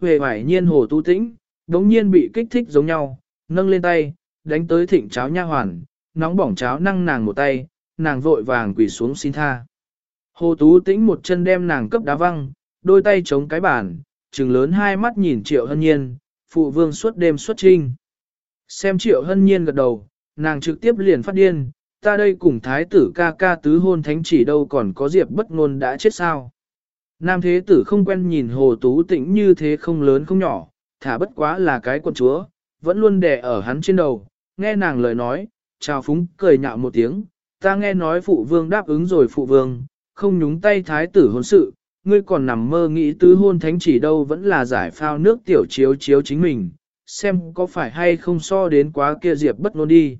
về hoài nhiên hồ tu tĩnh, đống nhiên bị kích thích giống nhau, nâng lên tay, đánh tới thịnh cháo nha hoàn, nóng bỏng cháo năng nàng một tay, nàng vội vàng quỳ xuống xin tha. Hồ Tú Tĩnh một chân đem nàng cấp đá văng, đôi tay chống cái bàn, trừng lớn hai mắt nhìn Triệu Hân Nhiên, phụ vương suốt đêm xuất trinh. Xem Triệu Hân Nhiên gật đầu, nàng trực tiếp liền phát điên, ta đây cùng thái tử ca ca tứ hôn thánh chỉ đâu còn có diệp bất ngôn đã chết sao. Nam thế tử không quen nhìn Hồ Tú Tĩnh như thế không lớn không nhỏ, thả bất quá là cái quân chúa, vẫn luôn đè ở hắn trên đầu, nghe nàng lời nói, chào phúng cười nhạo một tiếng, ta nghe nói phụ vương đáp ứng rồi phụ vương, không nhúng tay thái tử hôn sự, ngươi còn nằm mơ nghĩ tứ hôn thánh chỉ đâu vẫn là giải phao nước tiểu chiếu chiếu chính mình, xem có phải hay không so đến quá kia diệp bất nôn đi.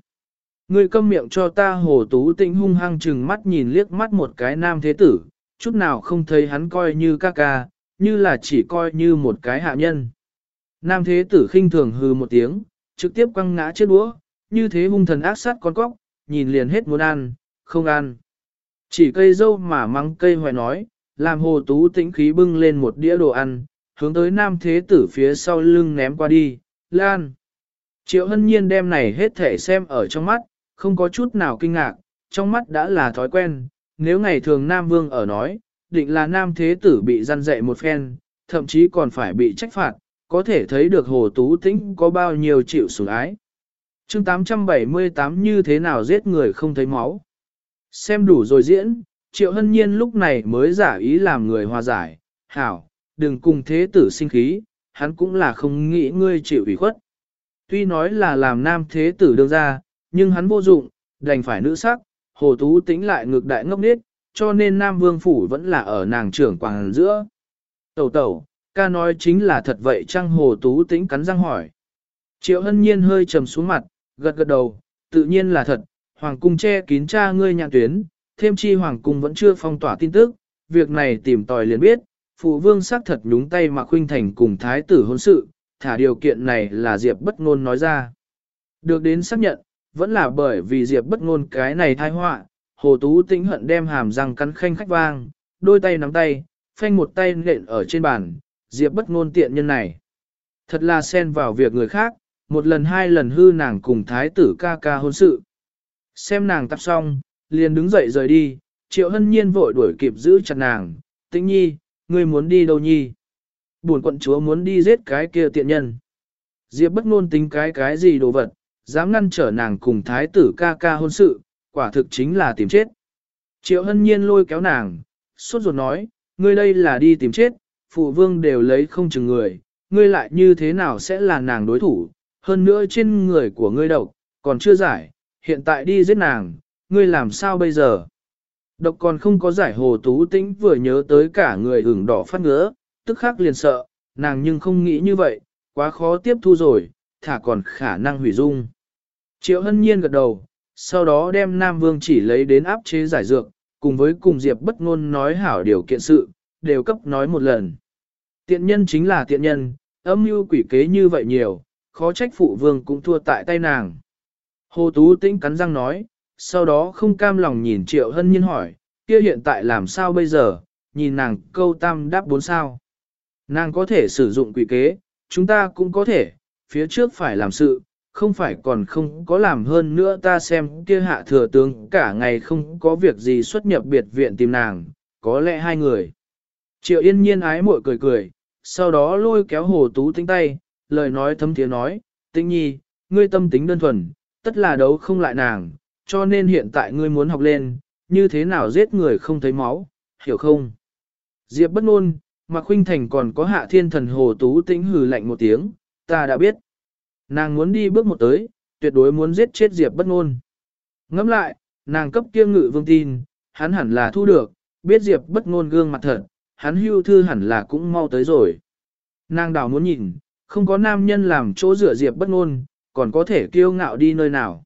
Ngươi câm miệng cho ta hồ tú tĩnh hung hăng chừng mắt nhìn liếc mắt một cái nam thế tử, chút nào không thấy hắn coi như ca ca, như là chỉ coi như một cái hạ nhân. Nam thế tử khinh thường hừ một tiếng, trực tiếp quăng ngã chết đũa, như thế hung thần ác sát con cóc, nhìn liền hết muốn ăn, không ăn. Chỉ cây dâu mà mắng cây hoài nói, làm hồ tú tĩnh khí bưng lên một đĩa đồ ăn, hướng tới nam thế tử phía sau lưng ném qua đi, lan. Triệu hân nhiên đem này hết thể xem ở trong mắt, không có chút nào kinh ngạc, trong mắt đã là thói quen, nếu ngày thường nam vương ở nói, định là nam thế tử bị gian dạy một phen, thậm chí còn phải bị trách phạt, có thể thấy được hồ tú tĩnh có bao nhiêu chịu sủng ái. chương 878 như thế nào giết người không thấy máu. Xem đủ rồi diễn, triệu hân nhiên lúc này mới giả ý làm người hòa giải, hảo, đừng cùng thế tử sinh khí, hắn cũng là không nghĩ ngươi chịu ủy khuất. Tuy nói là làm nam thế tử đương ra, nhưng hắn vô dụng, đành phải nữ sắc, hồ tú tính lại ngược đại ngốc nết, cho nên nam vương phủ vẫn là ở nàng trưởng quảng giữa. Tẩu tẩu, ca nói chính là thật vậy chăng hồ tú tính cắn răng hỏi. Triệu hân nhiên hơi trầm xuống mặt, gật gật đầu, tự nhiên là thật, hoàng cung che kín cha ngươi nhạn tuyến, thêm chi hoàng cung vẫn chưa phong tỏa tin tức, việc này tìm tòi liền biết, phụ vương xác thật nhúng tay mà khuynh thành cùng thái tử hôn sự, thả điều kiện này là Diệp bất ngôn nói ra. Được đến xác nhận, vẫn là bởi vì Diệp bất ngôn cái này thai họa, hồ tú tĩnh hận đem hàm răng cắn khanh khách vang, đôi tay nắm tay, phanh một tay nện ở trên bàn, Diệp bất ngôn tiện nhân này. Thật là xen vào việc người khác, một lần hai lần hư nàng cùng thái tử ca ca hôn sự. Xem nàng tập xong, liền đứng dậy rời đi, triệu hân nhiên vội đuổi kịp giữ chặt nàng, tĩnh nhi, ngươi muốn đi đâu nhi? Buồn quận chúa muốn đi giết cái kia tiện nhân. Diệp bất ngôn tính cái cái gì đồ vật, dám ngăn trở nàng cùng thái tử ca ca hôn sự, quả thực chính là tìm chết. Triệu hân nhiên lôi kéo nàng, sốt ruột nói, ngươi đây là đi tìm chết, phụ vương đều lấy không chừng người, ngươi lại như thế nào sẽ là nàng đối thủ, hơn nữa trên người của ngươi độc, còn chưa giải, hiện tại đi giết nàng, ngươi làm sao bây giờ? Độc còn không có giải hồ tú tĩnh vừa nhớ tới cả người ửng đỏ phát ngứa, tức khắc liền sợ, nàng nhưng không nghĩ như vậy, quá khó tiếp thu rồi, thả còn khả năng hủy dung. Triệu hân nhiên gật đầu, sau đó đem Nam Vương chỉ lấy đến áp chế giải dược, cùng với cùng Diệp bất ngôn nói hảo điều kiện sự, đều cấp nói một lần. Tiện nhân chính là tiện nhân, âm mưu quỷ kế như vậy nhiều, khó trách phụ vương cũng thua tại tay nàng. Hồ Tú Tĩnh cắn răng nói, sau đó không cam lòng nhìn Triệu Hân Nhiên hỏi, kia hiện tại làm sao bây giờ, nhìn nàng câu tam đáp bốn sao. Nàng có thể sử dụng quỷ kế, chúng ta cũng có thể, phía trước phải làm sự, không phải còn không có làm hơn nữa ta xem kia hạ thừa tướng cả ngày không có việc gì xuất nhập biệt viện tìm nàng, có lẽ hai người. Triệu yên nhiên ái muội cười cười, sau đó lôi kéo hồ tú tính tay, lời nói thấm tiếng nói, tĩnh nhi, ngươi tâm tính đơn thuần, tất là đấu không lại nàng, cho nên hiện tại ngươi muốn học lên, như thế nào giết người không thấy máu, hiểu không? Diệp bất nôn, mà khuynh thành còn có hạ thiên thần hồ tú tĩnh hừ lạnh một tiếng, ta đã biết. Nàng muốn đi bước một tới, tuyệt đối muốn giết chết Diệp bất nôn. Ngẫm lại, nàng cấp kia ngự vương tin, hắn hẳn là thu được, biết Diệp bất nôn gương mặt thật, hắn hưu thư hẳn là cũng mau tới rồi. Nàng đảo muốn nhìn, không có nam nhân làm chỗ dựa Diệp bất nôn, còn có thể kiêu ngạo đi nơi nào.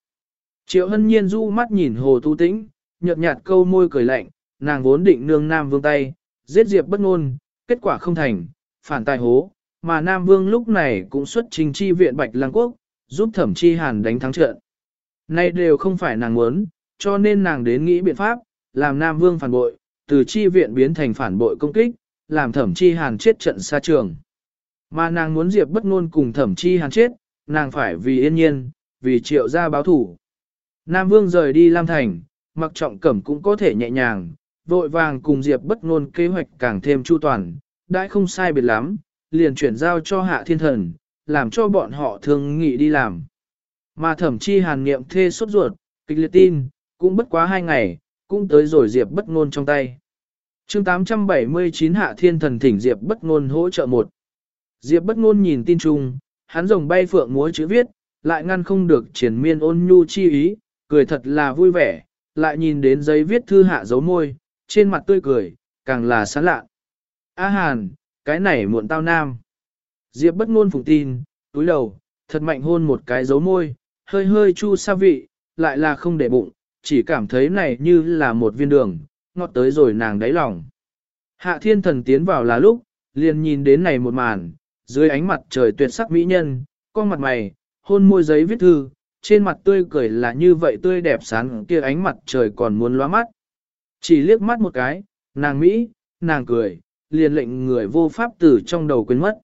Triệu hân nhiên du mắt nhìn hồ tu tĩnh, nhợt nhạt câu môi cười lạnh, nàng vốn định nương nam vương tay, giết diệp bất ngôn, kết quả không thành, phản tài hố, mà nam vương lúc này cũng xuất trình chi viện bạch lăng quốc, giúp thẩm chi hàn đánh thắng trận. Nay đều không phải nàng muốn, cho nên nàng đến nghĩ biện pháp, làm nam vương phản bội, từ chi viện biến thành phản bội công kích, làm thẩm chi hàn chết trận xa trường. Mà nàng muốn Diệp bất ngôn cùng thẩm chi hàn chết, nàng phải vì yên nhiên, vì triệu gia báo thủ. Nam Vương rời đi Lam Thành, mặc trọng cẩm cũng có thể nhẹ nhàng, vội vàng cùng Diệp bất ngôn kế hoạch càng thêm chu toàn, đã không sai biệt lắm, liền chuyển giao cho hạ thiên thần, làm cho bọn họ thường nghị đi làm. Mà thẩm chi hàn nghiệm thê sốt ruột, kịch liệt tin, cũng bất quá hai ngày, cũng tới rồi Diệp bất ngôn trong tay. chương 879 hạ thiên thần thỉnh Diệp bất ngôn hỗ trợ một. Diệp bất ngôn nhìn tin chung, hắn rồng bay phượng múa chữ viết, lại ngăn không được triển miên ôn nhu chi ý, cười thật là vui vẻ, lại nhìn đến giấy viết thư hạ dấu môi, trên mặt tươi cười, càng là sán lạ. A Hàn, cái này muộn tao nam. Diệp bất ngôn phùng tin, túi đầu, thật mạnh hôn một cái dấu môi, hơi hơi chu sa vị, lại là không để bụng, chỉ cảm thấy này như là một viên đường, ngọt tới rồi nàng đáy lòng. Hạ thiên thần tiến vào là lúc, liền nhìn đến này một màn, dưới ánh mặt trời tuyệt sắc mỹ nhân, con mặt mày, hôn môi giấy viết thư, trên mặt tươi cười là như vậy tươi đẹp sáng kia ánh mặt trời còn muốn lóa mắt. Chỉ liếc mắt một cái, nàng Mỹ, nàng cười, liền lệnh người vô pháp tử trong đầu quên mất.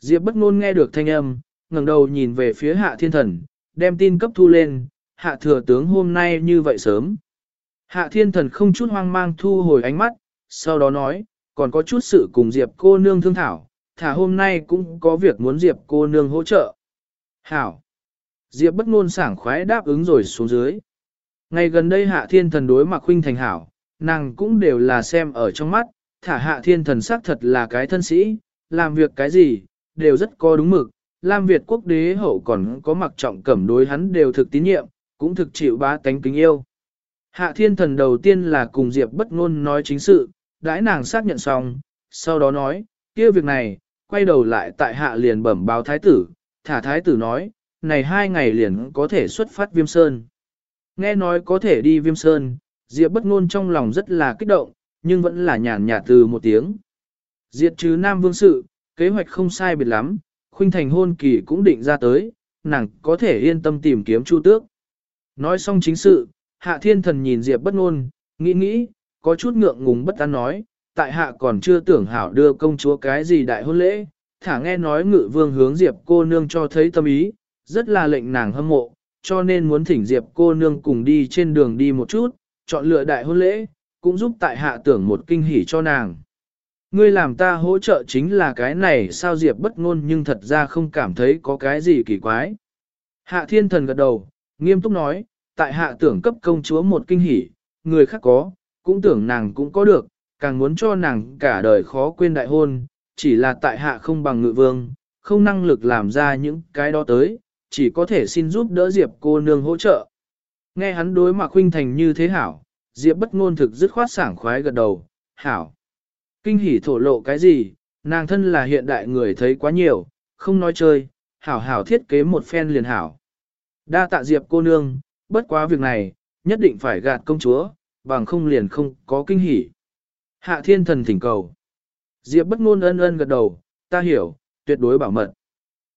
Diệp bất ngôn nghe được thanh âm, ngẩng đầu nhìn về phía hạ thiên thần, đem tin cấp thu lên, hạ thừa tướng hôm nay như vậy sớm. Hạ thiên thần không chút hoang mang thu hồi ánh mắt, sau đó nói, còn có chút sự cùng Diệp cô nương thương thảo, thả hôm nay cũng có việc muốn Diệp cô nương hỗ trợ. Hảo! Diệp bất ngôn sảng khoái đáp ứng rồi xuống dưới. Ngày gần đây hạ thiên thần đối mặt huynh thành hảo, nàng cũng đều là xem ở trong mắt, thả hạ thiên thần xác thật là cái thân sĩ, làm việc cái gì, đều rất có đúng mực, Lam Việt quốc đế hậu còn có mặc trọng cẩm đối hắn đều thực tín nhiệm, cũng thực chịu bá tánh kính yêu. Hạ thiên thần đầu tiên là cùng Diệp bất ngôn nói chính sự, đãi nàng xác nhận xong, sau đó nói, kia việc này, quay đầu lại tại hạ liền bẩm báo thái tử, thả thái tử nói, này hai ngày liền có thể xuất phát viêm sơn. Nghe nói có thể đi viêm sơn, Diệp bất ngôn trong lòng rất là kích động, nhưng vẫn là nhàn nhạt từ một tiếng. Diệt trừ Nam Vương sự, kế hoạch không sai biệt lắm, khuynh thành hôn kỳ cũng định ra tới, nàng có thể yên tâm tìm kiếm Chu Tước. Nói xong chính sự, Hạ Thiên Thần nhìn Diệp bất ngôn, nghĩ nghĩ, có chút ngượng ngùng bất an nói, tại hạ còn chưa tưởng hảo đưa công chúa cái gì đại hôn lễ, thả nghe nói ngự vương hướng Diệp cô nương cho thấy tâm ý, rất là lệnh nàng hâm mộ, cho nên muốn thỉnh Diệp cô nương cùng đi trên đường đi một chút, chọn lựa đại hôn lễ, cũng giúp tại hạ tưởng một kinh hỉ cho nàng. Ngươi làm ta hỗ trợ chính là cái này sao Diệp bất ngôn nhưng thật ra không cảm thấy có cái gì kỳ quái. Hạ thiên thần gật đầu, nghiêm túc nói, tại hạ tưởng cấp công chúa một kinh hỉ, người khác có, cũng tưởng nàng cũng có được, càng muốn cho nàng cả đời khó quên đại hôn, chỉ là tại hạ không bằng ngự vương, không năng lực làm ra những cái đó tới, chỉ có thể xin giúp đỡ Diệp cô nương hỗ trợ. Nghe hắn đối mặt huynh thành như thế hảo, Diệp bất ngôn thực dứt khoát sảng khoái gật đầu, hảo. Kinh hỉ thổ lộ cái gì, nàng thân là hiện đại người thấy quá nhiều, không nói chơi, hảo hảo thiết kế một phen liền hảo. Đa tạ Diệp cô nương, bất quá việc này, nhất định phải gạt công chúa, bằng không liền không có kinh hỉ. Hạ thiên thần thỉnh cầu. Diệp bất ngôn ân ân gật đầu, ta hiểu, tuyệt đối bảo mật.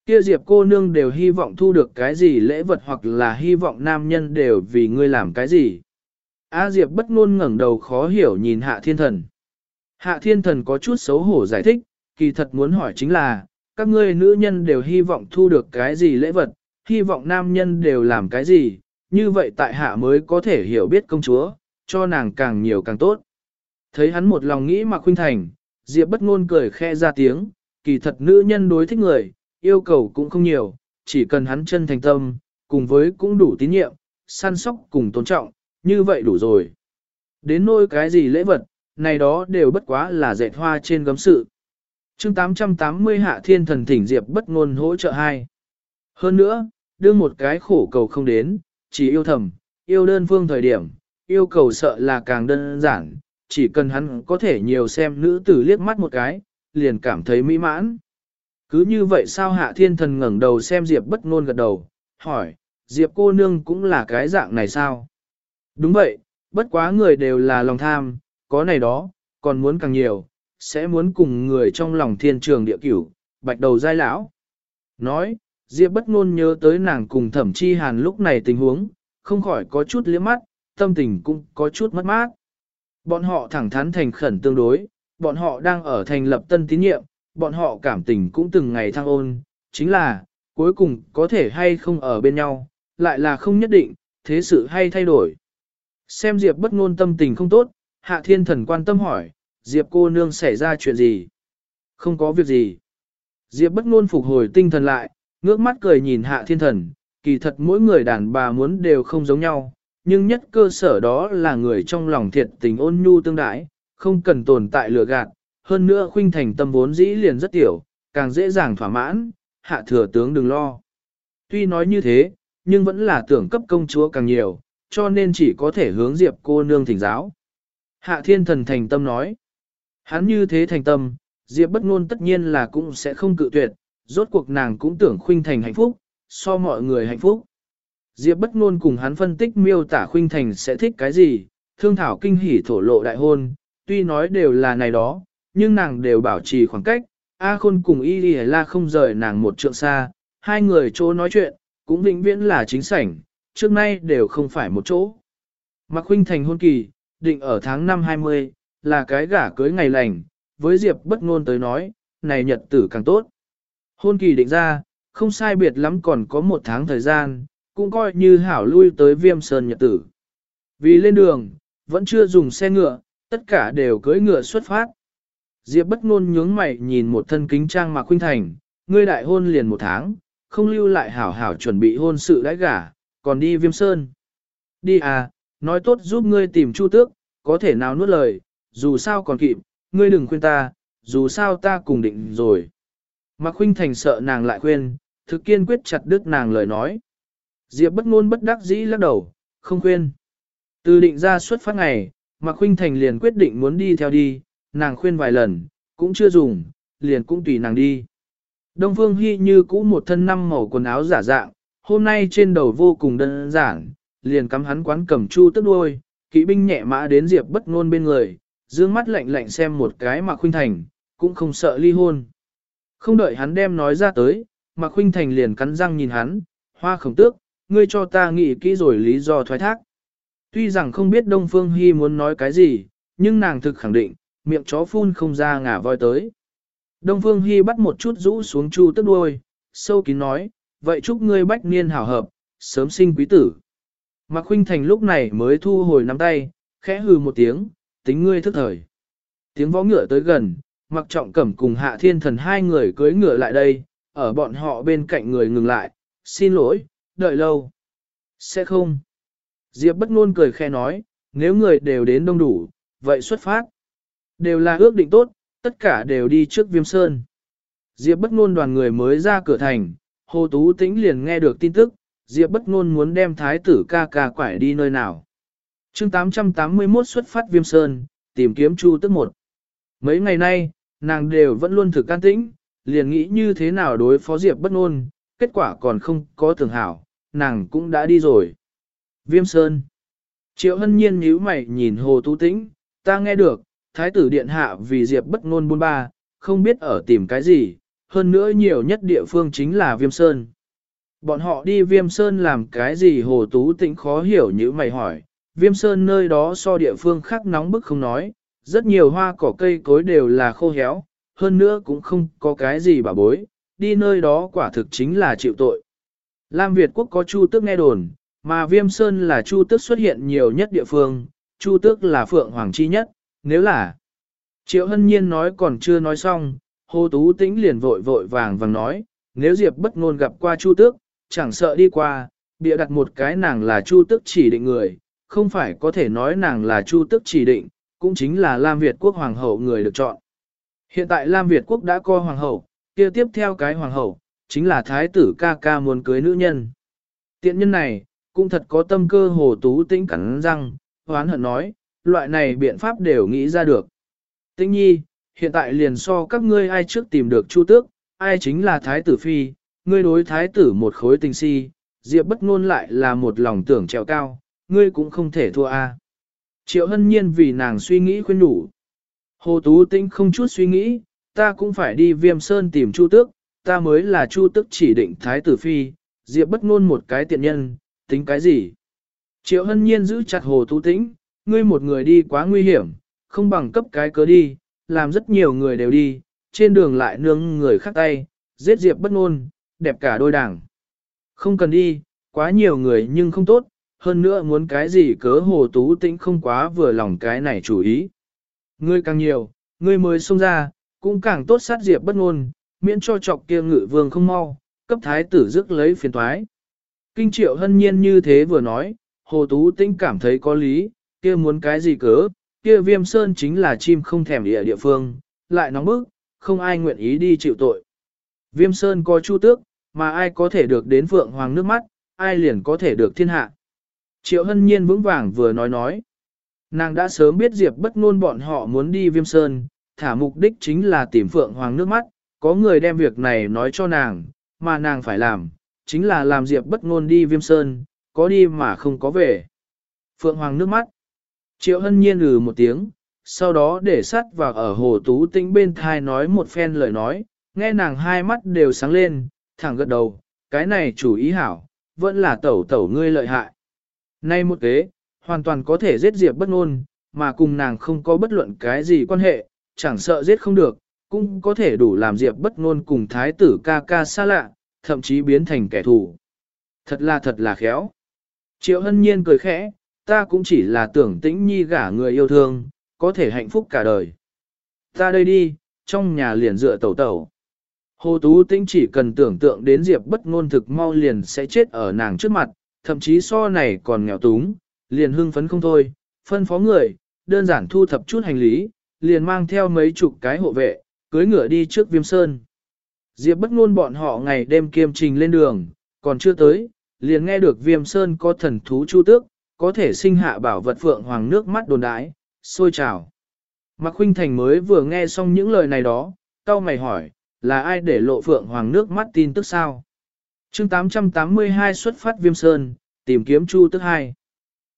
Kia Diệp cô nương đều hy vọng thu được cái gì lễ vật hoặc là hy vọng nam nhân đều vì ngươi làm cái gì. A Diệp bất ngôn ngẩng đầu khó hiểu nhìn Hạ Thiên Thần. Hạ Thiên Thần có chút xấu hổ giải thích, kỳ thật muốn hỏi chính là, các ngươi nữ nhân đều hy vọng thu được cái gì lễ vật, hy vọng nam nhân đều làm cái gì, như vậy tại Hạ mới có thể hiểu biết công chúa, cho nàng càng nhiều càng tốt. Thấy hắn một lòng nghĩ mà khuynh thành, Diệp bất ngôn cười khe ra tiếng, kỳ thật nữ nhân đối thích người, yêu cầu cũng không nhiều, chỉ cần hắn chân thành tâm, cùng với cũng đủ tín nhiệm, săn sóc cùng tôn trọng, như vậy đủ rồi. Đến nôi cái gì lễ vật, này đó đều bất quá là dệt hoa trên gấm sự. chương 880 hạ thiên thần thỉnh diệp bất ngôn hỗ trợ hai. Hơn nữa, đưa một cái khổ cầu không đến, chỉ yêu thầm, yêu đơn phương thời điểm, yêu cầu sợ là càng đơn giản, chỉ cần hắn có thể nhiều xem nữ tử liếc mắt một cái, liền cảm thấy mỹ mãn. Cứ như vậy sao hạ thiên thần ngẩng đầu xem Diệp bất ngôn gật đầu, hỏi, Diệp cô nương cũng là cái dạng này sao? Đúng vậy, bất quá người đều là lòng tham, có này đó, còn muốn càng nhiều, sẽ muốn cùng người trong lòng thiên trường địa cửu, bạch đầu giai lão. Nói, Diệp bất ngôn nhớ tới nàng cùng thẩm chi hàn lúc này tình huống, không khỏi có chút liếm mắt, tâm tình cũng có chút mất mát. Bọn họ thẳng thắn thành khẩn tương đối, bọn họ đang ở thành lập tân tín nhiệm, bọn họ cảm tình cũng từng ngày thăng ôn, chính là, cuối cùng có thể hay không ở bên nhau, lại là không nhất định, thế sự hay thay đổi. Xem Diệp bất ngôn tâm tình không tốt, Hạ Thiên Thần quan tâm hỏi, Diệp cô nương xảy ra chuyện gì? Không có việc gì. Diệp bất ngôn phục hồi tinh thần lại, ngước mắt cười nhìn Hạ Thiên Thần, kỳ thật mỗi người đàn bà muốn đều không giống nhau, nhưng nhất cơ sở đó là người trong lòng thiệt tình ôn nhu tương đãi, không cần tồn tại lừa gạt, hơn nữa khuynh thành tâm vốn dĩ liền rất tiểu, càng dễ dàng thỏa mãn, hạ thừa tướng đừng lo. Tuy nói như thế, nhưng vẫn là tưởng cấp công chúa càng nhiều, cho nên chỉ có thể hướng diệp cô nương thỉnh giáo. Hạ thiên thần thành tâm nói, hắn như thế thành tâm, diệp bất ngôn tất nhiên là cũng sẽ không cự tuyệt, rốt cuộc nàng cũng tưởng khuynh thành hạnh phúc, so mọi người hạnh phúc. Diệp bất ngôn cùng hắn phân tích miêu tả khuynh thành sẽ thích cái gì, thương thảo kinh hỉ thổ lộ đại hôn, tuy nói đều là này đó, nhưng nàng đều bảo trì khoảng cách, A Khôn cùng Y Y La không rời nàng một trượng xa, hai người chỗ nói chuyện, cũng vĩnh viễn là chính sảnh, trước nay đều không phải một chỗ. Mạc Khuynh Thành hôn kỳ, định ở tháng 5 20, là cái gả cưới ngày lành, với Diệp bất ngôn tới nói, này nhật tử càng tốt. Hôn kỳ định ra, không sai biệt lắm còn có một tháng thời gian, cũng coi như hảo lui tới viêm sơn nhật tử. Vì lên đường, vẫn chưa dùng xe ngựa, tất cả đều cưỡi ngựa xuất phát. Diệp bất ngôn nhướng mày nhìn một thân kính trang Mạc Khuynh Thành, ngươi đại hôn liền một tháng, không lưu lại hảo hảo chuẩn bị hôn sự đãi gả, còn đi viêm sơn. Đi à, nói tốt giúp ngươi tìm chu tước, có thể nào nuốt lời, dù sao còn kịp, ngươi đừng khuyên ta, dù sao ta cùng định rồi. Mạc Khuynh Thành sợ nàng lại khuyên, thực kiên quyết chặt đứt nàng lời nói. Diệp bất ngôn bất đắc dĩ lắc đầu, không khuyên. Từ định ra xuất phát ngày, Mạc Khuynh Thành liền quyết định muốn đi theo đi, nàng khuyên vài lần, cũng chưa dùng, liền cũng tùy nàng đi. Đông Phương Hi như cũ một thân năm màu quần áo giả dạng, hôm nay trên đầu vô cùng đơn giản, liền cắm hắn quán cầm chu tức đuôi, kỵ binh nhẹ mã đến Diệp bất ngôn bên người, dương mắt lạnh lạnh xem một cái Mạc Khuynh Thành, cũng không sợ ly hôn. Không đợi hắn đem nói ra tới, Mạc Khuynh Thành liền cắn răng nhìn hắn, hoa khổng tước, ngươi cho ta nghĩ kỹ rồi lý do thoái thác. Tuy rằng không biết Đông Phương Hy muốn nói cái gì, nhưng nàng thực khẳng định, miệng chó phun không ra ngả voi tới. Đông Phương Hy bắt một chút rũ xuống chu tức đuôi, sâu kín nói, vậy chúc ngươi bách niên hảo hợp, sớm sinh quý tử. Mạc Khuynh Thành lúc này mới thu hồi nắm tay, khẽ hừ một tiếng, tính ngươi thức thời. Tiếng võ ngựa tới gần, Mạc Trọng Cẩm cùng Hạ Thiên Thần hai người cưỡi ngựa lại đây, ở bọn họ bên cạnh người ngừng lại, xin lỗi, đợi lâu. Sẽ không. Diệp bất ngôn cười khẽ nói, nếu người đều đến đông đủ, vậy xuất phát. Đều là ước định tốt, tất cả đều đi trước viêm sơn. Diệp bất ngôn đoàn người mới ra cửa thành, Hồ Tú Tĩnh liền nghe được tin tức, Diệp bất ngôn muốn đem thái tử ca ca quải đi nơi nào. chương 881 xuất phát viêm sơn, tìm kiếm Chu tức một. Mấy ngày nay, nàng đều vẫn luôn thực can tĩnh, liền nghĩ như thế nào đối phó Diệp bất ngôn, kết quả còn không có tưởng hảo, nàng cũng đã đi rồi. Viêm Sơn Triệu hân nhiên nhíu mày nhìn Hồ Tú Tĩnh, ta nghe được, Thái tử Điện Hạ vì Diệp bất ngôn buôn ba, không biết ở tìm cái gì, hơn nữa nhiều nhất địa phương chính là Viêm Sơn. Bọn họ đi Viêm Sơn làm cái gì Hồ Tú Tĩnh khó hiểu như mày hỏi, Viêm Sơn nơi đó so địa phương khác nóng bức không nói, rất nhiều hoa cỏ cây cối đều là khô héo, hơn nữa cũng không có cái gì bà bối, đi nơi đó quả thực chính là chịu tội. Lam Việt quốc có Chu Tước nghe đồn, mà Viêm Sơn là Chu Tước xuất hiện nhiều nhất địa phương, Chu Tước là Phượng Hoàng chi nhất, nếu là... Triệu Hân Nhiên nói còn chưa nói xong, Hồ Tú Tĩnh liền vội vội vàng vàng nói, nếu Diệp bất ngôn gặp qua Chu Tước, chẳng sợ đi qua, bịa đặt một cái nàng là Chu Tước chỉ định người, không phải có thể nói nàng là Chu Tước chỉ định, cũng chính là Lam Việt quốc hoàng hậu người được chọn. Hiện tại Lam Việt quốc đã coi hoàng hậu, kia tiếp theo cái hoàng hậu, chính là thái tử ca ca muốn cưới nữ nhân. Tiện nhân này, cũng thật có tâm cơ hồ tú tĩnh cắn răng, hoán hận nói, loại này biện pháp đều nghĩ ra được. Tĩnh nhi, hiện tại liền so các ngươi ai trước tìm được chu tước, ai chính là thái tử phi, ngươi đối thái tử một khối tình si, diệp bất ngôn lại là một lòng tưởng trèo cao, ngươi cũng không thể thua a. Triệu hân nhiên vì nàng suy nghĩ khuyên đủ. Hồ Tú Tĩnh không chút suy nghĩ, ta cũng phải đi viêm sơn tìm Chu Tước, ta mới là Chu Tước chỉ định Thái Tử Phi, Diệp bất ngôn một cái tiện nhân, tính cái gì? Triệu Hân Nhiên giữ chặt Hồ Tú Tĩnh, ngươi một người đi quá nguy hiểm, không bằng cấp cái cớ đi, làm rất nhiều người đều đi, trên đường lại nương người khác tay, giết diệp bất ngôn, đẹp cả đôi đảng. Không cần đi, quá nhiều người nhưng không tốt, hơn nữa muốn cái gì cớ hồ tú tĩnh không quá vừa lòng cái này chủ ý. Ngươi càng nhiều, ngươi mới xông ra, cũng càng tốt sát diệp bất ngôn, miễn cho chọc kia ngự vương không mau, cấp thái tử rước lấy phiền toái. Kinh triệu hân nhiên như thế vừa nói, hồ tú tĩnh cảm thấy có lý, kia muốn cái gì cớ, kia viêm sơn chính là chim không thèm địa địa phương, lại nóng bức, không ai nguyện ý đi chịu tội. Viêm sơn có chu tước, mà ai có thể được đến phượng hoàng nước mắt, ai liền có thể được thiên hạ. Triệu hân nhiên vững vàng vừa nói nói. Nàng đã sớm biết Diệp bất ngôn bọn họ muốn đi viêm sơn, thả mục đích chính là tìm phượng hoàng nước mắt, có người đem việc này nói cho nàng, mà nàng phải làm, chính là làm Diệp bất ngôn đi viêm sơn, có đi mà không có về. Phượng hoàng nước mắt. Triệu hân nhiên ừ một tiếng, sau đó để sắt và ở hồ tú tĩnh bên thai nói một phen lời nói, nghe nàng hai mắt đều sáng lên, thẳng gật đầu, cái này chủ ý hảo, vẫn là tẩu tẩu ngươi lợi hại. Nay một kế, hoàn toàn có thể giết Diệp bất ngôn, mà cùng nàng không có bất luận cái gì quan hệ, chẳng sợ giết không được, cũng có thể đủ làm Diệp bất ngôn cùng thái tử ca ca xa lạ, thậm chí biến thành kẻ thù. Thật là thật là khéo. Triệu hân nhiên cười khẽ, ta cũng chỉ là tưởng tĩnh nhi gả người yêu thương, có thể hạnh phúc cả đời. Ta đây đi, trong nhà liền dựa tẩu tẩu. Hồ Tú Tĩnh chỉ cần tưởng tượng đến Diệp bất ngôn thực mau liền sẽ chết ở nàng trước mặt, thậm chí so này còn nghèo túng, liền hưng phấn không thôi, phân phó người, đơn giản thu thập chút hành lý, liền mang theo mấy chục cái hộ vệ, cưới ngựa đi trước viêm sơn. Diệp bất ngôn bọn họ ngày đêm kiêm trình lên đường, còn chưa tới, liền nghe được viêm sơn có thần thú chu tước, có thể sinh hạ bảo vật phượng hoàng nước mắt đồn đái, sôi trào. Mạc Khuynh Thành mới vừa nghe xong những lời này đó, cao mày hỏi, là ai để lộ phượng hoàng nước mắt tin tức sao? chương 882 xuất phát viêm sơn, tìm kiếm chu tức hai.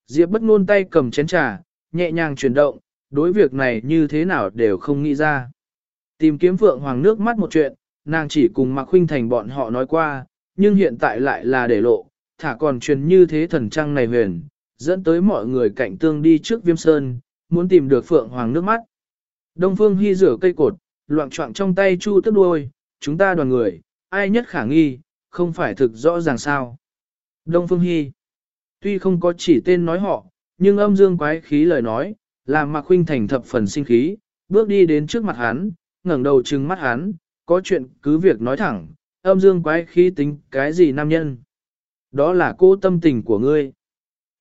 Diệp bất ngôn tay cầm chén trà, nhẹ nhàng chuyển động, đối việc này như thế nào đều không nghĩ ra. Tìm kiếm phượng hoàng nước mắt một chuyện, nàng chỉ cùng Mạc Khuynh Thành bọn họ nói qua, nhưng hiện tại lại là để lộ, thả còn truyền như thế thần trăng này huyền, dẫn tới mọi người cạnh tương đi trước viêm sơn, muốn tìm được phượng hoàng nước mắt. Đông Phương Hy rửa cây cột, loạn trọng trong tay chu tức đuôi, chúng ta đoàn người, ai nhất khả nghi, không phải thực rõ ràng sao. Đông Phương Hy, tuy không có chỉ tên nói họ, nhưng âm dương quái khí lời nói, làm Mạc huynh Thành thập phần sinh khí, bước đi đến trước mặt hắn, ngẩng đầu trừng mắt hắn, có chuyện cứ việc nói thẳng, âm dương quái khí tính cái gì nam nhân. Đó là cô tâm tình của ngươi.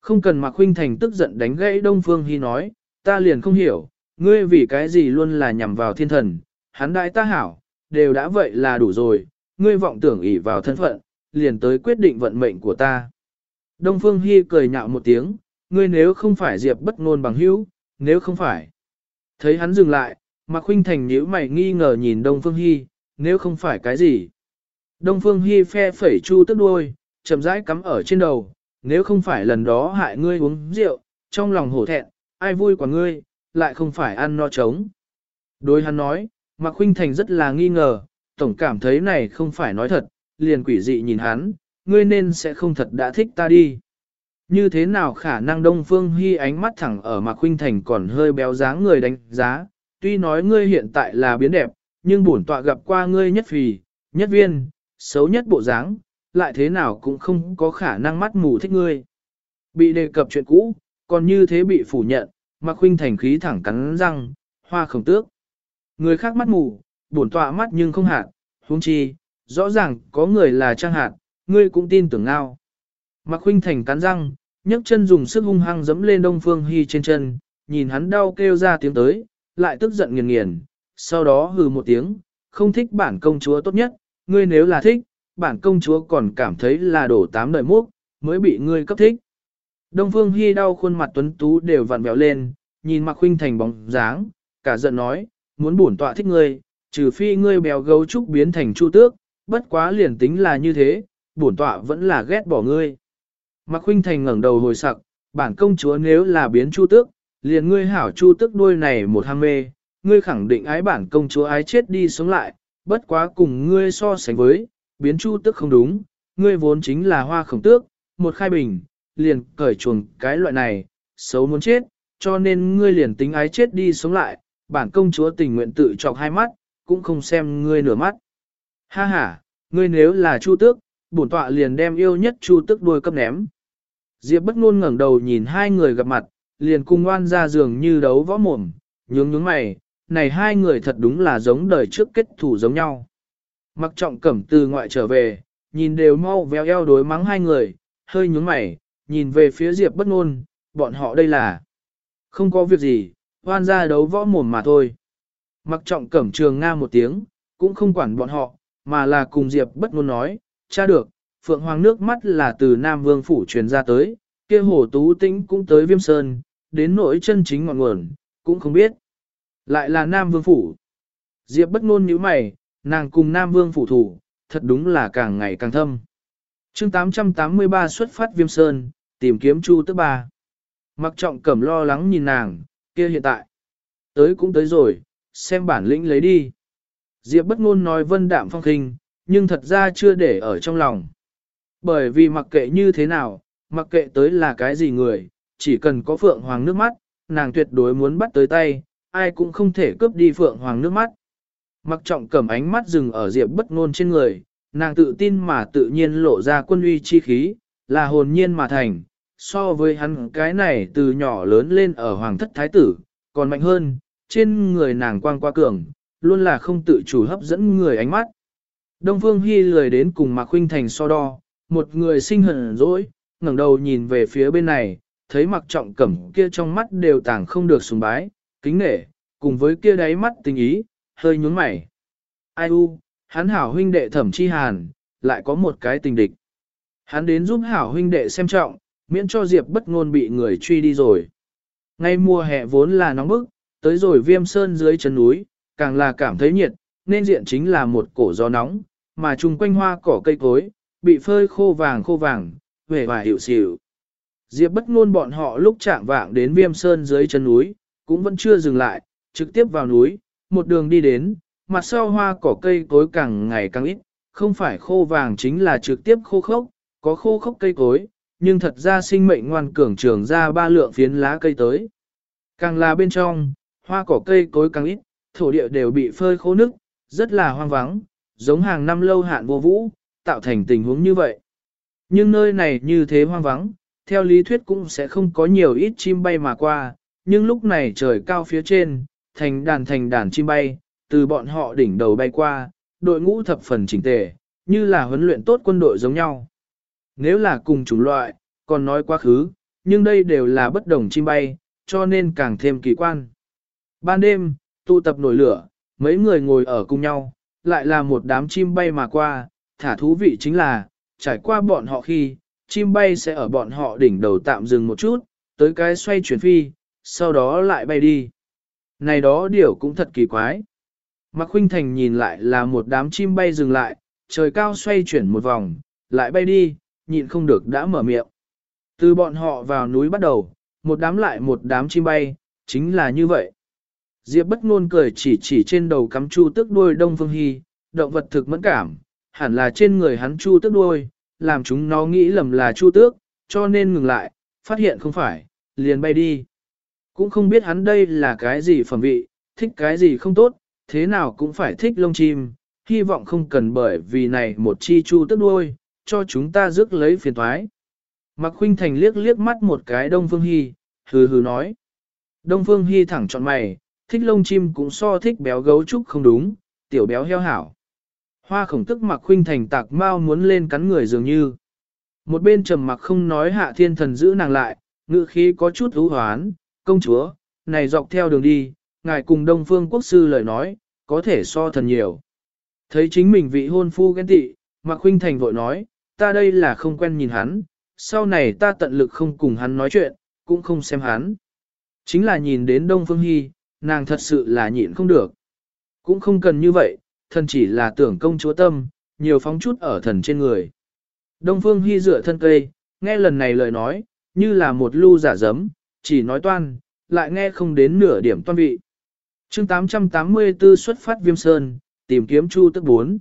Không cần Mạc Huynh Thành tức giận đánh gãy Đông Phương Hy nói, ta liền không hiểu, ngươi vì cái gì luôn là nhằm vào thiên thần, hắn đại ta hảo, đều đã vậy là đủ rồi, ngươi vọng tưởng ỷ vào thân phận, liền tới quyết định vận mệnh của ta. Đông Phương Hy cười nhạo một tiếng, ngươi nếu không phải Diệp bất ngôn bằng hữu, nếu không phải. Thấy hắn dừng lại, Mạc Khuynh Thành nhíu mày nghi ngờ nhìn Đông Phương Hy, nếu không phải cái gì. Đông Phương Hy phe phẩy chu tức đuôi, chậm rãi cắm ở trên đầu, nếu không phải lần đó hại ngươi uống rượu, trong lòng hổ thẹn, ai vui quả ngươi, lại không phải ăn no trống. Đối hắn nói, Mạc Khuynh Thành rất là nghi ngờ, tổng cảm thấy này không phải nói thật, liền quỷ dị nhìn hắn, ngươi nên sẽ không thật đã thích ta đi. Như thế nào khả năng Đông Phương Hy ánh mắt thẳng ở Mạc Khuynh Thành còn hơi béo dáng người đánh giá, tuy nói ngươi hiện tại là biến đẹp, nhưng bổn tọa gặp qua ngươi nhất phì, nhất viên, xấu nhất bộ dáng, lại thế nào cũng không có khả năng mắt mù thích ngươi. Bị đề cập chuyện cũ, còn như thế bị phủ nhận, Mạc Khuynh Thành khí thẳng cắn răng, hoa không tước. Người khác mắt mù, bổn tọa mắt nhưng không hạt, huống chi, rõ ràng có người là trang hạt, ngươi cũng tin tưởng ngao. Mạc Khuynh Thành cắn răng, nhấc chân dùng sức hung hăng giẫm lên Đông Phương Hi trên chân, nhìn hắn đau kêu ra tiếng tới, lại tức giận nghiền nghiền, sau đó hừ một tiếng, không thích bản công chúa tốt nhất, ngươi nếu là thích, bản công chúa còn cảm thấy là đổ tám đời múc, mới bị ngươi cấp thích. Đông Phương hy đau khuôn mặt tuấn tú đều vặn vẹo lên, nhìn Mạc Khuynh Thành bóng dáng, cả giận nói, muốn bổn tọa thích ngươi, trừ phi ngươi béo gấu trúc biến thành chu tước, bất quá liền tính là như thế, bổn tọa vẫn là ghét bỏ ngươi. Mạc Khuynh Thành ngẩng đầu hồi sặc, bản công chúa nếu là biến chu tước, liền ngươi hảo chu tước đuôi này một ham mê, ngươi khẳng định ái bản công chúa ái chết đi sống lại, bất quá cùng ngươi so sánh với, biến chu tước không đúng, ngươi vốn chính là hoa khổng tước, một khai bình, liền cởi chuồng cái loại này, xấu muốn chết, cho nên ngươi liền tính ái chết đi sống lại, bản công chúa tình nguyện tự chọc hai mắt, cũng không xem ngươi nửa mắt. Ha ha, ngươi nếu là chu tước, bổn tọa liền đem yêu nhất chu tước đuôi cấp ném. Diệp bất ngôn ngẩng đầu nhìn hai người gặp mặt, liền cung oan ra giường như đấu võ mồm, nhướng nhướng mày, này hai người thật đúng là giống đời trước kết thủ giống nhau. Mặc trọng cẩm từ ngoại trở về, nhìn đều mau véo eo đối mắng hai người, hơi nhướng mày, nhìn về phía Diệp bất ngôn, bọn họ đây là không có việc gì, hoan ra đấu võ mồm mà thôi. Mặc trọng cẩm trường nga một tiếng, cũng không quản bọn họ, mà là cùng Diệp bất ngôn nói, cha được, Phượng Hoàng nước mắt là từ Nam Vương Phủ truyền ra tới, kia hồ tú tĩnh cũng tới viêm sơn, đến nỗi chân chính ngọn nguồn, cũng không biết. Lại là Nam Vương Phủ. Diệp bất ngôn như mày, nàng cùng Nam Vương Phủ thủ, thật đúng là càng ngày càng thâm. chương 883 xuất phát viêm sơn, tìm kiếm Chu Tức Ba. Mặc trọng cẩm lo lắng nhìn nàng, kia hiện tại. Tới cũng tới rồi, xem bản lĩnh lấy đi. Diệp bất ngôn nói vân đạm phong khinh, nhưng thật ra chưa để ở trong lòng. Bởi vì mặc kệ như thế nào, mặc kệ tới là cái gì người, chỉ cần có phượng hoàng nước mắt, nàng tuyệt đối muốn bắt tới tay, ai cũng không thể cướp đi phượng hoàng nước mắt. Mặc trọng cầm ánh mắt dừng ở diệp bất ngôn trên người, nàng tự tin mà tự nhiên lộ ra quân uy chi khí, là hồn nhiên mà thành, so với hắn cái này từ nhỏ lớn lên ở hoàng thất thái tử, còn mạnh hơn, trên người nàng quang qua cường, luôn là không tự chủ hấp dẫn người ánh mắt. Đông Phương Hy lười đến cùng Mạc Khuynh Thành so đo, một người sinh hận dỗi, ngẩng đầu nhìn về phía bên này, thấy Mạc trọng cẩm kia trong mắt đều tàng không được sùng bái, kính nể, cùng với kia đáy mắt tình ý, hơi nhướng mày. Ai u, hắn hảo huynh đệ thẩm chi hàn, lại có một cái tình địch. Hắn đến giúp hảo huynh đệ xem trọng, miễn cho Diệp bất ngôn bị người truy đi rồi. Ngay mùa hè vốn là nóng bức, tới rồi viêm sơn dưới chân núi, càng là cảm thấy nhiệt, nên diện chính là một cổ gió nóng, mà chung quanh hoa cỏ cây cối, bị phơi khô vàng khô vàng, về và hiệu xỉu. Diệp bất ngôn bọn họ lúc chạm vạng đến viêm sơn dưới chân núi, cũng vẫn chưa dừng lại, trực tiếp vào núi, một đường đi đến, mặt sau hoa cỏ cây cối càng ngày càng ít, không phải khô vàng chính là trực tiếp khô khốc, có khô khốc cây cối, nhưng thật ra sinh mệnh ngoan cường trường ra ba lượng phiến lá cây tới. Càng là bên trong, hoa cỏ cây cối càng ít, thổ địa đều bị phơi khô nước, rất là hoang vắng, giống hàng năm lâu hạn vô vũ, tạo thành tình huống như vậy. Nhưng nơi này như thế hoang vắng, theo lý thuyết cũng sẽ không có nhiều ít chim bay mà qua, nhưng lúc này trời cao phía trên, thành đàn thành đàn chim bay, từ bọn họ đỉnh đầu bay qua, đội ngũ thập phần chỉnh tề, như là huấn luyện tốt quân đội giống nhau. Nếu là cùng chủng loại, còn nói quá khứ, nhưng đây đều là bất đồng chim bay, cho nên càng thêm kỳ quan. Ban đêm, tụ tập nổi lửa, mấy người ngồi ở cùng nhau, lại là một đám chim bay mà qua, thả thú vị chính là, trải qua bọn họ khi, chim bay sẽ ở bọn họ đỉnh đầu tạm dừng một chút, tới cái xoay chuyển phi, sau đó lại bay đi. Này đó điều cũng thật kỳ quái. Mạc Khuynh Thành nhìn lại là một đám chim bay dừng lại, trời cao xoay chuyển một vòng, lại bay đi, nhịn không được đã mở miệng. Từ bọn họ vào núi bắt đầu, một đám lại một đám chim bay, chính là như vậy. Diệp bất ngôn cười chỉ chỉ trên đầu cắm chu tức đuôi Đông Phương Hy, động vật thực mẫn cảm, hẳn là trên người hắn chu tức đuôi, làm chúng nó nghĩ lầm là chu tước, cho nên ngừng lại, phát hiện không phải, liền bay đi. Cũng không biết hắn đây là cái gì phẩm vị, thích cái gì không tốt, thế nào cũng phải thích lông chim, hy vọng không cần bởi vì này một chi chu tức đuôi, cho chúng ta rước lấy phiền thoái. Mạc Khuynh Thành liếc liếc mắt một cái Đông Phương Hy, hừ hừ nói. Đông Phương Hy thẳng chọn mày, thích lông chim cũng so thích béo gấu trúc không đúng, tiểu béo heo hảo. Hoa khổng tức Mạc Khuynh Thành tạc mau muốn lên cắn người dường như. Một bên trầm mặc không nói hạ thiên thần giữ nàng lại, ngự khí có chút hữu hoán, công chúa, này dọc theo đường đi, ngài cùng Đông Phương Quốc sư lời nói, có thể so thần nhiều. Thấy chính mình vị hôn phu ghen tị, Mạc Khuynh Thành vội nói, ta đây là không quen nhìn hắn, sau này ta tận lực không cùng hắn nói chuyện, cũng không xem hắn. Chính là nhìn đến Đông Phương Hy, nàng thật sự là nhịn không được. Cũng không cần như vậy, thần chỉ là tưởng công chúa tâm, nhiều phóng chút ở thần trên người. Đông Phương Hy dựa thân cây, nghe lần này lời nói, như là một lưu giả dấm, chỉ nói toan, lại nghe không đến nửa điểm toan vị. chương 884 xuất phát viêm sơn, tìm kiếm chu tức 4.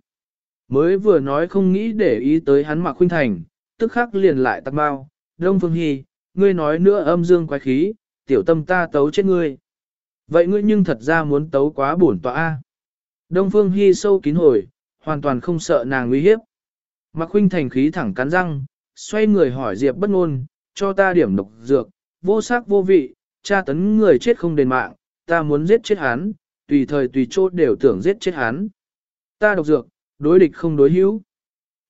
Mới vừa nói không nghĩ để ý tới hắn Mạc Khuynh Thành, tức khắc liền lại tắt bao, Đông Phương Hy, ngươi nói nữa âm dương quái khí, tiểu tâm ta tấu chết ngươi. Vậy ngươi nhưng thật ra muốn tấu quá bổn tọa A. Đông Phương Hy sâu kín hồi, hoàn toàn không sợ nàng uy hiếp. Mạc Khuynh thành khí thẳng cắn răng, xoay người hỏi Diệp bất ngôn, cho ta điểm độc dược, vô sắc vô vị, tra tấn người chết không đền mạng, ta muốn giết chết hắn, tùy thời tùy chỗ đều tưởng giết chết hắn. Ta độc dược, đối địch không đối hữu.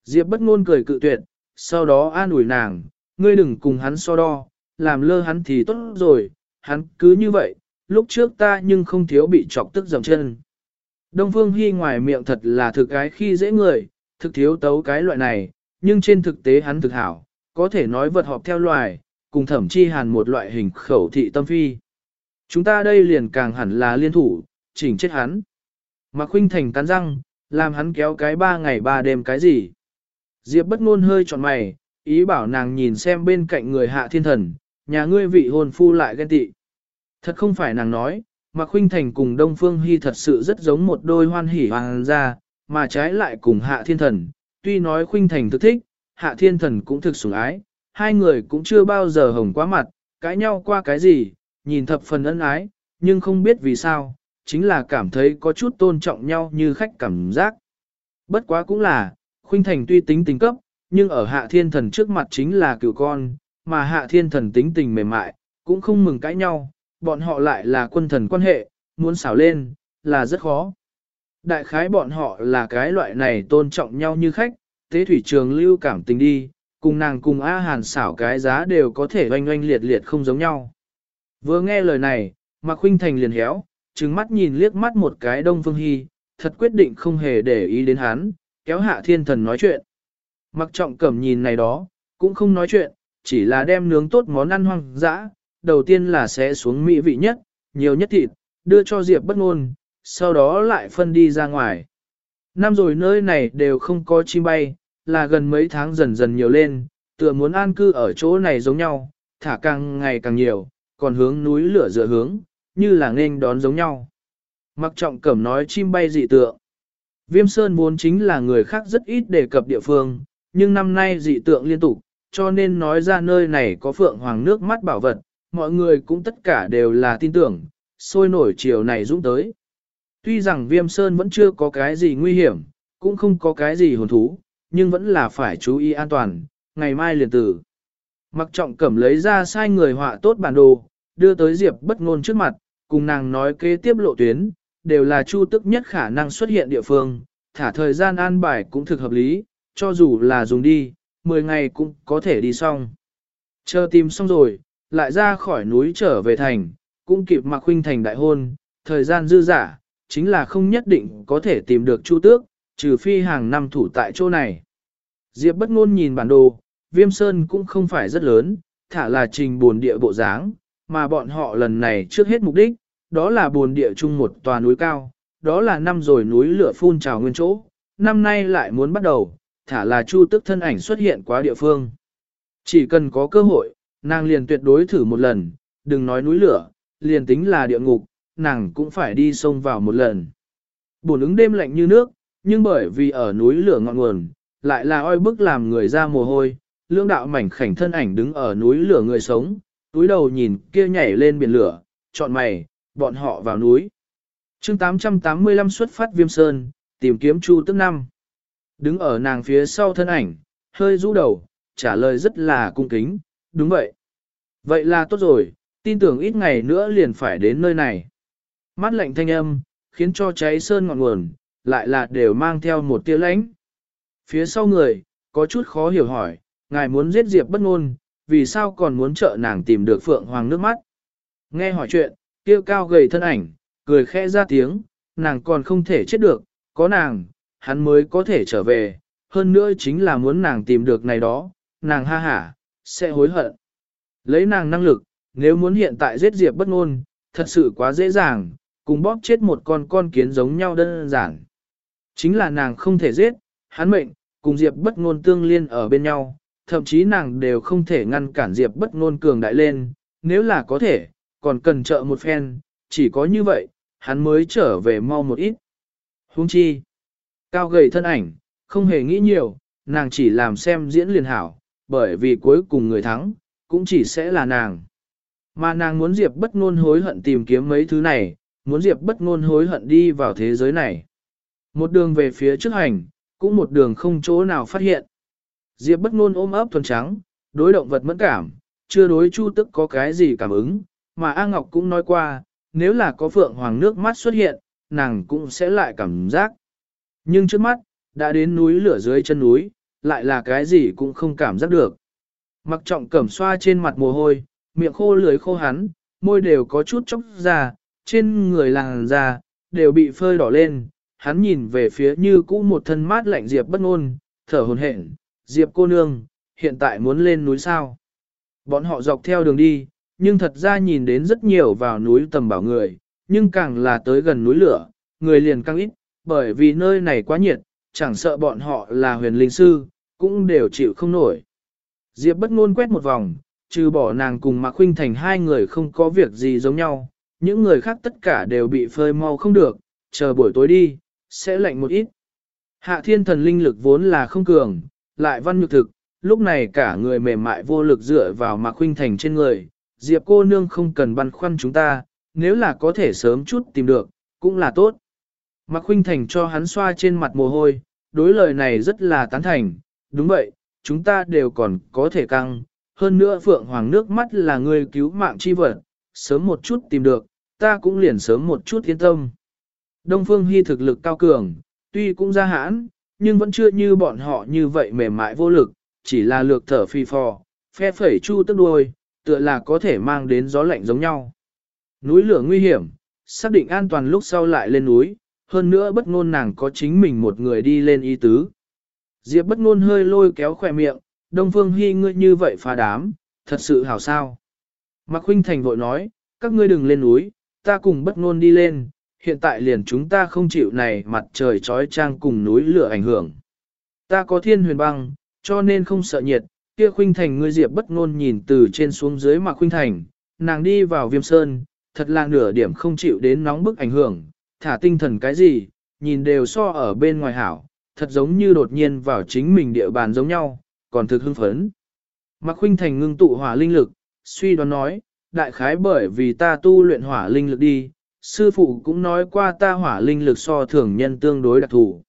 Diệp bất ngôn cười cự tuyệt, sau đó an ủi nàng, ngươi đừng cùng hắn so đo, làm lơ hắn thì tốt rồi, hắn cứ như vậy, lúc trước ta nhưng không thiếu bị chọc tức dầm chân. Đông Phương Hi ngoài miệng thật là thực cái khi dễ người, thực thiếu tấu cái loại này, nhưng trên thực tế hắn thực hảo, có thể nói vật họp theo loài, cùng thẩm chi hàn một loại hình khẩu thị tâm phi. Chúng ta đây liền càng hẳn là liên thủ, chỉnh chết hắn. Mạc Khuynh Thành cắn răng, làm hắn kéo cái ba ngày ba đêm cái gì. Diệp bất ngôn hơi trọn mày, ý bảo nàng nhìn xem bên cạnh người hạ thiên thần, nhà ngươi vị hôn phu lại ghen tị. Thật không phải nàng nói, mà Khuynh Thành cùng Đông Phương Hy thật sự rất giống một đôi hoan hỉ hoàng gia, mà trái lại cùng hạ thiên thần. Tuy nói Khuynh Thành thực thích, hạ thiên thần cũng thực sủng ái, hai người cũng chưa bao giờ hồng quá mặt, cãi nhau qua cái gì, nhìn thập phần ân ái, nhưng không biết vì sao, chính là cảm thấy có chút tôn trọng nhau như khách cảm giác. Bất quá cũng là, Khuynh Thành tuy tính tình cấp, nhưng ở hạ thiên thần trước mặt chính là cựu con, mà hạ thiên thần tính tình mềm mại, cũng không mừng cãi nhau, bọn họ lại là quân thần quan hệ, muốn xảo lên, là rất khó. Đại khái bọn họ là cái loại này tôn trọng nhau như khách, tế thủy trường lưu cảm tình đi, cùng nàng cùng A Hàn xảo cái giá đều có thể oanh oanh liệt liệt không giống nhau. Vừa nghe lời này, Mạc Khuynh Thành liền héo, trừng mắt nhìn liếc mắt một cái Đông Phương Hy, thật quyết định không hề để ý đến hắn, kéo hạ thiên thần nói chuyện. Mặc trọng cẩm nhìn này đó, cũng không nói chuyện, chỉ là đem nướng tốt món ăn hoang dã, đầu tiên là sẽ xuống mỹ vị nhất, nhiều nhất thịt, đưa cho Diệp bất ngôn, sau đó lại phân đi ra ngoài. Năm rồi nơi này đều không có chim bay, là gần mấy tháng dần dần nhiều lên, tựa muốn an cư ở chỗ này giống nhau, thả càng ngày càng nhiều, còn hướng núi lửa dựa hướng, như là nên đón giống nhau. Mặc trọng cẩm nói chim bay dị tượng. Viêm Sơn vốn chính là người khác rất ít đề cập địa phương, nhưng năm nay dị tượng liên tục, cho nên nói ra nơi này có phượng hoàng nước mắt bảo vật, mọi người cũng tất cả đều là tin tưởng, sôi nổi chiều này dũng tới. Tuy rằng viêm sơn vẫn chưa có cái gì nguy hiểm, cũng không có cái gì hồn thú, nhưng vẫn là phải chú ý an toàn, ngày mai liền tử. Mặc trọng cẩm lấy ra sai người họa tốt bản đồ, đưa tới Diệp bất ngôn trước mặt, cùng nàng nói kế tiếp lộ tuyến, đều là chu tức nhất khả năng xuất hiện địa phương, thả thời gian an bài cũng thực hợp lý, cho dù là dùng đi, 10 ngày cũng có thể đi xong. Chờ tìm xong rồi, lại ra khỏi núi trở về thành, cũng kịp mặc huynh thành đại hôn, thời gian dư giả, chính là không nhất định có thể tìm được chu tước, trừ phi hàng năm thủ tại chỗ này. Diệp bất ngôn nhìn bản đồ, viêm sơn cũng không phải rất lớn, thả là trình buồn địa bộ dáng, mà bọn họ lần này trước hết mục đích, đó là buồn địa chung một tòa núi cao, đó là năm rồi núi lửa phun trào nguyên chỗ, năm nay lại muốn bắt đầu, thả là chu tức thân ảnh xuất hiện quá địa phương. Chỉ cần có cơ hội, nàng liền tuyệt đối thử một lần, đừng nói núi lửa, liền tính là địa ngục, nàng cũng phải đi sông vào một lần. Bồn ứng đêm lạnh như nước, nhưng bởi vì ở núi lửa ngọn nguồn, lại là oi bức làm người ra mồ hôi, lương đạo mảnh khảnh thân ảnh đứng ở núi lửa người sống, túi đầu nhìn kia nhảy lên biển lửa, chọn mày, bọn họ vào núi. chương 885 xuất phát viêm sơn, tìm kiếm chu tức năm. Đứng ở nàng phía sau thân ảnh, hơi rũ đầu, trả lời rất là cung kính, đúng vậy. Vậy là tốt rồi, tin tưởng ít ngày nữa liền phải đến nơi này. Mắt lạnh thanh âm, khiến cho cháy sơn ngọn nguồn, lại là đều mang theo một tia lãnh. Phía sau người, có chút khó hiểu hỏi, ngài muốn giết Diệp bất ngôn, vì sao còn muốn trợ nàng tìm được Phượng Hoàng nước mắt. Nghe hỏi chuyện, kia cao gầy thân ảnh, cười khẽ ra tiếng, nàng còn không thể chết được, có nàng, hắn mới có thể trở về, hơn nữa chính là muốn nàng tìm được này đó, nàng ha hả, sẽ hối hận. Lấy nàng năng lực, nếu muốn hiện tại giết Diệp bất ngôn, thật sự quá dễ dàng, cùng bóp chết một con con kiến giống nhau đơn giản. Chính là nàng không thể giết, hắn mệnh, cùng Diệp bất ngôn tương liên ở bên nhau, thậm chí nàng đều không thể ngăn cản Diệp bất ngôn cường đại lên, nếu là có thể, còn cần trợ một phen, chỉ có như vậy, hắn mới trở về mau một ít. Hung chi, cao gầy thân ảnh, không hề nghĩ nhiều, nàng chỉ làm xem diễn liền hảo, bởi vì cuối cùng người thắng, cũng chỉ sẽ là nàng. Mà nàng muốn Diệp bất ngôn hối hận tìm kiếm mấy thứ này, muốn Diệp bất ngôn hối hận đi vào thế giới này. Một đường về phía trước hành, cũng một đường không chỗ nào phát hiện. Diệp bất ngôn ôm ấp thuần trắng, đối động vật mẫn cảm, chưa đối chu tức có cái gì cảm ứng, mà A Ngọc cũng nói qua, nếu là có phượng hoàng nước mắt xuất hiện, nàng cũng sẽ lại cảm giác. Nhưng trước mắt, đã đến núi lửa dưới chân núi, lại là cái gì cũng không cảm giác được. Mặc trọng cẩm xoa trên mặt mồ hôi, miệng khô lưới khô hắn, môi đều có chút chốc ra, trên người làng da, đều bị phơi đỏ lên. Hắn nhìn về phía như cũ một thân mát lạnh Diệp bất ngôn, thở hồn hển, Diệp cô nương, hiện tại muốn lên núi sao. Bọn họ dọc theo đường đi, nhưng thật ra nhìn đến rất nhiều vào núi tầm bảo người, nhưng càng là tới gần núi lửa, người liền càng ít, bởi vì nơi này quá nhiệt, chẳng sợ bọn họ là huyền linh sư, cũng đều chịu không nổi. Diệp bất ngôn quét một vòng, trừ bỏ nàng cùng Mạc Khuynh Thành hai người không có việc gì giống nhau, những người khác tất cả đều bị phơi mau không được, chờ buổi tối đi, sẽ lạnh một ít. Hạ thiên thần linh lực vốn là không cường, lại văn nhược thực, lúc này cả người mềm mại vô lực dựa vào Mạc Khuynh Thành trên người, Diệp cô nương không cần băn khoăn chúng ta, nếu là có thể sớm chút tìm được, cũng là tốt. Mạc Khuynh Thành cho hắn xoa trên mặt mồ hôi, đối lời này rất là tán thành, đúng vậy, chúng ta đều còn có thể căng, hơn nữa Phượng Hoàng nước mắt là người cứu mạng chi vật, sớm một chút tìm được, ta cũng liền sớm một chút yên tâm. Đông Phương Hy thực lực cao cường, tuy cũng ra hãn, nhưng vẫn chưa như bọn họ như vậy mềm mại vô lực, chỉ là lược thở phi phò, phe phẩy chu tức đuôi, tựa là có thể mang đến gió lạnh giống nhau. Núi lửa nguy hiểm, xác định an toàn lúc sau lại lên núi, hơn nữa bất ngôn nàng có chính mình một người đi lên y tứ. Diệp bất ngôn hơi lôi kéo khỏe miệng, Đông Phương Hy ngươi như vậy phá đám, thật sự hảo sao. Mạc Huynh Thành vội nói, các ngươi đừng lên núi, ta cùng bất ngôn đi lên, hiện tại liền chúng ta không chịu này mặt trời trói trang cùng núi lửa ảnh hưởng. Ta có thiên huyền băng, cho nên không sợ nhiệt, kia Khuynh Thành ngươi Diệp bất ngôn nhìn từ trên xuống dưới mà Khuynh Thành, nàng đi vào viêm sơn, thật là nửa điểm không chịu đến nóng bức ảnh hưởng, thả tinh thần cái gì, nhìn đều so ở bên ngoài hảo, thật giống như đột nhiên vào chính mình địa bàn giống nhau, còn thực hưng phấn. Mạc Khuynh Thành ngưng tụ hỏa linh lực, suy đoán nói, đại khái bởi vì ta tu luyện hỏa linh lực đi, sư phụ cũng nói qua ta hỏa linh lực so thường nhân tương đối đặc thù.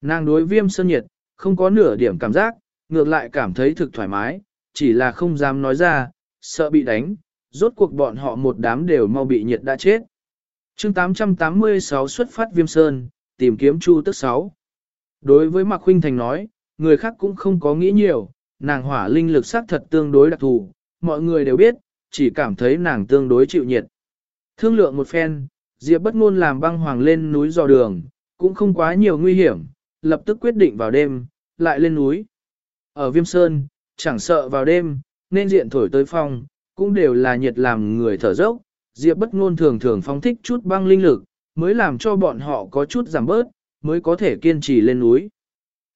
Nàng đối viêm sơn nhiệt, không có nửa điểm cảm giác, ngược lại cảm thấy thực thoải mái, chỉ là không dám nói ra, sợ bị đánh, rốt cuộc bọn họ một đám đều mau bị nhiệt đã chết. chương 886 xuất phát viêm sơn, tìm kiếm chu tức 6. Đối với Mạc Huynh Thành nói, người khác cũng không có nghĩ nhiều, nàng hỏa linh lực sắc thật tương đối đặc thù, mọi người đều biết, chỉ cảm thấy nàng tương đối chịu nhiệt. Thương lượng một phen, Diệp bất ngôn làm băng hoàng lên núi dò đường, cũng không quá nhiều nguy hiểm, lập tức quyết định vào đêm, lại lên núi. Ở Viêm Sơn, chẳng sợ vào đêm, nên diện thổi tới phong, cũng đều là nhiệt làm người thở dốc. Diệp bất ngôn thường thường phóng thích chút băng linh lực, mới làm cho bọn họ có chút giảm bớt, mới có thể kiên trì lên núi.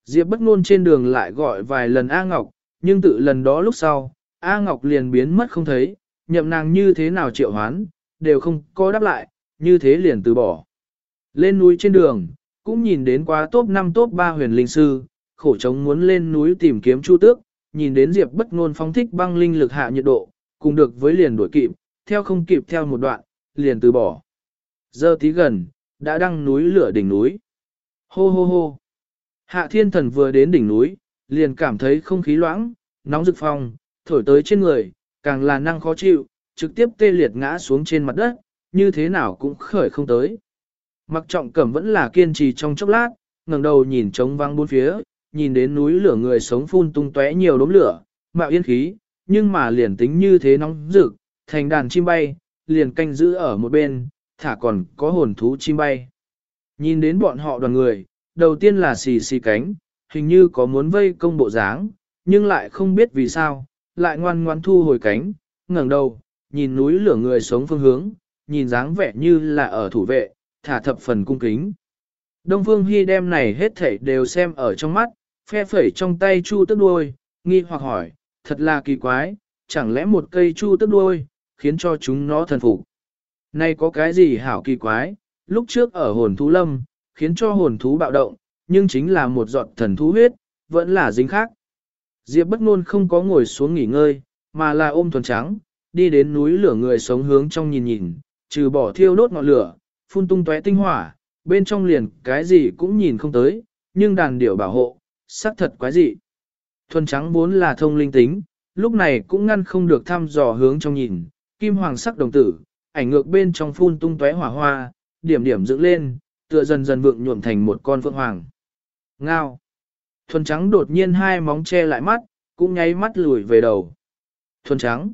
Diệp bất ngôn trên đường lại gọi vài lần A Ngọc, nhưng tự lần đó lúc sau, A Ngọc liền biến mất không thấy, nhậm nàng như thế nào triệu hoán, đều không có đáp lại, như thế liền từ bỏ. Lên núi trên đường, cũng nhìn đến quá top 5 top 3 huyền linh sư, khổ chống muốn lên núi tìm kiếm chu tước, nhìn đến Diệp bất ngôn phóng thích băng linh lực hạ nhiệt độ, cùng được với liền đuổi kịp, theo không kịp theo một đoạn, liền từ bỏ. Giờ tí gần, đã đăng núi lửa đỉnh núi. Hô hô hô. Hạ thiên thần vừa đến đỉnh núi, liền cảm thấy không khí loãng, nóng rực phong, thổi tới trên người, càng là năng khó chịu, trực tiếp tê liệt ngã xuống trên mặt đất, như thế nào cũng khởi không tới. Mặc trọng cẩm vẫn là kiên trì trong chốc lát, ngẩng đầu nhìn trống vang bốn phía, nhìn đến núi lửa người sống phun tung tóe nhiều đốm lửa, mạo yên khí, nhưng mà liền tính như thế nóng rực, thành đàn chim bay, liền canh giữ ở một bên, thả còn có hồn thú chim bay. Nhìn đến bọn họ đoàn người, đầu tiên là xì xì cánh, hình như có muốn vây công bộ dáng, nhưng lại không biết vì sao, lại ngoan ngoan thu hồi cánh, ngẩng đầu, nhìn núi lửa người sống phương hướng, nhìn dáng vẻ như là ở thủ vệ, thả thập phần cung kính. Đông Phương Hy đem này hết thảy đều xem ở trong mắt, phe phẩy trong tay chu tức đuôi, nghi hoặc hỏi, thật là kỳ quái, chẳng lẽ một cây chu tức đuôi, khiến cho chúng nó thần phục. Này có cái gì hảo kỳ quái, lúc trước ở hồn thú lâm, khiến cho hồn thú bạo động, nhưng chính là một giọt thần thú huyết, vẫn là dính khác. Diệp bất ngôn không có ngồi xuống nghỉ ngơi, mà là ôm thuần trắng, đi đến núi lửa người sống hướng trong nhìn nhìn, trừ bỏ thiêu đốt ngọn lửa, phun tung tóe tinh hỏa, bên trong liền cái gì cũng nhìn không tới, nhưng đàn điểu bảo hộ, sắc thật quái dị. Thuần trắng vốn là thông linh tính, lúc này cũng ngăn không được thăm dò hướng trong nhìn, kim hoàng sắc đồng tử, ảnh ngược bên trong phun tung tóe hỏa hoa, điểm điểm dựng lên, tựa dần dần vượng nhuộm thành một con phượng hoàng. Ngao. Thuần trắng đột nhiên hai móng che lại mắt, cũng nháy mắt lùi về đầu. Thuần trắng.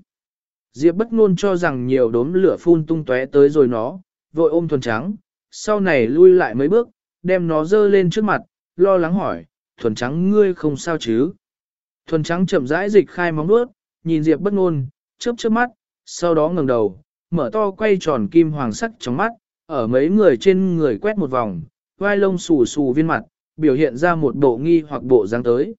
Diệp bất ngôn cho rằng nhiều đốm lửa phun tung tóe tới rồi nó, vội ôm thuần trắng, sau này lui lại mấy bước, đem nó dơ lên trước mặt, lo lắng hỏi, thuần trắng ngươi không sao chứ? Thuần trắng chậm rãi dịch khai móng nuốt, nhìn Diệp bất ngôn, chớp chớp mắt, sau đó ngẩng đầu, mở to quay tròn kim hoàng sắc trong mắt, ở mấy người trên người quét một vòng, vai lông xù xù viên mặt, biểu hiện ra một bộ nghi hoặc bộ dáng tới.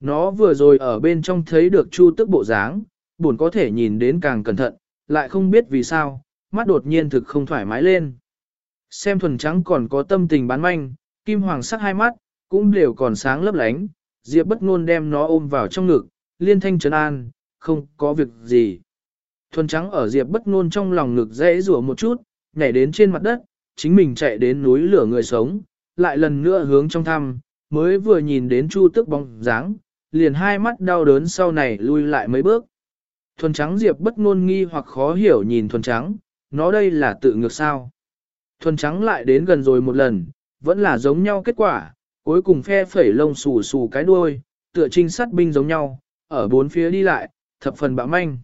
Nó vừa rồi ở bên trong thấy được chu tức bộ dáng, buồn có thể nhìn đến càng cẩn thận, lại không biết vì sao, mắt đột nhiên thực không thoải mái lên. Xem thuần trắng còn có tâm tình bán manh, kim hoàng sắc hai mắt, cũng đều còn sáng lấp lánh, Diệp bất ngôn đem nó ôm vào trong ngực, liên thanh trấn an, không có việc gì. Thuần trắng ở Diệp bất ngôn trong lòng ngực dễ rủa một chút, nhảy đến trên mặt đất, chính mình chạy đến núi lửa người sống, lại lần nữa hướng trong thăm, mới vừa nhìn đến Chu Tức bóng dáng, liền hai mắt đau đớn sau này lui lại mấy bước. Thuần trắng Diệp bất ngôn nghi hoặc khó hiểu nhìn thuần trắng, nó đây là tự ngược sao. Thuần trắng lại đến gần rồi một lần, vẫn là giống nhau kết quả, cuối cùng phe phẩy lông xù xù cái đuôi, tựa trinh sát binh giống nhau, ở bốn phía đi lại, thập phần bạo manh.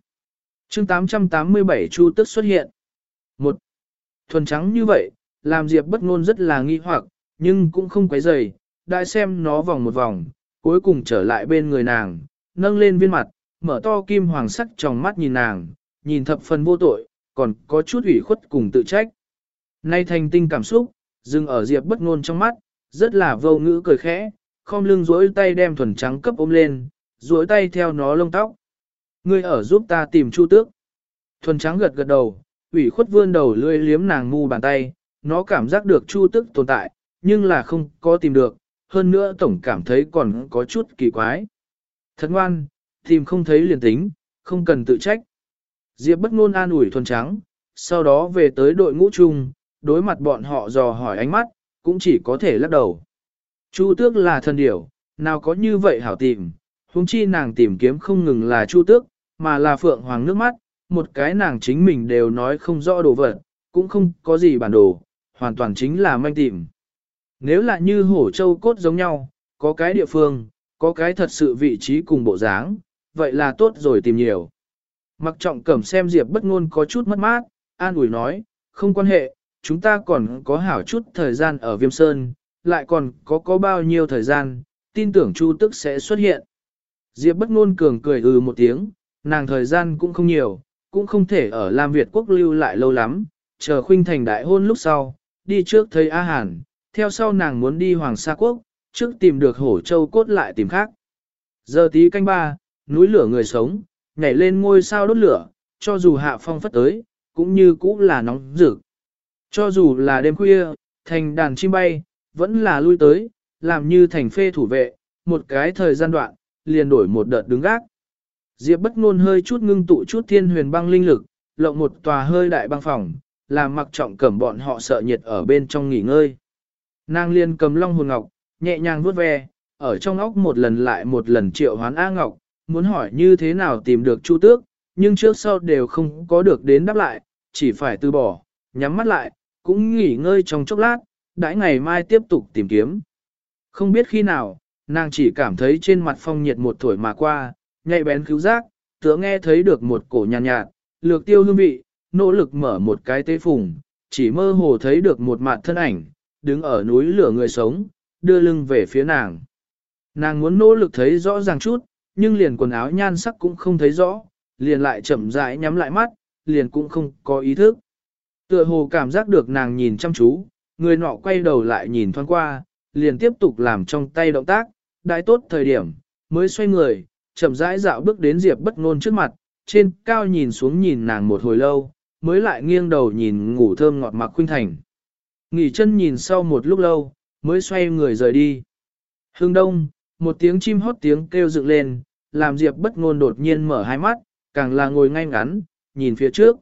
chương 887 Chu tức xuất hiện. Một thuần trắng như vậy, làm Diệp bất ngôn rất là nghi hoặc, nhưng cũng không quấy rầy, đại xem nó vòng một vòng, cuối cùng trở lại bên người nàng, nâng lên viên mặt, mở to kim hoàng sắc trong mắt nhìn nàng, nhìn thập phần vô tội, còn có chút ủy khuất cùng tự trách. Nay thành tinh cảm xúc, dừng ở Diệp bất ngôn trong mắt, rất là vô ngữ cười khẽ, khom lưng duỗi tay đem thuần trắng cấp ôm lên, duỗi tay theo nó lông tóc. Ngươi ở giúp ta tìm Chu Tước. Thuần trắng gật gật đầu, ủy khuất vươn đầu lưỡi liếm nàng ngu bàn tay, nó cảm giác được Chu Tước tồn tại, nhưng là không có tìm được, hơn nữa tổng cảm thấy còn có chút kỳ quái. Thật ngoan, tìm không thấy liền tính, không cần tự trách. Diệp bất ngôn an ủi thuần trắng, sau đó về tới đội ngũ chung, đối mặt bọn họ dò hỏi ánh mắt, cũng chỉ có thể lắc đầu. Chu tước là thần điểu, nào có như vậy hảo tìm, huống chi nàng tìm kiếm không ngừng là chu tước, mà là phượng hoàng nước mắt, một cái nàng chính mình đều nói không rõ đồ vật, cũng không có gì bản đồ, hoàn toàn chính là manh tìm. Nếu là như hổ châu cốt giống nhau, có cái địa phương, có cái thật sự vị trí cùng bộ dáng, vậy là tốt rồi tìm nhiều. Mặc trọng cẩm xem Diệp bất ngôn có chút mất mát, an ủi nói, không quan hệ, chúng ta còn có hảo chút thời gian ở Viêm Sơn, lại còn có có bao nhiêu thời gian, tin tưởng Chu Tức sẽ xuất hiện. Diệp bất ngôn cường cười ừ một tiếng, nàng thời gian cũng không nhiều, cũng không thể ở Lam Việt quốc lưu lại lâu lắm, chờ khuynh thành đại hôn lúc sau, đi trước thấy A Hàn, theo sau nàng muốn đi Hoàng Sa Quốc, trước tìm được hổ châu cốt lại tìm khác. Giờ tí canh ba, núi lửa người sống, nhảy lên ngôi sao đốt lửa, cho dù hạ phong phất tới, cũng như cũ là nóng rực. Cho dù là đêm khuya, thành đàn chim bay, vẫn là lui tới, làm như thành phê thủ vệ, một cái thời gian đoạn, liền đổi một đợt đứng gác. Diệp bất ngôn hơi chút ngưng tụ chút thiên huyền băng linh lực, lộng một tòa hơi đại băng phòng, làm mặc trọng cẩm bọn họ sợ nhiệt ở bên trong nghỉ ngơi. Nàng liên cầm long hồn ngọc, nhẹ nhàng vuốt ve, ở trong óc một lần lại một lần triệu hoán A Ngọc, muốn hỏi như thế nào tìm được Chu Tước, nhưng trước sau đều không có được đến đáp lại, chỉ phải từ bỏ, nhắm mắt lại, cũng nghỉ ngơi trong chốc lát, đãi ngày mai tiếp tục tìm kiếm. Không biết khi nào, nàng chỉ cảm thấy trên mặt phong nhiệt một tuổi mà qua, nhạy bén cứu giác, tựa nghe thấy được một cổ nhàn nhạt, nhạt, lược tiêu hương vị, nỗ lực mở một cái tế phùng, chỉ mơ hồ thấy được một mặt thân ảnh, đứng ở núi lửa người sống, đưa lưng về phía nàng. Nàng muốn nỗ lực thấy rõ ràng chút, nhưng liền quần áo nhan sắc cũng không thấy rõ, liền lại chậm rãi nhắm lại mắt, liền cũng không có ý thức. Tựa hồ cảm giác được nàng nhìn chăm chú, người nọ quay đầu lại nhìn thoáng qua, liền tiếp tục làm trong tay động tác, đại tốt thời điểm, mới xoay người, chậm rãi dạo bước đến Diệp bất ngôn trước mặt, trên cao nhìn xuống nhìn nàng một hồi lâu, mới lại nghiêng đầu nhìn ngủ thơm ngọt mặc khuynh thành. Nghỉ chân nhìn sau một lúc lâu, mới xoay người rời đi. Hương đông, một tiếng chim hót tiếng kêu dựng lên, làm Diệp bất ngôn đột nhiên mở hai mắt, càng là ngồi ngay ngắn, nhìn phía trước.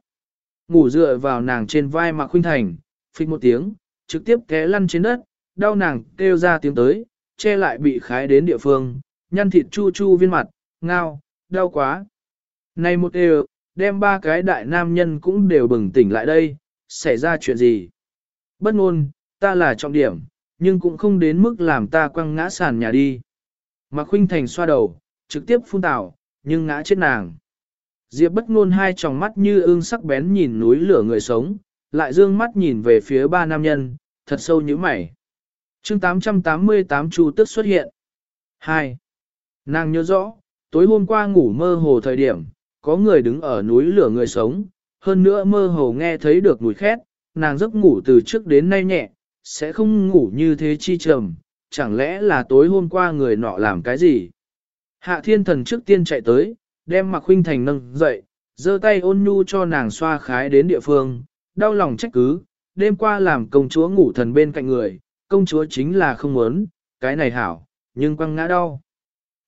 Ngủ dựa vào nàng trên vai Mạc Khuynh Thành, phịch một tiếng, trực tiếp té lăn trên đất, đau nàng kêu ra tiếng tới, che lại bị khái đến địa phương, nhăn thịt chu chu viên mặt, ngao, đau quá. Này một đều, đem ba cái đại nam nhân cũng đều bừng tỉnh lại đây, xảy ra chuyện gì? Bất ngôn, ta là trọng điểm, nhưng cũng không đến mức làm ta quăng ngã sàn nhà đi. Mạc Khuynh Thành xoa đầu, trực tiếp phun tảo, nhưng ngã chết nàng. Diệp bất ngôn hai tròng mắt như ương sắc bén nhìn núi lửa người sống, lại dương mắt nhìn về phía ba nam nhân, thật sâu như mày. chương 888 Chu tức xuất hiện. 2. Nàng nhớ rõ, tối hôm qua ngủ mơ hồ thời điểm, có người đứng ở núi lửa người sống, hơn nữa mơ hồ nghe thấy được mùi khét, nàng giấc ngủ từ trước đến nay nhẹ, sẽ không ngủ như thế chi trầm, chẳng lẽ là tối hôm qua người nọ làm cái gì? Hạ thiên thần trước tiên chạy tới, đem mặc huynh thành nâng dậy, giơ tay ôn nhu cho nàng xoa khái đến địa phương, đau lòng trách cứ, đêm qua làm công chúa ngủ thần bên cạnh người, công chúa chính là không muốn, cái này hảo, nhưng quăng ngã đau.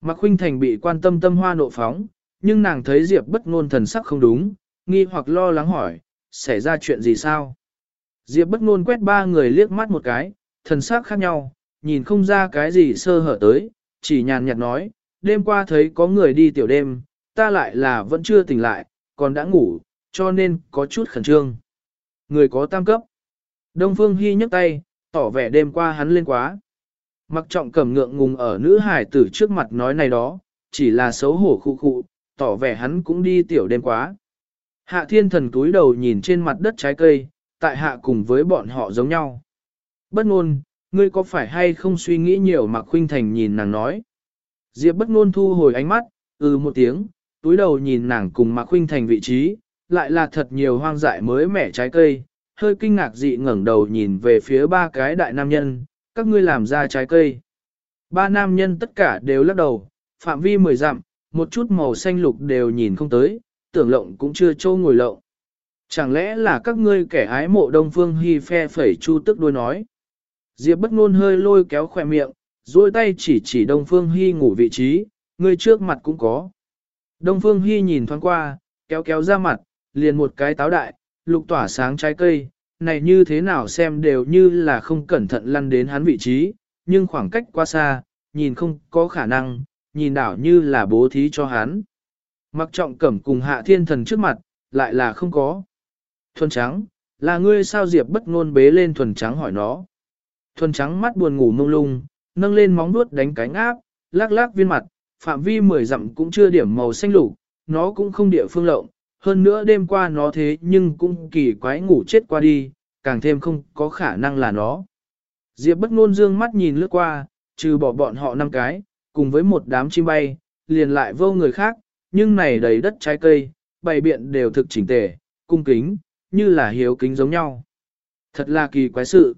Mạc Khuynh Thành bị quan tâm tâm hoa nộ phóng, nhưng nàng thấy Diệp bất ngôn thần sắc không đúng, nghi hoặc lo lắng hỏi, xảy ra chuyện gì sao? Diệp bất ngôn quét ba người liếc mắt một cái, thần sắc khác nhau, nhìn không ra cái gì sơ hở tới, chỉ nhàn nhạt nói, đêm qua thấy có người đi tiểu đêm, ta lại là vẫn chưa tỉnh lại, còn đã ngủ, cho nên có chút khẩn trương. Người có tam cấp. Đông Phương Hy nhấc tay, tỏ vẻ đêm qua hắn lên quá. Mặc trọng cẩm ngượng ngùng ở nữ hải tử trước mặt nói này đó, chỉ là xấu hổ khu khu, tỏ vẻ hắn cũng đi tiểu đêm quá. Hạ thiên thần túi đầu nhìn trên mặt đất trái cây, tại hạ cùng với bọn họ giống nhau. Bất ngôn, ngươi có phải hay không suy nghĩ nhiều mà khuynh thành nhìn nàng nói. Diệp bất ngôn thu hồi ánh mắt, ừ một tiếng, túi đầu nhìn nàng cùng Mạc Khuynh Thành vị trí, lại là thật nhiều hoang dại mới mẻ trái cây, hơi kinh ngạc dị ngẩng đầu nhìn về phía ba cái đại nam nhân, các ngươi làm ra trái cây. Ba nam nhân tất cả đều lắc đầu, phạm vi mười dặm, một chút màu xanh lục đều nhìn không tới, tưởng lộng cũng chưa trâu ngồi lộng. Chẳng lẽ là các ngươi kẻ ái mộ Đông Phương Hi phe phẩy chu tức đôi nói. Diệp bất ngôn hơi lôi kéo khỏe miệng, duỗi tay chỉ chỉ Đông Phương Hi ngủ vị trí, người trước mặt cũng có. Đông Phương Hi nhìn thoáng qua, kéo kéo ra mặt, liền một cái táo đại, lục tỏa sáng trái cây, này như thế nào xem đều như là không cẩn thận lăn đến hắn vị trí, nhưng khoảng cách quá xa, nhìn không có khả năng, nhìn đảo như là bố thí cho hắn. Mặc trọng cẩm cùng hạ thiên thần trước mặt, lại là không có. Thuần trắng, là ngươi sao diệp bất ngôn bế lên thuần trắng hỏi nó. Thuần trắng mắt buồn ngủ mông lung, nâng lên móng vuốt đánh cánh áp, lắc lắc viên mặt, phạm vi mười dặm cũng chưa điểm màu xanh lục, nó cũng không địa phương lộng, hơn nữa đêm qua nó thế nhưng cũng kỳ quái ngủ chết qua đi, càng thêm không có khả năng là nó. Diệp bất ngôn dương mắt nhìn lướt qua, trừ bỏ bọn họ năm cái, cùng với một đám chim bay, liền lại vô người khác, nhưng này đầy đất trái cây, bày biện đều thực chỉnh tề, cung kính, như là hiếu kính giống nhau. Thật là kỳ quái sự.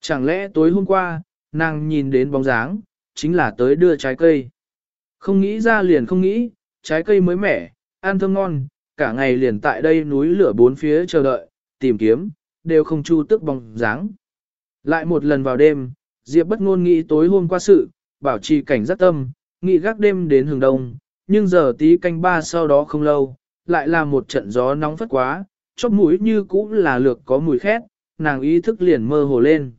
Chẳng lẽ tối hôm qua, nàng nhìn đến bóng dáng, chính là tới đưa trái cây. Không nghĩ ra liền không nghĩ, trái cây mới mẻ, ăn thơm ngon, cả ngày liền tại đây núi lửa bốn phía chờ đợi, tìm kiếm, đều không chu tức bóng dáng. Lại một lần vào đêm, Diệp bất ngôn nghĩ tối hôm qua sự, bảo trì cảnh giác tâm, nghĩ gác đêm đến hừng đông, nhưng giờ tí canh ba sau đó không lâu, lại là một trận gió nóng phất quá, chóp mũi như cũ là lược có mùi khét, nàng ý thức liền mơ hồ lên.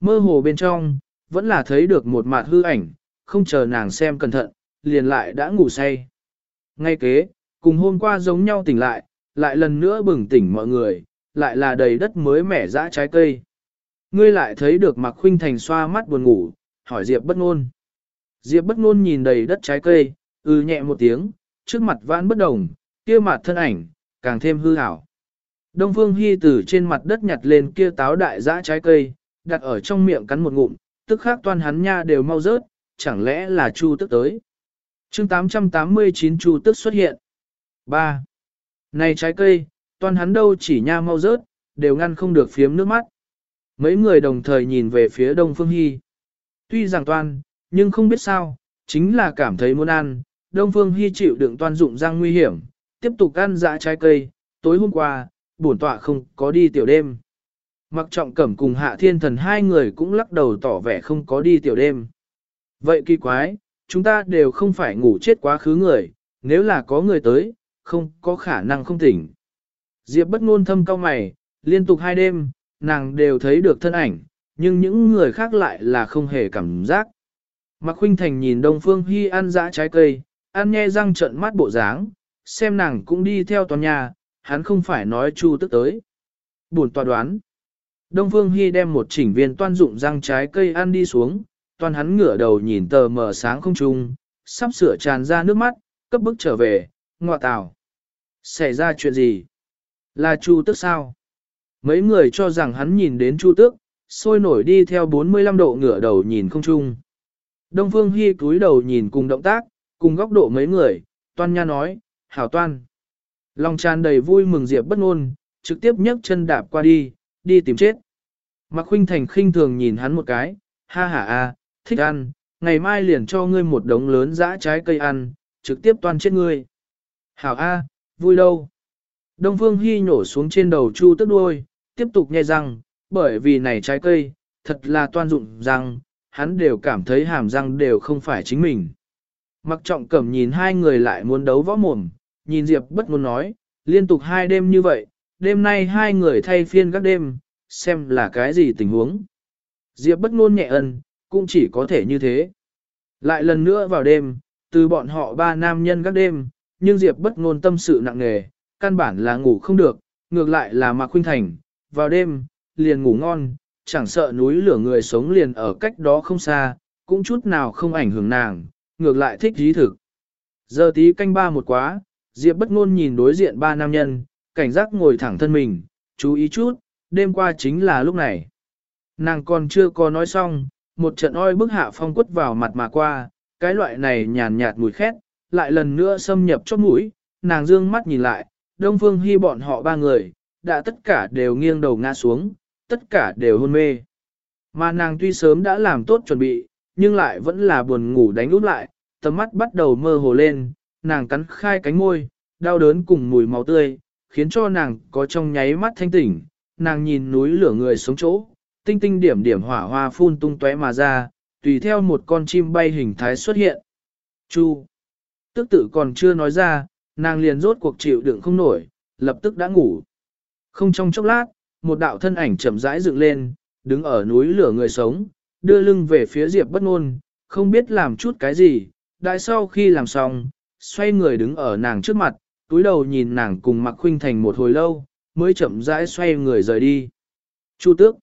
Mơ hồ bên trong, vẫn là thấy được một mặt hư ảnh, không chờ nàng xem cẩn thận, liền lại đã ngủ say. Ngay kế, cùng hôm qua giống nhau tỉnh lại, lại lần nữa bừng tỉnh mọi người, lại là đầy đất mới mẻ dã trái cây. Ngươi lại thấy được Mạc Khuynh Thành xoa mắt buồn ngủ, hỏi Diệp bất ngôn. Diệp bất ngôn nhìn đầy đất trái cây, ư ừ nhẹ một tiếng, trước mặt vãn bất đồng, kia mặt thân ảnh, càng thêm hư ảo. Đông Phương Hi từ trên mặt đất nhặt lên kia táo đại dã trái cây, đặt ở trong miệng cắn một ngụm, tức khắc toàn hắn nha đều mau rớt, chẳng lẽ là Chu tức tới. Chương 889 Chu tức xuất hiện. 3. Này trái cây, toàn hắn đâu chỉ nha mau rớt, đều ngăn không được phiếm nước mắt. Mấy người đồng thời nhìn về phía Đông Phương Hy. Tuy rằng toàn, nhưng không biết sao, chính là cảm thấy muốn ăn, Đông Phương Hy chịu đựng toàn dụng răng nguy hiểm, tiếp tục ăn dã trái cây, tối hôm qua, bổn tọa không có đi tiểu đêm. Mặc trọng cẩm cùng hạ thiên thần hai người cũng lắc đầu tỏ vẻ không có đi tiểu đêm. Vậy kỳ quái, chúng ta đều không phải ngủ chết quá khứ người, nếu là có người tới, không có khả năng không tỉnh. Diệp bất ngôn thâm cao mày, liên tục hai đêm, nàng đều thấy được thân ảnh, nhưng những người khác lại là không hề cảm giác. Mạc Khuynh Thành nhìn Đông Phương Hi ăn dã trái cây, ăn nhe răng trợn mắt bộ dáng, xem nàng cũng đi theo toàn nhà, hắn không phải nói chu tức tới. Buồn tòa đoán. Đông Phương Hy đem một chỉnh viên toan dụng răng trái cây ăn đi xuống, toàn hắn ngửa đầu nhìn tờ mờ sáng không trung, sắp sửa tràn ra nước mắt, cấp bức trở về, ngọa tào. Xảy ra chuyện gì? Là chu tức sao? Mấy người cho rằng hắn nhìn đến chu tước, sôi nổi đi theo 45 độ ngửa đầu nhìn không trung. Đông Phương Hy cúi đầu nhìn cùng động tác, cùng góc độ mấy người, toan nha nói, hảo toan. Lòng tràn đầy vui mừng Diệp bất ngôn, trực tiếp nhấc chân đạp qua đi, đi tìm chết. Mạc Khuynh Thành khinh thường nhìn hắn một cái, ha ha a, thích ăn, ngày mai liền cho ngươi một đống lớn dã trái cây ăn, trực tiếp toan chết ngươi. Hảo a, vui đâu. Đông Phương Hi nhổ xuống trên đầu Chu tức đuôi, tiếp tục nghe răng, bởi vì này trái cây, thật là toan dụng răng, hắn đều cảm thấy hàm răng đều không phải chính mình. Mặc trọng cẩm nhìn hai người lại muốn đấu võ mồm, nhìn Diệp bất ngôn nói, liên tục hai đêm như vậy, đêm nay hai người thay phiên các đêm, xem là cái gì tình huống. Diệp bất ngôn nhẹ ân, cũng chỉ có thể như thế. Lại lần nữa vào đêm, từ bọn họ ba nam nhân các đêm, nhưng Diệp bất ngôn tâm sự nặng nề, căn bản là ngủ không được, ngược lại là Mạc Khuynh Thành, vào đêm, liền ngủ ngon, chẳng sợ núi lửa người sống liền ở cách đó không xa, cũng chút nào không ảnh hưởng nàng, ngược lại thích trí thực. Giờ tí canh ba một quá, Diệp bất ngôn nhìn đối diện ba nam nhân, cảnh giác ngồi thẳng thân mình, chú ý chút, đêm qua chính là lúc này. Nàng còn chưa có nói xong, một trận oi bức hạ phong quất vào mặt mà qua, cái loại này nhàn nhạt mùi khét, lại lần nữa xâm nhập chóp mũi, nàng dương mắt nhìn lại, Đông Phương Hy bọn họ ba người, đã tất cả đều nghiêng đầu ngã xuống, tất cả đều hôn mê. Mà nàng tuy sớm đã làm tốt chuẩn bị, nhưng lại vẫn là buồn ngủ đánh úp lại, tầm mắt bắt đầu mơ hồ lên, nàng cắn khai cánh môi, đau đớn cùng mùi máu tươi, khiến cho nàng có trong nháy mắt thanh tỉnh, nàng nhìn núi lửa người sống chỗ, tinh tinh điểm điểm hỏa hoa phun tung tóe mà ra, tùy theo một con chim bay hình thái xuất hiện. Chu. Tức tự còn chưa nói ra, nàng liền rốt cuộc chịu đựng không nổi, lập tức đã ngủ. Không trong chốc lát, một đạo thân ảnh chậm rãi dựng lên, đứng ở núi lửa người sống, đưa lưng về phía Diệp bất ngôn, không biết làm chút cái gì, đại sau khi làm xong, xoay người đứng ở nàng trước mặt, túi đầu nhìn nàng cùng mặc khuynh thành một hồi lâu, mới chậm rãi xoay người rời đi. Chu tước.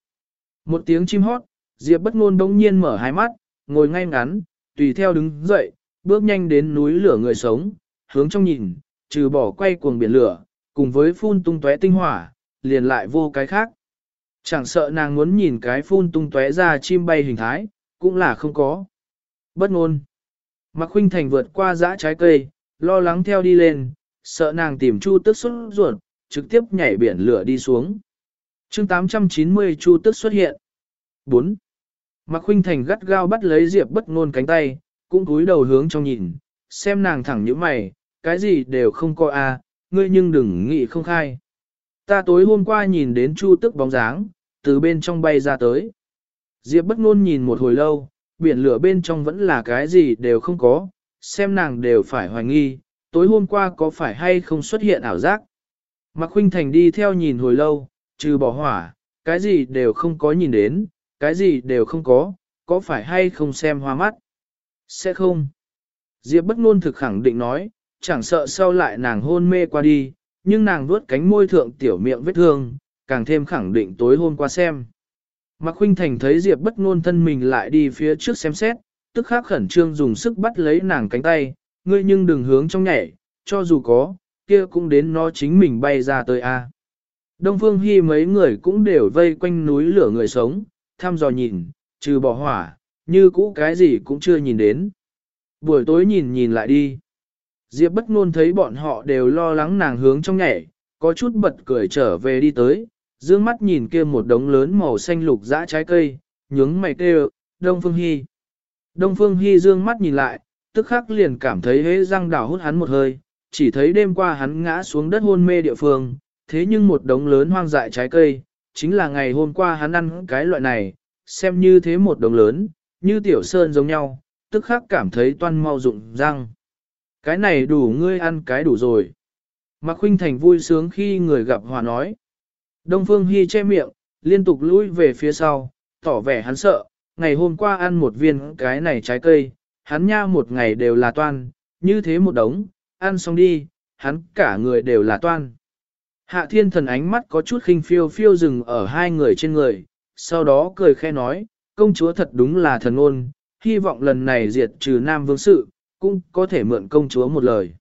Một tiếng chim hót, Diệp bất ngôn đống nhiên mở hai mắt, ngồi ngay ngắn, tùy theo đứng dậy, bước nhanh đến núi lửa người sống, hướng trong nhìn, trừ bỏ quay cuồng biển lửa, cùng với phun tung tóe tinh hỏa, liền lại vô cái khác. Chẳng sợ nàng muốn nhìn cái phun tung tóe ra chim bay hình thái, cũng là không có. Bất ngôn. Mạc Khuynh Thành vượt qua dã trái cây, lo lắng theo đi lên, sợ nàng tìm Chu Tức xuất ruột, trực tiếp nhảy biển lửa đi xuống. Chương 890 Chu Tức xuất hiện. 4. Mạc Khuynh Thành gắt gao bắt lấy Diệp Bất Ngôn cánh tay, cũng cúi đầu hướng trong nhìn, xem nàng thẳng như mày, cái gì đều không có a, à, ngươi nhưng đừng nghĩ không khai. Ta tối hôm qua nhìn đến Chu Tức bóng dáng, từ bên trong bay ra tới. Diệp Bất Ngôn nhìn một hồi lâu, biển lửa bên trong vẫn là cái gì đều không có, xem nàng đều phải hoài nghi, tối hôm qua có phải hay không xuất hiện ảo giác. Mạc Khuynh Thành đi theo nhìn hồi lâu, trừ bỏ hỏa, cái gì đều không có nhìn đến, cái gì đều không có, có phải hay không xem hoa mắt. Sẽ không. Diệp bất ngôn thực khẳng định nói, chẳng sợ sau lại nàng hôn mê qua đi, nhưng nàng vuốt cánh môi thượng tiểu miệng vết thương, càng thêm khẳng định tối hôm qua xem. Mạc Khuynh Thành thấy Diệp bất ngôn thân mình lại đi phía trước xem xét, tức khắc khẩn trương dùng sức bắt lấy nàng cánh tay, ngươi nhưng đừng hướng trong nhảy, cho dù có, kia cũng đến nó chính mình bay ra tới a. Đông Phương Hi mấy người cũng đều vây quanh núi lửa người sống, thăm dò nhìn, trừ bỏ hỏa, như cũ cái gì cũng chưa nhìn đến. Buổi tối nhìn nhìn lại đi. Diệp bất ngôn thấy bọn họ đều lo lắng nàng hướng trong nhảy, có chút bật cười trở về đi tới, dương mắt nhìn kia một đống lớn màu xanh lục dã trái cây, nhướng mày kêu, Đông Phương Hi. Đông Phương Hi dương mắt nhìn lại, tức khắc liền cảm thấy hế răng đảo hút hắn một hơi, chỉ thấy đêm qua hắn ngã xuống đất hôn mê địa phương, thế nhưng một đống lớn hoang dại trái cây, chính là ngày hôm qua hắn ăn cái loại này, xem như thế một đống lớn, như tiểu sơn giống nhau, tức khắc cảm thấy toan mau rụng răng. Cái này đủ ngươi ăn cái đủ rồi. Mạc Khuynh Thành vui sướng khi người gặp hòa nói. Đông Phương hy che miệng, liên tục lùi về phía sau, tỏ vẻ hắn sợ, ngày hôm qua ăn một viên cái này trái cây, hắn nha một ngày đều là toan, như thế một đống, ăn xong đi, hắn cả người đều là toan. Hạ thiên thần ánh mắt có chút khinh phiêu phiêu dừng ở hai người trên người, sau đó cười khe nói, công chúa thật đúng là thần ôn, hy vọng lần này diệt trừ nam vương sự, cũng có thể mượn công chúa một lời.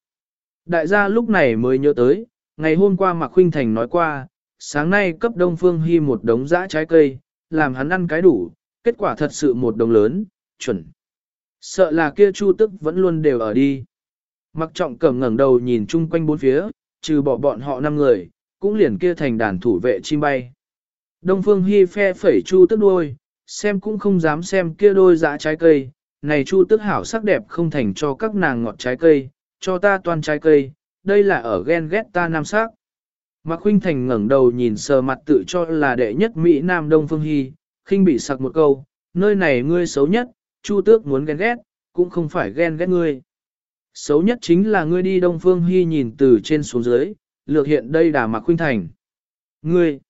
Đại gia lúc này mới nhớ tới, ngày hôm qua Mạc Khuynh Thành nói qua, sáng nay cấp Đông Phương Hy một đống dã trái cây, làm hắn ăn cái đủ, kết quả thật sự một đồng lớn, chuẩn. Sợ là kia Chu Tức vẫn luôn đều ở đi. Mặc trọng cẩm ngẩng đầu nhìn chung quanh bốn phía, trừ bỏ bọn họ năm người, cũng liền kia thành đàn thủ vệ chim bay. Đông Phương Hy phe phẩy Chu Tức đuôi, xem cũng không dám xem kia đôi dã trái cây, này Chu Tức hảo sắc đẹp không thành cho các nàng ngọt trái cây, cho ta toàn trái cây, đây là ở ghen ghét ta nam sắc. Mạc Khuynh Thành ngẩng đầu nhìn sờ mặt tự cho là đệ nhất Mỹ Nam Đông Phương Hy, khinh bị sặc một câu, nơi này ngươi xấu nhất, Chu Tước muốn ghen ghét, cũng không phải ghen ghét ngươi. Xấu nhất chính là ngươi đi Đông Phương Hy nhìn từ trên xuống dưới, lược hiện đây đà Mạc Khuynh Thành. Ngươi,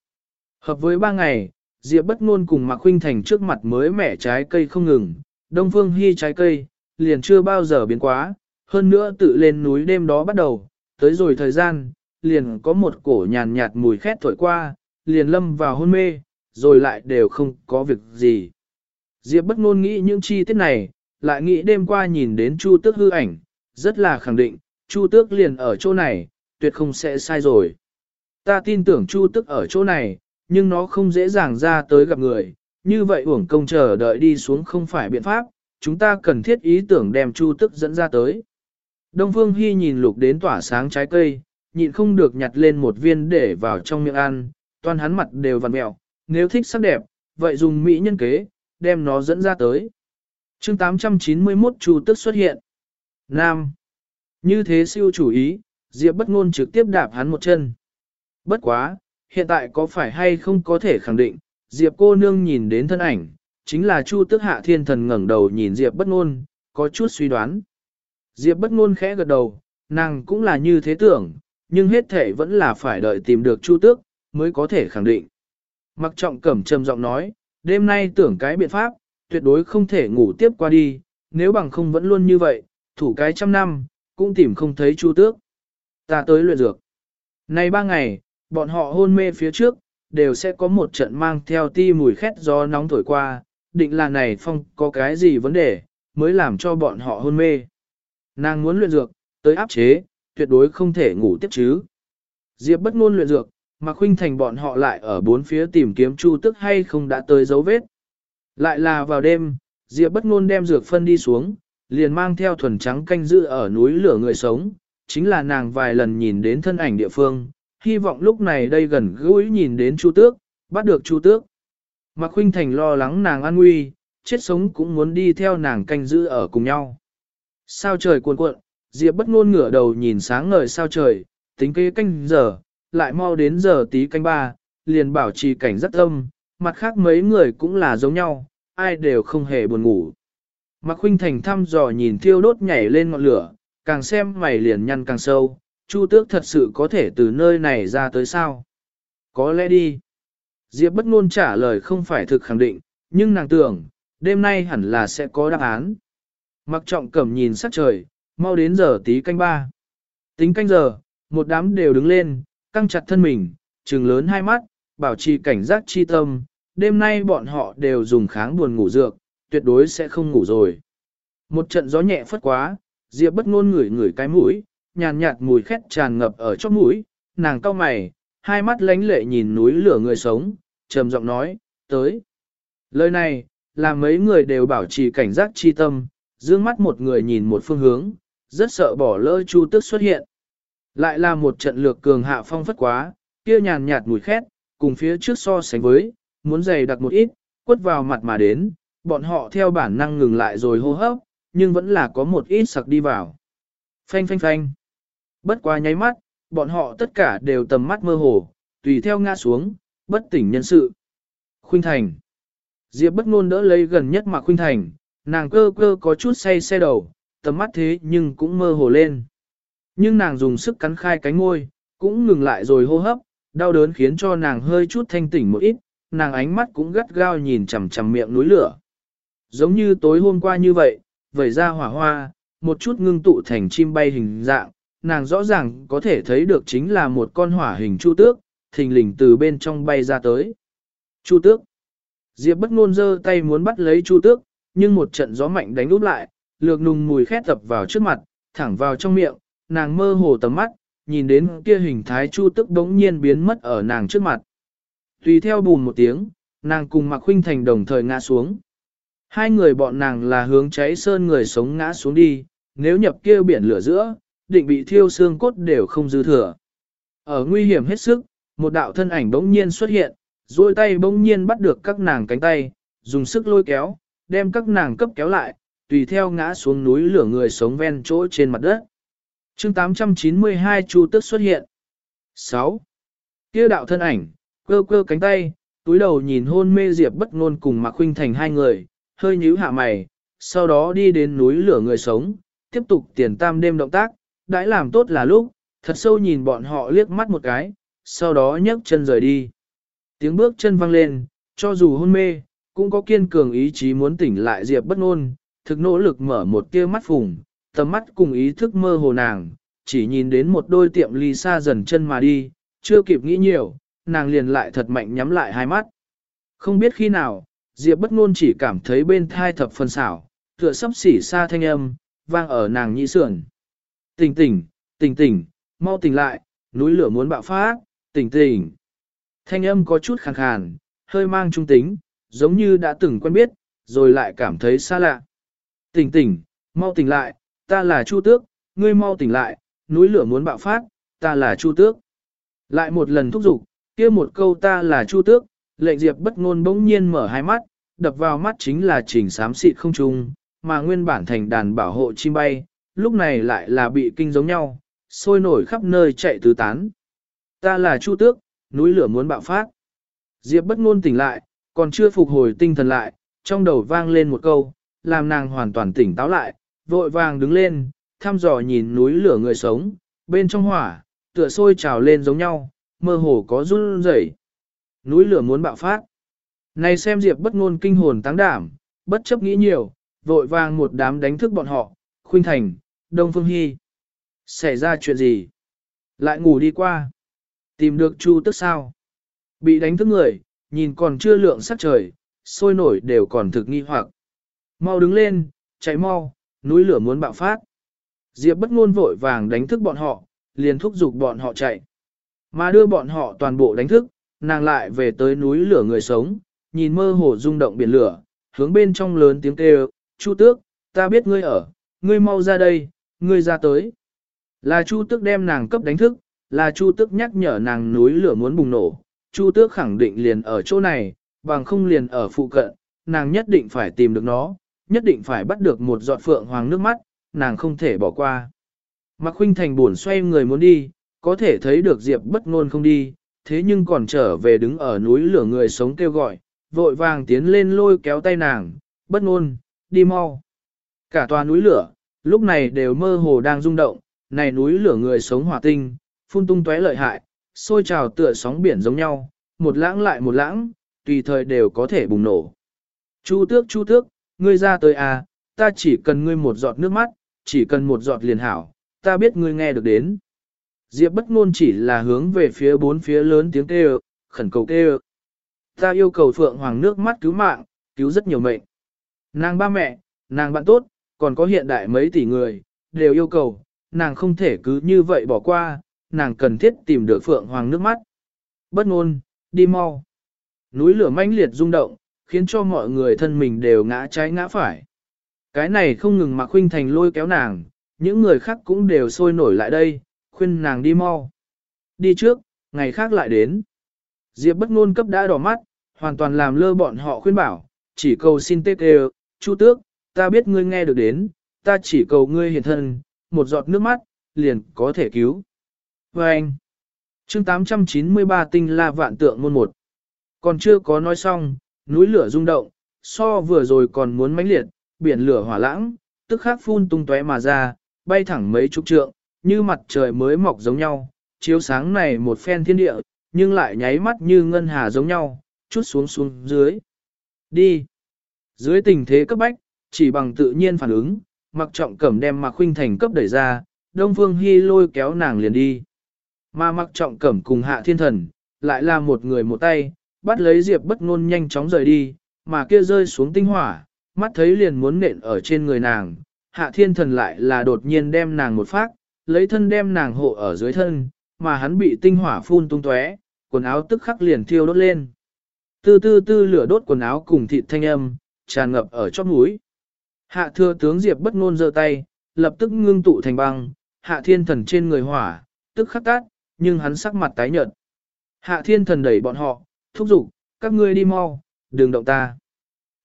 hợp với ba ngày, Diệp bất ngôn cùng Mạc Khuynh Thành trước mặt mới mẻ trái cây không ngừng, Đông Phương Hy trái cây, liền chưa bao giờ biến quá, hơn nữa tự lên núi đêm đó bắt đầu, tới rồi thời gian, liền có một cổ nhàn nhạt mùi khét thổi qua, liền lâm vào hôn mê, rồi lại đều không có việc gì. Diệp bất ngôn nghĩ những chi tiết này, lại nghĩ đêm qua nhìn đến Chu Tước hư ảnh, rất là khẳng định, Chu Tước liền ở chỗ này, tuyệt không sẽ sai rồi. Ta tin tưởng Chu Tước ở chỗ này, nhưng nó không dễ dàng ra tới gặp người, như vậy uổng công chờ đợi đi xuống không phải biện pháp, chúng ta cần thiết ý tưởng đem Chu Tước dẫn ra tới. Đông Phương Hi nhìn lục đến tỏa sáng trái cây, nhịn không được nhặt lên một viên để vào trong miệng ăn, toàn hắn mặt đều vằn mẹo, nếu thích sắc đẹp, vậy dùng mỹ nhân kế, đem nó dẫn ra tới. chương 891 Chu Tức xuất hiện. Nam. Như thế siêu chủ ý, Diệp bất ngôn trực tiếp đạp hắn một chân. Bất quá, hiện tại có phải hay không có thể khẳng định, Diệp cô nương nhìn đến thân ảnh, chính là Chu Tức Hạ Thiên Thần ngẩng đầu nhìn Diệp bất ngôn, có chút suy đoán. Diệp bất ngôn khẽ gật đầu, nàng cũng là như thế tưởng, nhưng hết thể vẫn là phải đợi tìm được Chu Tước, mới có thể khẳng định. Mặc trọng cẩm trầm giọng nói, đêm nay tưởng cái biện pháp, tuyệt đối không thể ngủ tiếp qua đi, nếu bằng không vẫn luôn như vậy, thủ cái trăm năm, cũng tìm không thấy Chu Tước. Ta tới luyện dược. Nay ba ngày, bọn họ hôn mê phía trước, đều sẽ có một trận mang theo ti mùi khét gió nóng thổi qua, định là này phong có cái gì vấn đề, mới làm cho bọn họ hôn mê. Nàng muốn luyện dược, tới áp chế, tuyệt đối không thể ngủ tiếp chứ. Diệp bất ngôn luyện dược, mà khuynh thành bọn họ lại ở bốn phía tìm kiếm chu tức hay không đã tới dấu vết. Lại là vào đêm, Diệp bất ngôn đem dược phân đi xuống, liền mang theo thuần trắng canh giữ ở núi lửa người sống, chính là nàng vài lần nhìn đến thân ảnh địa phương, hy vọng lúc này đây gần gũi nhìn đến chu tước, bắt được chu tước. Mạc Khuynh Thành lo lắng nàng an nguy, chết sống cũng muốn đi theo nàng canh giữ ở cùng nhau. Sao trời cuồn cuộn, Diệp bất ngôn ngửa đầu nhìn sáng ngời sao trời, tính kế canh giờ, lại mau đến giờ tí canh ba, liền bảo trì cảnh rất âm, mặt khác mấy người cũng là giống nhau, ai đều không hề buồn ngủ. Mạc Khuynh Thành thăm dò nhìn thiêu đốt nhảy lên ngọn lửa, càng xem mày liền nhăn càng sâu, Chu Tước thật sự có thể từ nơi này ra tới sao? Có lẽ đi. Diệp bất ngôn trả lời không phải thực khẳng định, nhưng nàng tưởng, đêm nay hẳn là sẽ có đáp án. Mặc trọng cẩm nhìn sắc trời, mau đến giờ tí canh ba. Tính canh giờ, một đám đều đứng lên, căng chặt thân mình, trừng lớn hai mắt, bảo trì cảnh giác chi tâm, đêm nay bọn họ đều dùng kháng buồn ngủ dược, tuyệt đối sẽ không ngủ rồi. Một trận gió nhẹ phất quá, Diệp bất ngôn ngửi ngửi cái mũi, nhàn nhạt mùi khét tràn ngập ở chóp mũi, nàng cau mày, hai mắt lánh lệ nhìn núi lửa người sống, trầm giọng nói, tới. Lời này, làm mấy người đều bảo trì cảnh giác chi tâm, dương mắt một người nhìn một phương hướng, rất sợ bỏ lỡ Chu Tước xuất hiện. Lại là một trận lược cường hạ phong phất quá, kia nhàn nhạt mùi khét, cùng phía trước so sánh với, muốn dày đặc một ít, quất vào mặt mà đến, bọn họ theo bản năng ngừng lại rồi hô hấp, nhưng vẫn là có một ít sặc đi vào. Phanh phanh phanh. Bất qua nháy mắt, bọn họ tất cả đều tầm mắt mơ hồ, tùy theo ngã xuống, bất tỉnh nhân sự. Khuynh Thành. Diệp bất ngôn đỡ lấy gần nhất mà Khuynh Thành, nàng cơ cơ có chút say xe đầu, tầm mắt thế nhưng cũng mơ hồ lên. Nhưng nàng dùng sức cắn khai cánh ngôi, cũng ngừng lại rồi hô hấp, đau đớn khiến cho nàng hơi chút thanh tỉnh một ít, nàng ánh mắt cũng gắt gao nhìn chằm chằm miệng núi lửa. Giống như tối hôm qua như vậy, vẩy ra hỏa hoa, một chút ngưng tụ thành chim bay hình dạng, nàng rõ ràng có thể thấy được chính là một con hỏa hình chu tước, thình lình từ bên trong bay ra tới. Chu tước. Diệp bất ngôn giơ tay muốn bắt lấy chu tước, nhưng một trận gió mạnh đánh úp lại, lược nùng mùi khét tập vào trước mặt, thẳng vào trong miệng, nàng mơ hồ tầm mắt, nhìn đến kia hình thái chu tước đống nhiên biến mất ở nàng trước mặt. Tùy theo bùn một tiếng, nàng cùng Mạc Khuynh Thành đồng thời ngã xuống. Hai người bọn nàng là hướng cháy sơn người sống ngã xuống đi, nếu nhập kia biển lửa giữa, định bị thiêu xương cốt đều không dư thừa. Ở nguy hiểm hết sức, một đạo thân ảnh bỗng nhiên xuất hiện, duỗi tay bỗng nhiên bắt được các nàng cánh tay, dùng sức lôi kéo, đem các nàng cấp kéo lại, tùy theo ngã xuống núi lửa người sống ven chỗ trên mặt đất chương 892 Chu Tức xuất hiện. 6. Kia đạo thân ảnh, cơ cơ cánh tay, túi đầu nhìn hôn mê Diệp bất ngôn cùng Mạc Khuynh Thành hai người, hơi nhíu hạ mày, sau đó đi đến núi lửa người sống, tiếp tục tiền tam đêm động tác, đãi làm tốt là lúc, thật sâu nhìn bọn họ liếc mắt một cái, sau đó nhấc chân rời đi. Tiếng bước chân vang lên, cho dù hôn mê, cũng có kiên cường ý chí muốn tỉnh lại Diệp bất ngôn, thực nỗ lực mở một tia mắt phùng, tầm mắt cùng ý thức mơ hồ nàng, chỉ nhìn đến một đôi tiệm ly xa dần chân mà đi, chưa kịp nghĩ nhiều, nàng liền lại thật mạnh nhắm lại hai mắt. Không biết khi nào, Diệp bất ngôn chỉ cảm thấy bên thai thập phần xảo, tựa sắp xỉ xa thanh âm, vang ở nàng nhĩ sườn. Tỉnh tỉnh, tỉnh tỉnh, mau tỉnh lại, núi lửa muốn bạo phát, tỉnh tỉnh. Thanh âm có chút khàn khàn, hơi mang trung tính, giống như đã từng quen biết, rồi lại cảm thấy xa lạ. Tỉnh tỉnh, mau tỉnh lại, ta là Chu Tước, ngươi mau tỉnh lại, núi lửa muốn bạo phát, ta là Chu Tước. Lại một lần thúc giục, kia một câu ta là Chu Tước, lệnh Diệp bất ngôn bỗng nhiên mở hai mắt, đập vào mắt chính là trình xám xịt không trung, mà nguyên bản thành đàn bảo hộ chim bay, lúc này lại là bị kinh giống nhau, sôi nổi khắp nơi chạy tứ tán. Ta là Chu Tước, núi lửa muốn bạo phát. Diệp bất ngôn tỉnh lại, còn chưa phục hồi tinh thần lại, trong đầu vang lên một câu, làm nàng hoàn toàn tỉnh táo lại, vội vàng đứng lên, thăm dò nhìn núi lửa người sống, bên trong hỏa, tựa sôi trào lên giống nhau, mơ hồ có run rẩy. Núi lửa muốn bạo phát. Này xem Diệp bất ngôn kinh hồn táng đảm, bất chấp nghĩ nhiều, vội vàng một đám đánh thức bọn họ, Khuynh Thành, Đông Phương Hi, Xảy ra chuyện gì? Lại ngủ đi qua. Tìm được Chu tức sao? Bị đánh thức người, nhìn còn chưa lượng sắc trời, sôi nổi đều còn thực nghi hoặc. Mau đứng lên, chạy mau, núi lửa muốn bạo phát. Diệp bất ngôn vội vàng đánh thức bọn họ, liền thúc giục bọn họ chạy. Mà đưa bọn họ toàn bộ đánh thức, nàng lại về tới núi lửa người sống, nhìn mơ hồ rung động biển lửa, hướng bên trong lớn tiếng kêu, Chu tước, ta biết ngươi ở, ngươi mau ra đây, ngươi ra tới. Là Chu tước đem nàng cấp đánh thức, là Chu tước nhắc nhở nàng núi lửa muốn bùng nổ, Chu tước khẳng định liền ở chỗ này, bằng không liền ở phụ cận, nàng nhất định phải tìm được nó, nhất định phải bắt được một giọt phượng hoàng nước mắt, nàng không thể bỏ qua. Mạc Khuynh Thành buồn xoay người muốn đi, có thể thấy được Diệp bất ngôn không đi, thế nhưng còn trở về đứng ở núi lửa người sống kêu gọi, vội vàng tiến lên lôi kéo tay nàng, bất ngôn, đi mau. Cả tòa núi lửa, lúc này đều mơ hồ đang rung động, này núi lửa người sống hỏa tinh, phun tung tóe lợi hại, sôi trào tựa sóng biển giống nhau, một lãng lại một lãng, tùy thời đều có thể bùng nổ. Chu tước chu tước, ngươi ra tới à, ta chỉ cần ngươi một giọt nước mắt, chỉ cần một giọt liền hảo, ta biết ngươi nghe được đến. Diệp bất ngôn chỉ là hướng về phía bốn phía lớn tiếng kêu, khẩn cầu kêu. Ta yêu cầu Phượng Hoàng nước mắt cứu mạng, cứu rất nhiều mệnh. Nàng ba mẹ, nàng bạn tốt, còn có hiện đại mấy tỷ người, đều yêu cầu, nàng không thể cứ như vậy bỏ qua, nàng cần thiết tìm được Phượng Hoàng nước mắt. Bất ngôn, đi mau. Núi lửa mãnh liệt rung động, khiến cho mọi người thân mình đều ngã trái ngã phải. Cái này không ngừng mà khuynh thành lôi kéo nàng, những người khác cũng đều sôi nổi lại đây, khuyên nàng đi mau. Đi trước, ngày khác lại đến. Diệp bất ngôn cấp đã đỏ mắt, hoàn toàn làm lơ bọn họ khuyên bảo, chỉ cầu xin tê tê, chu tước, ta biết ngươi nghe được đến, ta chỉ cầu ngươi hiền thân, một giọt nước mắt, liền có thể cứu. Và anh, chương 893 tinh la vạn tượng môn một, còn chưa có nói xong, núi lửa rung động, so vừa rồi còn muốn mãnh liệt, biển lửa hỏa lãng, tức khắc phun tung tóe mà ra, bay thẳng mấy chục trượng, như mặt trời mới mọc giống nhau, chiếu sáng này một phen thiên địa, nhưng lại nháy mắt như ngân hà giống nhau, chút xuống xuống dưới. Đi. Dưới tình thế cấp bách, chỉ bằng tự nhiên phản ứng, mặc trọng cẩm đem mặc huynh thành cấp đẩy ra, Đông Phương Hy lôi kéo nàng liền đi. Mà mặc trọng cẩm cùng hạ thiên thần, lại là một người một tay, bắt lấy Diệp bất ngôn nhanh chóng rời đi, mà kia rơi xuống tinh hỏa, mắt thấy liền muốn nện ở trên người nàng, hạ thiên thần lại là đột nhiên đem nàng một phát, lấy thân đem nàng hộ ở dưới thân, mà hắn bị tinh hỏa phun tung tóe, quần áo tức khắc liền thiêu đốt lên. Tư tư tư lửa đốt quần áo cùng thịt thanh âm, tràn ngập ở chóp mũi. Hạ thừa tướng Diệp bất ngôn giơ tay, lập tức ngưng tụ thành băng, hạ thiên thần trên người hỏa, tức khắc tát, nhưng hắn sắc mặt tái nhợt. Hạ thiên thần đẩy bọn họ, thúc giục, các ngươi đi mau, đừng động ta.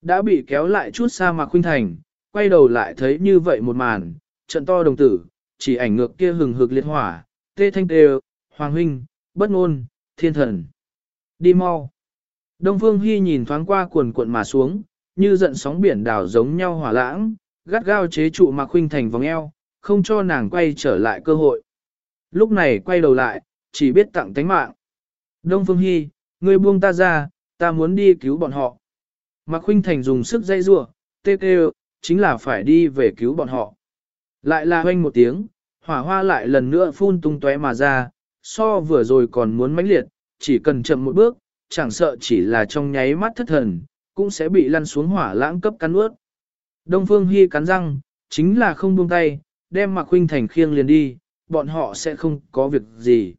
Đã bị kéo lại chút xa mà khuynh thành, quay đầu lại thấy như vậy một màn, trận to đồng tử, chỉ ảnh ngược kia hừng hực liệt hỏa, tê thanh tê, hoàng huynh, bất ngôn, thiên thần. Đi mau. Đông Phương Hy nhìn thoáng qua cuồn cuộn mà xuống, như giận sóng biển đảo giống nhau hỏa lãng, gắt gao chế trụ Mạc Khuynh Thành vòng eo, không cho nàng quay trở lại cơ hội. Lúc này quay đầu lại, chỉ biết tặng tánh mạng. Đông Phương Hy, ngươi buông ta ra, ta muốn đi cứu bọn họ. Mạc Khuynh Thành dùng sức dây rủa, tê tê, chính là phải đi về cứu bọn họ. Lại là hoanh một tiếng, hỏa hoa lại lần nữa phun tung tóe mà ra, so vừa rồi còn muốn mãnh liệt, chỉ cần chậm một bước, chẳng sợ chỉ là trong nháy mắt thất thần, cũng sẽ bị lăn xuống hỏa lãng cấp cắn ướt. Đông Phương Hy cắn răng, chính là không buông tay, đem Mạc Khuynh Thành khiêng liền đi, bọn họ sẽ không có việc gì.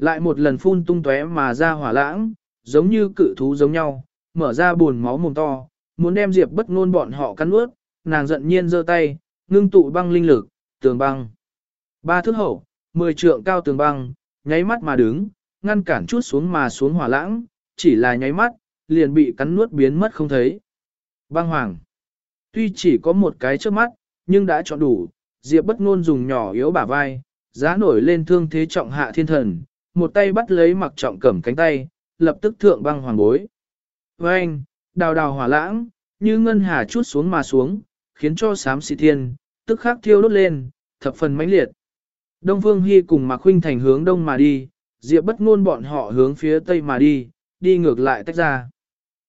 Lại một lần phun tung tóe mà ra hỏa lãng, giống như cự thú giống nhau, mở ra buồn máu mồm to, muốn đem Diệp bất ngôn bọn họ cắn ướt, nàng giận nhiên giơ tay, ngưng tụ băng linh lực, tường băng. Ba thước hậu, mười trượng cao tường băng, nháy mắt mà đứng, ngăn cản chút xuống mà xuống hỏa lãng, chỉ là nháy mắt, liền bị cắn nuốt biến mất không thấy. Băng hoàng. Tuy chỉ có một cái trước mắt, nhưng đã chọn đủ, Diệp bất ngôn dùng nhỏ yếu bả vai, giá nổi lên thương thế trọng hạ thiên thần, một tay bắt lấy mặc trọng cẩm cánh tay, lập tức thượng băng hoàng bối. Với anh, đào đào hỏa lãng, như ngân hà chút xuống mà xuống, khiến cho sám xị thiên, tức khắc thiêu đốt lên, thập phần mãnh liệt. Đông Phương Hy cùng Mạc Huynh Thành hướng đông mà đi, Diệp bất ngôn bọn họ hướng phía tây mà đi, đi ngược lại tách ra.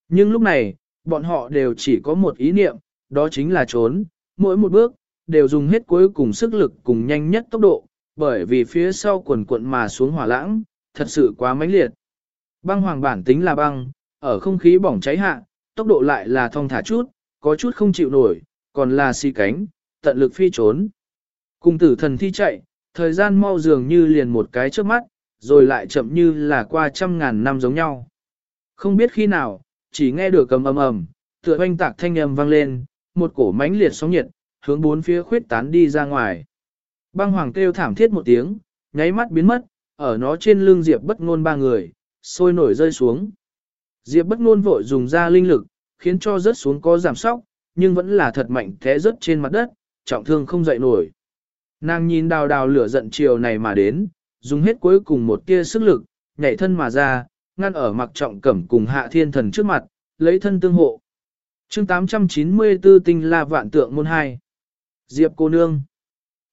Nhưng lúc này, bọn họ đều chỉ có một ý niệm, đó chính là trốn, mỗi một bước, đều dùng hết cuối cùng sức lực cùng nhanh nhất tốc độ, bởi vì phía sau quần cuộn mà xuống hỏa lãng, thật sự quá mãnh liệt. Băng hoàng bản tính là băng, ở không khí bỏng cháy hạ, tốc độ lại là thong thả chút, có chút không chịu nổi, còn là si cánh, tận lực phi trốn. Cùng tử thần thi chạy, thời gian mau dường như liền một cái trước mắt, rồi lại chậm như là qua trăm ngàn năm giống nhau. Không biết khi nào, chỉ nghe được cầm ầm ầm, tựa oanh tạc thanh âm vang lên, một cổ mãnh liệt sóng nhiệt, hướng bốn phía khuyết tán đi ra ngoài. Băng hoàng kêu thảm thiết một tiếng, nháy mắt biến mất, ở nó trên lưng Diệp bất ngôn ba người, sôi nổi rơi xuống. Diệp bất ngôn vội dùng ra linh lực, khiến cho rớt xuống có giảm sóc, nhưng vẫn là thật mạnh té rớt trên mặt đất, trọng thương không dậy nổi. Nàng nhìn đào đào lửa giận chiều này mà đến, dùng hết cuối cùng một tia sức lực, nhảy thân mà ra, ngăn ở mặc trọng cẩm cùng hạ thiên thần trước mặt, lấy thân tương hộ. chương 894 tinh la vạn tượng môn 2. Diệp cô nương.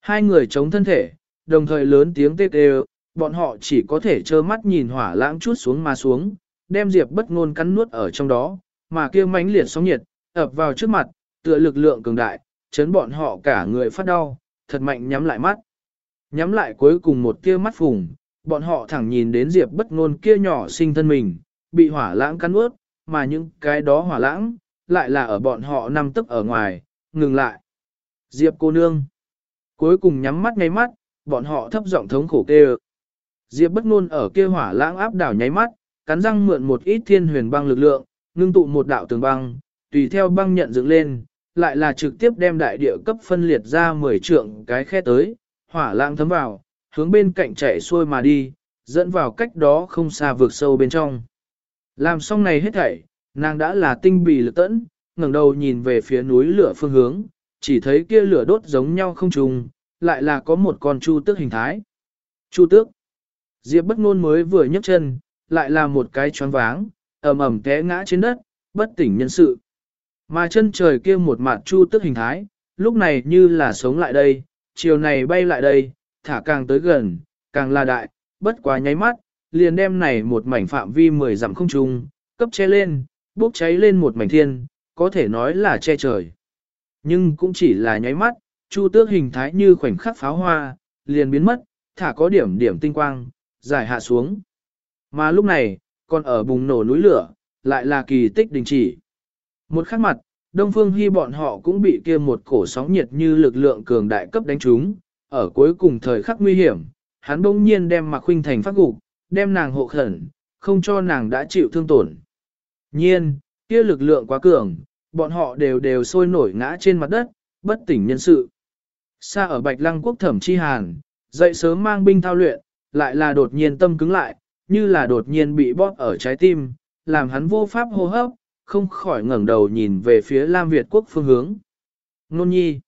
Hai người chống thân thể, đồng thời lớn tiếng tê tê, bọn họ chỉ có thể trơ mắt nhìn hỏa lãng chút xuống mà xuống, đem Diệp bất ngôn cắn nuốt ở trong đó, mà kia mãnh liệt sóng nhiệt, ập vào trước mặt, tựa lực lượng cường đại, chấn bọn họ cả người phát đau, thật mạnh nhắm lại mắt. Nhắm lại cuối cùng một tia mắt phùng, bọn họ thẳng nhìn đến Diệp bất ngôn kia nhỏ sinh thân mình, bị hỏa lãng cắn nuốt, mà những cái đó hỏa lãng, lại là ở bọn họ nằm tức ở ngoài, ngừng lại. Diệp cô nương. Cuối cùng nhắm mắt ngay mắt, bọn họ thấp giọng thống khổ kêu. Diệp bất ngôn ở kia hỏa lãng áp đảo nháy mắt, cắn răng mượn một ít thiên huyền băng lực lượng, ngưng tụ một đạo tường băng, tùy theo băng nhận dựng lên, lại là trực tiếp đem đại địa cấp phân liệt ra 10 trượng cái khe tới, hỏa lãng thấm vào, hướng bên cạnh chạy xuôi mà đi, dẫn vào cách đó không xa vượt sâu bên trong. Làm xong này hết thảy, nàng đã là tinh bì lực tẫn, ngẩng đầu nhìn về phía núi lửa phương hướng, chỉ thấy kia lửa đốt giống nhau không trùng, lại là có một con chu tước hình thái. Chu tước. Diệp bất ngôn mới vừa nhấc chân, lại là một cái choáng váng, ầm ầm té ngã trên đất, bất tỉnh nhân sự. Mà chân trời kia một mặt chu tước hình thái, lúc này như là sống lại đây, chiều này bay lại đây, thả càng tới gần, càng là đại, bất quá nháy mắt, liền đem này một mảnh phạm vi mười dặm không trung, cấp che lên, bốc cháy lên một mảnh thiên, có thể nói là che trời. Nhưng cũng chỉ là nháy mắt, chu tước hình thái như khoảnh khắc pháo hoa, liền biến mất, thả có điểm điểm tinh quang, giải hạ xuống. Mà lúc này, còn ở bùng nổ núi lửa, lại là kỳ tích đình chỉ. Một khắc mặt, Đông Phương Hy bọn họ cũng bị kia một cổ sóng nhiệt như lực lượng cường đại cấp đánh trúng, ở cuối cùng thời khắc nguy hiểm, hắn bỗng nhiên đem Mạc Khuynh Thành phát gục, đem nàng hộ khẩn, không cho nàng đã chịu thương tổn. Nhiên, kia lực lượng quá cường, bọn họ đều đều sôi nổi ngã trên mặt đất, bất tỉnh nhân sự. Xa ở Bạch Lăng quốc thẩm chi hàn, dậy sớm mang binh thao luyện, lại là đột nhiên tâm cứng lại, như là đột nhiên bị bóp ở trái tim, làm hắn vô pháp hô hấp, không khỏi ngẩng đầu nhìn về phía Lam Việt quốc phương hướng. Nôn nhi,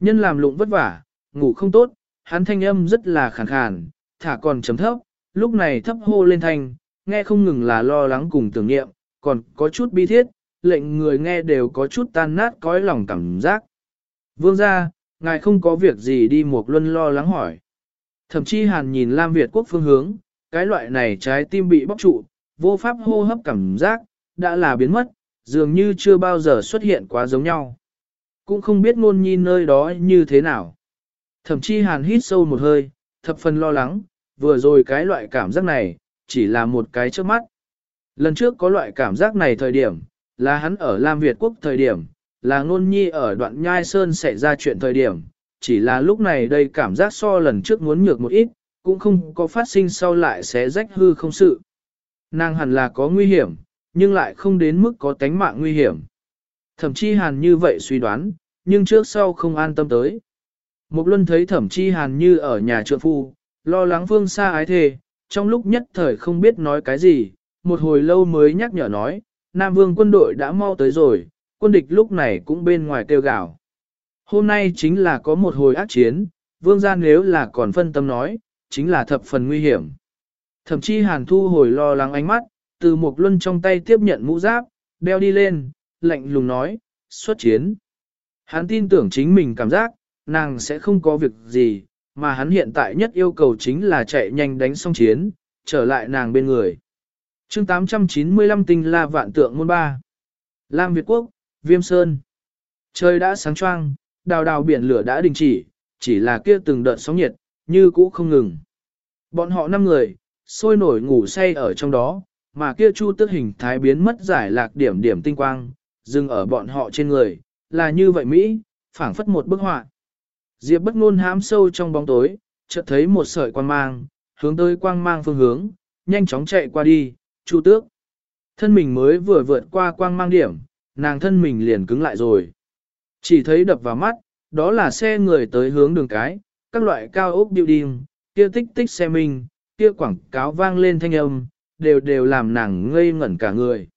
nhân làm lụng vất vả, ngủ không tốt, hắn thanh âm rất là khàn khàn, thả còn chấm thấp, lúc này thấp hô lên thanh, nghe không ngừng là lo lắng cùng tưởng niệm, còn có chút bi thiết, lệnh người nghe đều có chút tan nát cõi lòng cảm giác. Vương ra, ngài không có việc gì đi một luân lo lắng hỏi. Thậm chí hàn nhìn Lam Việt quốc phương hướng, cái loại này trái tim bị bóc trụ, vô pháp hô hấp cảm giác, đã là biến mất, dường như chưa bao giờ xuất hiện quá giống nhau. Cũng không biết ngôn nhi nơi đó như thế nào. Thậm chí hàn hít sâu một hơi, thập phần lo lắng, vừa rồi cái loại cảm giác này, chỉ là một cái trước mắt. Lần trước có loại cảm giác này thời điểm, là hắn ở Lam Việt Quốc thời điểm, là ngôn nhi ở đoạn nhai sơn xảy ra chuyện thời điểm, chỉ là lúc này đây cảm giác so lần trước muốn nhược một ít, cũng không có phát sinh sau lại sẽ rách hư không sự. Nàng hẳn là có nguy hiểm, nhưng lại không đến mức có tánh mạng nguy hiểm. Thẩm chi hàn như vậy suy đoán, nhưng trước sau không an tâm tới. Mục luân thấy thẩm chi hàn như ở nhà trượng phu, lo lắng phương xa ái thề, trong lúc nhất thời không biết nói cái gì, một hồi lâu mới nhắc nhở nói, Nam Vương quân đội đã mau tới rồi, quân địch lúc này cũng bên ngoài kêu gào. Hôm nay chính là có một hồi ác chiến, Vương gia nếu là còn phân tâm nói, chính là thập phần nguy hiểm. Thậm chí Hàn Thu hồi lo lắng ánh mắt, từ một luân trong tay tiếp nhận mũ giáp, đeo đi lên, lạnh lùng nói, xuất chiến. Hắn tin tưởng chính mình cảm giác, nàng sẽ không có việc gì, mà hắn hiện tại nhất yêu cầu chính là chạy nhanh đánh xong chiến, trở lại nàng bên người chương 895 tinh la vạn tượng môn ba. Lam Việt Quốc, Viêm Sơn. Trời đã sáng choang, đào đào biển lửa đã đình chỉ, chỉ là kia từng đợt sóng nhiệt, như cũ không ngừng. Bọn họ năm người, sôi nổi ngủ say ở trong đó, mà kia chu tức hình thái biến mất giải lạc điểm điểm tinh quang, dừng ở bọn họ trên người, là như vậy Mỹ, phảng phất một bức họa. Diệp bất ngôn hám sâu trong bóng tối, chợt thấy một sợi quang mang, hướng tới quang mang phương hướng, nhanh chóng chạy qua đi, chu tước. Thân mình mới vừa vượt qua quang mang điểm, nàng thân mình liền cứng lại rồi. Chỉ thấy đập vào mắt, đó là xe người tới hướng đường cái, các loại cao ốc building, kia tích tích xe mình, kia quảng cáo vang lên thanh âm, đều đều làm nàng ngây ngẩn cả người.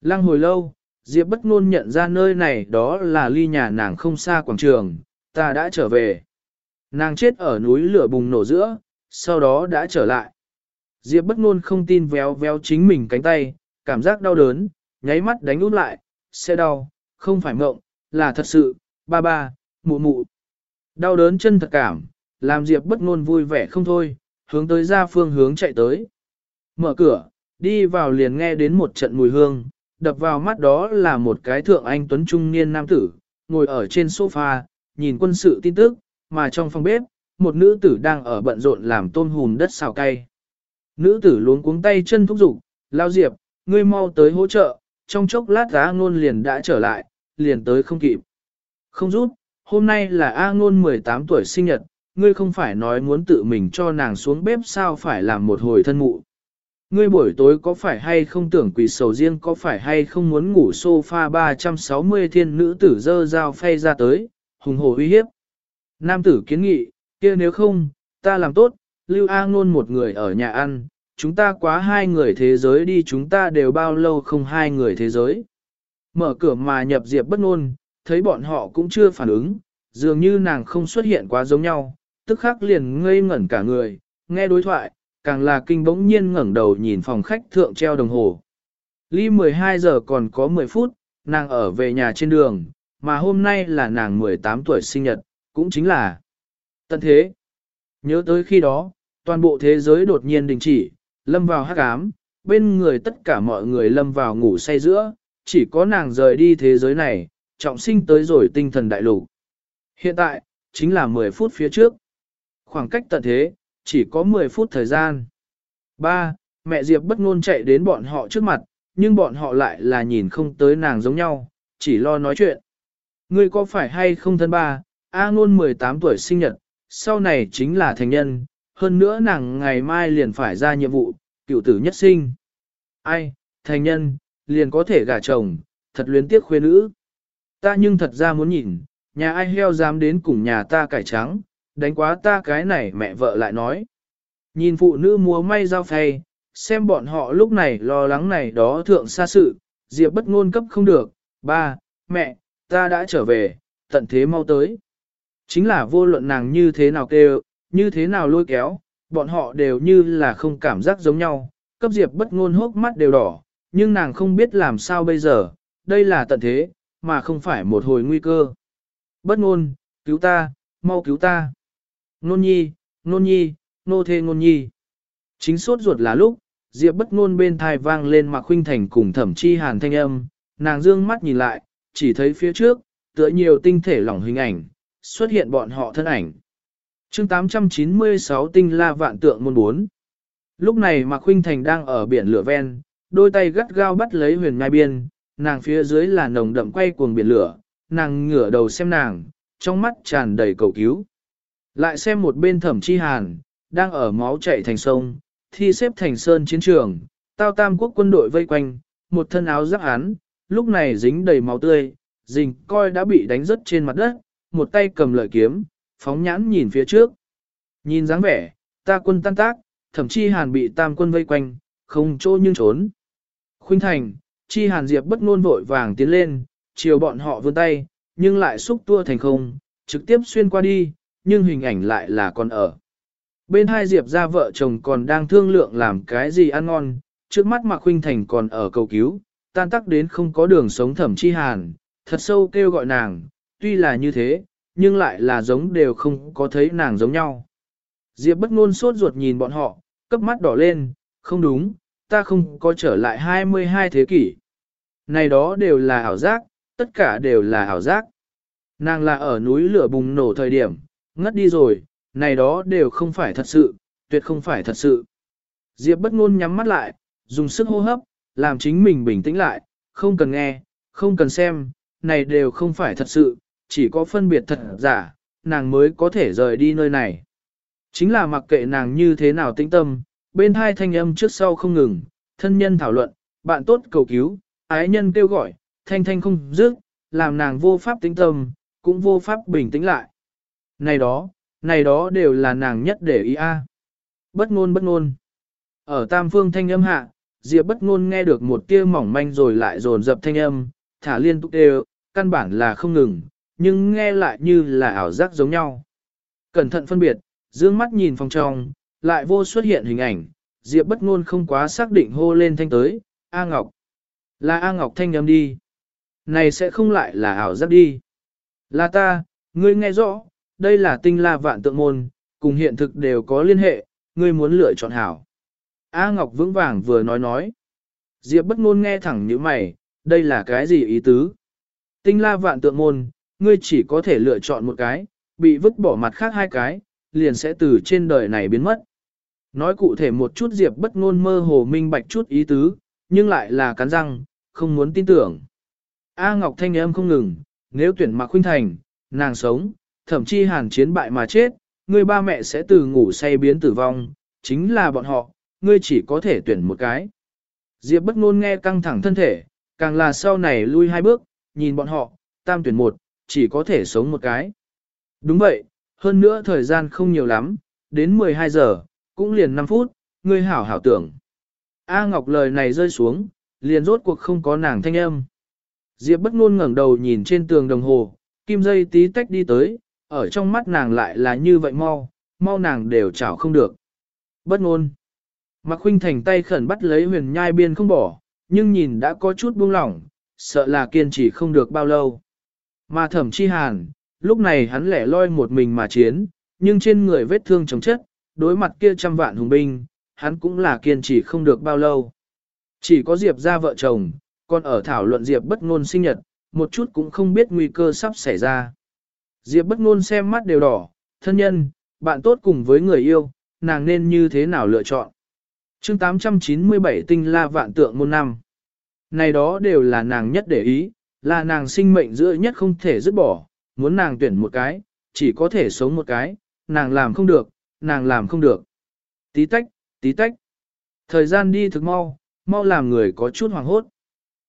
Lăng hồi lâu, Diệp bất ngôn nhận ra nơi này đó là ly nhà nàng không xa quảng trường, ta đã trở về. Nàng chết ở núi lửa bùng nổ giữa, sau đó đã trở lại. Diệp bất ngôn không tin véo véo chính mình cánh tay, cảm giác đau đớn, nháy mắt đánh út lại, sẽ đau, không phải mộng, là thật sự, ba ba, mụ mụ. Đau đớn chân thật cảm, làm Diệp bất ngôn vui vẻ không thôi, hướng tới ra phương hướng chạy tới. Mở cửa, đi vào liền nghe đến một trận mùi hương, đập vào mắt đó là một cái thượng anh tuấn trung niên nam tử, ngồi ở trên sofa, nhìn quân sự tin tức, mà trong phòng bếp, một nữ tử đang ở bận rộn làm tôm hùm đất xào cay. Nữ tử luống cuống tay chân thúc giục, lao diệp, ngươi mau tới hỗ trợ, trong chốc lát A ngôn liền đã trở lại, liền tới không kịp. Không rút, hôm nay là A ngôn 18 tuổi sinh nhật, ngươi không phải nói muốn tự mình cho nàng xuống bếp sao phải làm một hồi thân mụ. Ngươi buổi tối có phải hay không tưởng quỷ sầu riêng có phải hay không muốn ngủ sofa 360 thiên nữ tử dơ dao phay ra tới, hùng hồ uy hiếp. Nam tử kiến nghị, kia nếu không, ta làm tốt, lưu A ngôn một người ở nhà ăn, chúng ta quá hai người thế giới đi chúng ta đều bao lâu không hai người thế giới. Mở cửa mà nhập diệp bất ngôn, thấy bọn họ cũng chưa phản ứng, dường như nàng không xuất hiện quá giống nhau, tức khắc liền ngây ngẩn cả người, nghe đối thoại, càng là kinh bỗng nhiên ngẩng đầu nhìn phòng khách thượng treo đồng hồ. Ly 12 giờ còn có 10 phút, nàng ở về nhà trên đường, mà hôm nay là nàng 18 tuổi sinh nhật, cũng chính là tận thế. Nhớ tới khi đó, toàn bộ thế giới đột nhiên đình chỉ, lâm vào hắc ám, bên người tất cả mọi người lâm vào ngủ say giữa, chỉ có nàng rời đi thế giới này, trọng sinh tới rồi tinh thần đại lục. Hiện tại, chính là 10 phút phía trước. Khoảng cách tận thế, chỉ có 10 phút thời gian. 3. Mẹ Diệp bất ngôn chạy đến bọn họ trước mặt, nhưng bọn họ lại là nhìn không tới nàng giống nhau, chỉ lo nói chuyện. Ngươi có phải hay không thân ba, A ngôn 18 tuổi sinh nhật, sau này chính là thành nhân, hơn nữa nàng ngày mai liền phải ra nhiệm vụ, cựu tử nhất sinh. Ai, thành nhân, liền có thể gả chồng, thật luyến tiếc khuê nữ. Ta nhưng thật ra muốn nhìn, nhà ai heo dám đến cùng nhà ta cải trắng, đánh quá ta cái này mẹ vợ lại nói. Nhìn phụ nữ múa may giao phay, xem bọn họ lúc này lo lắng này đó thượng xa sự, Diệp bất ngôn cấp không được, ba, mẹ, ta đã trở về, tận thế mau tới. Chính là vô luận nàng như thế nào kêu, như thế nào lôi kéo, bọn họ đều như là không cảm giác giống nhau, cấp Diệp bất ngôn hốc mắt đều đỏ, nhưng nàng không biết làm sao bây giờ, đây là tận thế, mà không phải một hồi nguy cơ. Bất ngôn, cứu ta, mau cứu ta. Nôn nhi, nôn nhi, nô thê nôn nhi. Chính sốt ruột là lúc, Diệp bất ngôn bên thai vang lên mà Khuynh Thành cùng Thẩm Chi Hàn thanh âm, nàng dương mắt nhìn lại, chỉ thấy phía trước, tựa nhiều tinh thể lỏng hình ảnh, xuất hiện bọn họ thân ảnh. Chương 896 tinh la vạn tượng môn 4. Lúc này Mạc Khuynh Thành đang ở biển lửa ven, đôi tay gắt gao bắt lấy huyền ngai biên, nàng phía dưới là nồng đậm quay cuồng biển lửa, nàng ngửa đầu xem nàng, trong mắt tràn đầy cầu cứu. Lại xem một bên thẩm chi hàn, đang ở máu chạy thành sông, thi xếp thành sơn chiến trường, tao tam quốc quân đội vây quanh, một thân áo giáp án, lúc này dính đầy máu tươi, dình coi đã bị đánh rớt trên mặt đất, một tay cầm lợi kiếm, phóng nhãn nhìn phía trước. Nhìn dáng vẻ, ta quân tan tác, thậm chi hàn bị tam quân vây quanh, không chỗ nhưng trốn. Khuynh thành, chi hàn diệp bất ngôn vội vàng tiến lên, chiều bọn họ vươn tay, nhưng lại xúc tua thành không, trực tiếp xuyên qua đi, nhưng hình ảnh lại là còn ở. Bên hai diệp ra vợ chồng còn đang thương lượng làm cái gì ăn ngon, trước mắt mà khuynh thành còn ở cầu cứu, tan tắc đến không có đường sống thẩm chi hàn, thật sâu kêu gọi nàng, tuy là như thế, nhưng lại là giống đều không có thấy nàng giống nhau. Diệp bất ngôn sốt ruột nhìn bọn họ, cấp mắt đỏ lên, không đúng, ta không có trở lại 22 thế kỷ. Này đó đều là ảo giác, tất cả đều là ảo giác. Nàng là ở núi lửa bùng nổ thời điểm, ngất đi rồi, này đó đều không phải thật sự, tuyệt không phải thật sự. Diệp bất ngôn nhắm mắt lại, dùng sức hô hấp, làm chính mình bình tĩnh lại, không cần nghe, không cần xem, này đều không phải thật sự, chỉ có phân biệt thật giả, nàng mới có thể rời đi nơi này. Chính là mặc kệ nàng như thế nào tĩnh tâm, bên hai thanh âm trước sau không ngừng, thân nhân thảo luận, bạn tốt cầu cứu, ái nhân kêu gọi, thanh thanh không dứt, làm nàng vô pháp tĩnh tâm, cũng vô pháp bình tĩnh lại. Này đó, này đó đều là nàng nhất để ý a. Bất ngôn bất ngôn. Ở tam phương thanh âm hạ, Diệp bất ngôn nghe được một tia mỏng manh rồi lại dồn dập thanh âm, thả liên tục đều, căn bản là không ngừng, nhưng nghe lại như là ảo giác giống nhau. Cẩn thận phân biệt, dương mắt nhìn phòng trong, lại vô xuất hiện hình ảnh, Diệp bất ngôn không quá xác định hô lên thanh tới, A Ngọc. Là A Ngọc thanh âm đi. Này sẽ không lại là ảo giác đi. Là ta, ngươi nghe rõ, đây là tinh la vạn tượng môn, cùng hiện thực đều có liên hệ, ngươi muốn lựa chọn hảo. A Ngọc vững vàng vừa nói nói. Diệp bất ngôn nghe thẳng như mày, đây là cái gì ý tứ? Tinh la vạn tượng môn, ngươi chỉ có thể lựa chọn một cái, bị vứt bỏ mặt khác hai cái, liền sẽ từ trên đời này biến mất. Nói cụ thể một chút Diệp bất ngôn mơ hồ minh bạch chút ý tứ, nhưng lại là cắn răng, không muốn tin tưởng. A Ngọc thanh âm không ngừng, nếu tuyển Mạc Khuynh Thành, nàng sống, thậm chí hàn chiến bại mà chết, ngươi ba mẹ sẽ từ ngủ say biến tử vong, chính là bọn họ, ngươi chỉ có thể tuyển một cái. Diệp bất ngôn nghe căng thẳng thân thể, càng là sau này lui hai bước, nhìn bọn họ, tam tuyển một, chỉ có thể sống một cái. Đúng vậy, hơn nữa thời gian không nhiều lắm, đến 12 giờ, cũng liền 5 phút, ngươi hảo hảo tưởng. A Ngọc lời này rơi xuống, liền rốt cuộc không có nàng thanh âm. Diệp bất ngôn ngẩng đầu nhìn trên tường đồng hồ, kim dây tí tách đi tới, ở trong mắt nàng lại là như vậy mau, mau nàng đều chảo không được. Bất ngôn. Mạc Khuynh Thành tay khẩn bắt lấy huyền nhai biên không bỏ, nhưng nhìn đã có chút buông lỏng, sợ là kiên trì không được bao lâu. Mà thẩm chi hàn, lúc này hắn lẻ loi một mình mà chiến, nhưng trên người vết thương chống chất, đối mặt kia trăm vạn hùng binh, hắn cũng là kiên trì không được bao lâu. Chỉ có Diệp ra vợ chồng, còn ở thảo luận Diệp bất ngôn sinh nhật, một chút cũng không biết nguy cơ sắp xảy ra. Diệp bất ngôn xem mắt đều đỏ, thân nhân, bạn tốt cùng với người yêu, nàng nên như thế nào lựa chọn. chương 897 tinh la vạn tượng môn năm. Này đó đều là nàng nhất để ý, là nàng sinh mệnh giữa nhất không thể dứt bỏ, muốn nàng tuyển một cái, chỉ có thể sống một cái, nàng làm không được, nàng làm không được. Tí tách, tí tách. Thời gian đi thực mau, mau làm người có chút hoàng hốt.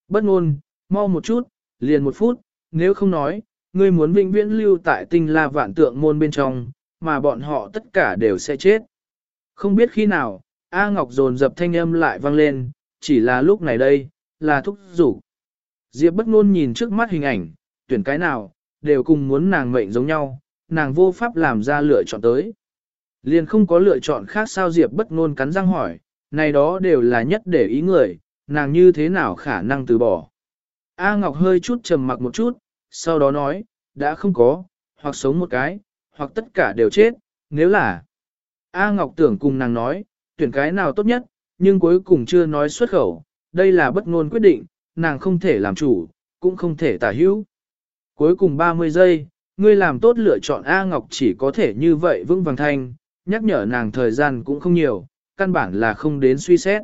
Bất ngôn, mau một chút, liền một phút, nếu không nói, ngươi muốn vĩnh viễn lưu tại tinh la vạn tượng môn bên trong, mà bọn họ tất cả đều sẽ chết. Không biết khi nào, A Ngọc dồn dập thanh âm lại vang lên, chỉ là lúc này đây, là thúc rủ. Diệp bất ngôn nhìn trước mắt hình ảnh, tuyển cái nào, đều cùng muốn nàng mệnh giống nhau, nàng vô pháp làm ra lựa chọn tới. Liền không có lựa chọn khác sao Diệp bất ngôn cắn răng hỏi, này đó đều là nhất để ý người, nàng như thế nào khả năng từ bỏ. A Ngọc hơi chút trầm mặc một chút, sau đó nói, đã không có, hoặc sống một cái, hoặc tất cả đều chết, nếu là. A Ngọc tưởng cùng nàng nói, tuyển cái nào tốt nhất, nhưng cuối cùng chưa nói xuất khẩu, đây là bất ngôn quyết định, nàng không thể làm chủ, cũng không thể tả hữu. Cuối cùng 30 giây, ngươi làm tốt lựa chọn A Ngọc chỉ có thể như vậy vững vàng thanh, nhắc nhở nàng thời gian cũng không nhiều, căn bản là không đến suy xét.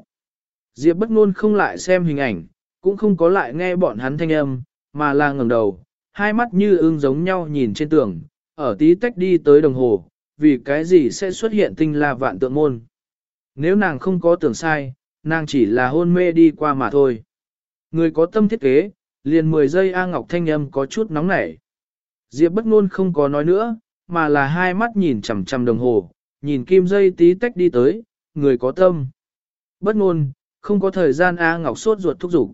Diệp bất ngôn không lại xem hình ảnh, cũng không có lại nghe bọn hắn thanh âm, mà là ngẩng đầu, hai mắt như ưng giống nhau nhìn trên tường, ở tí tách đi tới đồng hồ, vì cái gì sẽ xuất hiện tinh la vạn tượng môn. Nếu nàng không có tưởng sai, nàng chỉ là hôn mê đi qua mà thôi. Người có tâm thiết kế, liền 10 giây A Ngọc thanh âm có chút nóng nảy. Diệp bất ngôn không có nói nữa, mà là hai mắt nhìn chằm chằm đồng hồ, nhìn kim dây tí tách đi tới, người có tâm. Bất ngôn, không có thời gian A Ngọc sốt ruột thúc giục.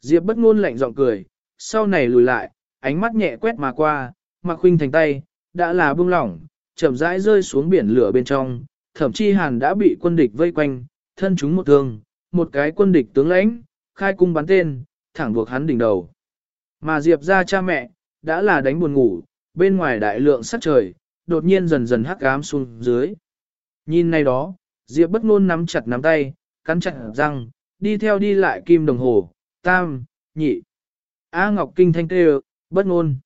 Diệp bất ngôn lạnh giọng cười, sau này lùi lại, ánh mắt nhẹ quét mà qua, mặc huynh thành tay, đã là bưng lỏng, chậm rãi rơi xuống biển lửa bên trong, thậm chí hàn đã bị quân địch vây quanh, thân chúng một thương, một cái quân địch tướng lãnh, khai cung bắn tên, thẳng buộc hắn đỉnh đầu. Mà Diệp ra cha mẹ, đã là đánh buồn ngủ, bên ngoài đại lượng sắc trời, đột nhiên dần dần hắc ám xuống dưới. Nhìn này đó, Diệp bất ngôn nắm chặt nắm tay, cắn chặt răng, đi theo đi lại kim đồng hồ, tam, nhị. A Ngọc Kinh thanh tê bất ngôn.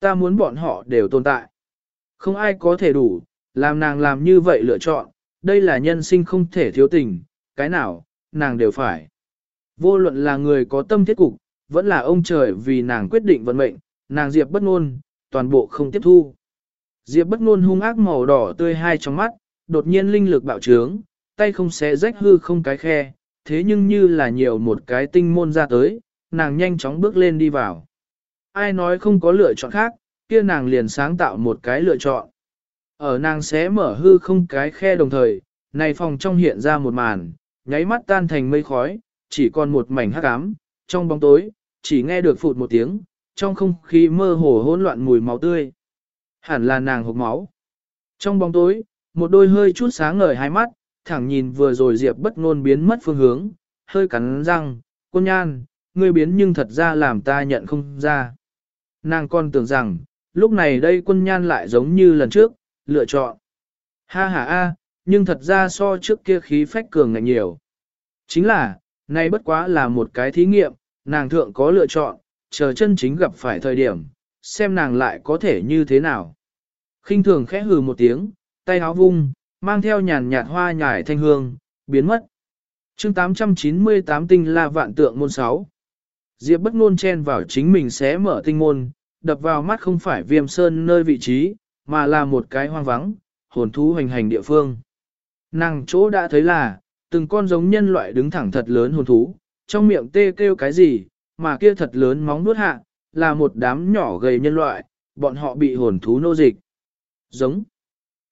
Ta muốn bọn họ đều tồn tại. Không ai có thể đủ, làm nàng làm như vậy lựa chọn, đây là nhân sinh không thể thiếu tình, cái nào, nàng đều phải. Vô luận là người có tâm thiết cục, vẫn là ông trời vì nàng quyết định vận mệnh, nàng Diệp bất ngôn, toàn bộ không tiếp thu. Diệp bất ngôn hung ác màu đỏ tươi hai trong mắt, đột nhiên linh lực bạo trướng, tay không xé rách hư không cái khe, thế nhưng như là nhiều một cái tinh môn ra tới, nàng nhanh chóng bước lên đi vào. Ai nói không có lựa chọn khác, kia nàng liền sáng tạo một cái lựa chọn. Ở nàng xé mở hư không cái khe đồng thời, này phòng trong hiện ra một màn, nháy mắt tan thành mây khói, chỉ còn một mảnh hắc ám, trong bóng tối, chỉ nghe được phụt một tiếng, trong không khí mơ hồ hỗn loạn mùi máu tươi. Hẳn là nàng hộp máu. Trong bóng tối, một đôi hơi chút sáng ngời hai mắt, thẳng nhìn vừa rồi Diệp bất ngôn biến mất phương hướng, hơi cắn răng, cô nhan, ngươi biến nhưng thật ra làm ta nhận không ra. Nàng còn tưởng rằng, lúc này đây quân nhan lại giống như lần trước, lựa chọn. Ha ha a, nhưng thật ra so trước kia khí phách cường ngạnh nhiều. Chính là, nay bất quá là một cái thí nghiệm, nàng thượng có lựa chọn, chờ chân chính gặp phải thời điểm, xem nàng lại có thể như thế nào. khinh thường khẽ hừ một tiếng, tay áo vung, mang theo nhàn nhạt hoa nhải thanh hương, biến mất. chương 898 tinh la vạn tượng môn 6. Diệp bất ngôn chen vào chính mình sẽ mở tinh môn, đập vào mắt không phải viêm sơn nơi vị trí, mà là một cái hoang vắng, hồn thú hoành hành địa phương. Nàng chỗ đã thấy là, từng con giống nhân loại đứng thẳng thật lớn hồn thú, trong miệng tê kêu cái gì, mà kia thật lớn móng nuốt hạ, là một đám nhỏ gầy nhân loại, bọn họ bị hồn thú nô dịch. Giống.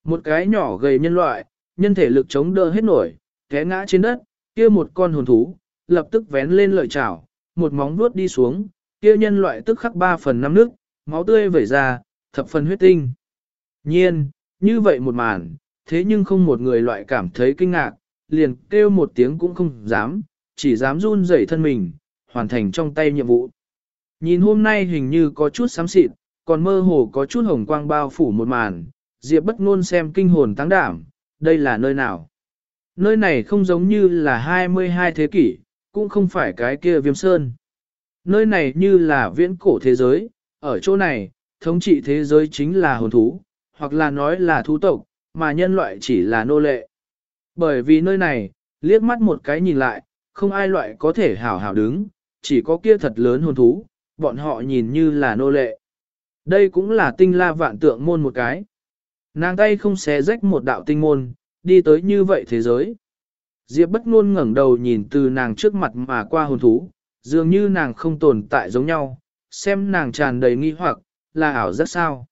Một cái nhỏ gầy nhân loại, nhân thể lực chống đỡ hết nổi, té ngã trên đất, kia một con hồn thú, lập tức vén lên lợi chảo, một móng vuốt đi xuống, kia nhân loại tức khắc ba phần năm nước, máu tươi vẩy ra, thập phần huyết tinh. Nhiên, như vậy một màn, thế nhưng không một người loại cảm thấy kinh ngạc, liền kêu một tiếng cũng không dám, chỉ dám run rẩy thân mình, hoàn thành trong tay nhiệm vụ. Nhìn hôm nay hình như có chút xám xịt, còn mơ hồ có chút hồng quang bao phủ một màn, Diệp bất ngôn xem kinh hồn tăng đảm, đây là nơi nào? Nơi này không giống như là 22 thế kỷ, cũng không phải cái kia viêm sơn. Nơi này như là viễn cổ thế giới, ở chỗ này, thống trị thế giới chính là hồn thú, hoặc là nói là thú tộc, mà nhân loại chỉ là nô lệ. Bởi vì nơi này, liếc mắt một cái nhìn lại, không ai loại có thể hảo hảo đứng, chỉ có kia thật lớn hồn thú, bọn họ nhìn như là nô lệ. Đây cũng là tinh la vạn tượng môn một cái. Nàng tay không xé rách một đạo tinh môn, đi tới như vậy thế giới. Diệp bất ngôn ngẩng đầu nhìn từ nàng trước mặt mà qua hồn thú, dường như nàng không tồn tại giống nhau, xem nàng tràn đầy nghi hoặc, là ảo rất sao.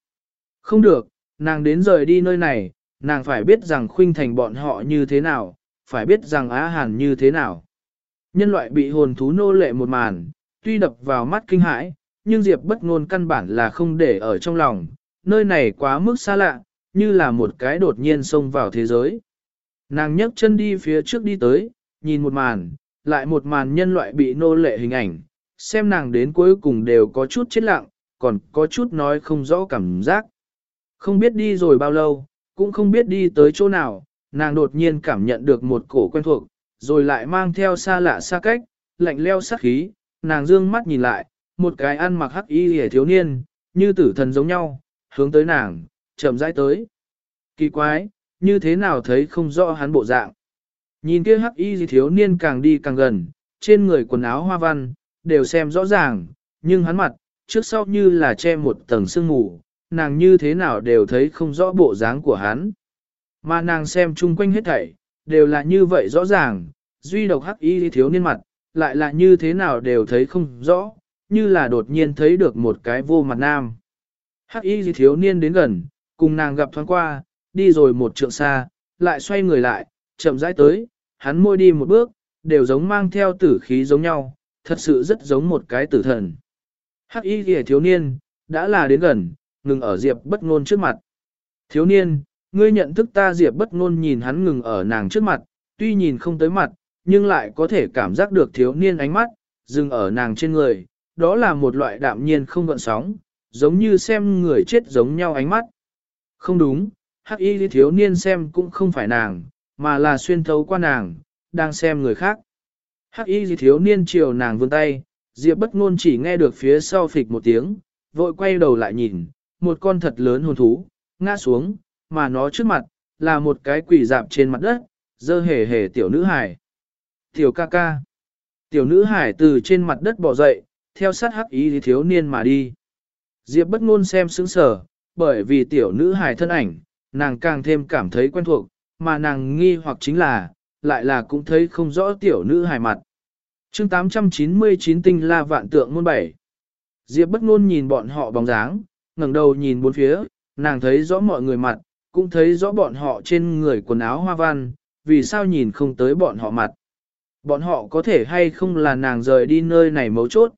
Không được, nàng đến rời đi nơi này, nàng phải biết rằng khuynh thành bọn họ như thế nào, phải biết rằng Á Hàn như thế nào. Nhân loại bị hồn thú nô lệ một màn, tuy đập vào mắt kinh hãi, nhưng Diệp bất ngôn căn bản là không để ở trong lòng, nơi này quá mức xa lạ, như là một cái đột nhiên xông vào thế giới. Nàng nhấc chân đi phía trước đi tới, nhìn một màn, lại một màn nhân loại bị nô lệ hình ảnh, xem nàng đến cuối cùng đều có chút chết lặng, còn có chút nói không rõ cảm giác. Không biết đi rồi bao lâu, cũng không biết đi tới chỗ nào, nàng đột nhiên cảm nhận được một cổ quen thuộc, rồi lại mang theo xa lạ xa cách, lạnh leo sát khí, nàng dương mắt nhìn lại, một cái ăn mặc hắc y hề thiếu niên, như tử thần giống nhau, hướng tới nàng, chậm rãi tới. Kỳ quái, như thế nào thấy không rõ hắn bộ dạng. Nhìn kia hắc y thiếu niên càng đi càng gần, trên người quần áo hoa văn, đều xem rõ ràng, nhưng hắn mặt, trước sau như là che một tầng sương mù, nàng như thế nào đều thấy không rõ bộ dáng của hắn. Mà nàng xem chung quanh hết thảy, đều là như vậy rõ ràng, duy độc hắc y thiếu niên mặt, lại là như thế nào đều thấy không rõ, như là đột nhiên thấy được một cái vô mặt nam. Hắc y thiếu niên đến gần, cùng nàng gặp thoáng qua, đi rồi một trượng xa, lại xoay người lại, chậm rãi tới, hắn môi đi một bước, đều giống mang theo tử khí giống nhau, thật sự rất giống một cái tử thần. Hắc y thiếu niên, đã là đến gần, ngừng ở Diệp bất ngôn trước mặt. Thiếu niên, ngươi nhận thức ta Diệp bất ngôn nhìn hắn ngừng ở nàng trước mặt, tuy nhìn không tới mặt, nhưng lại có thể cảm giác được thiếu niên ánh mắt, dừng ở nàng trên người, đó là một loại đạm nhiên không gợn sóng, giống như xem người chết giống nhau ánh mắt. Không đúng, hắc y thiếu niên xem cũng không phải nàng, mà là xuyên thấu qua nàng, đang xem người khác. Hắc y thiếu niên chiều nàng vươn tay, Diệp bất ngôn chỉ nghe được phía sau phịch một tiếng, vội quay đầu lại nhìn, một con thật lớn hồn thú, ngã xuống, mà nó trước mặt, là một cái quỷ dạp trên mặt đất, dơ hề hề tiểu nữ hải. Tiểu ca ca. Tiểu nữ hải từ trên mặt đất bò dậy, theo sát hắc thì thiếu niên mà đi. Diệp bất ngôn xem sững sờ, bởi vì tiểu nữ hải thân ảnh, nàng càng thêm cảm thấy quen thuộc, mà nàng nghi hoặc chính là, lại là cũng thấy không rõ tiểu nữ hải mặt. chương 899 tinh la vạn tượng môn bảy. Diệp bất ngôn nhìn bọn họ bóng dáng, ngẩng đầu nhìn bốn phía, nàng thấy rõ mọi người mặt, cũng thấy rõ bọn họ trên người quần áo hoa văn, vì sao nhìn không tới bọn họ mặt. Bọn họ có thể hay không là nàng rời đi nơi này mấu chốt.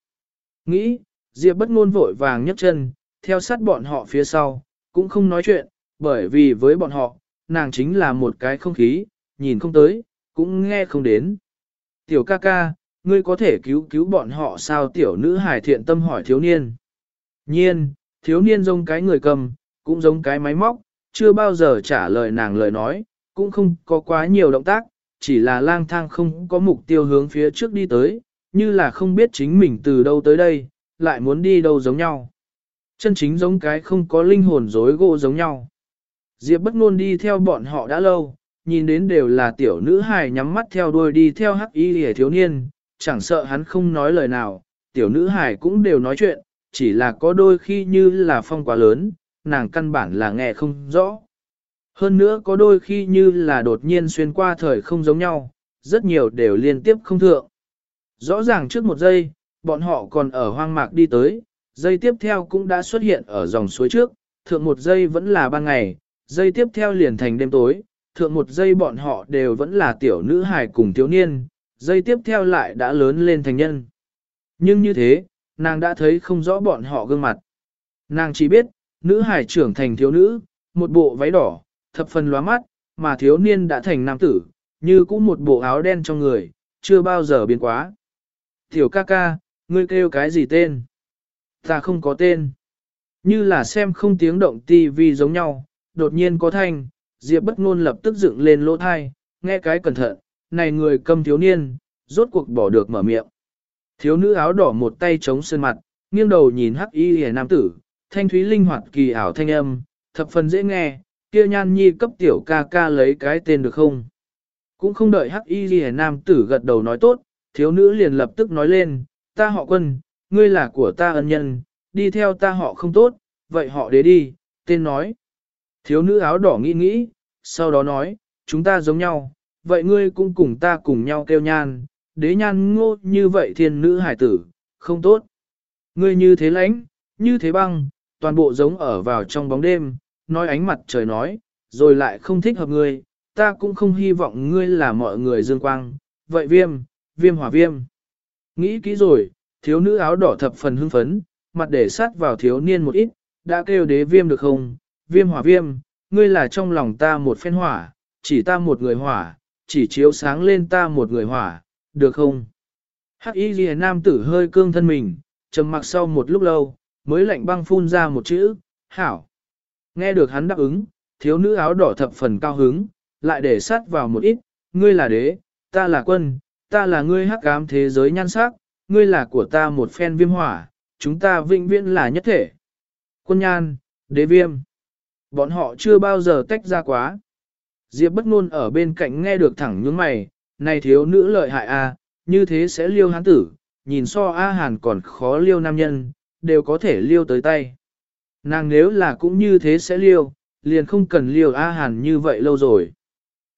Nghĩ, Diệp bất ngôn vội vàng nhấc chân, theo sát bọn họ phía sau, cũng không nói chuyện, bởi vì với bọn họ, nàng chính là một cái không khí, nhìn không tới, cũng nghe không đến. Tiểu ca ca, ngươi có thể cứu cứu bọn họ sao tiểu nữ hải thiện tâm hỏi thiếu niên. Nhiên, thiếu niên giống cái người cầm, cũng giống cái máy móc, chưa bao giờ trả lời nàng lời nói, cũng không có quá nhiều động tác, chỉ là lang thang không có mục tiêu hướng phía trước đi tới, như là không biết chính mình từ đâu tới đây, lại muốn đi đâu giống nhau. Chân chính giống cái không có linh hồn dối gỗ giống nhau. Diệp bất ngôn đi theo bọn họ đã lâu, nhìn đến đều là tiểu nữ hài nhắm mắt theo đuôi đi theo hắc y hề thiếu niên, chẳng sợ hắn không nói lời nào, tiểu nữ hài cũng đều nói chuyện, chỉ là có đôi khi như là phong quá lớn, nàng căn bản là nghe không rõ. Hơn nữa có đôi khi như là đột nhiên xuyên qua thời không giống nhau, rất nhiều đều liên tiếp không thượng. Rõ ràng trước một giây, bọn họ còn ở hoang mạc đi tới, giây tiếp theo cũng đã xuất hiện ở dòng suối trước, thượng một giây vẫn là ban ngày, giây tiếp theo liền thành đêm tối, thượng một giây bọn họ đều vẫn là tiểu nữ hài cùng thiếu niên, giây tiếp theo lại đã lớn lên thành nhân. Nhưng như thế, nàng đã thấy không rõ bọn họ gương mặt. Nàng chỉ biết, nữ hải trưởng thành thiếu nữ, một bộ váy đỏ, thập phần lóa mắt, mà thiếu niên đã thành nam tử, như cũng một bộ áo đen trong người, chưa bao giờ biến quá. Tiểu ca ca, ngươi kêu cái gì tên? Ta không có tên. Như là xem không tiếng động tivi giống nhau, đột nhiên có thanh, Diệp bất ngôn lập tức dựng lên lỗ thai, nghe cái cẩn thận, này người cầm thiếu niên, rốt cuộc bỏ được mở miệng. Thiếu nữ áo đỏ một tay chống sơn mặt, nghiêng đầu nhìn hắc y hề nam tử, thanh thúy linh hoạt kỳ ảo thanh âm, thập phần dễ nghe, kia nhan nhi cấp tiểu ca ca lấy cái tên được không? Cũng không đợi hắc y hề nam tử gật đầu nói tốt, thiếu nữ liền lập tức nói lên, ta họ quân, ngươi là của ta ân nhân, đi theo ta họ không tốt, vậy họ đế đi, tên nói. Thiếu nữ áo đỏ nghĩ nghĩ, sau đó nói, chúng ta giống nhau, vậy ngươi cũng cùng ta cùng nhau kêu nhan, đế nhan ngô như vậy thiên nữ hải tử, không tốt. Ngươi như thế lãnh, như thế băng, toàn bộ giống ở vào trong bóng đêm, nói ánh mặt trời nói, rồi lại không thích hợp ngươi, ta cũng không hy vọng ngươi là mọi người dương quang, vậy viêm, viêm hỏa viêm. Nghĩ kỹ rồi, thiếu nữ áo đỏ thập phần hưng phấn, mặt để sát vào thiếu niên một ít, đã kêu đế viêm được không, viêm hỏa viêm, ngươi là trong lòng ta một phen hỏa, chỉ ta một người hỏa, chỉ chiếu sáng lên ta một người hỏa, được không? Hắc y ghi nam tử hơi cương thân mình, trầm mặc sau một lúc lâu, mới lạnh băng phun ra một chữ, hảo. Nghe được hắn đáp ứng, thiếu nữ áo đỏ thập phần cao hứng, lại để sát vào một ít, ngươi là đế, ta là quân, ta là ngươi hắc ám thế giới nhan sắc, ngươi là của ta một phen viêm hỏa, chúng ta vĩnh viễn là nhất thể. Quân nhan, đế viêm. Bọn họ chưa bao giờ tách ra quá. Diệp bất ngôn ở bên cạnh nghe được thẳng nhướng mày, này thiếu nữ lợi hại a, à, như thế sẽ liêu hắn tử, nhìn so A Hàn còn khó liêu nam nhân, đều có thể liêu tới tay. Nàng nếu là cũng như thế sẽ liêu, liền không cần liêu A Hàn như vậy lâu rồi.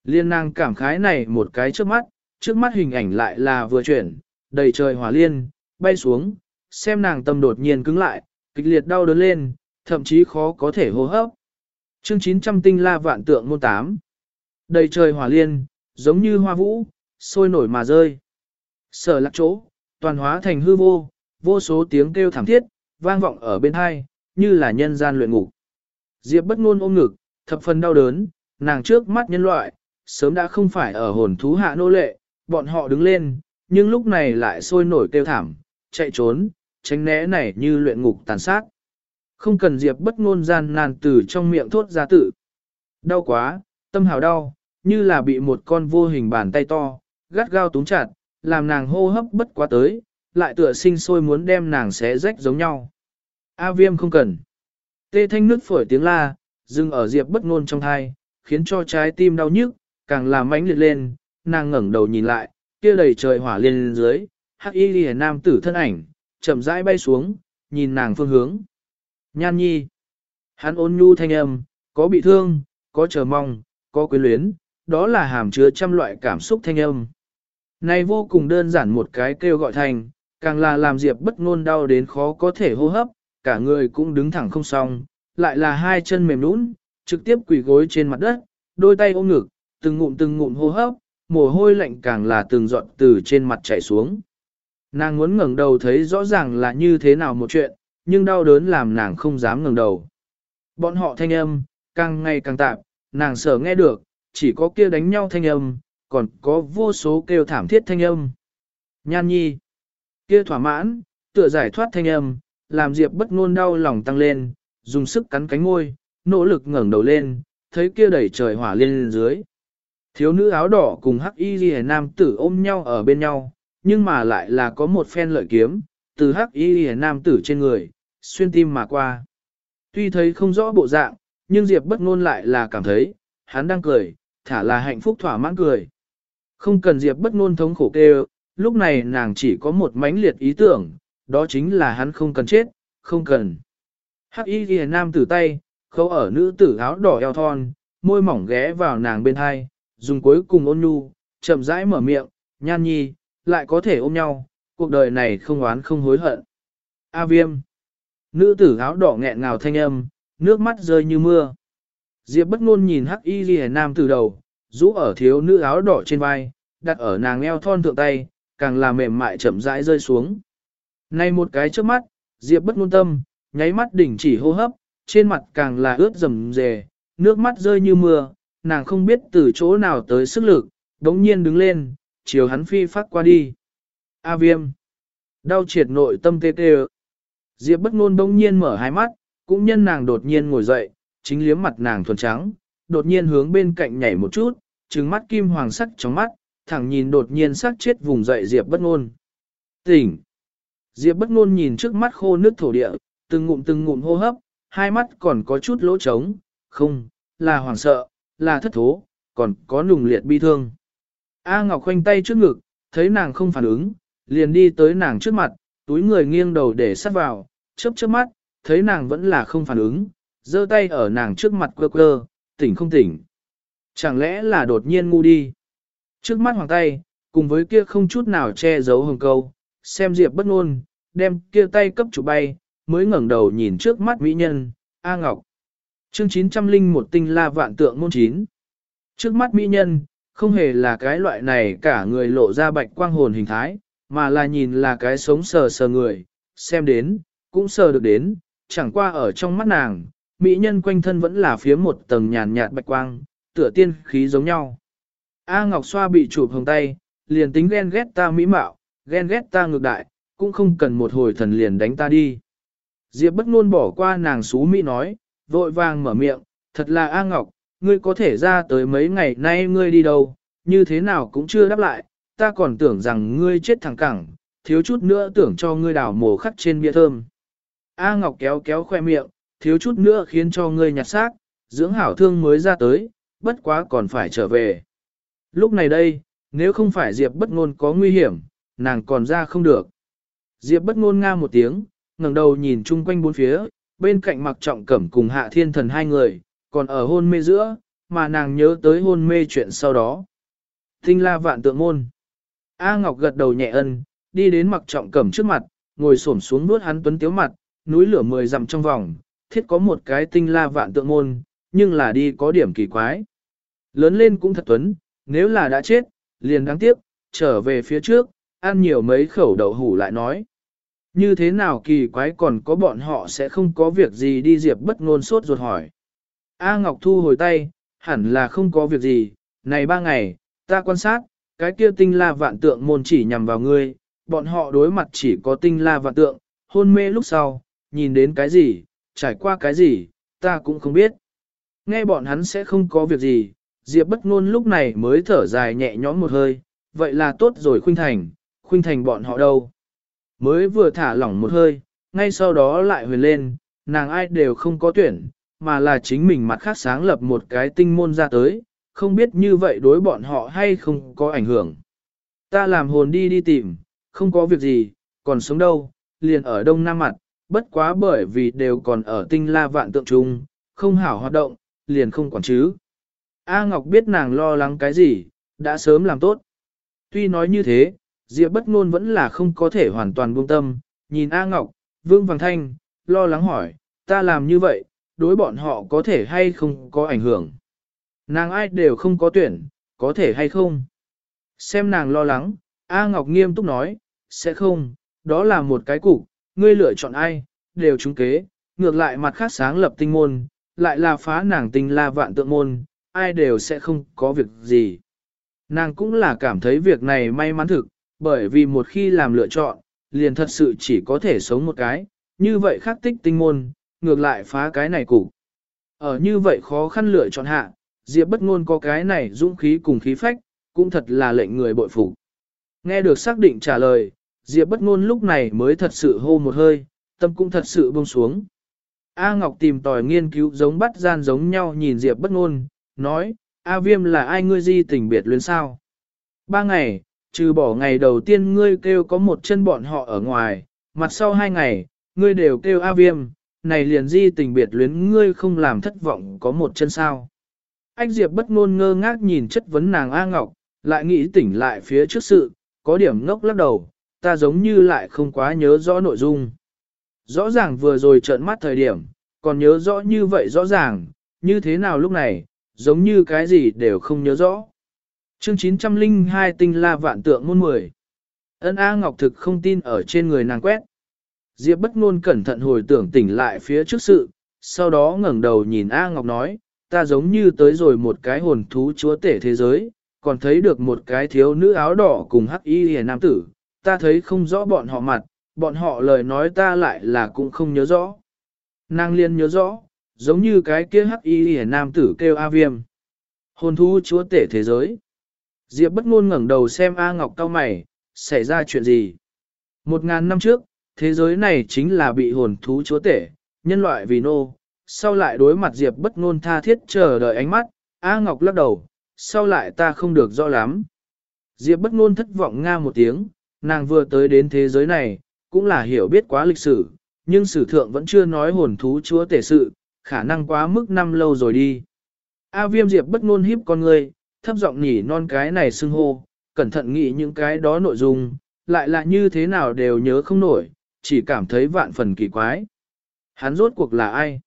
Liên nàng cảm khái này một cái trước mắt, trước mắt hình ảnh lại là vừa chuyển, đầy trời hỏa liên, bay xuống, xem nàng tâm đột nhiên cứng lại, kịch liệt đau đớn lên, thậm chí khó có thể hô hấp. Chương 900 tinh la vạn tượng môn 8. Đầy trời hỏa liên, giống như hoa vũ, sôi nổi mà rơi. Sở lạc chỗ, toàn hóa thành hư vô, vô số tiếng kêu thảm thiết, vang vọng ở bên hai, như là nhân gian luyện ngục. Diệp bất ngôn ôm ngực, thập phần đau đớn, nàng trước mắt nhân loại, sớm đã không phải ở hồn thú hạ nô lệ, bọn họ đứng lên, nhưng lúc này lại sôi nổi kêu thảm, chạy trốn, tránh né này như luyện ngục tàn sát. Không cần Diệp bất ngôn gian nàn từ trong miệng thốt ra tự. Đau quá, tâm hào đau, như là bị một con vô hình bàn tay to, gắt gao túm chặt, làm nàng hô hấp bất quá tới, lại tựa sinh sôi muốn đem nàng xé rách giống nhau. A viêm không cần. Tê thanh nước phổi tiếng la, dừng ở diệp bất ngôn trong thai, khiến cho trái tim đau nhức, càng làm mãnh liệt lên, nàng ngẩng đầu nhìn lại, kia đầy trời hỏa lên dưới, hắc y lìa nam tử thân ảnh, chậm rãi bay xuống, nhìn nàng phương hướng. Nhan nhi. Hắn ôn nhu thanh âm, có bị thương, có chờ mong, có quyến luyến, đó là hàm chứa trăm loại cảm xúc thanh âm. Này vô cùng đơn giản một cái kêu gọi thành, càng là làm Diệp bất ngôn đau đến khó có thể hô hấp, cả người cũng đứng thẳng không xong, lại là hai chân mềm nhũn, trực tiếp quỳ gối trên mặt đất, đôi tay ôm ngực, từng ngụm từng ngụm hô hấp, mồ hôi lạnh càng là từng giọt từ trên mặt chảy xuống. Nàng muốn ngẩng đầu thấy rõ ràng là như thế nào một chuyện, nhưng đau đớn làm nàng không dám ngẩng đầu. Bọn họ thanh âm, càng ngày càng tạm, nàng sợ nghe được, chỉ có kia đánh nhau thanh âm, còn có vô số kêu thảm thiết thanh âm. Nhan nhi, kia thỏa mãn, tựa giải thoát thanh âm, làm Diệp bất ngôn đau lòng tăng lên, dùng sức cắn cánh môi, nỗ lực ngẩng đầu lên, thấy kia đẩy trời hỏa lên dưới. Thiếu nữ áo đỏ cùng hắc y Liễu nam tử ôm nhau ở bên nhau, nhưng mà lại là có một phen lợi kiếm, từ hắc y Liễu nam tử trên người, xuyên tim mà qua. Tuy thấy không rõ bộ dạng, nhưng Diệp bất ngôn lại là cảm thấy, hắn đang cười, thả là hạnh phúc thỏa mãn cười. Không cần Diệp bất ngôn thống khổ kêu, lúc này nàng chỉ có một mãnh liệt ý tưởng, đó chính là hắn không cần chết, không cần. Hắc y ghi nam tử tay, khâu ở nữ tử áo đỏ eo thon, môi mỏng ghé vào nàng bên hai, dùng cuối cùng ôn nhu, chậm rãi mở miệng, nhan nhi, lại có thể ôm nhau, cuộc đời này không oán không hối hận. A viêm. Nữ tử áo đỏ nghẹn ngào thanh âm, nước mắt rơi như mưa. Diệp bất ngôn nhìn hắc y ghi nam từ đầu, rũ ở thiếu nữ áo đỏ trên vai, đặt ở nàng eo thon thượng tay, càng là mềm mại chậm rãi rơi xuống. Này một cái trước mắt, Diệp bất ngôn tâm, nháy mắt đỉnh chỉ hô hấp, trên mặt càng là ướt rầm rề, nước mắt rơi như mưa, nàng không biết từ chỗ nào tới sức lực, đống nhiên đứng lên, chiều hắn phi phát qua đi. A viêm. Đau triệt nội tâm tê tê Diệp bất ngôn đống nhiên mở hai mắt, cũng nhân nàng đột nhiên ngồi dậy, chính liếm mặt nàng thuần trắng, đột nhiên hướng bên cạnh nhảy một chút, trừng mắt kim hoàng sắc trong mắt, thẳng nhìn đột nhiên sắc chết vùng dậy Diệp bất ngôn. Tỉnh! Diệp bất ngôn nhìn trước mắt khô nước thổ địa, từng ngụm từng ngụm hô hấp, hai mắt còn có chút lỗ trống, không, là hoảng sợ, là thất thố, còn có nùng liệt bi thương. A Ngọc khoanh tay trước ngực, thấy nàng không phản ứng, liền đi tới nàng trước mặt, túi người nghiêng đầu để sát vào, chớp chớp mắt, thấy nàng vẫn là không phản ứng, giơ tay ở nàng trước mặt quơ quơ, tỉnh không tỉnh. Chẳng lẽ là đột nhiên ngu đi. Trước mắt hoàng tay, cùng với kia không chút nào che giấu hồng câu, xem Diệp bất ngôn, đem kia tay cấp chủ bay, mới ngẩng đầu nhìn trước mắt mỹ nhân, A Ngọc. Chương 901 tinh la vạn tượng môn 9. Trước mắt mỹ nhân, không hề là cái loại này cả người lộ ra bạch quang hồn hình thái, mà là nhìn là cái sống sờ sờ người, xem đến, cũng sờ được đến, chẳng qua ở trong mắt nàng, mỹ nhân quanh thân vẫn là phía một tầng nhàn nhạt bạch quang, tựa tiên khí giống nhau. A Ngọc Xoa bị chụp hồng tay, liền tính ghen ghét ta mỹ mạo, ghen ghét ta ngược đại, cũng không cần một hồi thần liền đánh ta đi. Diệp bất ngôn bỏ qua nàng xú mỹ nói, vội vàng mở miệng, thật là A Ngọc, ngươi có thể ra tới mấy ngày nay ngươi đi đâu, như thế nào cũng chưa đáp lại, ta còn tưởng rằng ngươi chết thẳng cẳng, thiếu chút nữa tưởng cho ngươi đào mồ khắc trên bia thơm. A Ngọc kéo kéo khoe miệng, thiếu chút nữa khiến cho ngươi nhặt xác, dưỡng hảo thương mới ra tới, bất quá còn phải trở về. Lúc này đây, nếu không phải Diệp bất ngôn có nguy hiểm, nàng còn ra không được. Diệp bất ngôn nga một tiếng, ngẩng đầu nhìn chung quanh bốn phía, bên cạnh mặc trọng cẩm cùng hạ thiên thần hai người, còn ở hôn mê giữa, mà nàng nhớ tới hôn mê chuyện sau đó. Tinh la vạn tượng môn. A Ngọc gật đầu nhẹ ân, đi đến mặc trọng cẩm trước mặt, ngồi xổm xuống nuốt hắn tuấn tiếu mặt, núi lửa mười dặm trong vòng, thiết có một cái tinh la vạn tượng môn, nhưng là đi có điểm kỳ quái. Lớn lên cũng thật tuấn, nếu là đã chết, liền đáng tiếc, trở về phía trước, ăn nhiều mấy khẩu đậu hủ lại nói. Như thế nào kỳ quái còn có bọn họ sẽ không có việc gì đi diệp bất ngôn sốt ruột hỏi. A Ngọc Thu hồi tay, hẳn là không có việc gì, này ba ngày, ta quan sát, cái kia tinh la vạn tượng môn chỉ nhằm vào ngươi, bọn họ đối mặt chỉ có tinh la vạn tượng, hôn mê lúc sau, nhìn đến cái gì, trải qua cái gì, ta cũng không biết. Nghe bọn hắn sẽ không có việc gì, Diệp bất ngôn lúc này mới thở dài nhẹ nhõm một hơi, vậy là tốt rồi khuynh thành, khuynh thành bọn họ đâu. Mới vừa thả lỏng một hơi, ngay sau đó lại huyền lên, nàng ai đều không có tuyển, mà là chính mình mặt khác sáng lập một cái tinh môn ra tới, không biết như vậy đối bọn họ hay không có ảnh hưởng. Ta làm hồn đi đi tìm, không có việc gì, còn sống đâu, liền ở đông nam mặt, bất quá bởi vì đều còn ở tinh la vạn tượng trung, không hảo hoạt động, liền không quản chứ. A Ngọc biết nàng lo lắng cái gì, đã sớm làm tốt. Tuy nói như thế, Diệp bất ngôn vẫn là không có thể hoàn toàn buông tâm, nhìn A Ngọc, Vương Vàng Thanh, lo lắng hỏi, ta làm như vậy, đối bọn họ có thể hay không có ảnh hưởng. Nàng ai đều không có tuyển, có thể hay không. Xem nàng lo lắng, A Ngọc nghiêm túc nói, sẽ không, đó là một cái cục, ngươi lựa chọn ai, đều trúng kế, ngược lại mặt khác sáng lập tinh môn, lại là phá nàng tinh la vạn tượng môn, ai đều sẽ không có việc gì. Nàng cũng là cảm thấy việc này may mắn thực, bởi vì một khi làm lựa chọn, liền thật sự chỉ có thể sống một cái, như vậy khắc tích tinh môn, ngược lại phá cái này cục. Ở như vậy khó khăn lựa chọn hạ, Diệp bất ngôn có cái này dũng khí cùng khí phách, cũng thật là lệnh người bội phục. Nghe được xác định trả lời, Diệp bất ngôn lúc này mới thật sự hô một hơi, tâm cũng thật sự buông xuống. A Ngọc tìm tòi nghiên cứu giống bắt gian giống nhau nhìn Diệp bất ngôn, nói, A Viêm là ai ngươi di tình biệt luyến sao? Ba ngày, trừ bỏ ngày đầu tiên ngươi kêu có một chân bọn họ ở ngoài, mặt sau hai ngày, ngươi đều kêu A Viêm, này liền di tình biệt luyến ngươi không làm thất vọng có một chân sao. Ách Diệp bất ngôn ngơ ngác nhìn chất vấn nàng A Ngọc, lại nghĩ tỉnh lại phía trước sự, có điểm ngốc lắc đầu, ta giống như lại không quá nhớ rõ nội dung. Rõ ràng vừa rồi trợn mắt thời điểm, còn nhớ rõ như vậy rõ ràng, như thế nào lúc này, giống như cái gì đều không nhớ rõ. Chương 902 tinh la vạn tượng môn 10. Ân A Ngọc thực không tin ở trên người nàng quét. Diệp bất ngôn cẩn thận hồi tưởng tỉnh lại phía trước sự, sau đó ngẩng đầu nhìn A Ngọc nói, ta giống như tới rồi một cái hồn thú chúa tể thế giới, còn thấy được một cái thiếu nữ áo đỏ cùng hắc y hề nam tử, ta thấy không rõ bọn họ mặt, bọn họ lời nói ta lại là cũng không nhớ rõ. Nàng liên nhớ rõ, giống như cái kia hắc y hề nam tử kêu A viêm. Hồn thú chúa tể thế giới. Diệp bất ngôn ngẩng đầu xem A Ngọc cao mày, xảy ra chuyện gì? Một ngàn năm trước, thế giới này chính là bị hồn thú chúa tể, nhân loại vì nô, sau lại đối mặt Diệp bất ngôn tha thiết chờ đợi ánh mắt, A Ngọc lắc đầu, sau lại ta không được rõ lắm. Diệp bất ngôn thất vọng nga một tiếng, nàng vừa tới đến thế giới này, cũng là hiểu biết quá lịch sử, nhưng sử thượng vẫn chưa nói hồn thú chúa tể sự, khả năng quá mức năm lâu rồi đi. A viêm Diệp bất ngôn hiếp con người, thấp giọng nhỉ non cái này xưng hô, cẩn thận nghĩ những cái đó nội dung, lại là như thế nào đều nhớ không nổi, chỉ cảm thấy vạn phần kỳ quái. Hắn rốt cuộc là ai?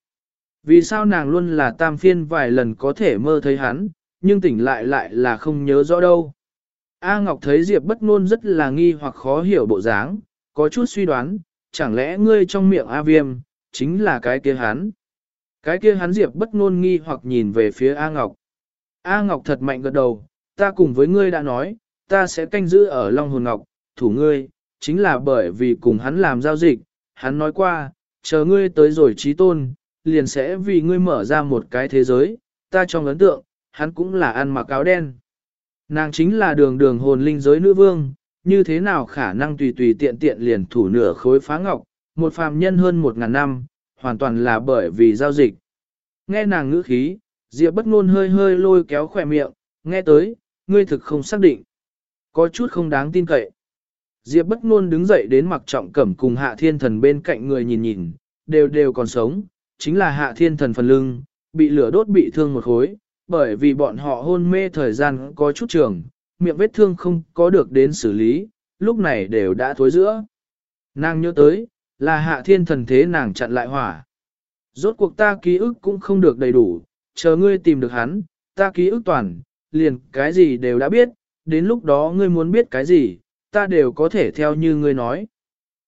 Vì sao nàng luôn là tam phiên vài lần có thể mơ thấy hắn, nhưng tỉnh lại lại là không nhớ rõ đâu. A Ngọc thấy Diệp bất ngôn rất là nghi hoặc khó hiểu bộ dáng, có chút suy đoán, chẳng lẽ ngươi trong miệng A Viêm, chính là cái kia hắn. Cái kia hắn Diệp bất ngôn nghi hoặc nhìn về phía A Ngọc. A Ngọc thật mạnh gật đầu, ta cùng với ngươi đã nói, ta sẽ canh giữ ở Long Hồn Ngọc, thủ ngươi, chính là bởi vì cùng hắn làm giao dịch, hắn nói qua, chờ ngươi tới rồi trí tôn, liền sẽ vì ngươi mở ra một cái thế giới, ta trong ấn tượng, hắn cũng là ăn mặc áo đen. Nàng chính là đường đường hồn linh giới nữ vương, như thế nào khả năng tùy tùy tiện tiện liền thủ nửa khối phá ngọc, một phàm nhân hơn một ngàn năm, hoàn toàn là bởi vì giao dịch. Nghe nàng ngữ khí, Diệp bất ngôn hơi hơi lôi kéo khỏe miệng, nghe tới, ngươi thực không xác định. Có chút không đáng tin cậy. Diệp bất ngôn đứng dậy đến mặc trọng cẩm cùng hạ thiên thần bên cạnh người nhìn nhìn, đều đều còn sống, chính là hạ thiên thần phần lưng, bị lửa đốt bị thương một khối, bởi vì bọn họ hôn mê thời gian có chút trường, miệng vết thương không có được đến xử lý, lúc này đều đã thối giữa. Nàng nhớ tới, là hạ thiên thần thế nàng chặn lại hỏa. Rốt cuộc ta ký ức cũng không được đầy đủ, chờ ngươi tìm được hắn, ta ký ức toàn, liền cái gì đều đã biết, đến lúc đó ngươi muốn biết cái gì, ta đều có thể theo như ngươi nói.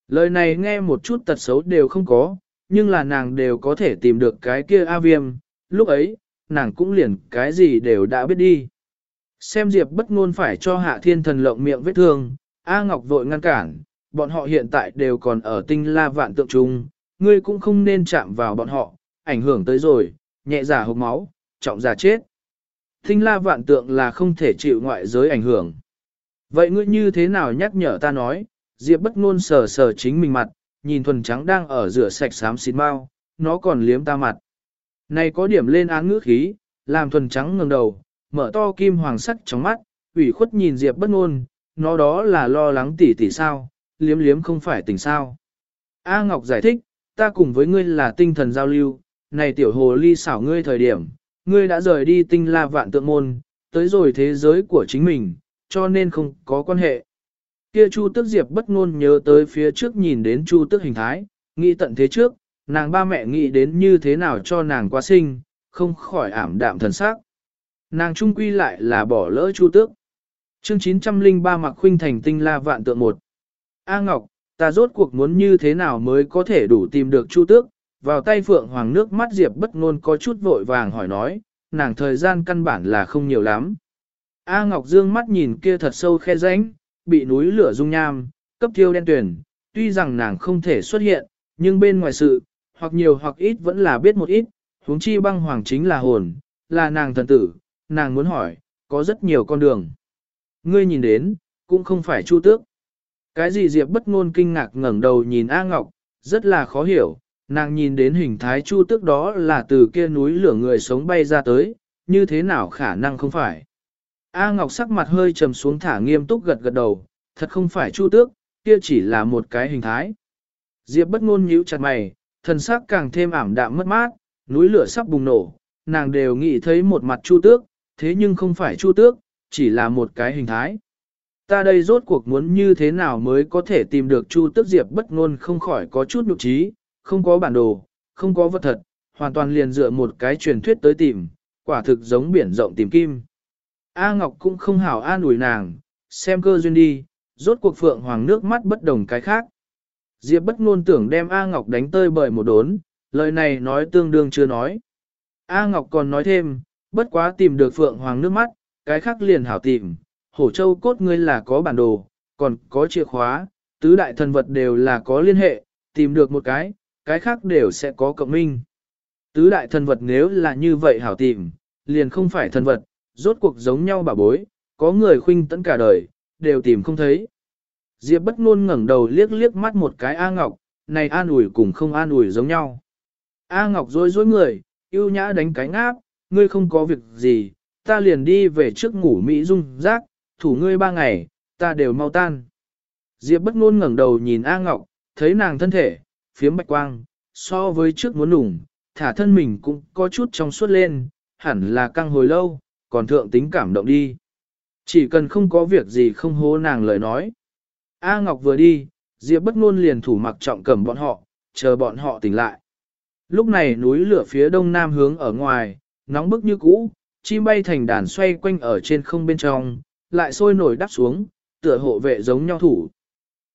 Lời này nghe một chút tật xấu đều không có, nhưng là nàng đều có thể tìm được cái kia A viêm, lúc ấy, nàng cũng liền cái gì đều đã biết đi. Xem Diệp bất ngôn phải cho hạ thiên thần lộng miệng vết thương, A Ngọc vội ngăn cản, bọn họ hiện tại đều còn ở tinh la vạn tượng trung, ngươi cũng không nên chạm vào bọn họ, ảnh hưởng tới rồi, nhẹ giả hộc máu, trọng giả chết. Tinh la vạn tượng là không thể chịu ngoại giới ảnh hưởng. Vậy ngươi như thế nào nhắc nhở ta nói, Diệp bất ngôn sờ sờ chính mình mặt, nhìn thuần trắng đang ở rửa sạch xám xịt mau, nó còn liếm ta mặt. Này có điểm lên án ngữ khí, làm thuần trắng ngẩng đầu, mở to kim hoàng sắc trong mắt, ủy khuất nhìn Diệp bất ngôn, nó đó là lo lắng tỉ tỉ sao, liếm liếm không phải tình sao. A Ngọc giải thích, ta cùng với ngươi là tinh thần giao lưu, này tiểu hồ ly xảo ngươi thời điểm, ngươi đã rời đi tinh la vạn tượng môn, tới rồi thế giới của chính mình, cho nên không có quan hệ. Kia Chu Tức Diệp bất ngôn nhớ tới phía trước nhìn đến Chu Tức hình thái, nghĩ tận thế trước, nàng ba mẹ nghĩ đến như thế nào cho nàng quá sinh, không khỏi ảm đạm thần sắc. Nàng trung quy lại là bỏ lỡ Chu Tước. Chương 903 Mặc Khuynh thành tinh la vạn tượng một. A Ngọc, ta rốt cuộc muốn như thế nào mới có thể đủ tìm được Chu Tước? Vào tay Phượng Hoàng nước mắt Diệp bất ngôn có chút vội vàng hỏi nói, nàng thời gian căn bản là không nhiều lắm. A Ngọc Dương mắt nhìn kia thật sâu khe rãnh, bị núi lửa dung nham, cấp thiêu đen tuyển, tuy rằng nàng không thể xuất hiện, nhưng bên ngoài sự, hoặc nhiều hoặc ít vẫn là biết một ít, huống chi băng hoàng chính là hồn, là nàng thần tử, nàng muốn hỏi, có rất nhiều con đường. Ngươi nhìn đến, cũng không phải chu tước. Cái gì Diệp bất ngôn kinh ngạc ngẩng đầu nhìn A Ngọc, rất là khó hiểu, nàng nhìn đến hình thái chu tước đó là từ kia núi lửa người sống bay ra tới, như thế nào khả năng không phải. A Ngọc sắc mặt hơi trầm xuống thả nghiêm túc gật gật đầu, thật không phải chu tước, kia chỉ là một cái hình thái. Diệp bất ngôn nhíu chặt mày, thần sắc càng thêm ảm đạm mất mát, núi lửa sắp bùng nổ, nàng đều nghĩ thấy một mặt chu tước, thế nhưng không phải chu tước, chỉ là một cái hình thái. Ta đây rốt cuộc muốn như thế nào mới có thể tìm được chu tước Diệp bất ngôn không khỏi có chút nhục trí, không có bản đồ, không có vật thật, hoàn toàn liền dựa một cái truyền thuyết tới tìm, quả thực giống biển rộng tìm kim. A Ngọc cũng không hảo an ủi nàng, xem cơ duyên đi, rốt cuộc phượng hoàng nước mắt bất đồng cái khác. Diệp bất ngôn tưởng đem A Ngọc đánh tơi bởi một đốn, lời này nói tương đương chưa nói. A Ngọc còn nói thêm, bất quá tìm được phượng hoàng nước mắt, cái khác liền hảo tìm, hổ châu cốt ngươi là có bản đồ, còn có chìa khóa, tứ đại thần vật đều là có liên hệ, tìm được một cái, cái khác đều sẽ có cộng minh. Tứ đại thần vật nếu là như vậy hảo tìm, liền không phải thần vật, rốt cuộc giống nhau bà bối, có người khuynh tấn cả đời, đều tìm không thấy. Diệp bất ngôn ngẩng đầu liếc liếc mắt một cái A Ngọc, này an ủi cùng không an ủi giống nhau. A Ngọc rối rối người, yêu nhã đánh cái ngáp. ngươi không có việc gì, ta liền đi về trước ngủ Mỹ dung rác, thủ ngươi ba ngày, ta đều mau tan. Diệp bất ngôn ngẩng đầu nhìn A Ngọc, thấy nàng thân thể, phiếm bạch quang, so với trước muốn lủng, thả thân mình cũng có chút trong suốt lên, hẳn là căng hồi lâu, còn thượng tính cảm động đi. Chỉ cần không có việc gì không hố nàng lời nói. A Ngọc vừa đi, Diệp bất ngôn liền thủ mặc trọng cầm bọn họ, chờ bọn họ tỉnh lại. Lúc này núi lửa phía đông nam hướng ở ngoài, nóng bức như cũ, chim bay thành đàn xoay quanh ở trên không bên trong, lại sôi nổi đắp xuống, tựa hộ vệ giống nhau thủ.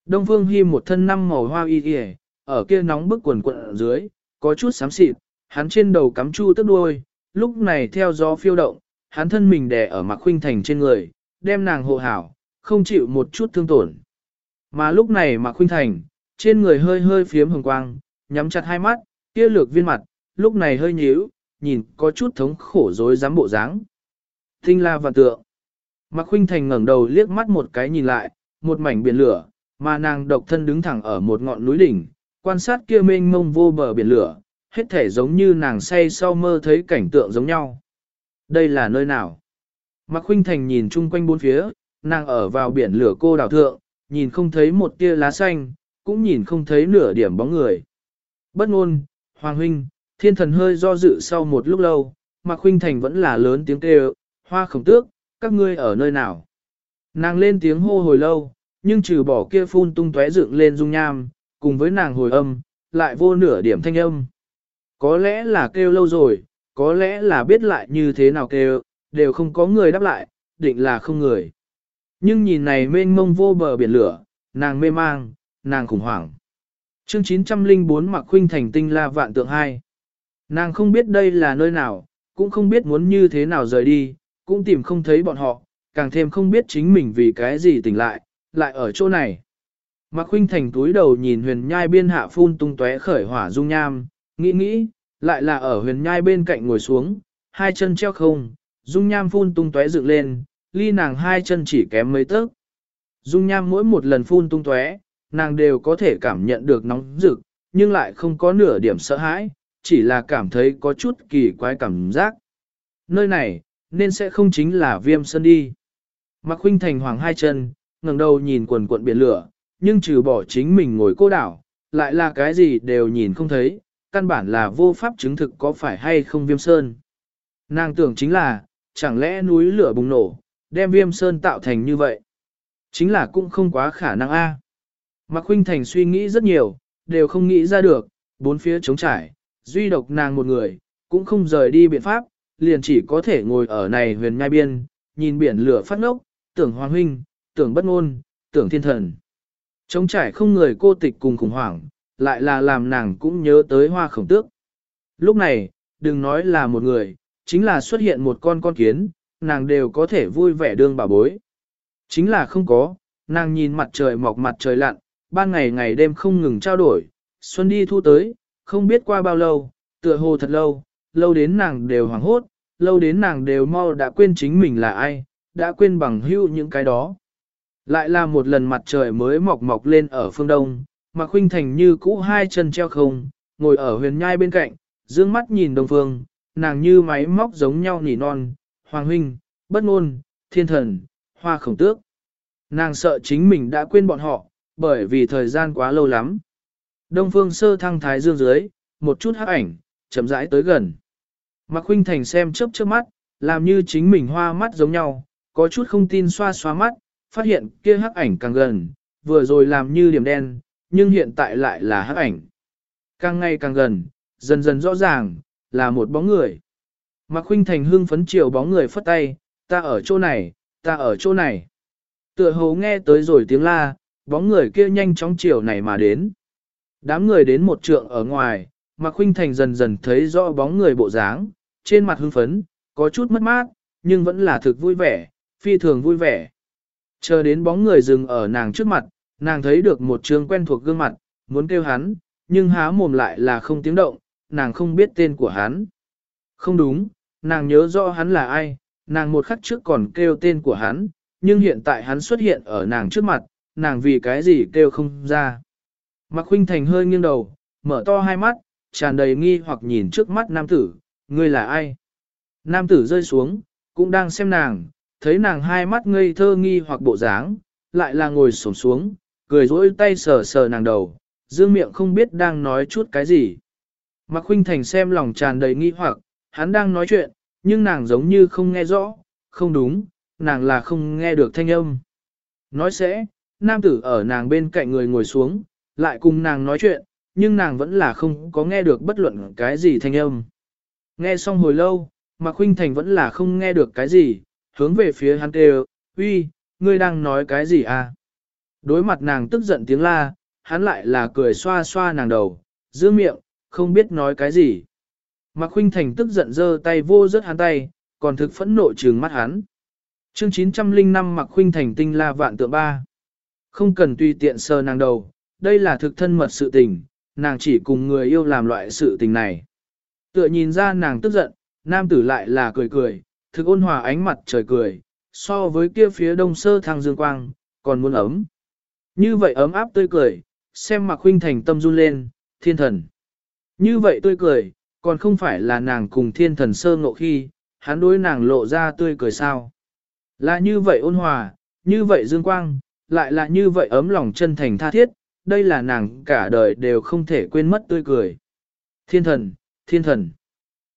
Đông Phương Hi một thân năm màu hoa y y, ở kia nóng bức quần quần ở dưới, có chút xám xịt, hắn trên đầu cắm chu tức đuôi, lúc này theo gió phiêu động, hắn thân mình đè ở Mạc Khuynh Thành trên người, đem nàng hộ hảo, không chịu một chút thương tổn. Mà lúc này Mạc Khuynh Thành, trên người hơi hơi phiếm hồng quang, nhắm chặt hai mắt, kia lược viên mặt, lúc này hơi nhíu, nhìn có chút thống khổ rối dám bộ dáng. Tinh la và tượng. Mạc Khuynh Thành ngẩng đầu liếc mắt một cái nhìn lại, một mảnh biển lửa, mà nàng độc thân đứng thẳng ở một ngọn núi đỉnh, quan sát kia mênh mông vô bờ biển lửa, hết thể giống như nàng say sau mơ thấy cảnh tượng giống nhau. Đây là nơi nào? Mạc Khuynh Thành nhìn chung quanh bốn phía, nàng ở vào biển lửa cô đảo thượng, nhìn không thấy một tia lá xanh, cũng nhìn không thấy nửa điểm bóng người. Bất ngôn, Hoàng Huynh, thiên thần hơi do dự sau một lúc lâu, Mạc Khuynh Thành vẫn là lớn tiếng kêu, hoa khổng tước, các ngươi ở nơi nào? Nàng lên tiếng hô hồi lâu, nhưng trừ bỏ kia phun tung tóe dựng lên dung nham, cùng với nàng hồi âm, lại vô nửa điểm thanh âm. Có lẽ là kêu lâu rồi, có lẽ là biết lại như thế nào kêu, đều không có người đáp lại, định là không người. Nhưng nhìn này mênh mông vô bờ biển lửa, nàng mê mang, nàng khủng hoảng. Chương 904 Mạc Khuynh thành tinh la vạn tượng hai. Nàng không biết đây là nơi nào, cũng không biết muốn như thế nào rời đi, cũng tìm không thấy bọn họ, càng thêm không biết chính mình vì cái gì tỉnh lại, lại ở chỗ này. Mạc Khuynh Thành túi đầu nhìn huyền nhai biên hạ phun tung tóe khởi hỏa dung nham, nghĩ nghĩ, lại là ở huyền nhai bên cạnh ngồi xuống, hai chân treo không, dung nham phun tung tóe dựng lên, ly nàng hai chân chỉ kém mấy tấc. Dung nham mỗi một lần phun tung tóe, nàng đều có thể cảm nhận được nóng rực, nhưng lại không có nửa điểm sợ hãi, chỉ là cảm thấy có chút kỳ quái cảm giác. Nơi này, nên sẽ không chính là viêm sơn đi. Mạc Khuynh Thành hoàng hai chân, ngẩng đầu nhìn quần cuộn biển lửa, nhưng trừ bỏ chính mình ngồi cô đảo, lại là cái gì đều nhìn không thấy, căn bản là vô pháp chứng thực có phải hay không viêm sơn. Nàng tưởng chính là, chẳng lẽ núi lửa bùng nổ, đem viêm sơn tạo thành như vậy. Chính là cũng không quá khả năng a. Mạc Khuynh Thành suy nghĩ rất nhiều, đều không nghĩ ra được, bốn phía trống trải, duy độc nàng một người, cũng không rời đi biện pháp, liền chỉ có thể ngồi ở này huyền nhai biên, nhìn biển lửa phát ngốc, tưởng hoàng huynh, tưởng bất ngôn, tưởng thiên thần. Trống trải không người cô tịch cùng khủng hoảng, lại là làm nàng cũng nhớ tới hoa khổng tước. Lúc này, đừng nói là một người, chính là xuất hiện một con con kiến, nàng đều có thể vui vẻ đương bà bối. Chính là không có, nàng nhìn mặt trời mọc mặt trời lặn, ban ngày ngày đêm không ngừng trao đổi, xuân đi thu tới, không biết qua bao lâu, tựa hồ thật lâu, lâu đến nàng đều hoảng hốt, lâu đến nàng đều mau đã quên chính mình là ai, đã quên bằng hữu những cái đó. Lại là một lần mặt trời mới mọc mọc lên ở phương đông, mà khuynh thành như cũ hai chân treo không, ngồi ở huyền nhai bên cạnh, dương mắt nhìn đông phương, nàng như máy móc giống nhau nỉ non, hoàng huynh, bất ngôn, thiên thần, hoa khổng tước. Nàng sợ chính mình đã quên bọn họ, bởi vì thời gian quá lâu lắm. Đông phương sơ thăng thái dương dưới, một chút hắc ảnh, chậm rãi tới gần. Mạc huynh Thành xem chớp chớp mắt, làm như chính mình hoa mắt giống nhau, có chút không tin xoa xoa mắt, phát hiện kia hắc ảnh càng gần, vừa rồi làm như điểm đen, nhưng hiện tại lại là hắc ảnh. Càng ngày càng gần, dần dần rõ ràng, là một bóng người. Mạc Khuynh Thành hưng phấn chiều bóng người phất tay, ta ở chỗ này, ta ở chỗ này. Tựa hồ nghe tới rồi tiếng la, bóng người kia nhanh chóng chiều này mà đến. Đám người đến một trượng ở ngoài, Mạc Khuynh Thành dần dần thấy rõ bóng người bộ dáng, trên mặt hưng phấn, có chút mất mát, nhưng vẫn là thực vui vẻ, phi thường vui vẻ. Chờ đến bóng người dừng ở nàng trước mặt, nàng thấy được một trường quen thuộc gương mặt, muốn kêu hắn, nhưng há mồm lại là không tiếng động, nàng không biết tên của hắn. Không đúng, nàng nhớ rõ hắn là ai, nàng một khắc trước còn kêu tên của hắn, nhưng hiện tại hắn xuất hiện ở nàng trước mặt, nàng vì cái gì kêu không ra. Mạc Khuynh Thành hơi nghiêng đầu, mở to hai mắt, tràn đầy nghi hoặc nhìn trước mắt nam tử, ngươi là ai? Nam tử rơi xuống, cũng đang xem nàng, thấy nàng hai mắt ngây thơ nghi hoặc bộ dáng, lại là ngồi xổm xuống, cười rỗi tay sờ sờ nàng đầu, dương miệng không biết đang nói chút cái gì. Mạc Khuynh Thành xem lòng tràn đầy nghi hoặc, hắn đang nói chuyện, nhưng nàng giống như không nghe rõ, không đúng, nàng là không nghe được thanh âm. Nói sẽ, nam tử ở nàng bên cạnh người ngồi xuống, lại cùng nàng nói chuyện, nhưng nàng vẫn là không có nghe được bất luận cái gì thanh âm. Nghe xong hồi lâu, Mạc Khuynh Thành vẫn là không nghe được cái gì, hướng về phía hắn kêu, uy, ngươi đang nói cái gì à? Đối mặt nàng tức giận tiếng la, hắn lại là cười xoa xoa nàng đầu, giữ miệng, không biết nói cái gì. Mạc Khuynh Thành tức giận giơ tay vô rớt hắn tay, còn thực phẫn nộ trừng mắt hắn. Chương 905 Mạc Khuynh Thành tinh la vạn tượng ba. Không cần tùy tiện sờ nàng đầu, đây là thực thân mật sự tình, nàng chỉ cùng người yêu làm loại sự tình này. Tựa nhìn ra nàng tức giận, nam tử lại là cười cười, thực ôn hòa ánh mặt trời cười, so với kia phía đông sơ thang dương quang, còn muốn ấm. Như vậy ấm áp tươi cười, xem Mạc Khuynh Thành tâm run lên, thiên thần. Như vậy tươi cười, còn không phải là nàng cùng thiên thần sơ ngộ khi, hắn đối nàng lộ ra tươi cười sao. Là như vậy ôn hòa, như vậy dương quang, lại là như vậy ấm lòng chân thành tha thiết, đây là nàng cả đời đều không thể quên mất tươi cười. Thiên thần, thiên thần.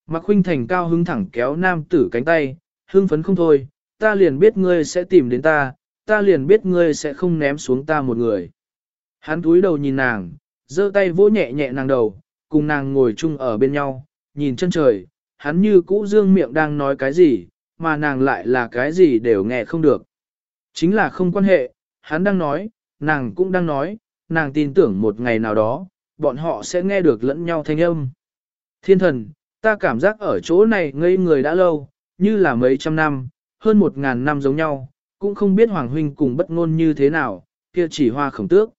Mạc huynh Thành cao hứng thẳng kéo nam tử cánh tay, hưng phấn không thôi, ta liền biết ngươi sẽ tìm đến ta, ta liền biết ngươi sẽ không ném xuống ta một người. Hắn túi đầu nhìn nàng, giơ tay vỗ nhẹ nhẹ nàng đầu, cùng nàng ngồi chung ở bên nhau, nhìn chân trời, hắn như cũ dương miệng đang nói cái gì, mà nàng lại là cái gì đều nghe không được. Chính là không quan hệ, hắn đang nói, nàng cũng đang nói, nàng tin tưởng một ngày nào đó, bọn họ sẽ nghe được lẫn nhau thanh âm. Thiên thần, ta cảm giác ở chỗ này ngây người đã lâu, như là mấy trăm năm, hơn một ngàn năm giống nhau, cũng không biết Hoàng Huynh cùng bất ngôn như thế nào, kia chỉ hoa khổng tước.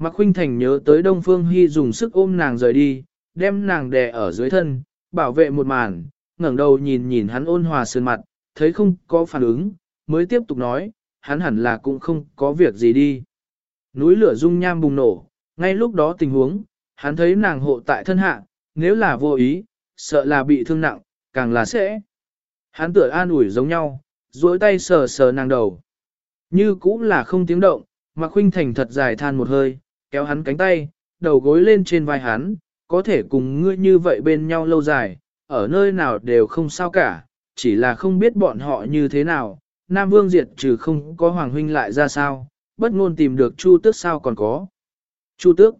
Mạc Khuynh Thành nhớ tới Đông Phương Hy dùng sức ôm nàng rời đi, đem nàng đè ở dưới thân, bảo vệ một màn, ngẩng đầu nhìn nhìn hắn ôn hòa sơn mặt, thấy không có phản ứng, mới tiếp tục nói, hắn hẳn là cũng không có việc gì đi. Núi lửa dung nham bùng nổ, ngay lúc đó tình huống, hắn thấy nàng hộ tại thân hạ, nếu là vô ý, sợ là bị thương nặng, càng là sẽ. Hắn tựa an ủi giống nhau, duỗi tay sờ sờ nàng đầu. Như cũng là không tiếng động, mà khuynh thành thật dài than một hơi, kéo hắn cánh tay, đầu gối lên trên vai hắn, có thể cùng ngươi như vậy bên nhau lâu dài, ở nơi nào đều không sao cả, chỉ là không biết bọn họ như thế nào, Nam Vương diệt trừ không có Hoàng Huynh lại ra sao, bất ngôn tìm được Chu Tước sao còn có. Chu Tước.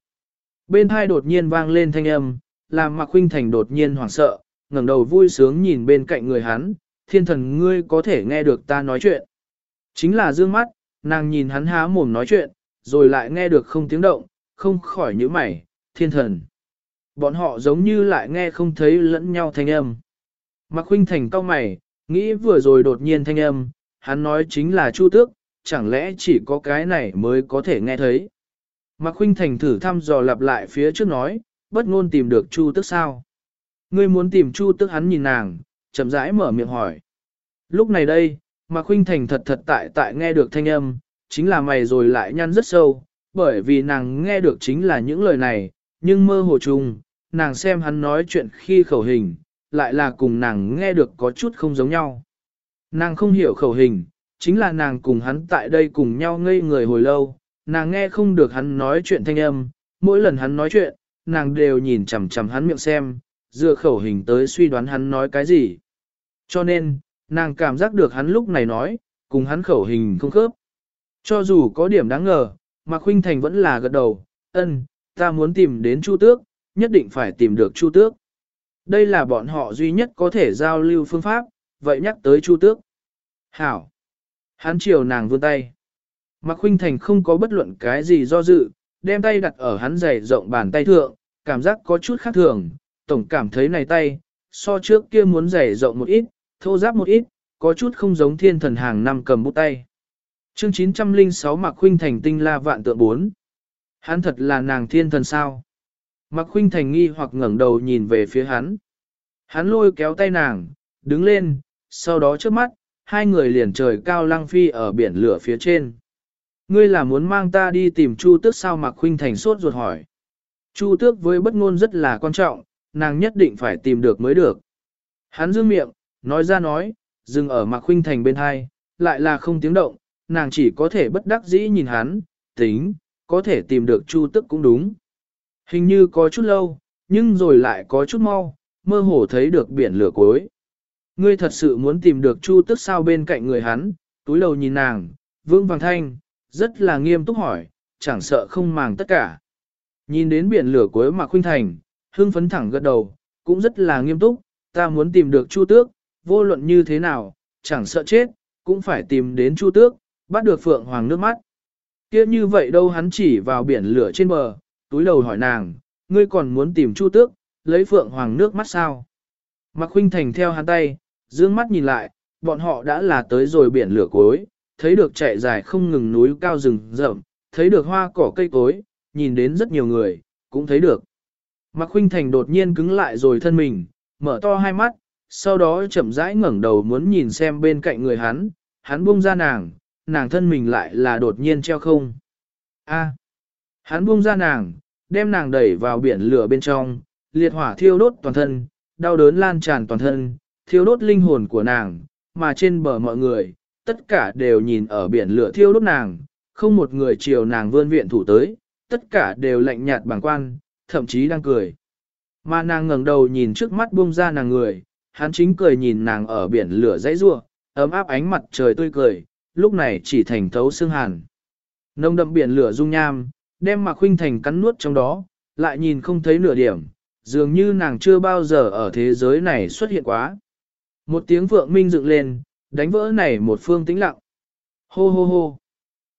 Bên hai đột nhiên vang lên thanh âm, làm Mạc Huynh Thành đột nhiên hoảng sợ, ngẩng đầu vui sướng nhìn bên cạnh người hắn, thiên thần ngươi có thể nghe được ta nói chuyện. Chính là dương mắt, nàng nhìn hắn há mồm nói chuyện, rồi lại nghe được không tiếng động, không khỏi nhíu mày, thiên thần. Bọn họ giống như lại nghe không thấy lẫn nhau thanh âm. Mạc Huynh Thành cau mày, nghĩ vừa rồi đột nhiên thanh âm, hắn nói chính là Chu Tước, chẳng lẽ chỉ có cái này mới có thể nghe thấy. Mạc Huynh Thành thử thăm dò lặp lại phía trước nói, bất ngôn tìm được Chu Tước sao. Ngươi muốn tìm Chu Tước hắn nhìn nàng, chậm rãi mở miệng hỏi. Lúc này đây, Mạc Huynh Thành thật thật tại tại nghe được thanh âm, chính là mày rồi lại nhăn rất sâu, bởi vì nàng nghe được chính là những lời này, nhưng mơ hồ trùng, nàng xem hắn nói chuyện khi khẩu hình, lại là cùng nàng nghe được có chút không giống nhau. Nàng không hiểu khẩu hình, chính là nàng cùng hắn tại đây cùng nhau ngây người hồi lâu, nàng nghe không được hắn nói chuyện thanh âm, mỗi lần hắn nói chuyện, nàng đều nhìn chằm chằm hắn miệng xem, dựa khẩu hình tới suy đoán hắn nói cái gì. Cho nên, nàng cảm giác được hắn lúc này nói, cùng hắn khẩu hình không khớp. Cho dù có điểm đáng ngờ, mà Khuynh Thành vẫn là gật đầu, ân, ta muốn tìm đến Chu Tước, nhất định phải tìm được Chu Tước. Đây là bọn họ duy nhất có thể giao lưu phương pháp, vậy nhắc tới Chu Tước. Hảo. Hắn chiều nàng vươn tay. Mạc Khuynh Thành không có bất luận cái gì do dự, đem tay đặt ở hắn giày rộng bàn tay thượng, cảm giác có chút khác thường, tổng cảm thấy này tay, so trước kia muốn giày rộng một ít, thô giáp một ít, có chút không giống thiên thần hàng năm cầm bút tay. Chương 906 Mạc Khuynh Thành tinh la vạn tượng 4. Hắn thật là nàng thiên thần sao? Mạc Khuynh Thành nghi hoặc ngẩng đầu nhìn về phía hắn. Hắn lôi kéo tay nàng, đứng lên, sau đó trước mắt, hai người liền trời cao lăng phi ở biển lửa phía trên. Ngươi là muốn mang ta đi tìm Chu Tước sao Mạc Khuynh Thành sốt ruột hỏi. Chu Tước với bất ngôn rất là quan trọng, nàng nhất định phải tìm được mới được. Hắn dương miệng, nói ra nói, dừng ở Mạc Khuynh Thành bên hai, lại là không tiếng động, nàng chỉ có thể bất đắc dĩ nhìn hắn, tính, có thể tìm được Chu Tước cũng đúng. Hình như có chút lâu, nhưng rồi lại có chút mau, mơ hồ thấy được biển lửa cuối. Ngươi thật sự muốn tìm được Chu Tước sao bên cạnh người hắn, túi đầu nhìn nàng, vương vàng thanh, rất là nghiêm túc hỏi, chẳng sợ không màng tất cả. Nhìn đến biển lửa cuối mà khuynh thành, hương phấn thẳng gật đầu, cũng rất là nghiêm túc, ta muốn tìm được Chu Tước, vô luận như thế nào, chẳng sợ chết, cũng phải tìm đến Chu Tước, bắt được Phượng Hoàng nước mắt. Kia như vậy đâu hắn chỉ vào biển lửa trên bờ, túi đầu hỏi nàng, ngươi còn muốn tìm Chu Tước, lấy Phượng Hoàng nước mắt sao? Mạc Khuynh Thành theo hắn tay, dương mắt nhìn lại, bọn họ đã là tới rồi biển lửa cuối, thấy được chạy dài không ngừng núi cao rừng rậm, thấy được hoa cỏ cây cối, nhìn đến rất nhiều người, cũng thấy được. Mạc Khuynh Thành đột nhiên cứng lại rồi thân mình, mở to hai mắt, sau đó chậm rãi ngẩng đầu muốn nhìn xem bên cạnh người hắn, hắn buông ra nàng, nàng thân mình lại là đột nhiên treo không. A. À. Hắn buông ra nàng, đem nàng đẩy vào biển lửa bên trong, liệt hỏa thiêu đốt toàn thân, đau đớn lan tràn toàn thân, thiêu đốt linh hồn của nàng, mà trên bờ mọi người, tất cả đều nhìn ở biển lửa thiêu đốt nàng, không một người chiều nàng vươn viện thủ tới, tất cả đều lạnh nhạt bằng quan, thậm chí đang cười. Mà nàng ngẩng đầu nhìn trước mắt buông ra nàng người, hắn chính cười nhìn nàng ở biển lửa dãy rua, ấm áp ánh mặt trời tươi cười, lúc này chỉ thành thấu xương hàn. Nông đậm biển lửa dung nham, đem Mạc Khuynh Thành cắn nuốt trong đó, lại nhìn không thấy nửa điểm, dường như nàng chưa bao giờ ở thế giới này xuất hiện quá. Một tiếng vượng minh dựng lên, đánh vỡ này một phương tĩnh lặng. Hô hô hô.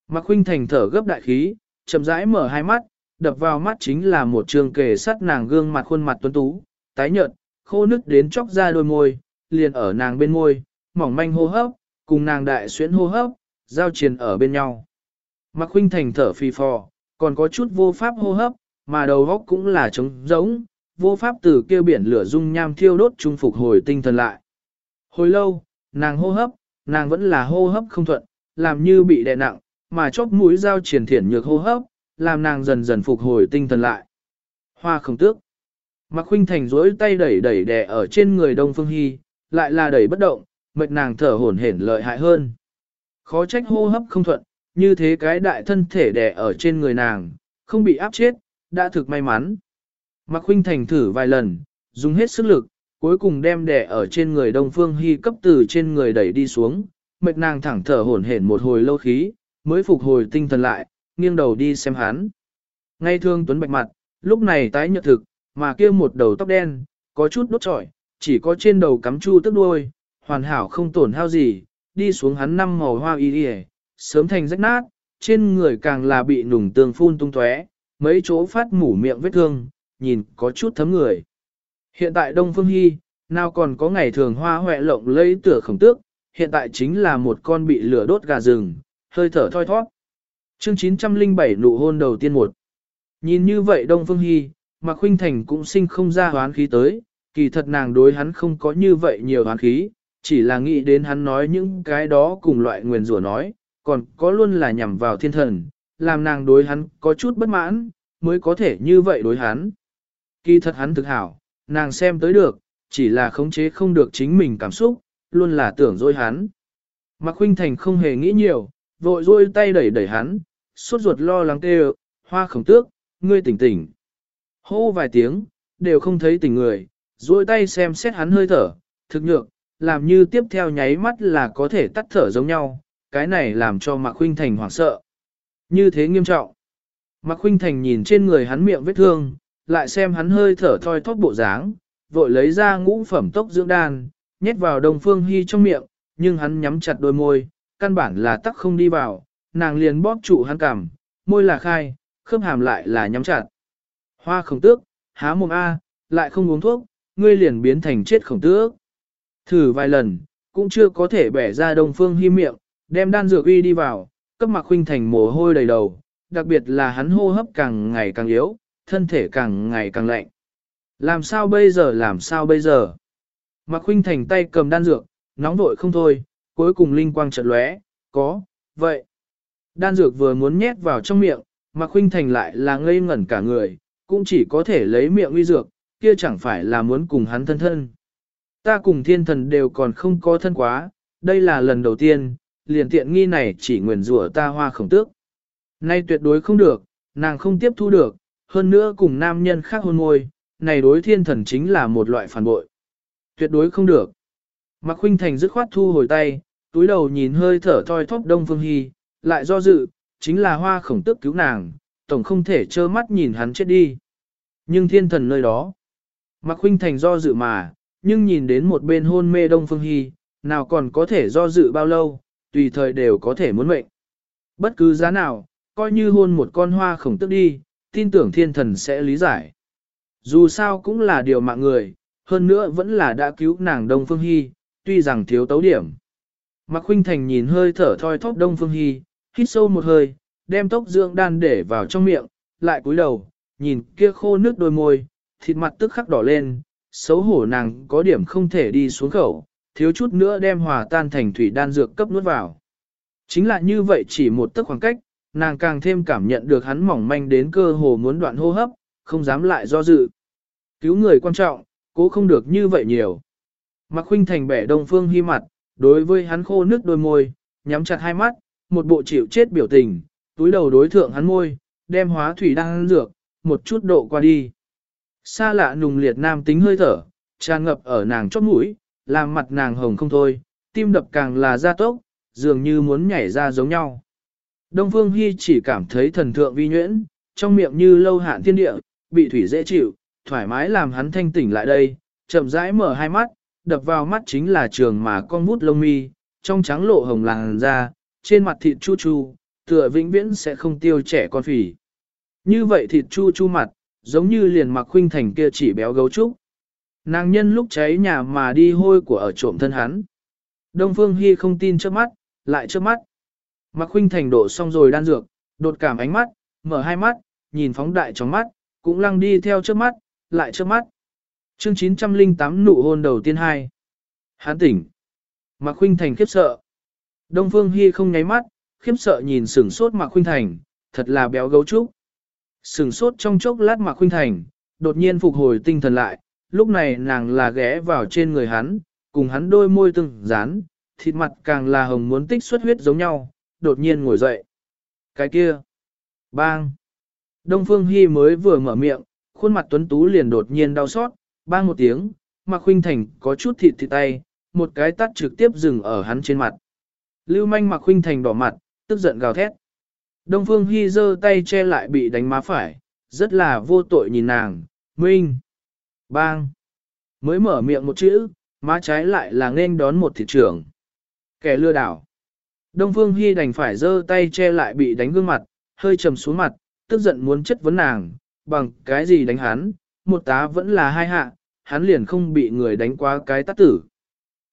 Mạc Khuynh Thành thở gấp đại khí, chậm rãi mở hai mắt, đập vào mắt chính là một trường kề sắt nàng gương mặt khuôn mặt tuấn tú, tái nhợt, khô nứt đến chóc ra đôi môi, liền ở nàng bên môi, mỏng manh hô hấp, cùng nàng đại xuyến hô hấp, giao triền ở bên nhau. Mạc Khuynh Thành thở phì phò, còn có chút vô pháp hô hấp, mà đầu óc cũng là trống rỗng, vô pháp từ kia biển lửa dung nham thiêu đốt trung phục hồi tinh thần lại. Hồi lâu, nàng hô hấp, nàng vẫn là hô hấp không thuận, làm như bị đè nặng, mà chóp mũi dao triển thiển nhược hô hấp, làm nàng dần dần phục hồi tinh thần lại. Hoa không tước. Mạc Khuynh Thành duỗi tay đẩy đẩy đè ở trên người Đông Phương Hy, lại là đẩy bất động, mệt nàng thở hổn hển lợi hại hơn. Khó trách hô hấp không thuận, như thế cái đại thân thể đè ở trên người nàng, không bị áp chết, đã thực may mắn. Mạc Khuynh Thành thử vài lần, dùng hết sức lực, cuối cùng đem đè ở trên người Đông Phương Hy cấp từ trên người đẩy đi xuống, mệt nàng thẳng thở hổn hển một hồi lâu khí, mới phục hồi tinh thần lại, nghiêng đầu đi xem hắn. Ngay thương tuấn bạch mặt, lúc này tái nhợt thực, mà kia một đầu tóc đen, có chút đốt trọi, chỉ có trên đầu cắm chu tức đuôi, hoàn hảo không tổn hao gì, đi xuống hắn năm màu hoa y y, sớm thành rách nát, trên người càng là bị nùng tường phun tung tóe, mấy chỗ phát mủ miệng vết thương, nhìn có chút thấm người. Hiện tại Đông Phương Hy, nào còn có ngày thường hoa hoẹ lộng lây tửa khổng tước, hiện tại chính là một con bị lửa đốt gà rừng, hơi thở thoi thoát. Chương 907 nụ hôn đầu tiên một. Nhìn như vậy Đông Phương Hy, mà Khuynh Thành cũng sinh không ra hoán khí tới, kỳ thật nàng đối hắn không có như vậy nhiều hoán khí, chỉ là nghĩ đến hắn nói những cái đó cùng loại nguyền rủa nói, còn có luôn là nhằm vào thiên thần, làm nàng đối hắn có chút bất mãn, mới có thể như vậy đối hắn. Kỳ thật hắn thực hảo, nàng xem tới được, chỉ là khống chế không được chính mình cảm xúc, luôn là tưởng dối hắn. Mạc Khuynh Thành không hề nghĩ nhiều, vội dôi tay đẩy đẩy hắn, suốt ruột lo lắng kêu, hoa khổng tước, ngươi tỉnh tỉnh. Hô vài tiếng, đều không thấy tỉnh người, dôi tay xem xét hắn hơi thở, thực nhược, làm như tiếp theo nháy mắt là có thể tắt thở giống nhau, cái này làm cho Mạc Khuynh Thành hoảng sợ. Như thế nghiêm trọng. Mạc Khuynh Thành nhìn trên người hắn miệng vết thương, lại xem hắn hơi thở thoi thóp bộ dáng, vội lấy ra ngũ phẩm tốc dưỡng đan, nhét vào Đông Phương hi trong miệng, nhưng hắn nhắm chặt đôi môi, căn bản là tắc không đi vào, nàng liền bóp trụ hắn cằm, môi là khai, khớp hàm lại là nhắm chặt. Hoa khổng tước, há mồm A, lại không uống thuốc, ngươi liền biến thành chết khổng tước. Thử vài lần, cũng chưa có thể bẻ ra Đông Phương Hy miệng, đem đan dược uy đi vào, cấp mặc huynh thành mồ hôi đầy đầu, đặc biệt là hắn hô hấp càng ngày càng yếu, thân thể càng ngày càng lạnh. Làm sao bây giờ làm sao bây giờ? Mạc Khuynh Thành tay cầm đan dược, nóng vội không thôi, cuối cùng linh quang chợt lóe, có, vậy. Đan dược vừa muốn nhét vào trong miệng, Mạc khuynh thành lại là ngây ngẩn cả người, cũng chỉ có thể lấy miệng uy dược, kia chẳng phải là muốn cùng hắn thân thân. Ta cùng thiên thần đều còn không có thân quá, đây là lần đầu tiên, liền tiện nghi này chỉ nguyền rủa ta hoa khổng tước. Nay tuyệt đối không được, nàng không tiếp thu được, hơn nữa cùng nam nhân khác hôn môi, này đối thiên thần chính là một loại phản bội. Tuyệt đối không được. Mạc Khuynh Thành dứt khoát thu hồi tay, túi đầu nhìn hơi thở thoi thóp Đông Phương Hy, lại do dự, chính là hoa khổng tức cứu nàng, tổng không thể trơ mắt nhìn hắn chết đi. Nhưng thiên thần nơi đó, Mạc Khuynh Thành do dự mà, nhưng nhìn đến một bên hôn mê Đông Phương Hy, nào còn có thể do dự bao lâu, tùy thời đều có thể muốn mệnh. Bất cứ giá nào, coi như hôn một con hoa khổng tức đi, tin tưởng thiên thần sẽ lý giải. Dù sao cũng là điều mạng người, hơn nữa vẫn là đã cứu nàng Đông Phương Hy, tuy rằng thiếu tấu điểm. Mạc Khuynh Thành nhìn hơi thở thoi thóp Đông Phương Hy, hít sâu một hơi, đem tốc dưỡng đan để vào trong miệng, lại cúi đầu, nhìn kia khô nước đôi môi, thịt mặt tức khắc đỏ lên, xấu hổ nàng có điểm không thể đi xuống khẩu, thiếu chút nữa đem hòa tan thành thủy đan dược cấp nuốt vào. Chính là như vậy chỉ một tức khoảng cách, nàng càng thêm cảm nhận được hắn mỏng manh đến cơ hồ muốn đoạn hô hấp, không dám lại do dự. Cứu người quan trọng, cố không được như vậy nhiều. Mạc Khuynh Thành bẻ Đông Phương hy mặt, đối với hắn khô nước đôi môi, nhắm chặt hai mắt, một bộ chịu chết biểu tình, túi đầu đối thượng hắn môi, đem hóa thủy đang dược, một chút độ qua đi. Xa lạ nùng liệt nam tính hơi thở, tràn ngập ở nàng chót mũi, làm mặt nàng hồng không thôi, tim đập càng là gia tốc, dường như muốn nhảy ra giống nhau. Đông Phương hy chỉ cảm thấy thần thượng vi nhuyễn, trong miệng như lâu hạn thiên địa, bị thủy dễ chịu, thoải mái làm hắn thanh tỉnh lại đây, chậm rãi mở hai mắt, đập vào mắt chính là trường mà con mút lông mi, trong trắng lộ hồng làng ra, trên mặt thịt chu chu, tựa vĩnh viễn sẽ không tiêu trẻ con phỉ. Như vậy thịt chu chu mặt, giống như liền mặc khuynh thành kia chỉ béo gấu trúc. Nàng nhân lúc cháy nhà mà đi hôi của ở trộm thân hắn. Đông Phương Hy không tin trước mắt, lại trước mắt. Mặc khuynh thành độ xong rồi đan dược, đột cảm ánh mắt, mở hai mắt, nhìn phóng đại trong mắt, cũng lăng đi theo trước mắt, lại trước mắt. Chương 908 nụ hôn đầu tiên hai. Hán tỉnh. Mạc Khuynh Thành khiếp sợ. Đông Phương Hi không nháy mắt, khiếp sợ nhìn sửng sốt Mạc Khuynh Thành, thật là béo gấu trúc. Sừng sốt trong chốc lát Mạc Khuynh Thành, đột nhiên phục hồi tinh thần lại, lúc này nàng là ghé vào trên người hắn, cùng hắn đôi môi từng dán, thịt mặt càng là hồng muốn tích xuất huyết giống nhau, đột nhiên ngồi dậy. Cái kia. Bang. Đông Phương Hi mới vừa mở miệng, khuôn mặt tuấn tú liền đột nhiên đau xót, bang một tiếng, Mạc Khuynh Thành có chút thịt thịt tay, một cái tắt trực tiếp dừng ở hắn trên mặt. Lưu manh Mạc Khuynh Thành đỏ mặt, tức giận gào thét. Đông Phương Hi giơ tay che lại bị đánh má phải, rất là vô tội nhìn nàng, Minh. Bang. Mới mở miệng một chữ, má trái lại là nên đón một thị trưởng. Kẻ lừa đảo. Đông Phương Hi đành phải giơ tay che lại bị đánh gương mặt, hơi trầm xuống mặt, tức giận muốn chất vấn nàng, bằng cái gì đánh hắn, một tá vẫn là hai hạ, hắn liền không bị người đánh qua cái tát tử.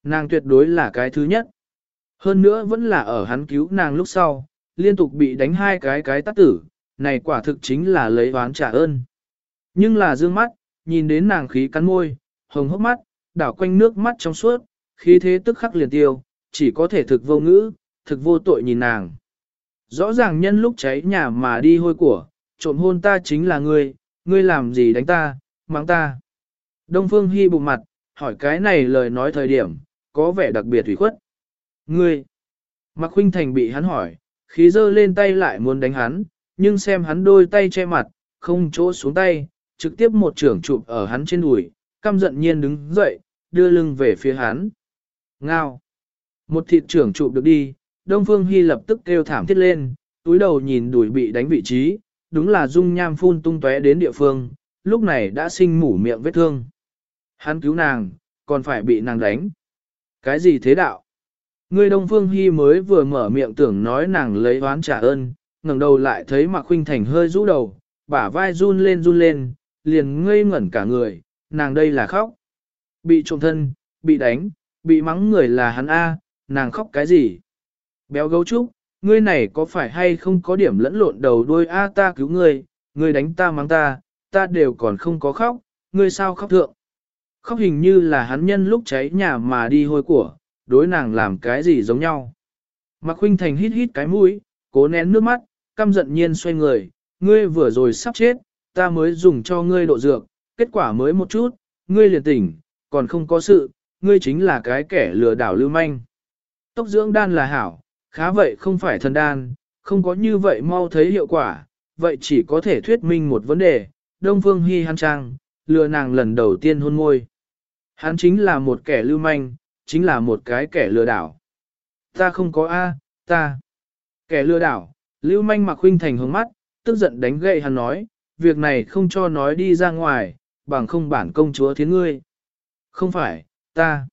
Nàng tuyệt đối là cái thứ nhất. Hơn nữa vẫn là ở hắn cứu nàng lúc sau, liên tục bị đánh hai cái cái tắt tử, này quả thực chính là lấy oán trả ơn. Nhưng là dương mắt, nhìn đến nàng khí cắn môi, hồng hốc mắt, đảo quanh nước mắt trong suốt, khí thế tức khắc liền tiêu, chỉ có thể thực vô ngữ, thực vô tội nhìn nàng. Rõ ràng nhân lúc cháy nhà mà đi hôi của, trộm hôn ta chính là ngươi, ngươi làm gì đánh ta, mắng ta. Đông Phương Hy bụng mặt, hỏi cái này lời nói thời điểm, có vẻ đặc biệt thủy khuất. Ngươi, Mạc Khuynh Thành bị hắn hỏi, khí dơ lên tay lại muốn đánh hắn, nhưng xem hắn đôi tay che mặt, không chỗ xuống tay, trực tiếp một trưởng chụp ở hắn trên đùi, căm giận nhiên đứng dậy, đưa lưng về phía hắn. Ngao. Một thịt trưởng chụp được đi, Đông Phương Hy lập tức kêu thảm thiết lên, túi đầu nhìn đùi bị đánh vị trí, đúng là dung nham phun tung tóe đến địa phương, lúc này đã sinh mủ miệng vết thương. Hắn cứu nàng, còn phải bị nàng đánh. Cái gì thế đạo? Người Đông Phương Hy mới vừa mở miệng tưởng nói nàng lấy oán trả ơn, ngẩng đầu lại thấy Mạc Khuynh Thành hơi rũ đầu, bả vai run lên run lên, liền ngây ngẩn cả người, nàng đây là khóc. Bị trộm thân, bị đánh, bị mắng người là hắn A, nàng khóc cái gì? Béo gấu trúc, ngươi này có phải hay không có điểm lẫn lộn đầu đuôi A ta cứu ngươi, ngươi đánh ta mắng ta, ta đều còn không có khóc, ngươi sao khóc thượng. Khóc hình như là hắn nhân lúc cháy nhà mà đi hôi của, đối nàng làm cái gì giống nhau. Mạc Khuynh Thành hít hít cái mũi, cố nén nước mắt, căm giận nhiên xoay người, ngươi vừa rồi sắp chết, ta mới dùng cho ngươi độ dược, kết quả mới một chút, ngươi liền tỉnh, còn không có sự, ngươi chính là cái kẻ lừa đảo lưu manh. Tốc dưỡng đan là hảo, khá vậy không phải thần đan, không có như vậy mau thấy hiệu quả, vậy chỉ có thể thuyết minh một vấn đề, Đông Phương Hi Han Trang, lừa nàng lần đầu tiên hôn môi. Hắn chính là một kẻ lưu manh, chính là một cái kẻ lừa đảo. Ta không có A, ta. Kẻ lừa đảo, lưu manh mặc huynh thành hướng mắt, tức giận đánh gậy hắn nói, việc này không cho nói đi ra ngoài, bằng không bản công chúa thiến ngươi. Không phải, ta.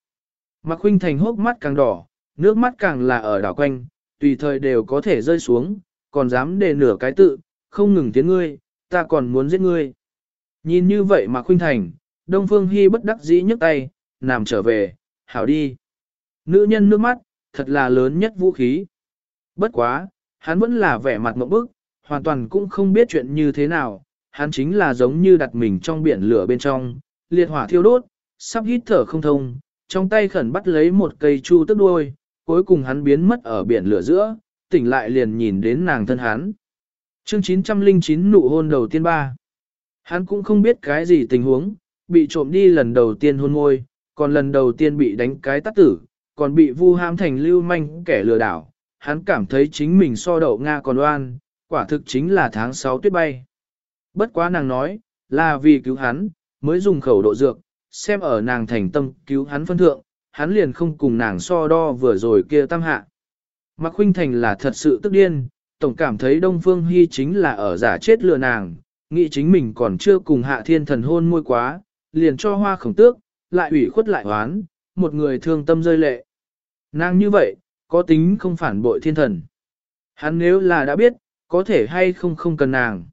Mạc huynh thành hốc mắt càng đỏ, nước mắt càng là ở đảo quanh, tùy thời đều có thể rơi xuống, còn dám đề nửa cái tự, không ngừng tiến ngươi, ta còn muốn giết ngươi. Nhìn như vậy mà khuynh thành, Đông Phương Hy bất đắc dĩ nhấc tay, nằm trở về, hảo đi. Nữ nhân nước mắt, thật là lớn nhất vũ khí. Bất quá, hắn vẫn là vẻ mặt mộng bức, hoàn toàn cũng không biết chuyện như thế nào, hắn chính là giống như đặt mình trong biển lửa bên trong, liệt hỏa thiêu đốt, sắp hít thở không thông, trong tay khẩn bắt lấy một cây chu tức đuôi, cuối cùng hắn biến mất ở biển lửa giữa, tỉnh lại liền nhìn đến nàng thân hắn. Chương 909 nụ hôn đầu tiên ba. Hắn cũng không biết cái gì tình huống, bị trộm đi lần đầu tiên hôn môi, còn lần đầu tiên bị đánh cái tắt tử, còn bị vu ham thành lưu manh kẻ lừa đảo. Hắn cảm thấy chính mình so đậu Nga còn oan, quả thực chính là tháng 6 tuyết bay. Bất quá nàng nói, là vì cứu hắn, mới dùng khẩu độ dược, xem ở nàng thành tâm cứu hắn phân thượng, hắn liền không cùng nàng so đo vừa rồi kia tam hạ. Mạc Khuynh Thành là thật sự tức điên, tổng cảm thấy Đông Phương Hy chính là ở giả chết lừa nàng, nghĩ chính mình còn chưa cùng hạ thiên thần hôn môi quá, liền cho hoa khổng tước, lại ủy khuất lại oán một người thương tâm rơi lệ. Nàng như vậy, có tính không phản bội thiên thần. Hắn nếu là đã biết, có thể hay không không cần nàng.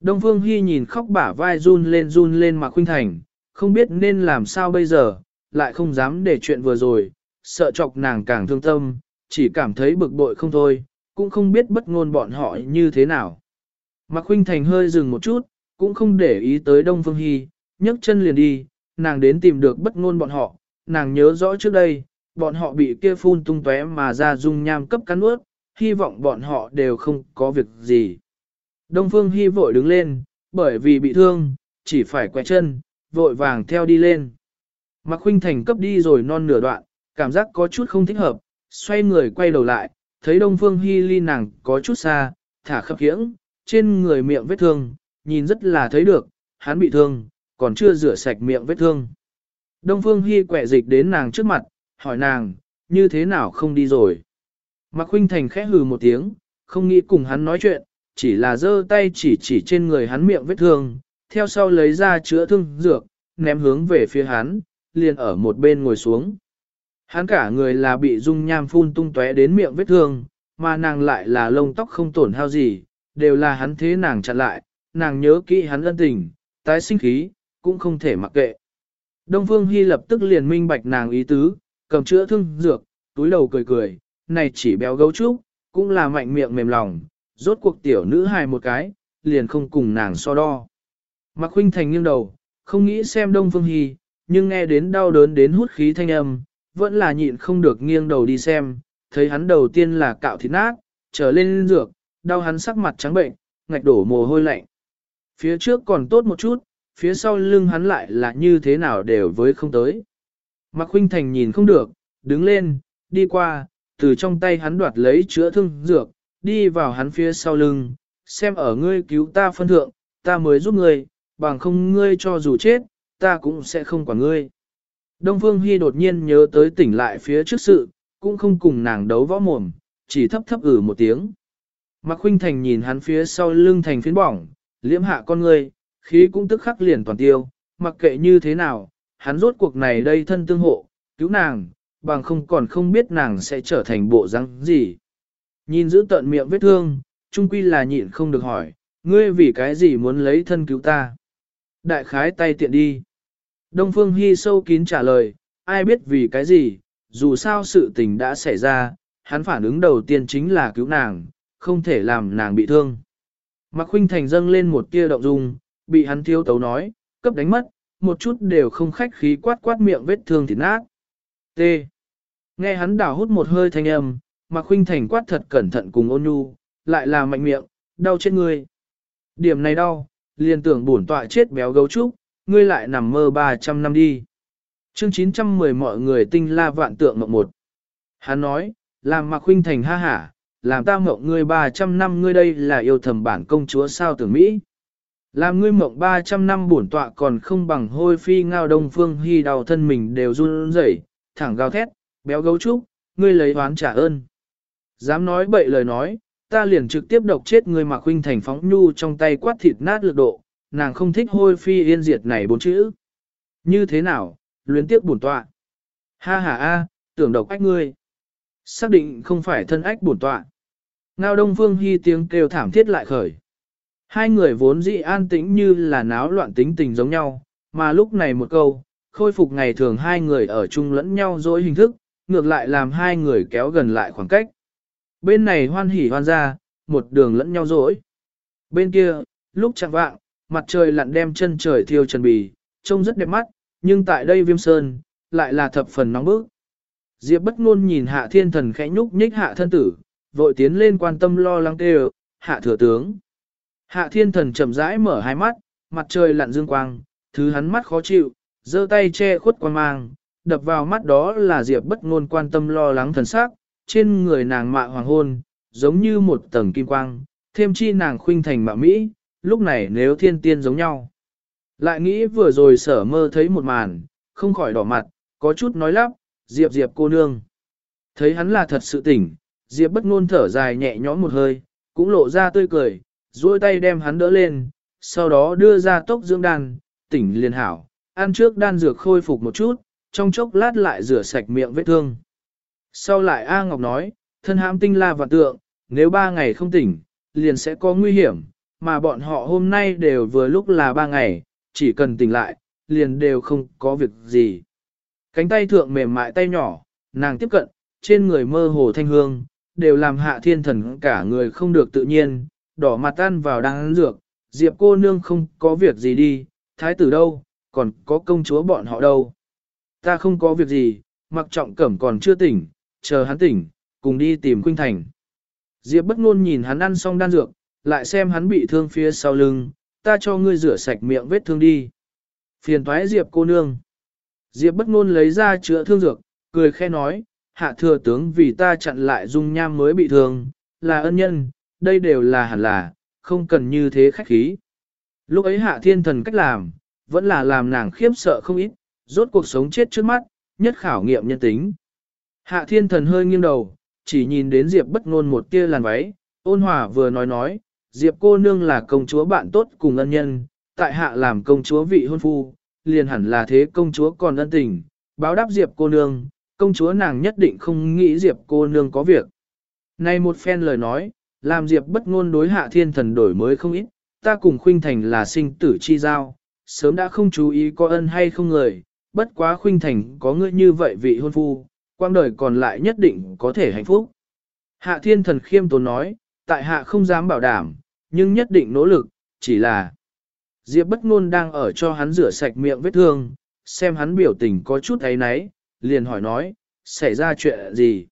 Đông Phương Hy nhìn khóc bả vai run lên run lên mà Khuynh Thành, không biết nên làm sao bây giờ, lại không dám để chuyện vừa rồi, sợ chọc nàng càng thương tâm, chỉ cảm thấy bực bội không thôi, cũng không biết bất ngôn bọn họ như thế nào. Mạc Khuynh Thành hơi dừng một chút, cũng không để ý tới Đông Phương Hy, nhấc chân liền đi, nàng đến tìm được bất ngôn bọn họ, nàng nhớ rõ trước đây, bọn họ bị kia phun tung tóe mà ra dung nham cấp cắn ướt, hy vọng bọn họ đều không có việc gì. Đông Phương Hy vội đứng lên, bởi vì bị thương, chỉ phải quẹt chân, vội vàng theo đi lên. Mạc Khuynh Thành cấp đi rồi non nửa đoạn, cảm giác có chút không thích hợp, xoay người quay đầu lại, thấy Đông Phương Hy ly nàng có chút xa, thả khập khiễng, trên người miệng vết thương, nhìn rất là thấy được, hắn bị thương, còn chưa rửa sạch miệng vết thương. Đông Phương Hy quẹ dịch đến nàng trước mặt, hỏi nàng, như thế nào không đi rồi. Mạc Huynh Thành khẽ hừ một tiếng, không nghĩ cùng hắn nói chuyện, chỉ là giơ tay chỉ chỉ trên người hắn miệng vết thương, theo sau lấy ra chữa thương dược, ném hướng về phía hắn, liền ở một bên ngồi xuống. Hắn cả người là bị dung nham phun tung tóe đến miệng vết thương, mà nàng lại là lông tóc không tổn hao gì, đều là hắn thế nàng chặn lại, nàng nhớ kỹ hắn ân tình, tái sinh khí, cũng không thể mặc kệ. Đông Phương Hy lập tức liền minh bạch nàng ý tứ, cầm chữa thương dược, túi đầu cười cười, này chỉ béo gấu trúc, cũng là mạnh miệng mềm lòng, rốt cuộc tiểu nữ hài một cái, liền không cùng nàng so đo. Mạc Khuynh Thành nghiêng đầu, không nghĩ xem Đông Phương Hy, nhưng nghe đến đau đớn đến hút khí thanh âm, vẫn là nhịn không được nghiêng đầu đi xem, thấy hắn đầu tiên là cạo thịt nát, trở lên dược, đau hắn sắc mặt trắng bệnh, ngạch đổ mồ hôi lạnh. Phía trước còn tốt một chút, phía sau lưng hắn lại là như thế nào đều với không tới. Mạc Khuynh Thành nhìn không được, đứng lên, đi qua, từ trong tay hắn đoạt lấy chữa thương dược, đi vào hắn phía sau lưng, xem ở ngươi cứu ta phân thượng, ta mới giúp ngươi, bằng không ngươi cho dù chết, ta cũng sẽ không quản ngươi. Đông Phương Hy đột nhiên nhớ tới tỉnh lại phía trước sự, cũng không cùng nàng đấu võ mồm, chỉ thấp thấp ử một tiếng. Mạc Khuynh Thành nhìn hắn phía sau lưng thành phiến bỏng, liễm hạ con ngươi, khí cũng tức khắc liền toàn tiêu, mặc kệ như thế nào, hắn rốt cuộc này đây thân tương hộ, cứu nàng, bằng không còn không biết nàng sẽ trở thành bộ răng gì. Nhìn giữ tận miệng vết thương, trung quy là nhịn không được hỏi, ngươi vì cái gì muốn lấy thân cứu ta? Đại khái tay tiện đi. Đông Phương Hy sâu kín trả lời, ai biết vì cái gì, dù sao sự tình đã xảy ra, hắn phản ứng đầu tiên chính là cứu nàng, không thể làm nàng bị thương. Mạc Khuynh Thành dâng lên một tia động dung, bị hắn thiếu tấu nói, cấp đánh mất, một chút đều không khách khí quát quát miệng vết thương thì nát. T. Nghe hắn đảo hút một hơi thanh âm, mà khuynh thành quát thật cẩn thận cùng ôn nhu, lại là mạnh miệng, đau chết ngươi. Điểm này đau, liền tưởng bổn tọa chết béo gấu trúc, ngươi lại nằm mơ 300 năm đi. Chương 910 mọi người tinh la vạn tượng mộng một. Hắn nói, làm mà Khuynh Thành ha hả, làm ta mộng ngươi 300 năm ngươi đây là yêu thầm bản công chúa sao tưởng Mỹ. Làm ngươi mộng 300 năm bổn tọa còn không bằng hôi phi ngao đông phương hy đau thân mình đều run rẩy, thẳng gào thét, béo gấu trúc, ngươi lấy oán trả ơn. Dám nói bậy lời nói, ta liền trực tiếp độc chết ngươi mà huynh Thành phóng nhu trong tay quát thịt nát lực độ, nàng không thích hôi phi yên diệt này bốn chữ. Như thế nào, luyến tiếc bổn tọa. Ha ha a, tưởng độc ách ngươi. Xác định không phải thân ách bổn tọa. Ngao Đông Phương Hy tiếng kêu thảm thiết lại khởi. Hai người vốn dị an tĩnh như là náo loạn tính tình giống nhau, mà lúc này một câu, khôi phục ngày thường hai người ở chung lẫn nhau dối hình thức, ngược lại làm hai người kéo gần lại khoảng cách. Bên này hoan hỉ hoan ra, một đường lẫn nhau dối. Bên kia, lúc chẳng vạng, mặt trời lặn đem chân trời thiêu trần bì, trông rất đẹp mắt, nhưng tại đây viêm sơn, lại là thập phần nóng bức. Diệp bất ngôn nhìn hạ thiên thần khẽ nhúc nhích hạ thân tử, vội tiến lên quan tâm lo lắng kêu, hạ thừa tướng. Hạ thiên thần chậm rãi mở hai mắt, mặt trời lặn dương quang, thứ hắn mắt khó chịu, giơ tay che khuất quan mang, đập vào mắt đó là Diệp bất ngôn quan tâm lo lắng thần sắc, trên người nàng mạ hoàng hôn, giống như một tầng kim quang, thêm chi nàng khuynh thành mạ Mỹ, lúc này nếu thiên tiên giống nhau. Lại nghĩ vừa rồi sở mơ thấy một màn, không khỏi đỏ mặt, có chút nói lắp, Diệp Diệp cô nương. Thấy hắn là thật sự tỉnh, Diệp bất ngôn thở dài nhẹ nhõm một hơi, cũng lộ ra tươi cười, duỗi tay đem hắn đỡ lên, sau đó đưa ra tốc dưỡng đan, tỉnh liền hảo, ăn trước đan dược khôi phục một chút, trong chốc lát lại rửa sạch miệng vết thương. Sau lại A Ngọc nói, thân hãm tinh la và tượng, nếu ba ngày không tỉnh, liền sẽ có nguy hiểm, mà bọn họ hôm nay đều vừa lúc là ba ngày, chỉ cần tỉnh lại, liền đều không có việc gì. Cánh tay thượng mềm mại tay nhỏ, nàng tiếp cận, trên người mơ hồ thanh hương, đều làm hạ thiên thần cả người không được tự nhiên, đỏ mặt tan vào đang dược, diệp cô nương không có việc gì đi, thái tử đâu, còn có công chúa bọn họ đâu. Ta không có việc gì, mặc trọng cẩm còn chưa tỉnh, chờ hắn tỉnh, cùng đi tìm Khuynh Thành. Diệp bất ngôn nhìn hắn ăn xong đan dược, lại xem hắn bị thương phía sau lưng, ta cho ngươi rửa sạch miệng vết thương đi. Phiền thoái Diệp cô nương. Diệp bất ngôn lấy ra chữa thương dược, cười khẽ nói, hạ thừa tướng vì ta chặn lại dung nham mới bị thương, là ân nhân, đây đều là hẳn là, không cần như thế khách khí. Lúc ấy hạ thiên thần cách làm, vẫn là làm nàng khiếp sợ không ít, rốt cuộc sống chết trước mắt, nhất khảo nghiệm nhân tính. Hạ thiên thần hơi nghiêng đầu, chỉ nhìn đến Diệp bất ngôn một tia làn váy, ôn hòa vừa nói nói, Diệp cô nương là công chúa bạn tốt cùng ân nhân, tại hạ làm công chúa vị hôn phu, liền hẳn là thế công chúa còn ân tình, báo đáp Diệp cô nương, công chúa nàng nhất định không nghĩ Diệp cô nương có việc. Này một phen lời nói, làm Diệp bất ngôn đối hạ thiên thần đổi mới không ít, ta cùng khuynh thành là sinh tử chi giao, sớm đã không chú ý có ân hay không người, bất quá khuynh thành có ngươi như vậy vị hôn phu, quang đời còn lại nhất định có thể hạnh phúc. Hạ thiên thần khiêm tốn nói, tại hạ không dám bảo đảm, nhưng nhất định nỗ lực, chỉ là Diệp bất ngôn đang ở cho hắn rửa sạch miệng vết thương, xem hắn biểu tình có chút ấy náy, liền hỏi nói, xảy ra chuyện gì?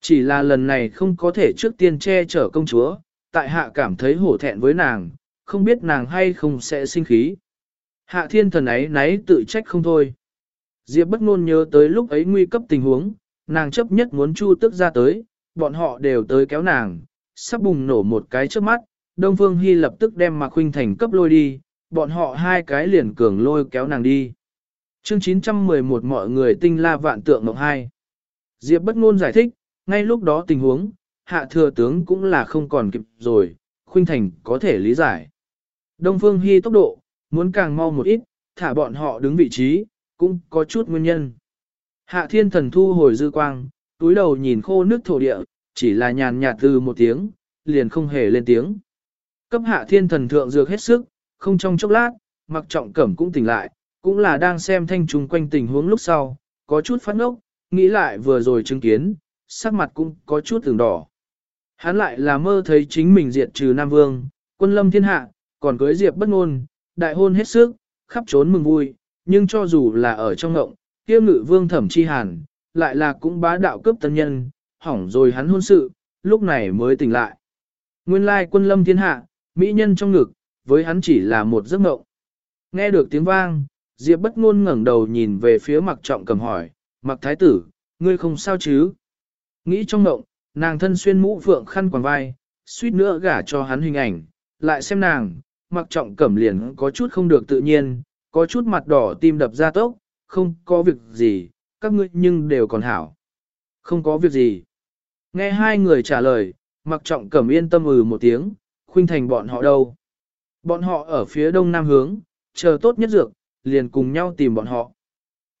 Chỉ là lần này không có thể trước tiên che chở công chúa, tại hạ cảm thấy hổ thẹn với nàng, không biết nàng hay không sẽ sinh khí. Hạ thiên thần ấy náy tự trách không thôi. Diệp bất ngôn nhớ tới lúc ấy nguy cấp tình huống, nàng chấp nhất muốn chu tức ra tới, bọn họ đều tới kéo nàng, sắp bùng nổ một cái trước mắt, Đông Phương Hy lập tức đem Mạc Khuynh Thành cấp lôi đi, bọn họ hai cái liền cường lôi kéo nàng đi. Chương 911 mọi người tinh la vạn tượng mộng hai. Diệp bất ngôn giải thích, ngay lúc đó tình huống, hạ thừa tướng cũng là không còn kịp rồi, Khuynh Thành có thể lý giải. Đông Phương Hy tốc độ, muốn càng mau một ít, thả bọn họ đứng vị trí, cũng có chút nguyên nhân. Hạ thiên thần thu hồi dư quang, túi đầu nhìn khô nước thổ địa, chỉ là nhàn nhạt từ một tiếng, liền không hề lên tiếng. Cấp hạ thiên thần thượng dược hết sức, không trong chốc lát, mặc trọng cẩm cũng tỉnh lại, cũng là đang xem thanh trùng quanh tình huống lúc sau, có chút phát ngốc, nghĩ lại vừa rồi chứng kiến, sắc mặt cũng có chút từng đỏ. Hắn lại là mơ thấy chính mình diệt trừ Nam Vương, quân lâm thiên hạ, còn cưới diệp bất ngôn, đại hôn hết sức, khắp trốn mừng vui, nhưng cho dù là ở trong ngộng, kia ngự vương thẩm chi hàn, lại là cũng bá đạo cướp tân nhân, hỏng rồi hắn hôn sự, lúc này mới tỉnh lại. Nguyên lai quân lâm thiên hạ, mỹ nhân trong ngực, với hắn chỉ là một giấc ngộng. Nghe được tiếng vang, Diệp bất ngôn ngẩng đầu nhìn về phía mặc trọng cầm hỏi, mặc thái tử, ngươi không sao chứ? Nghĩ trong ngộng, nàng thân xuyên mũ phượng khăn quàng vai, suýt nữa gả cho hắn hình ảnh, lại xem nàng, mặc trọng cẩm liền có chút không được tự nhiên, có chút mặt đỏ tim đập ra tốc, không có việc gì, các ngươi nhưng đều còn hảo. Không có việc gì. Nghe hai người trả lời, mặc trọng cẩm yên tâm ừ một tiếng, khuynh thành bọn họ đâu. Bọn họ ở phía đông nam hướng, chờ tốt nhất dược, liền cùng nhau tìm bọn họ.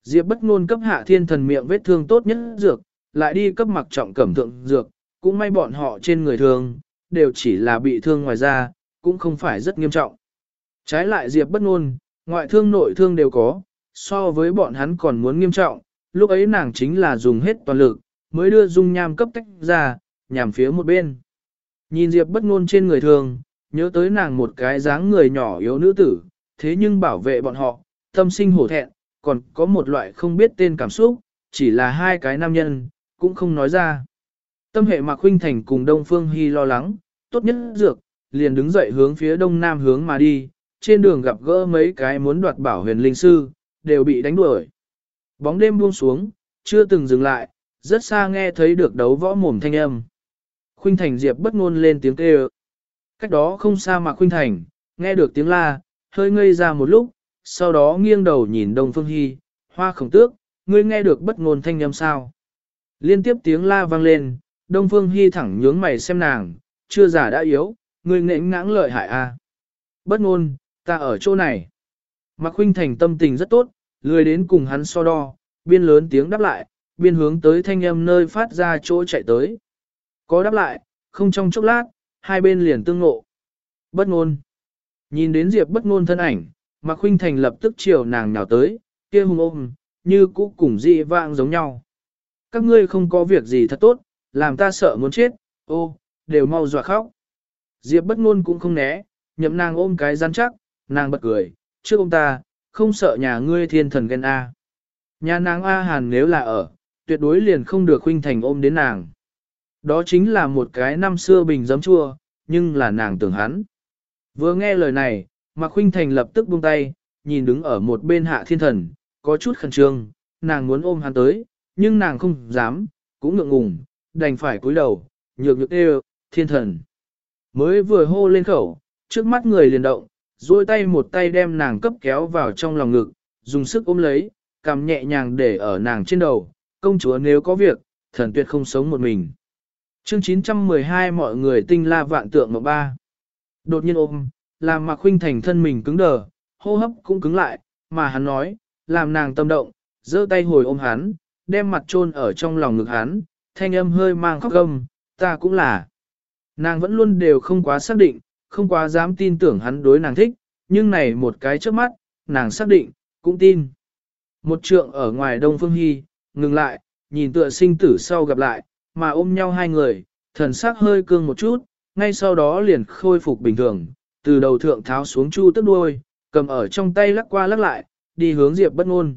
Diệp bất ngôn cấp hạ thiên thần miệng vết thương tốt nhất dược, lại đi cấp mặc trọng cẩm thượng dược, cũng may bọn họ trên người thường, đều chỉ là bị thương ngoài ra cũng không phải rất nghiêm trọng. Trái lại Diệp bất ngôn, ngoại thương nội thương đều có, so với bọn hắn còn muốn nghiêm trọng, lúc ấy nàng chính là dùng hết toàn lực, mới đưa dung nham cấp tách ra, nhằm phía một bên. Nhìn Diệp bất ngôn trên người thường, nhớ tới nàng một cái dáng người nhỏ yếu nữ tử, thế nhưng bảo vệ bọn họ, tâm sinh hổ thẹn, còn có một loại không biết tên cảm xúc, chỉ là hai cái nam nhân, cũng không nói ra. Tâm hệ Mạc Huynh Thành cùng Đông Phương Hy lo lắng, tốt nhất dược, liền đứng dậy hướng phía đông nam hướng mà đi, trên đường gặp gỡ mấy cái muốn đoạt bảo huyền linh sư, đều bị đánh đuổi. Bóng đêm buông xuống, chưa từng dừng lại, rất xa nghe thấy được đấu võ mồm thanh âm. Khuynh Thành Diệp bất ngôn lên tiếng kêu. Cách đó không xa mà Khuynh Thành, nghe được tiếng la, hơi ngây ra một lúc, sau đó nghiêng đầu nhìn Đông Phương Hy, hoa khổng tước, ngươi nghe được bất ngôn thanh âm sao. Liên tiếp tiếng la vang lên, Đông Phương Hy thẳng nhướng mày xem nàng, chưa già đã yếu, người nghẽn ngãng lợi hại a. À. Bất ngôn, ta ở chỗ này. Mạc Khuynh Thành tâm tình rất tốt, lười đến cùng hắn so đo, biên lớn tiếng đáp lại, biên hướng tới thanh âm nơi phát ra chỗ chạy tới. Có đáp lại, không trong chốc lát, hai bên liền tương ngộ. Bất ngôn. Nhìn đến Diệp bất ngôn thân ảnh, Mạc Khuynh Thành lập tức chiều nàng nhào tới, kia hùng ôm, như cũ cùng dị vang giống nhau. Các ngươi không có việc gì thật tốt, làm ta sợ muốn chết, ô, đều mau dọa khóc. Diệp bất ngôn cũng không né, nhậm nàng ôm cái rắn chắc, nàng bật cười, trước ông ta, không sợ nhà ngươi thiên thần ghen A. Nhà nàng A hàn nếu là ở, tuyệt đối liền không được huynh thành ôm đến nàng. Đó chính là một cái năm xưa bình giấm chua, nhưng là nàng tưởng hắn. Vừa nghe lời này, Mạc Khuynh Thành lập tức buông tay, nhìn đứng ở một bên hạ thiên thần, có chút khẩn trương, nàng muốn ôm hắn tới, nhưng nàng không dám, cũng ngượng ngùng, đành phải cúi đầu, nhược nhược đều, thiên thần. Mới vừa hô lên khẩu, trước mắt người liền động, duỗi tay một tay đem nàng cấp kéo vào trong lòng ngực, dùng sức ôm lấy, cầm nhẹ nhàng để ở nàng trên đầu, công chúa nếu có việc, thần tuyệt không sống một mình. Chương 912 mọi người tinh la vạn tượng mộng ba. Đột nhiên ôm, làm Mạc Khuynh Thành thân mình cứng đờ, hô hấp cũng cứng lại, mà hắn nói, làm nàng tâm động, giơ tay hồi ôm hắn, đem mặt chôn ở trong lòng ngực hắn, thanh âm hơi mang khóc gâm, ta cũng là. Nàng vẫn luôn đều không quá xác định, không quá dám tin tưởng hắn đối nàng thích, nhưng này một cái trước mắt, nàng xác định, cũng tin. Một trượng ở ngoài Đông Phương Hy, ngừng lại, nhìn tựa sinh tử sau gặp lại, mà ôm nhau hai người, thần sắc hơi cương một chút, ngay sau đó liền khôi phục bình thường, từ đầu thượng tháo xuống chu tức đuôi, cầm ở trong tay lắc qua lắc lại, đi hướng Diệp bất ngôn.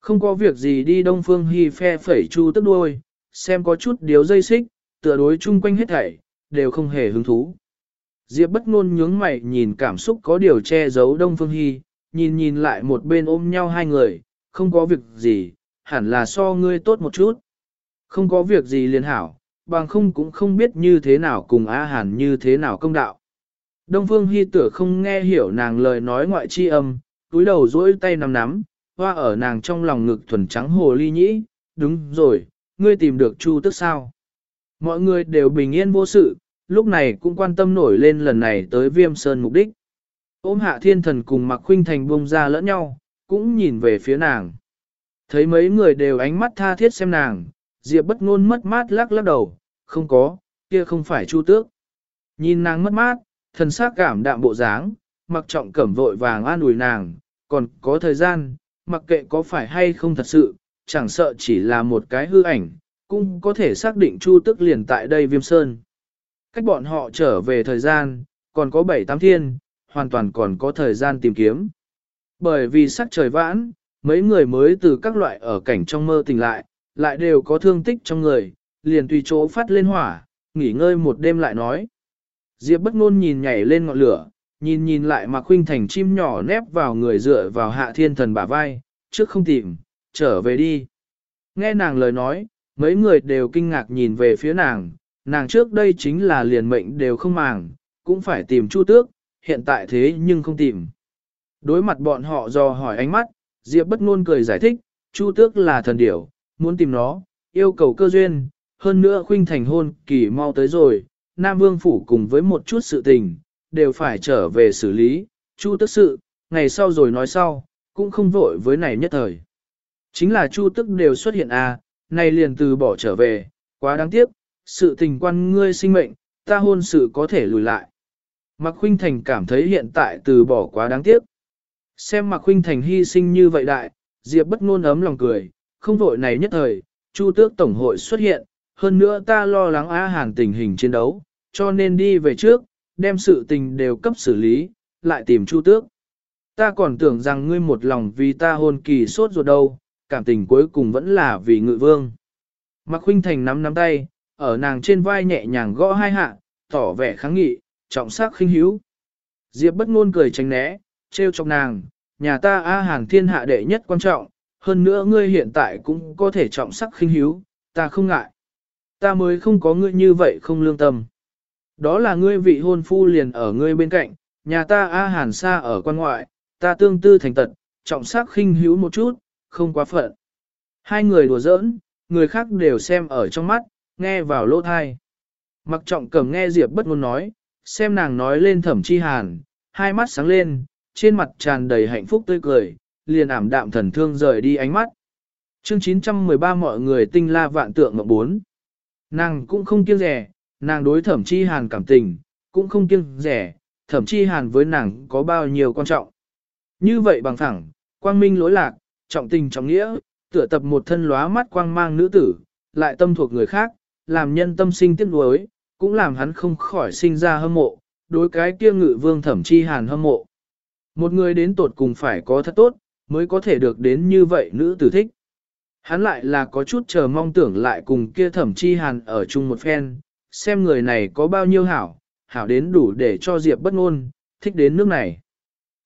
Không có việc gì đi Đông Phương Hy phe phẩy chu tức đuôi, xem có chút điếu dây xích, tựa đối chung quanh hết thảy, đều không hề hứng thú. Diệp bất ngôn nhướng mày nhìn cảm xúc có điều che giấu Đông Phương Hy, nhìn nhìn lại một bên ôm nhau hai người, không có việc gì, hẳn là so ngươi tốt một chút. Không có việc gì liền hảo, bằng không cũng không biết như thế nào cùng A Hàn như thế nào công đạo. Đông Phương Hi tựa không nghe hiểu nàng lời nói ngoại chi âm, túi đầu duỗi tay nắm nắm, hoa ở nàng trong lòng ngực thuần trắng hồ ly nhĩ, đúng rồi, ngươi tìm được Chu tức sao. Mọi người đều bình yên vô sự, lúc này cũng quan tâm nổi lên lần này tới viêm sơn mục đích. Ôm hạ thiên thần cùng mặc khuynh thành buông ra lẫn nhau, cũng nhìn về phía nàng. Thấy mấy người đều ánh mắt tha thiết xem nàng, Diệp bất ngôn mất mát lắc lắc đầu, không có, kia không phải chu tước. Nhìn nàng mất mát, thần sắc cảm đạm bộ dáng, mặc trọng cẩm vội vàng an ủi nàng, còn có thời gian, mặc kệ có phải hay không thật sự, chẳng sợ chỉ là một cái hư ảnh, cũng có thể xác định chu tức liền tại đây viêm sơn. Cách bọn họ trở về thời gian, còn có 7-8 thiên, hoàn toàn còn có thời gian tìm kiếm. Bởi vì sắc trời vãn, mấy người mới từ các loại ở cảnh trong mơ tỉnh lại, lại đều có thương tích trong người, liền tùy chỗ phát lên hỏa, nghỉ ngơi một đêm lại nói. Diệp bất ngôn nhìn nhảy lên ngọn lửa, nhìn nhìn lại mà khuynh thành chim nhỏ nép vào người dựa vào hạ thiên thần bả vai, trước không tìm, trở về đi. Nghe nàng lời nói, mấy người đều kinh ngạc nhìn về phía nàng, nàng trước đây chính là liền mệnh đều không màng, cũng phải tìm chu tước, hiện tại thế nhưng không tìm. Đối mặt bọn họ do hỏi ánh mắt, Diệp bất ngôn cười giải thích, chu tước là thần điểu, muốn tìm nó, yêu cầu cơ duyên, hơn nữa khuynh thành hôn kỳ mau tới rồi, Nam Vương Phủ cùng với một chút sự tình, đều phải trở về xử lý, chu tức sự, ngày sau rồi nói sau, cũng không vội với này nhất thời. Chính là chu tức đều xuất hiện à, này liền từ bỏ trở về, quá đáng tiếc, sự tình quan ngươi sinh mệnh, ta hôn sự có thể lùi lại. Mạc Khuynh Thành cảm thấy hiện tại từ bỏ quá đáng tiếc. Xem Mạc Khuynh Thành hy sinh như vậy đại, Diệp bất ngôn ấm lòng cười, không vội này nhất thời, Chu Tước Tổng hội xuất hiện, hơn nữa ta lo lắng A Hàn tình hình chiến đấu, cho nên đi về trước, đem sự tình đều cấp xử lý, lại tìm Chu Tước. Ta còn tưởng rằng ngươi một lòng vì ta hôn kỳ sốt ruột đâu, cảm tình cuối cùng vẫn là vì ngự vương. Mạc Khuynh Thành nắm nắm tay, ở nàng trên vai nhẹ nhàng gõ hai hạ, tỏ vẻ kháng nghị, trọng sắc khinh hiếu. Diệp bất ngôn cười tránh né, trêu chọc nàng, nhà ta A Hàn thiên hạ đệ nhất quan trọng, hơn nữa ngươi hiện tại cũng có thể trọng sắc khinh hiếu, ta không ngại. Ta mới không có ngươi như vậy không lương tâm. Đó là ngươi vị hôn phu liền ở ngươi bên cạnh, nhà ta A Hàn xa ở quan ngoại, ta tương tư thành tật, trọng sắc khinh hiếu một chút, không quá phận. Hai người đùa giỡn, người khác đều xem ở trong mắt, nghe vào lỗ thai. Mặc trọng cầm nghe Diệp bất ngôn nói, xem nàng nói lên thẩm chi hàn, hai mắt sáng lên, trên mặt tràn đầy hạnh phúc tươi cười, liền ảm đạm thần thương rời đi ánh mắt. Chương 913 mọi người tinh la vạn tượng ngọc bốn. Nàng cũng không kiêng rẻ, nàng đối thẩm chi hàn cảm tình, cũng không kiêng rẻ, thẩm chi hàn với nàng có bao nhiêu quan trọng. Như vậy bằng thẳng, quang minh lỗi lạc, trọng tình trọng nghĩa, tựa tập một thân lóa mắt quang mang nữ tử, lại tâm thuộc người khác, làm nhân tâm sinh tiếc nuối, cũng làm hắn không khỏi sinh ra hâm mộ, đối cái kia ngự vương thẩm chi hàn hâm mộ. Một người đến tột cùng phải có thật tốt, mới có thể được đến như vậy nữ tử thích. Hắn lại là có chút chờ mong tưởng lại cùng kia thẩm chi hàn ở chung một phen, xem người này có bao nhiêu hảo, hảo đến đủ để cho Diệp bất ngôn, thích đến nước này.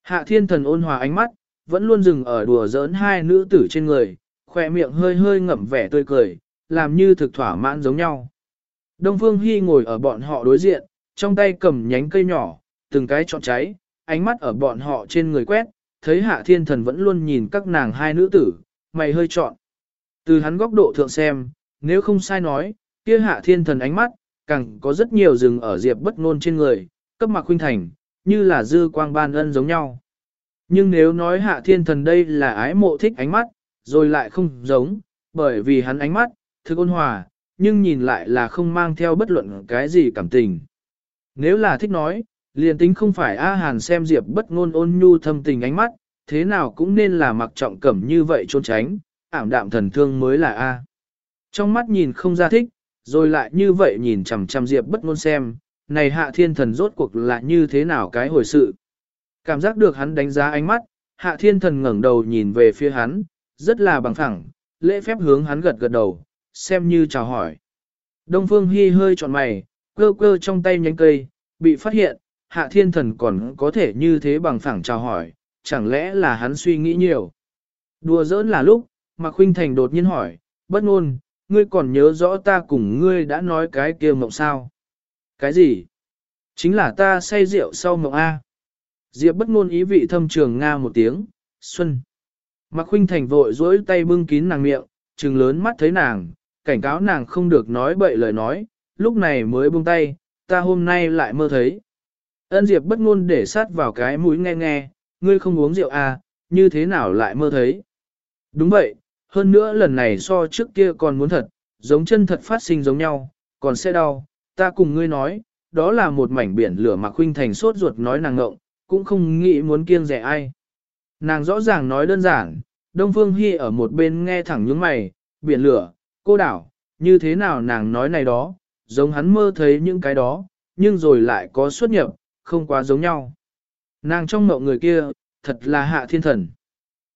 Hạ thiên thần ôn hòa ánh mắt, vẫn luôn dừng ở đùa giỡn hai nữ tử trên người, khỏe miệng hơi hơi ngậm vẻ tươi cười, làm như thực thỏa mãn giống nhau. Đông Phương Hy ngồi ở bọn họ đối diện, trong tay cầm nhánh cây nhỏ, từng cái chọn cháy, ánh mắt ở bọn họ trên người quét, thấy hạ thiên thần vẫn luôn nhìn các nàng hai nữ tử, mày hơi chọn. Từ hắn góc độ thượng xem, nếu không sai nói, kia hạ thiên thần ánh mắt, càng có rất nhiều rừng ở diệp bất ngôn trên người, cấp mặc huynh thành, như là dư quang ban ân giống nhau. Nhưng nếu nói hạ thiên thần đây là ái mộ thích ánh mắt, rồi lại không giống, bởi vì hắn ánh mắt, thực ôn hòa, nhưng nhìn lại là không mang theo bất luận cái gì cảm tình. Nếu là thích nói, liền tính không phải A Hàn xem Diệp bất ngôn ôn nhu thâm tình ánh mắt, thế nào cũng nên là mặc trọng cẩm như vậy trốn tránh, ảm đạm thần thương mới là A. Trong mắt nhìn không ra thích, rồi lại như vậy nhìn chằm chằm Diệp bất ngôn xem, này hạ thiên thần rốt cuộc là như thế nào cái hồi sự. Cảm giác được hắn đánh giá ánh mắt, hạ thiên thần ngẩng đầu nhìn về phía hắn, rất là bằng phẳng, lễ phép hướng hắn gật gật đầu, xem như chào hỏi. Đông Phương Hi hơi trọn mày, cơ cơ trong tay nhánh cây, bị phát hiện, hạ thiên thần còn có thể như thế bằng phẳng chào hỏi, chẳng lẽ là hắn suy nghĩ nhiều. Đùa giỡn là lúc, mà Khuynh Thành đột nhiên hỏi, bất ngôn, ngươi còn nhớ rõ ta cùng ngươi đã nói cái kia mộng sao? Cái gì? Chính là ta say rượu sau mộng A. Diệp bất ngôn ý vị thâm trường Nga một tiếng, xuân. Mạc Khuynh Thành vội dối tay bưng kín nàng miệng, trừng lớn mắt thấy nàng, cảnh cáo nàng không được nói bậy lời nói, lúc này mới buông tay, ta hôm nay lại mơ thấy. Ân Diệp bất ngôn để sát vào cái mũi nghe nghe, ngươi không uống rượu à, như thế nào lại mơ thấy. Đúng vậy, hơn nữa lần này so trước kia còn muốn thật, giống chân thật phát sinh giống nhau, còn sẽ đau, ta cùng ngươi nói, đó là một mảnh biển lửa mà khuynh thành sốt ruột nói nàng ngộng, cũng không nghĩ muốn kiêng rẻ ai. Nàng rõ ràng nói đơn giản, Đông Phương Hy ở một bên nghe thẳng những mày, biển lửa, cô đảo, như thế nào nàng nói này đó, giống hắn mơ thấy những cái đó, nhưng rồi lại có xuất nhập, không quá giống nhau. Nàng trong mộng người kia, thật là hạ thiên thần.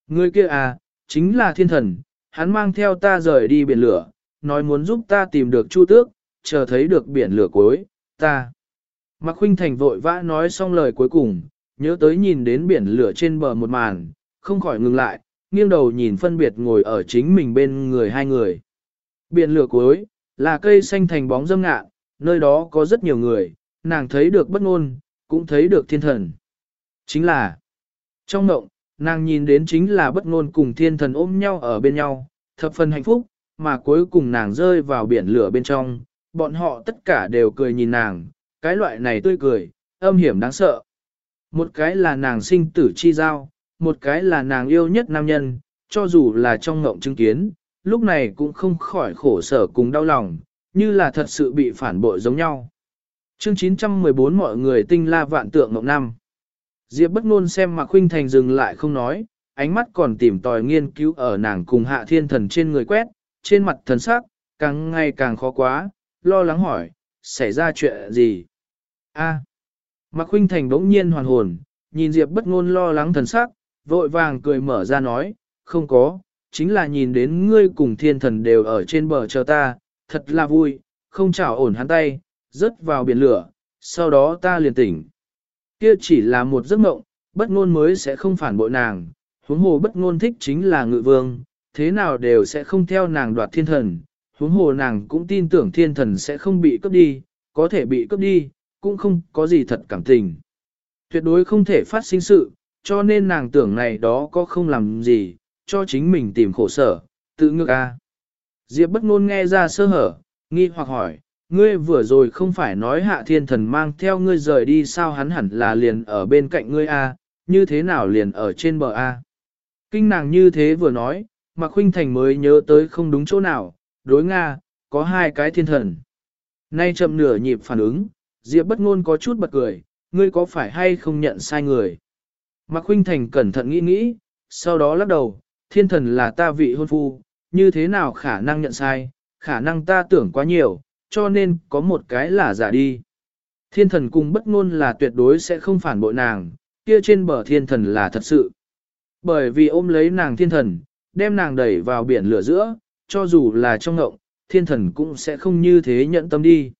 Người kia à, chính là thiên thần, hắn mang theo ta rời đi biển lửa, nói muốn giúp ta tìm được Chu Tước, chờ thấy được biển lửa cuối, ta. Mạc Khuynh Thành vội vã nói xong lời cuối cùng, nhớ tới nhìn đến biển lửa trên bờ một màn, không khỏi ngừng lại, nghiêng đầu nhìn phân biệt ngồi ở chính mình bên người hai người. Biển lửa cuối, là cây xanh thành bóng dâm ngạ, nơi đó có rất nhiều người, nàng thấy được bất ngôn, cũng thấy được thiên thần. Chính là, trong ngộng, nàng nhìn đến chính là bất ngôn cùng thiên thần ôm nhau ở bên nhau, thập phần hạnh phúc, mà cuối cùng nàng rơi vào biển lửa bên trong, bọn họ tất cả đều cười nhìn nàng, cái loại này tươi cười, âm hiểm đáng sợ. Một cái là nàng sinh tử chi giao, một cái là nàng yêu nhất nam nhân, cho dù là trong ngộng chứng kiến, lúc này cũng không khỏi khổ sở cùng đau lòng, như là thật sự bị phản bội giống nhau. Chương 914 mọi người tinh la vạn tượng ngộng năm. Diệp bất ngôn xem Mạc Khuynh Thành dừng lại không nói, ánh mắt còn tìm tòi nghiên cứu ở nàng cùng hạ thiên thần trên người quét, trên mặt thần sắc, càng ngày càng khó quá, lo lắng hỏi, xảy ra chuyện gì? A. À. Mạc Khuynh Thành bỗng nhiên hoàn hồn, nhìn Diệp bất ngôn lo lắng thần sắc, vội vàng cười mở ra nói, không có, chính là nhìn đến ngươi cùng thiên thần đều ở trên bờ chờ ta, thật là vui, không chảo ổn hắn tay, rớt vào biển lửa, sau đó ta liền tỉnh. Kia chỉ là một giấc mộng, bất ngôn mới sẽ không phản bội nàng, huống hồ bất ngôn thích chính là ngự vương, thế nào đều sẽ không theo nàng đoạt thiên thần, huống hồ nàng cũng tin tưởng thiên thần sẽ không bị cướp đi, có thể bị cướp đi, cũng không có gì thật cảm tình. Tuyệt đối không thể phát sinh sự, cho nên nàng tưởng này đó có không làm gì, cho chính mình tìm khổ sở, tự ngược a. Diệp bất ngôn nghe ra sơ hở, nghi hoặc hỏi, ngươi vừa rồi không phải nói hạ thiên thần mang theo ngươi rời đi sao hắn hẳn là liền ở bên cạnh ngươi a, như thế nào liền ở trên bờ a. Kinh nàng như thế vừa nói, mà khuynh thành mới nhớ tới không đúng chỗ nào, đối Nga, có hai cái thiên thần. Nay chậm nửa nhịp phản ứng, Diệp bất ngôn có chút bật cười, ngươi có phải hay không nhận sai người. Mạc Khuynh Thành cẩn thận nghĩ nghĩ, sau đó lắc đầu, thiên thần là ta vị hôn phu, như thế nào khả năng nhận sai, khả năng ta tưởng quá nhiều, cho nên có một cái là giả đi. Thiên thần cùng bất ngôn là tuyệt đối sẽ không phản bội nàng, kia trên bờ thiên thần là thật sự. Bởi vì ôm lấy nàng thiên thần, đem nàng đẩy vào biển lửa giữa, cho dù là trong ngộng, thiên thần cũng sẽ không như thế nhận tâm đi.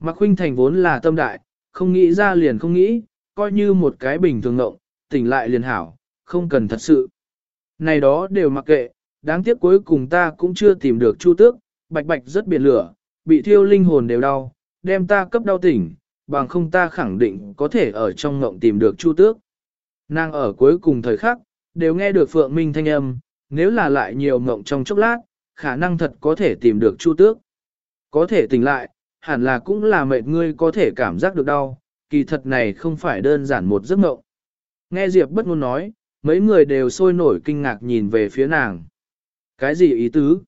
Mạc Khuynh Thành vốn là tâm đại, không nghĩ ra liền không nghĩ, coi như một cái bình thường ngộng, tỉnh lại liền hảo, không cần thật sự. Này đó đều mặc kệ, đáng tiếc cuối cùng ta cũng chưa tìm được Chu Tước, bạch bạch rất biển lửa, bị thiêu linh hồn đều đau, đem ta cấp đau tỉnh, bằng không ta khẳng định có thể ở trong ngộng tìm được Chu Tước. Nàng ở cuối cùng thời khắc, đều nghe được Phượng Minh thanh âm, nếu là lại nhiều ngộng trong chốc lát, khả năng thật có thể tìm được Chu Tước. Có thể tỉnh lại, hẳn là cũng là mệt ngươi có thể cảm giác được đau, kỳ thật này không phải đơn giản một giấc ngộng. Nghe Diệp bất ngôn nói, mấy người đều sôi nổi kinh ngạc nhìn về phía nàng. Cái gì ý tứ?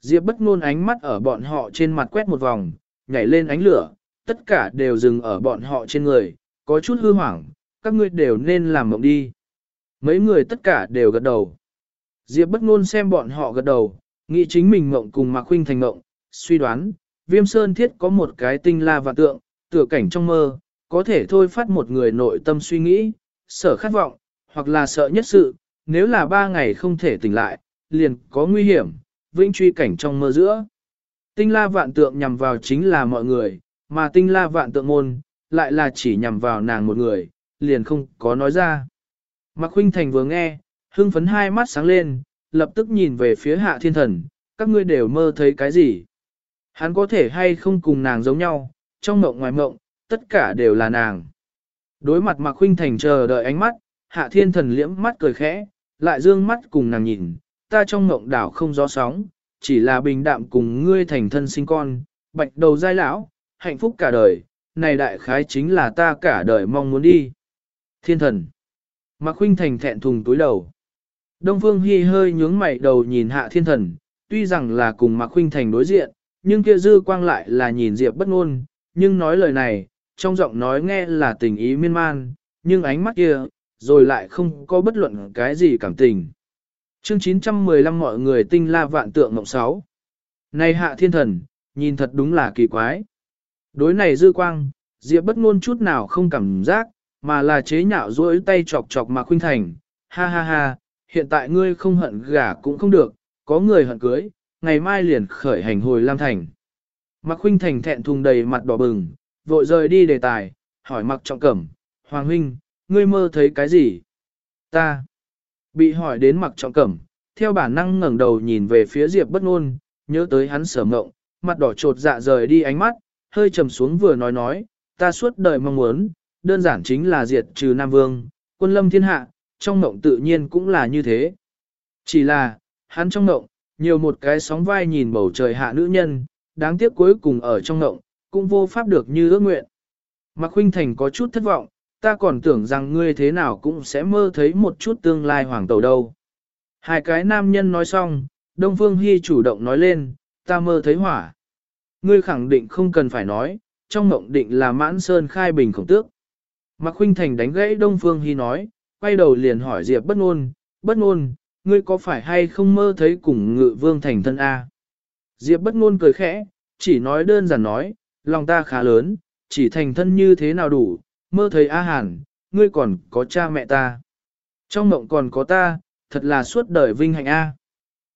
Diệp bất ngôn ánh mắt ở bọn họ trên mặt quét một vòng, nhảy lên ánh lửa, tất cả đều dừng ở bọn họ trên người, có chút hư hoảng, các ngươi đều nên làm mộng đi. Mấy người tất cả đều gật đầu. Diệp bất ngôn xem bọn họ gật đầu, nghĩ chính mình mộng cùng Mạc Khuynh thành mộng, suy đoán, Viêm Sơn Thiết có một cái tinh la và tượng, tựa cảnh trong mơ, có thể thôi phát một người nội tâm suy nghĩ, sở khát vọng, hoặc là sợ nhất sự, nếu là ba ngày không thể tỉnh lại, liền có nguy hiểm, vĩnh truy cảnh trong mơ giữa. Tinh la vạn tượng nhằm vào chính là mọi người, mà tinh la vạn tượng môn, lại là chỉ nhằm vào nàng một người, liền không có nói ra. Mạc Huynh Thành vừa nghe, hưng phấn hai mắt sáng lên, lập tức nhìn về phía hạ thiên thần, các ngươi đều mơ thấy cái gì? Hắn có thể hay không cùng nàng giống nhau, trong mộng ngoài mộng, tất cả đều là nàng. Đối mặt Mạc Huynh Thành chờ đợi ánh mắt, hạ thiên thần liễm mắt cười khẽ, lại dương mắt cùng nàng nhìn, ta trong ngộng đảo không gió sóng, chỉ là bình đạm cùng ngươi thành thân sinh con, bạch đầu giai lão, hạnh phúc cả đời, này đại khái chính là ta cả đời mong muốn đi. Thiên thần. Mạc Khuynh Thành thẹn thùng túi đầu. Đông Phương Hi hơi nhướng mày đầu nhìn hạ thiên thần, tuy rằng là cùng Mạc Khuynh Thành đối diện, nhưng kia dư quang lại là nhìn Diệp bất ngôn, nhưng nói lời này, trong giọng nói nghe là tình ý miên man, nhưng ánh mắt kia, rồi lại không có bất luận cái gì cảm tình. Chương 915 mọi người tinh la vạn tượng mộng 6. Này hạ thiên thần, nhìn thật đúng là kỳ quái. Đối này dư quang, Diệp bất ngôn chút nào không cảm giác, mà là chế nhạo duỗi tay chọc chọc Mạc Khuynh Thành. Ha ha ha, hiện tại ngươi không hận gả cũng không được, có người hận cưới, ngày mai liền khởi hành hồi Lam Thành. Mạc Khuynh Thành thẹn thùng đầy mặt đỏ bừng, vội rời đi đề tài, hỏi Mạc Trọng Cẩm, Hoàng Huynh, ngươi mơ thấy cái gì? Ta. Bị hỏi đến mặc Trọng Cẩm, theo bản năng ngẩng đầu nhìn về phía Diệp bất ngôn, nhớ tới hắn sở ngộng, mặt đỏ trột dạ rời đi ánh mắt, hơi trầm xuống vừa nói nói, ta suốt đời mong muốn, đơn giản chính là diệt trừ Nam Vương, quân lâm thiên hạ, trong ngộng tự nhiên cũng là như thế. Chỉ là, hắn trong ngộng, nhiều một cái sóng vai nhìn bầu trời hạ nữ nhân, đáng tiếc cuối cùng ở trong ngộng, cũng vô pháp được như ước nguyện. Mạc Khuynh Thành có chút thất vọng, ta còn tưởng rằng ngươi thế nào cũng sẽ mơ thấy một chút tương lai hoàng tẩu đâu. Hai cái nam nhân nói xong, Đông Phương Hy chủ động nói lên, ta mơ thấy hỏa. Ngươi khẳng định không cần phải nói, trong mộng định là mãn sơn khai bình khổng tước. Mạc Khuynh Thành đánh gãy Đông Phương Hy nói, quay đầu liền hỏi Diệp bất ngôn, bất ngôn, ngươi có phải hay không mơ thấy cùng ngự vương thành thân A? Diệp bất ngôn cười khẽ, chỉ nói đơn giản nói, lòng ta khá lớn, chỉ thành thân như thế nào đủ, mơ thấy A Hàn, ngươi còn có cha mẹ ta. Trong mộng còn có ta, thật là suốt đời vinh hạnh A.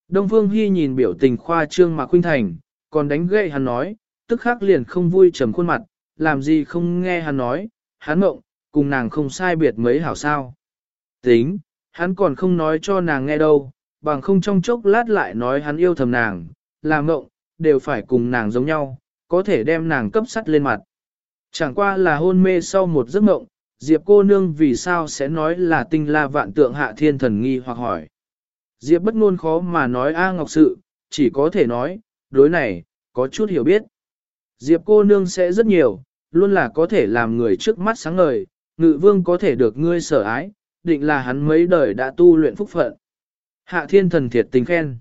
Đông Phương Hy nhìn biểu tình khoa trương mà Khuynh Thành, còn đánh gậy hắn nói, tức khắc liền không vui trầm khuôn mặt, làm gì không nghe hắn nói, hắn mộng, cùng nàng không sai biệt mấy hảo sao. Tính, hắn còn không nói cho nàng nghe đâu, bằng không trong chốc lát lại nói hắn yêu thầm nàng, làm mộng, đều phải cùng nàng giống nhau, có thể đem nàng cấp sắt lên mặt. Chẳng qua là hôn mê sau một giấc mộng, Diệp cô nương vì sao sẽ nói là tinh la vạn tượng hạ thiên thần nghi hoặc hỏi. Diệp bất ngôn khó mà nói A Ngọc Sự, chỉ có thể nói, đối này, có chút hiểu biết. Diệp cô nương sẽ rất nhiều, luôn là có thể làm người trước mắt sáng ngời, ngự vương có thể được ngươi sở ái, định là hắn mấy đời đã tu luyện phúc phận. Hạ thiên thần thiệt tình khen.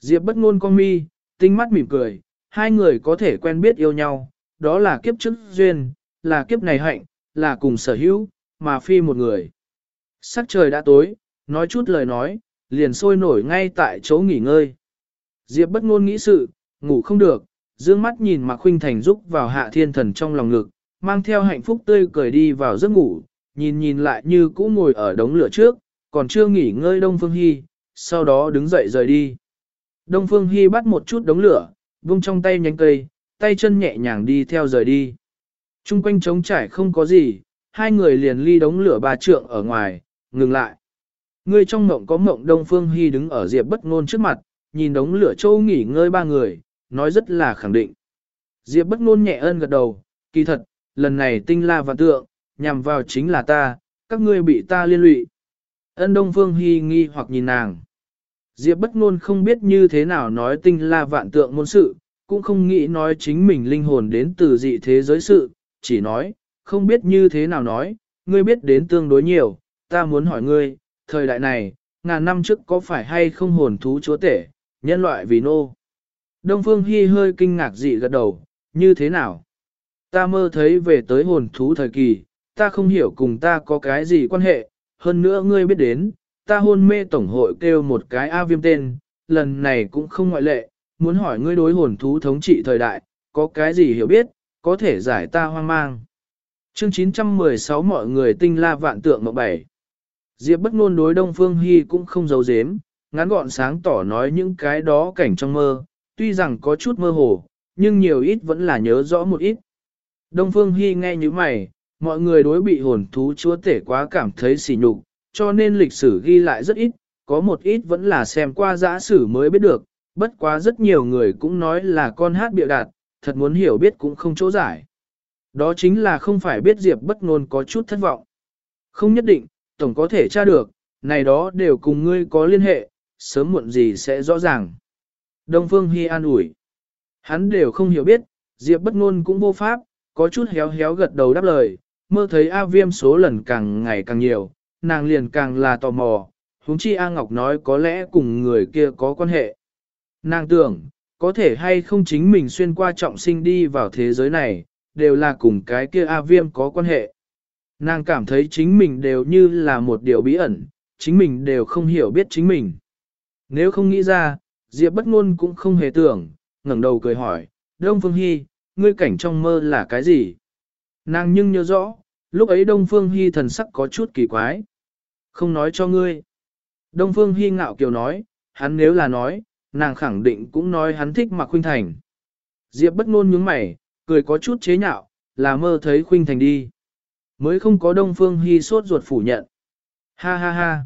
Diệp bất ngôn con mi, tinh mắt mỉm cười, hai người có thể quen biết yêu nhau, đó là kiếp trước duyên, là kiếp này hạnh, là cùng sở hữu, mà phi một người. Sắc trời đã tối, nói chút lời nói, liền sôi nổi ngay tại chỗ nghỉ ngơi. Diệp bất ngôn nghĩ sự, ngủ không được, dương mắt nhìn Mạc Khuynh Thành rúc vào hạ thiên thần trong lòng ngực, mang theo hạnh phúc tươi cười đi vào giấc ngủ, nhìn nhìn lại như cũ ngồi ở đống lửa trước, còn chưa nghỉ ngơi Đông Phương Hy, sau đó đứng dậy rời đi. Đông Phương Hi bắt một chút đống lửa, vung trong tay nhánh cây, tay chân nhẹ nhàng đi theo rời đi. Trung quanh trống trải không có gì, hai người liền ly đống lửa ba trượng ở ngoài, ngừng lại. Người trong mộng có mộng Đông Phương Hy đứng ở Diệp bất ngôn trước mặt, nhìn đống lửa châu nghỉ ngơi ba người, nói rất là khẳng định. Diệp bất ngôn nhẹ ơn gật đầu, kỳ thật, lần này tinh la và tượng, nhằm vào chính là ta, các ngươi bị ta liên lụy. Ân Đông Phương Hy nghi hoặc nhìn nàng. Diệp bất ngôn không biết như thế nào nói tinh la vạn tượng môn sự, cũng không nghĩ nói chính mình linh hồn đến từ dị thế giới sự, chỉ nói, không biết như thế nào nói, ngươi biết đến tương đối nhiều, ta muốn hỏi ngươi, thời đại này, ngàn năm trước có phải hay không hồn thú chúa tể, nhân loại vì nô. Đông Phương Hy hơi kinh ngạc dị gật đầu, như thế nào? Ta mơ thấy về tới hồn thú thời kỳ, ta không hiểu cùng ta có cái gì quan hệ, hơn nữa ngươi biết đến, ta hôn mê tổng hội kêu một cái A viêm tên, lần này cũng không ngoại lệ, muốn hỏi ngươi đối hồn thú thống trị thời đại, có cái gì hiểu biết, có thể giải ta hoang mang. Chương 916 mọi người tinh la vạn tượng mộng bảy. Diệp bất ngôn đối Đông Phương Hy cũng không giấu giếm, ngắn gọn sáng tỏ nói những cái đó cảnh trong mơ, tuy rằng có chút mơ hồ, nhưng nhiều ít vẫn là nhớ rõ một ít. Đông Phương Hy nghe như mày, mọi người đối bị hồn thú chúa tể quá cảm thấy sỉ nhục, cho nên lịch sử ghi lại rất ít, có một ít vẫn là xem qua giã sử mới biết được, bất quá rất nhiều người cũng nói là con hát biểu đạt, thật muốn hiểu biết cũng không chỗ giải. Đó chính là không phải biết Diệp bất ngôn có chút thất vọng. Không nhất định, tổng có thể tra được, này đó đều cùng ngươi có liên hệ, sớm muộn gì sẽ rõ ràng. Đông Phương Hi an ủi. Hắn đều không hiểu biết, Diệp bất ngôn cũng vô pháp, có chút héo héo gật đầu đáp lời, mơ thấy A Viêm số lần càng ngày càng nhiều, nàng liền càng là tò mò, huống chi A Ngọc nói có lẽ cùng người kia có quan hệ. Nàng tưởng, có thể hay không chính mình xuyên qua trọng sinh đi vào thế giới này, đều là cùng cái kia A Viêm có quan hệ. Nàng cảm thấy chính mình đều như là một điều bí ẩn, chính mình đều không hiểu biết chính mình. Nếu không nghĩ ra, Diệp bất ngôn cũng không hề tưởng, ngẩng đầu cười hỏi, Đông Phương Hy, ngươi cảnh trong mơ là cái gì? Nàng nhưng nhớ rõ, lúc ấy Đông Phương Hy thần sắc có chút kỳ quái. Không nói cho ngươi. Đông Phương Hy ngạo kiều nói, hắn nếu là nói, nàng khẳng định cũng nói hắn thích mặc khuynh thành. Diệp bất ngôn nhướng mày, cười có chút chế nhạo, là mơ thấy khuynh thành đi. Mới không có Đông Phương Hi sốt ruột phủ nhận. Ha ha ha.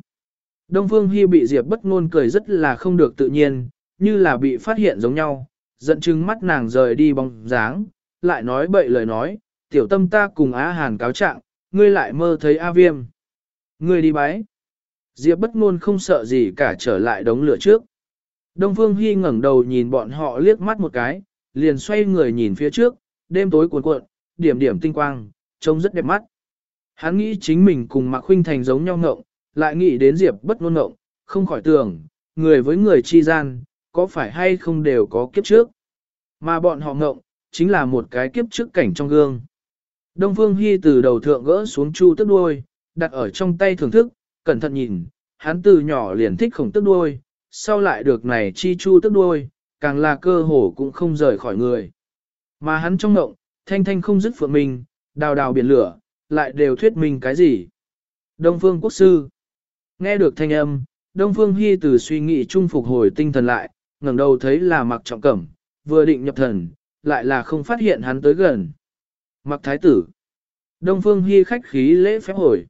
Đông Phương Hi bị Diệp bất ngôn cười rất là không được tự nhiên, như là bị phát hiện giống nhau, giận chừng mắt nàng rời đi bóng dáng, lại nói bậy lời nói, tiểu tâm ta cùng Á Hàn cáo trạng, ngươi lại mơ thấy A Viêm. Ngươi đi bái. Diệp bất ngôn không sợ gì cả trở lại đống lửa trước. Đông Phương Hy ngẩng đầu nhìn bọn họ liếc mắt một cái, liền xoay người nhìn phía trước, đêm tối cuồn cuộn, điểm điểm tinh quang, trông rất đẹp mắt. Hắn nghĩ chính mình cùng Mạc Khuynh Thành giống nhau ngộng, lại nghĩ đến Diệp bất ngôn ngộng, không khỏi tưởng, người với người chi gian, có phải hay không đều có kiếp trước. Mà bọn họ ngộng, chính là một cái kiếp trước cảnh trong gương. Đông Phương Hy từ đầu thượng gỡ xuống chu tức đuôi, đặt ở trong tay thưởng thức, cẩn thận nhìn, hắn từ nhỏ liền thích khổng tức đuôi, sau lại được này chi chu tức đuôi, càng là cơ hồ cũng không rời khỏi người. Mà hắn trong ngộng, thanh thanh không dứt phượng mình, đào đào biển lửa, lại đều thuyết minh cái gì. Đông Phương Quốc Sư Nghe được thanh âm, Đông Phương Hy từ suy nghĩ trung phục hồi tinh thần lại, ngẩng đầu thấy là mặc trọng cẩm, vừa định nhập thần, lại là không phát hiện hắn tới gần. Mặc thái tử. Đông Phương Hy khách khí lễ phép hồi.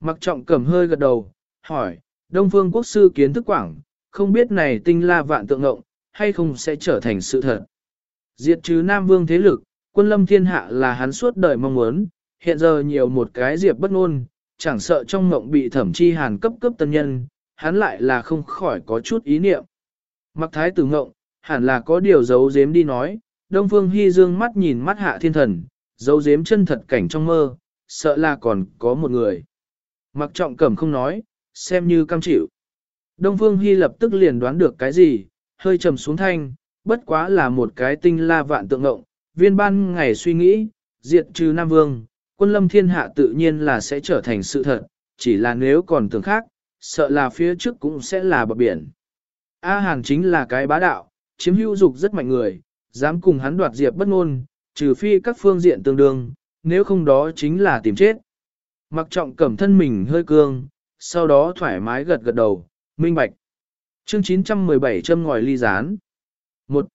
Mặc trọng cẩm hơi gật đầu, hỏi, Đông Phương Quốc Sư kiến thức quảng, không biết này tinh la vạn tượng ngộng, hay không sẽ trở thành sự thật. Diệt trừ Nam Vương thế lực, quân lâm thiên hạ là hắn suốt đời mong muốn, hiện giờ nhiều một cái diệp bất ngôn, chẳng sợ trong ngộng bị thẩm chi hàn cấp cấp tân nhân, hắn lại là không khỏi có chút ý niệm. Mặc thái tử ngộng, hẳn là có điều giấu giếm đi nói, Đông Phương Hy dương mắt nhìn mắt hạ thiên thần, giấu giếm chân thật cảnh trong mơ, sợ là còn có một người. Mặc trọng cẩm không nói, xem như cam chịu. Đông Phương Hy lập tức liền đoán được cái gì, hơi trầm xuống thanh, bất quá là một cái tinh la vạn tượng ngộng, viên ban ngày suy nghĩ, diệt trừ Nam Vương, quân lâm thiên hạ tự nhiên là sẽ trở thành sự thật, chỉ là nếu còn tưởng khác, sợ là phía trước cũng sẽ là bờ biển. A Hàn chính là cái bá đạo, chiếm hữu dục rất mạnh người, dám cùng hắn đoạt diệp bất ngôn, trừ phi các phương diện tương đương, nếu không đó chính là tìm chết. Mặc trọng cẩm thân mình hơi cương, sau đó thoải mái gật gật đầu, minh bạch. Chương 917 châm ngòi ly gián. 1.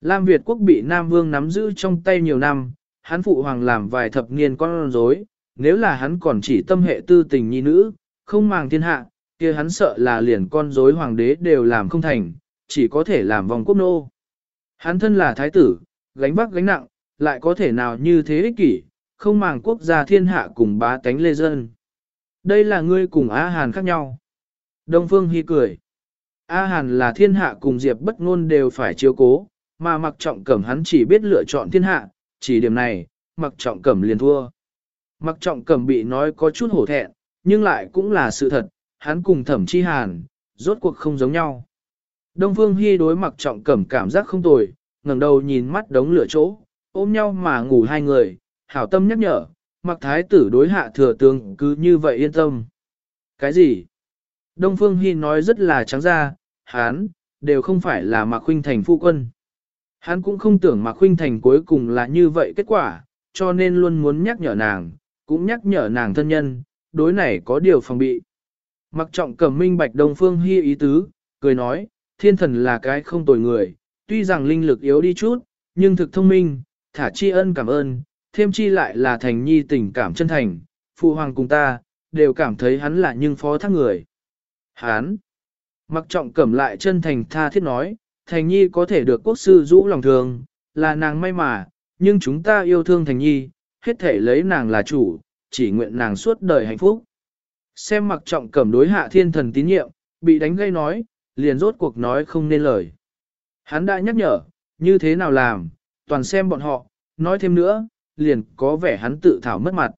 Lam Việt quốc bị Nam Vương nắm giữ trong tay nhiều năm, hắn phụ hoàng làm vài thập niên con rối, nếu là hắn còn chỉ tâm hệ tư tình nhi nữ, không màng thiên hạ, kia hắn sợ là liền con rối hoàng đế đều làm không thành, chỉ có thể làm vòng quốc nô. Hắn thân là thái tử, gánh vác gánh nặng, lại có thể nào như thế ích kỷ, không màng quốc gia thiên hạ cùng bá tánh lê dân. Đây là ngươi cùng A Hàn khác nhau. Đông Phương Hy cười. A Hàn là thiên hạ cùng Diệp bất ngôn đều phải chiếu cố, mà mặc trọng cẩm hắn chỉ biết lựa chọn thiên hạ, chỉ điểm này, mặc trọng cẩm liền thua. Mặc trọng cẩm bị nói có chút hổ thẹn, nhưng lại cũng là sự thật, hắn cùng thẩm chi hàn, rốt cuộc không giống nhau. Đông Phương Hy đối mặc trọng cẩm cảm giác không tồi, ngẩng đầu nhìn mắt đống lửa chỗ, ôm nhau mà ngủ hai người, hảo tâm nhắc nhở, mặc thái tử đối hạ thừa tướng cứ như vậy yên tâm. Cái gì? Đông Phương Hi nói rất là trắng ra, hắn, đều không phải là Mạc Khuynh Thành phu quân. Hắn cũng không tưởng Mạc Khuynh Thành cuối cùng là như vậy kết quả, cho nên luôn muốn nhắc nhở nàng, cũng nhắc nhở nàng thân nhân, đối này có điều phòng bị. Mặc trọng cầm minh bạch Đông Phương Hi ý tứ, cười nói, thiên thần là cái không tồi người, tuy rằng linh lực yếu đi chút, nhưng thực thông minh, thả tri ân cảm ơn, thêm chi lại là thành nhi tình cảm chân thành, phụ hoàng cùng ta, đều cảm thấy hắn là nhưng phó thác người. Hán! Mặc trọng cẩm lại chân thành tha thiết nói, thành nhi có thể được quốc sư rũ lòng thường, là nàng may mà, nhưng chúng ta yêu thương thành nhi, hết thể lấy nàng là chủ, chỉ nguyện nàng suốt đời hạnh phúc. Xem mặc trọng cẩm đối hạ thiên thần tín nhiệm, bị đánh gây nói, liền rốt cuộc nói không nên lời. Hắn đã nhắc nhở, như thế nào làm, toàn xem bọn họ, nói thêm nữa, liền có vẻ hắn tự thảo mất mặt.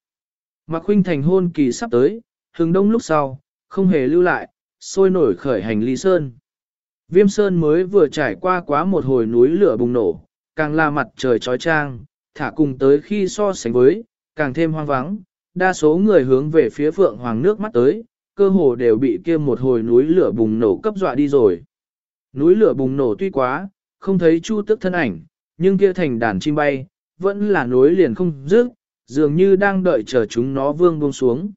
Mặc Huynh thành hôn kỳ sắp tới, hừng đông lúc sau, không hề lưu lại, sôi nổi khởi hành ly sơn. Viêm sơn mới vừa trải qua quá một hồi núi lửa bùng nổ, càng là mặt trời trói trang, thả cùng tới khi so sánh với, càng thêm hoang vắng, đa số người hướng về phía phượng hoàng nước mắt tới, cơ hồ đều bị kia một hồi núi lửa bùng nổ cấp dọa đi rồi. Núi lửa bùng nổ tuy quá, không thấy chu tức thân ảnh, nhưng kia thành đàn chim bay, vẫn là nối liền không dứt, dường như đang đợi chờ chúng nó vương buông xuống.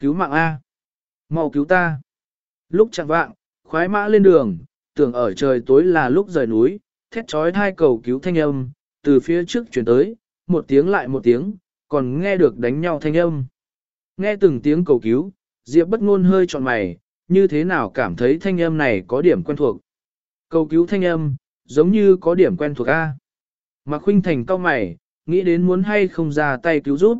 Cứu mạng A. mau cứu ta. Lúc chẳng vạng, khoái mã lên đường, tưởng ở trời tối là lúc rời núi, thét trói thai cầu cứu thanh âm, từ phía trước chuyển tới, một tiếng lại một tiếng, còn nghe được đánh nhau thanh âm. Nghe từng tiếng cầu cứu, Diệp bất ngôn hơi trọn mày, như thế nào cảm thấy thanh âm này có điểm quen thuộc. Cầu cứu thanh âm, giống như có điểm quen thuộc A. Mạc Khuynh Thành cao mày, nghĩ đến muốn hay không ra tay cứu giúp.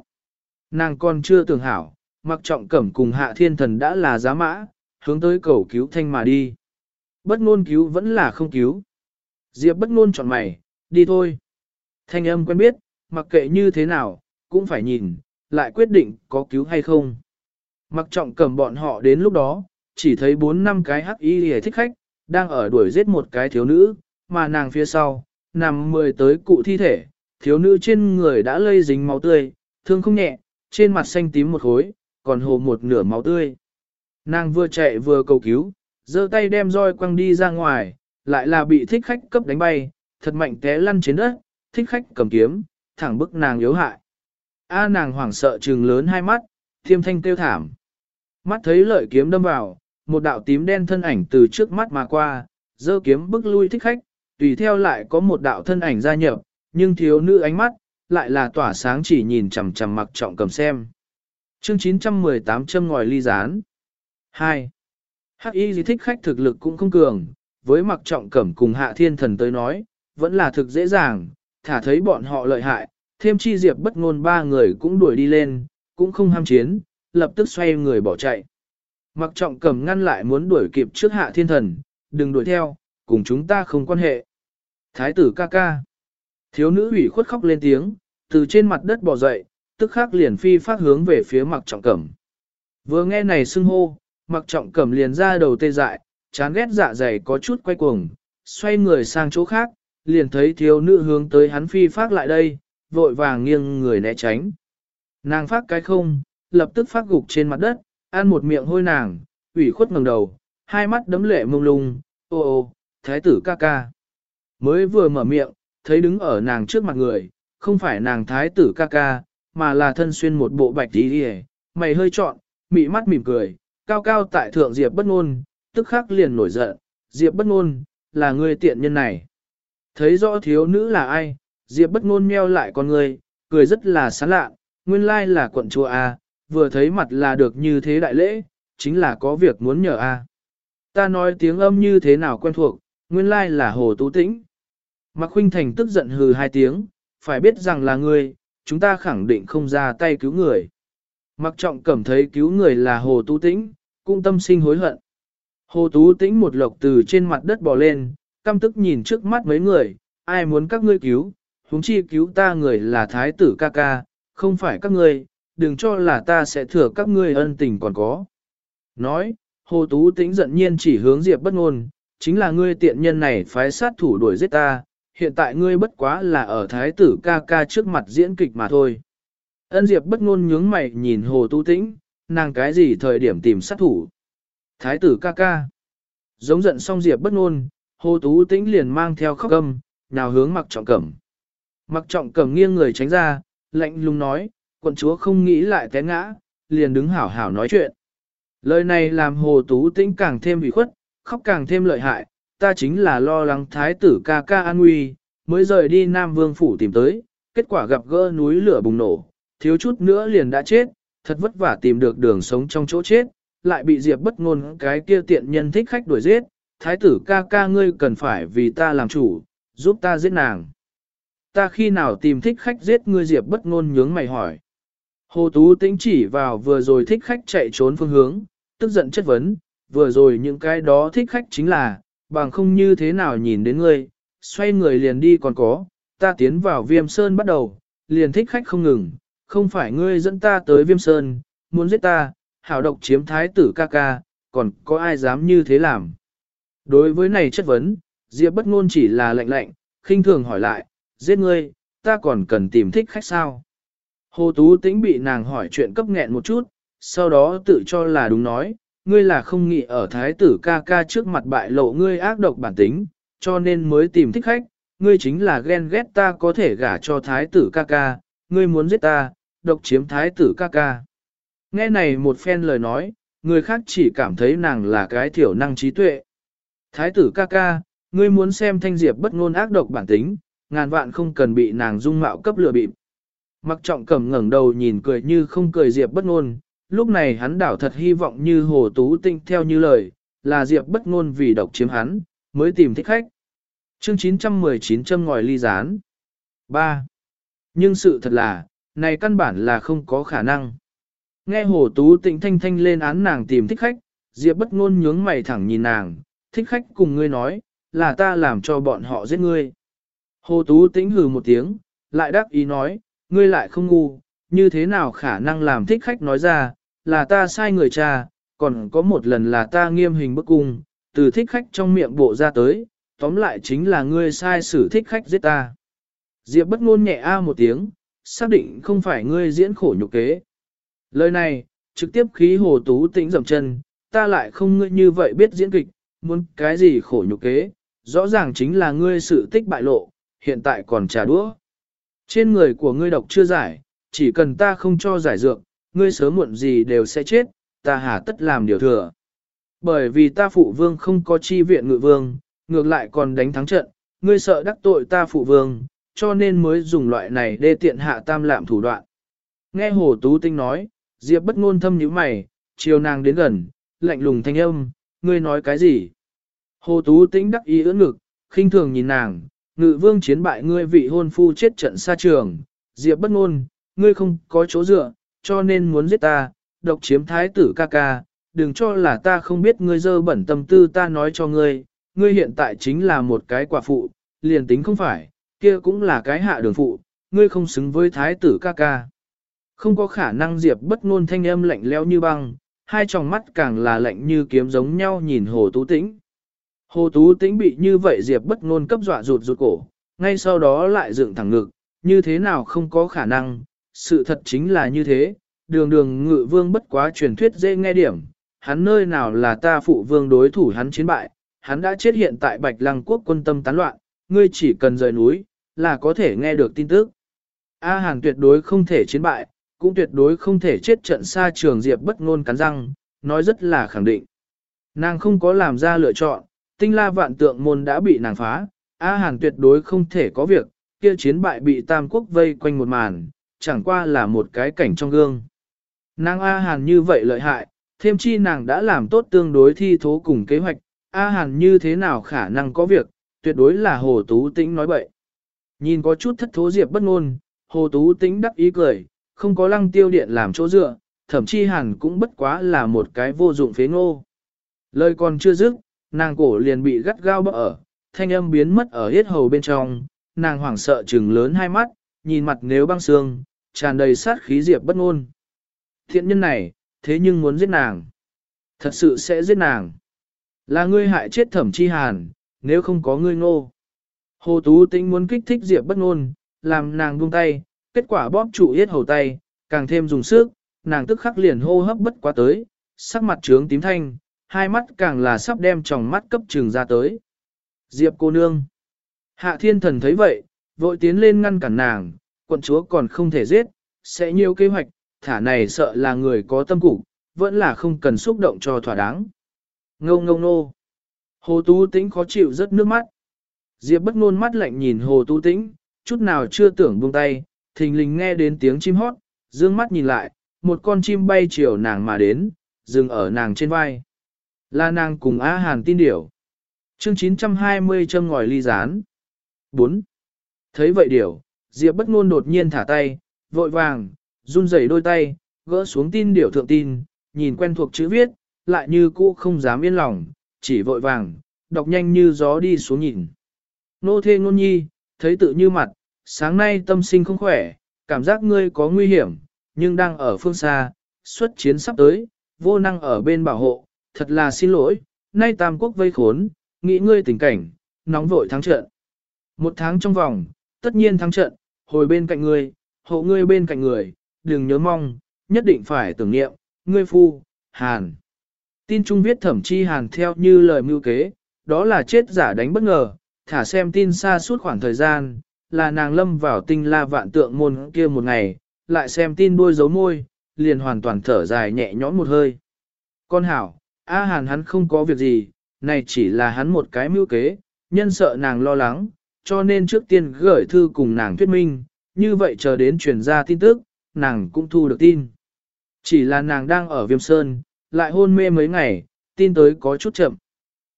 Nàng còn chưa tưởng hảo, Mặc Trọng Cẩm cùng Hạ Thiên Thần đã là giá mã, hướng tới cầu cứu thanh mà đi. Bất ngôn cứu vẫn là không cứu. Diệp bất ngôn chọn mày, đi thôi. Thanh âm quen biết, mặc kệ như thế nào, cũng phải nhìn, lại quyết định có cứu hay không. Mặc trọng cầm bọn họ đến lúc đó, chỉ thấy bốn năm cái hắc y hề thích khách, đang ở đuổi giết một cái thiếu nữ, mà nàng phía sau, nằm mười tới cụ thi thể, thiếu nữ trên người đã lây dính máu tươi, thương không nhẹ, trên mặt xanh tím một khối, còn hồ một nửa máu tươi. Nàng vừa chạy vừa cầu cứu, giơ tay đem roi quăng đi ra ngoài, lại là bị thích khách cấp đánh bay, thật mạnh té lăn trên đất, thích khách cầm kiếm, thẳng bức nàng yếu hại. A nàng hoảng sợ trừng lớn hai mắt, thiêm thanh kêu thảm. Mắt thấy lợi kiếm đâm vào, một đạo tím đen thân ảnh từ trước mắt mà qua, giơ kiếm bức lui thích khách, tùy theo lại có một đạo thân ảnh gia nhập, nhưng thiếu nữ ánh mắt, lại là tỏa sáng chỉ nhìn chằm chằm mặc trọng cầm xem. Chương 918 châm ngòi ly gián. 2. Hắc y gì thích khách thực lực cũng không cường, với mặc trọng cẩm cùng hạ thiên thần tới nói, vẫn là thực dễ dàng, thả thấy bọn họ lợi hại, thêm chi diệp bất ngôn ba người cũng đuổi đi lên, cũng không ham chiến, lập tức xoay người bỏ chạy. Mặc trọng cẩm ngăn lại muốn đuổi kịp trước hạ thiên thần, đừng đuổi theo, cùng chúng ta không quan hệ. Thái tử ca ca. Thiếu nữ ủy khuất khóc lên tiếng, từ trên mặt đất bò dậy, tức khắc liền phi phát hướng về phía mặc trọng cẩm. Vừa nghe này xưng hô, mặc trọng cẩm liền ra đầu tê dại, chán ghét dạ dày có chút quay cuồng, xoay người sang chỗ khác, liền thấy thiếu nữ hướng tới hắn phi phát lại đây, vội vàng nghiêng người né tránh. Nàng phát cái không, lập tức phát gục trên mặt đất, ăn một miệng hôi nàng, ủy khuất ngẩng đầu, hai mắt đấm lệ mông lung, ô ô, thái tử ca ca. Mới vừa mở miệng, thấy đứng ở nàng trước mặt người, không phải nàng thái tử ca ca, mà là thân xuyên một bộ bạch tí đi mày hơi trọn, mị mắt mỉm cười, cao cao tại thượng diệp bất ngôn, tức khắc liền nổi giận, diệp bất ngôn, là người tiện nhân này. Thấy rõ thiếu nữ là ai, diệp bất ngôn meo lại con người, cười rất là sán lạ, nguyên lai là quận chúa A, vừa thấy mặt là được như thế đại lễ, chính là có việc muốn nhờ A. Ta nói tiếng âm như thế nào quen thuộc, nguyên lai là hồ tú tĩnh. Mạc Khuynh Thành tức giận hừ hai tiếng, phải biết rằng là ngươi, chúng ta khẳng định không ra tay cứu người. Mặc trọng cảm thấy cứu người là Hồ Tú Tĩnh, cũng tâm sinh hối hận. Hồ Tú Tĩnh một lộc từ trên mặt đất bò lên, căm tức nhìn trước mắt mấy người, ai muốn các ngươi cứu, huống chi cứu ta người là thái tử ca ca, không phải các ngươi, đừng cho là ta sẽ thừa các ngươi ân tình còn có. Nói, Hồ Tú Tĩnh giận nhiên chỉ hướng Diệp bất ngôn, chính là ngươi tiện nhân này phái sát thủ đuổi giết ta, hiện tại ngươi bất quá là ở thái tử ca ca trước mặt diễn kịch mà thôi. Ân Diệp bất ngôn nhướng mày nhìn Hồ Tu Tĩnh, nàng cái gì thời điểm tìm sát thủ. Thái tử ca ca. Giống giận xong Diệp bất ngôn, Hồ Tú Tĩnh liền mang theo khóc gầm, nào hướng mặc trọng cẩm. Mặc trọng cẩm nghiêng người tránh ra, lạnh lùng nói, quận chúa không nghĩ lại té ngã, liền đứng hảo hảo nói chuyện. Lời này làm Hồ Tú Tĩnh càng thêm ủy khuất, khóc càng thêm lợi hại, ta chính là lo lắng thái tử ca ca an nguy, mới rời đi Nam Vương Phủ tìm tới, kết quả gặp gỡ núi lửa bùng nổ, thiếu chút nữa liền đã chết, thật vất vả tìm được đường sống trong chỗ chết, lại bị Diệp bất ngôn cái kia tiện nhân thích khách đuổi giết, thái tử ca ca ngươi cần phải vì ta làm chủ, giúp ta giết nàng. Ta khi nào tìm thích khách giết ngươi Diệp bất ngôn nhướng mày hỏi. Hồ Tú tĩnh chỉ vào vừa rồi thích khách chạy trốn phương hướng, tức giận chất vấn, vừa rồi những cái đó thích khách chính là, bằng không như thế nào nhìn đến ngươi, xoay người liền đi còn có, ta tiến vào viêm sơn bắt đầu, liền thích khách không ngừng, không phải ngươi dẫn ta tới viêm sơn, muốn giết ta, hảo độc chiếm thái tử ca ca, còn có ai dám như thế làm. Đối với này chất vấn, Diệp bất ngôn chỉ là lạnh lạnh, khinh thường hỏi lại, giết ngươi, ta còn cần tìm thích khách sao. Hồ Tú Tĩnh bị nàng hỏi chuyện cấp nghẹn một chút, sau đó tự cho là đúng nói, ngươi là không nghĩ ở thái tử ca ca trước mặt bại lộ ngươi ác độc bản tính, cho nên mới tìm thích khách, ngươi chính là ghen ghét ta có thể gả cho thái tử ca ca, ngươi muốn giết ta, độc chiếm thái tử ca ca. Nghe này một phen lời nói, người khác chỉ cảm thấy nàng là cái thiểu năng trí tuệ. Thái tử ca ca, ngươi muốn xem thanh diệp bất ngôn ác độc bản tính, ngàn vạn không cần bị nàng dung mạo cấp lừa bịp. Mặc trọng cẩm ngẩng đầu nhìn cười như không cười diệp bất ngôn, lúc này hắn đảo thật hy vọng như hồ tú tinh theo như lời, là diệp bất ngôn vì độc chiếm hắn, mới tìm thích khách. Chương 919 châm ngòi ly gián. 3. Nhưng sự thật là, này căn bản là không có khả năng. Nghe hồ tú tịnh thanh thanh lên án nàng tìm thích khách, Diệp bất ngôn nhướng mày thẳng nhìn nàng, thích khách cùng ngươi nói, là ta làm cho bọn họ giết ngươi. Hồ tú tĩnh hừ một tiếng, lại đáp ý nói, ngươi lại không ngu, như thế nào khả năng làm thích khách nói ra, là ta sai người cha, còn có một lần là ta nghiêm hình bức cung, từ thích khách trong miệng bộ ra tới, tóm lại chính là ngươi sai xử thích khách giết ta. Diệp bất ngôn nhẹ a một tiếng, xác định không phải ngươi diễn khổ nhục kế. Lời này, trực tiếp khí hồ tú tĩnh dầm chân, ta lại không ngươi như vậy biết diễn kịch, muốn cái gì khổ nhục kế, rõ ràng chính là ngươi sự tích bại lộ, hiện tại còn trả đũa. Trên người của ngươi độc chưa giải, chỉ cần ta không cho giải dược, ngươi sớm muộn gì đều sẽ chết, ta hà tất làm điều thừa. Bởi vì ta phụ vương không có chi viện ngự vương, ngược lại còn đánh thắng trận, ngươi sợ đắc tội ta phụ vương, cho nên mới dùng loại này để tiện hạ tam lạm thủ đoạn. Nghe Hồ Tú Tinh nói, Diệp bất ngôn thâm nhíu mày, chiều nàng đến gần, lạnh lùng thanh âm, ngươi nói cái gì? Hồ Tú Tinh đắc ý ưỡn ngực, khinh thường nhìn nàng, ngự vương chiến bại ngươi vị hôn phu chết trận xa trường, Diệp bất ngôn, ngươi không có chỗ dựa, cho nên muốn giết ta, độc chiếm thái tử ca ca, đừng cho là ta không biết ngươi dơ bẩn tâm tư ta nói cho ngươi, ngươi hiện tại chính là một cái quả phụ, liền tính không phải, kia cũng là cái hạ đường phụ, ngươi không xứng với thái tử ca ca. Không có khả năng Diệp bất ngôn thanh âm lạnh lẽo như băng, hai tròng mắt càng là lạnh như kiếm giống nhau nhìn Hồ Tú Tĩnh. Hồ Tú Tĩnh bị như vậy Diệp bất ngôn cấp dọa rụt rụt cổ, ngay sau đó lại dựng thẳng ngực, như thế nào không có khả năng, sự thật chính là như thế, đường đường ngự vương bất quá truyền thuyết dễ nghe điểm, hắn nơi nào là ta phụ vương đối thủ hắn chiến bại, hắn đã chết hiện tại Bạch Lăng quốc quân tâm tán loạn, ngươi chỉ cần rời núi, là có thể nghe được tin tức. A Hàn tuyệt đối không thể chiến bại, cũng tuyệt đối không thể chết trận xa trường Diệp bất ngôn cắn răng, nói rất là khẳng định. Nàng không có làm ra lựa chọn, tinh la vạn tượng môn đã bị nàng phá, A Hàn tuyệt đối không thể có việc, kia chiến bại bị Tam Quốc vây quanh một màn, chẳng qua là một cái cảnh trong gương. Nàng A Hàn như vậy lợi hại, thêm chi nàng đã làm tốt tương đối thi thố cùng kế hoạch, A Hàn như thế nào khả năng có việc, tuyệt đối là Hồ Tú Tĩnh nói bậy. Nhìn có chút thất thố Diệp bất ngôn, Hồ Tú Tĩnh đắc ý cười, không có lăng tiêu điện làm chỗ dựa, thậm chí hẳn cũng bất quá là một cái vô dụng phế ngô. Lời còn chưa dứt, nàng cổ liền bị gắt gao bỡ ở, thanh âm biến mất ở hết hầu bên trong, nàng hoảng sợ trừng lớn hai mắt, nhìn mặt nếu băng xương, tràn đầy sát khí diệp bất ngôn. Thiện nhân này, thế nhưng muốn giết nàng. Thật sự sẽ giết nàng. Là ngươi hại chết thẩm chi hàn, nếu không có ngươi ngô. Hồ Tú Tĩnh muốn kích thích diệp bất ngôn, làm nàng buông tay, kết quả bóp trụ yết hầu tay, càng thêm dùng sức, nàng tức khắc liền hô hấp bất quá tới, sắc mặt trướng tím thanh, hai mắt càng là sắp đem tròng mắt cấp trừng ra tới. Diệp cô nương. Hạ thiên thần thấy vậy, vội tiến lên ngăn cản nàng, quận chúa còn không thể giết, sẽ nhiều kế hoạch, thả này sợ là người có tâm cục, vẫn là không cần xúc động cho thỏa đáng. Ngâu ngâu nô. Hồ Tú Tĩnh khó chịu rất nước mắt. Diệp bất ngôn mắt lạnh nhìn Hồ tu Tĩnh, chút nào chưa tưởng buông tay, thình lình nghe đến tiếng chim hót, dương mắt nhìn lại, một con chim bay chiều nàng mà đến, dừng ở nàng trên vai. Là nàng cùng Á Hàn tin điểu. Chương 920 châm ngòi ly rán. 4. Thấy vậy điểu, Diệp bất ngôn đột nhiên thả tay, vội vàng, run rẩy đôi tay, gỡ xuống tin điểu thượng tin, nhìn quen thuộc chữ viết, lại như cũ không dám yên lòng, chỉ vội vàng, đọc nhanh như gió đi xuống nhìn. Nô thê ngôn nhi, thấy tự như mặt, sáng nay tâm sinh không khỏe, cảm giác ngươi có nguy hiểm, nhưng đang ở phương xa, xuất chiến sắp tới, vô năng ở bên bảo hộ, thật là xin lỗi, nay tam quốc vây khốn, nghĩ ngươi tình cảnh, nóng vội thắng trận. Một tháng trong vòng, tất nhiên thắng trận, hồi bên cạnh ngươi, hộ ngươi bên cạnh người, đừng nhớ mong, nhất định phải tưởng niệm, ngươi phu, Hàn. Tin Trung viết thẩm chi Hàn theo như lời mưu kế, đó là chết giả đánh bất ngờ, thả xem tin xa suốt khoảng thời gian, là nàng lâm vào tinh la vạn tượng môn kia một ngày, lại xem tin đuôi dấu môi, liền hoàn toàn thở dài nhẹ nhõm một hơi. Con hảo, A Hàn hắn không có việc gì, này chỉ là hắn một cái mưu kế, nhân sợ nàng lo lắng, cho nên trước tiên gửi thư cùng nàng thuyết minh, như vậy chờ đến truyền ra tin tức, nàng cũng thu được tin. Chỉ là nàng đang ở Viêm Sơn, lại hôn mê mấy ngày, tin tới có chút chậm.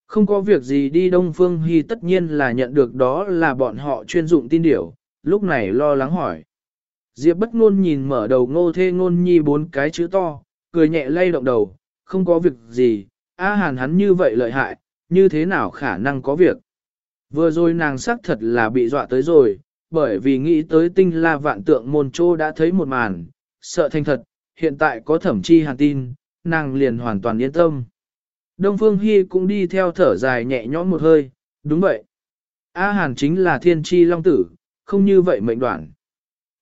Không có việc gì đi Đông Phương Hy tất nhiên là nhận được đó là bọn họ chuyên dụng tin điểu, lúc này lo lắng hỏi. Diệp bất ngôn nhìn mở đầu ngô thê ngôn nhi bốn cái chữ to, cười nhẹ lay động đầu, không có việc gì, A hàn hắn như vậy lợi hại, như thế nào khả năng có việc. Vừa rồi nàng xác thật là bị dọa tới rồi, bởi vì nghĩ tới tinh la vạn tượng môn trô đã thấy một màn, sợ thành thật, hiện tại có thẩm chi hàn tin, nàng liền hoàn toàn yên tâm. Đông Phương Hy cũng đi theo thở dài nhẹ nhõm một hơi, đúng vậy. A Hàn chính là thiên tri long tử, không như vậy mệnh đoạn.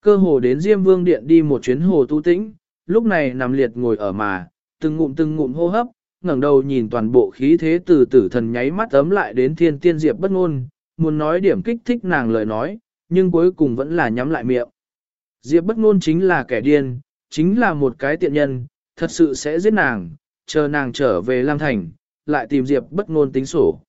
Cơ hồ đến Diêm Vương Điện đi một chuyến hồ tu tĩnh, lúc này nằm liệt ngồi ở mà, từng ngụm từng ngụm hô hấp, ngẩng đầu nhìn toàn bộ khí thế từ tử thần nháy mắt ấm lại đến thiên tiên diệp bất ngôn, muốn nói điểm kích thích nàng lời nói, nhưng cuối cùng vẫn là nhắm lại miệng. Diệp bất ngôn chính là kẻ điên, chính là một cái tiện nhân, thật sự sẽ giết nàng, chờ nàng trở về Lam Thành, lại tìm Diệp bất ngôn tính sổ.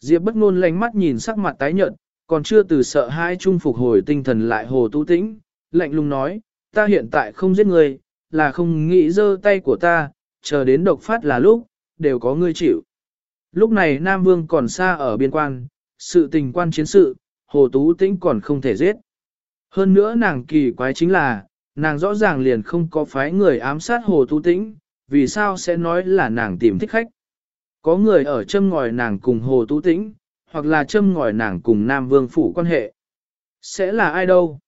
Diệp bất ngôn lánh mắt nhìn sắc mặt tái nhợt, còn chưa từ sợ hai trung phục hồi tinh thần lại hồ tu tĩnh, lạnh lùng nói, ta hiện tại không giết người, là không nghĩ dơ tay của ta, chờ đến độc phát là lúc, đều có ngươi chịu. Lúc này Nam Vương còn xa ở biên quan, sự tình quan chiến sự, Hồ Tú Tĩnh còn không thể giết. Hơn nữa nàng kỳ quái chính là, nàng rõ ràng liền không có phái người ám sát Hồ Tú Tĩnh, vì sao sẽ nói là nàng tìm thích khách. Có người ở châm ngòi nàng cùng Hồ Tú Tĩnh, hoặc là châm ngòi nàng cùng Nam Vương Phủ quan hệ. Sẽ là ai đâu?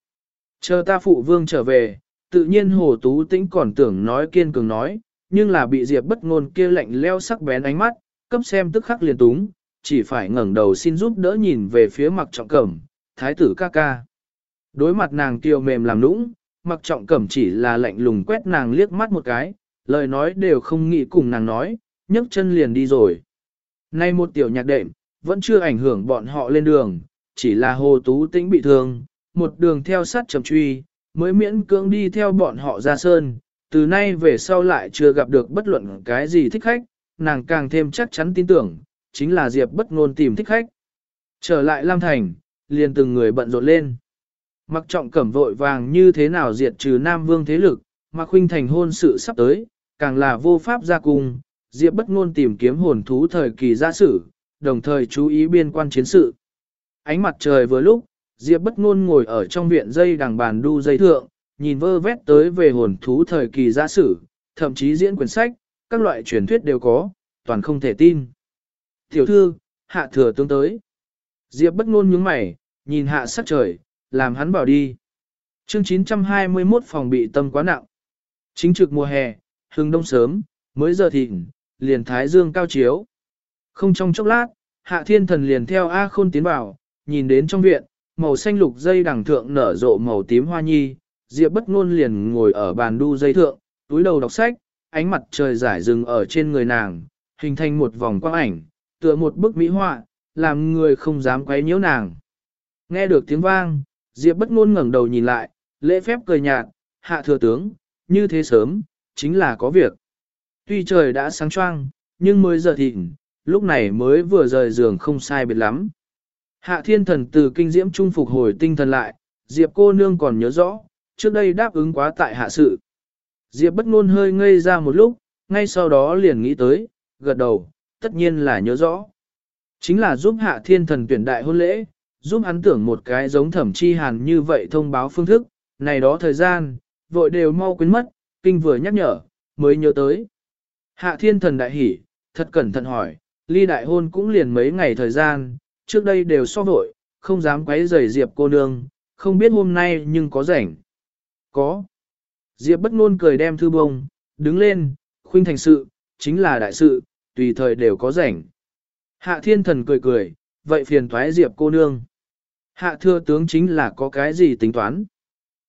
Chờ ta Phụ Vương trở về, tự nhiên Hồ Tú Tĩnh còn tưởng nói kiên cường nói, nhưng là bị Diệp bất ngôn kia lạnh leo sắc bén ánh mắt, cấp xem tức khắc liền túng, chỉ phải ngẩng đầu xin giúp đỡ nhìn về phía mặc trọng cẩm, thái tử ca ca. Đối mặt nàng kiều mềm làm nũng, mặc trọng cẩm chỉ là lạnh lùng quét nàng liếc mắt một cái, lời nói đều không nghĩ cùng nàng nói, nhấc chân liền đi rồi. Nay một tiểu nhạc đệm, vẫn chưa ảnh hưởng bọn họ lên đường, chỉ là hồ tú tĩnh bị thương, một đường theo sát chậm truy, mới miễn cưỡng đi theo bọn họ ra sơn, từ nay về sau lại chưa gặp được bất luận cái gì thích khách, nàng càng thêm chắc chắn tin tưởng, chính là Diệp bất ngôn tìm thích khách. Trở lại Lam Thành, liền từng người bận rộn lên. Mặc trọng cẩm vội vàng như thế nào diệt trừ Nam Vương thế lực, mà khuynh thành hôn sự sắp tới, càng là vô pháp ra cung, Diệp bất ngôn tìm kiếm hồn thú thời kỳ gia sử, đồng thời chú ý biên quan chiến sự. Ánh mặt trời vừa lúc, Diệp bất ngôn ngồi ở trong viện dây đằng bàn đu dây thượng, nhìn vơ vét tới về hồn thú thời kỳ gia sử, thậm chí diễn quyển sách, các loại truyền thuyết đều có, toàn không thể tin. Tiểu thư, hạ thừa tướng tới. Diệp bất ngôn nhướng mày, nhìn hạ sắc trời, làm hắn bảo đi. Chương 921 phòng bị tâm quá nặng. Chính trực mùa hè, hừng đông sớm, mới giờ thịnh, liền thái dương cao chiếu. Không trong chốc lát, hạ thiên thần liền theo A khôn tiến vào, nhìn đến trong viện, màu xanh lục dây đằng thượng nở rộ màu tím hoa nhi, Diệp bất ngôn liền ngồi ở bàn đu dây thượng, túi đầu đọc sách, ánh mặt trời rải rừng ở trên người nàng, hình thành một vòng quang ảnh, tựa một bức mỹ họa, làm người không dám quấy nhiễu nàng. Nghe được tiếng vang, Diệp bất ngôn ngẩng đầu nhìn lại, lễ phép cười nhạt, hạ thừa tướng, như thế sớm, chính là có việc. Tuy trời đã sáng choang, nhưng mới giờ thịnh, lúc này mới vừa rời giường không sai biệt lắm. Hạ thiên thần từ kinh diễm trung phục hồi tinh thần lại, Diệp cô nương còn nhớ rõ, trước đây đáp ứng quá tại hạ sự. Diệp bất ngôn hơi ngây ra một lúc, ngay sau đó liền nghĩ tới, gật đầu, tất nhiên là nhớ rõ. Chính là giúp hạ thiên thần tuyển đại hôn lễ, giúp hắn tưởng một cái giống thẩm chi hàn như vậy thông báo phương thức, này đó thời gian, vội đều mau quên mất, kinh vừa nhắc nhở, mới nhớ tới. Hạ thiên thần đại hỉ, thật cẩn thận hỏi, ly đại hôn cũng liền mấy ngày thời gian, trước đây đều so vội, không dám quấy rầy Diệp cô nương, không biết hôm nay nhưng có rảnh. Có. Diệp bất ngôn cười đem thư bông, đứng lên, khuynh thành sự, chính là đại sự, tùy thời đều có rảnh. Hạ thiên thần cười cười, vậy phiền thoái Diệp cô nương. Hạ thưa tướng chính là có cái gì tính toán.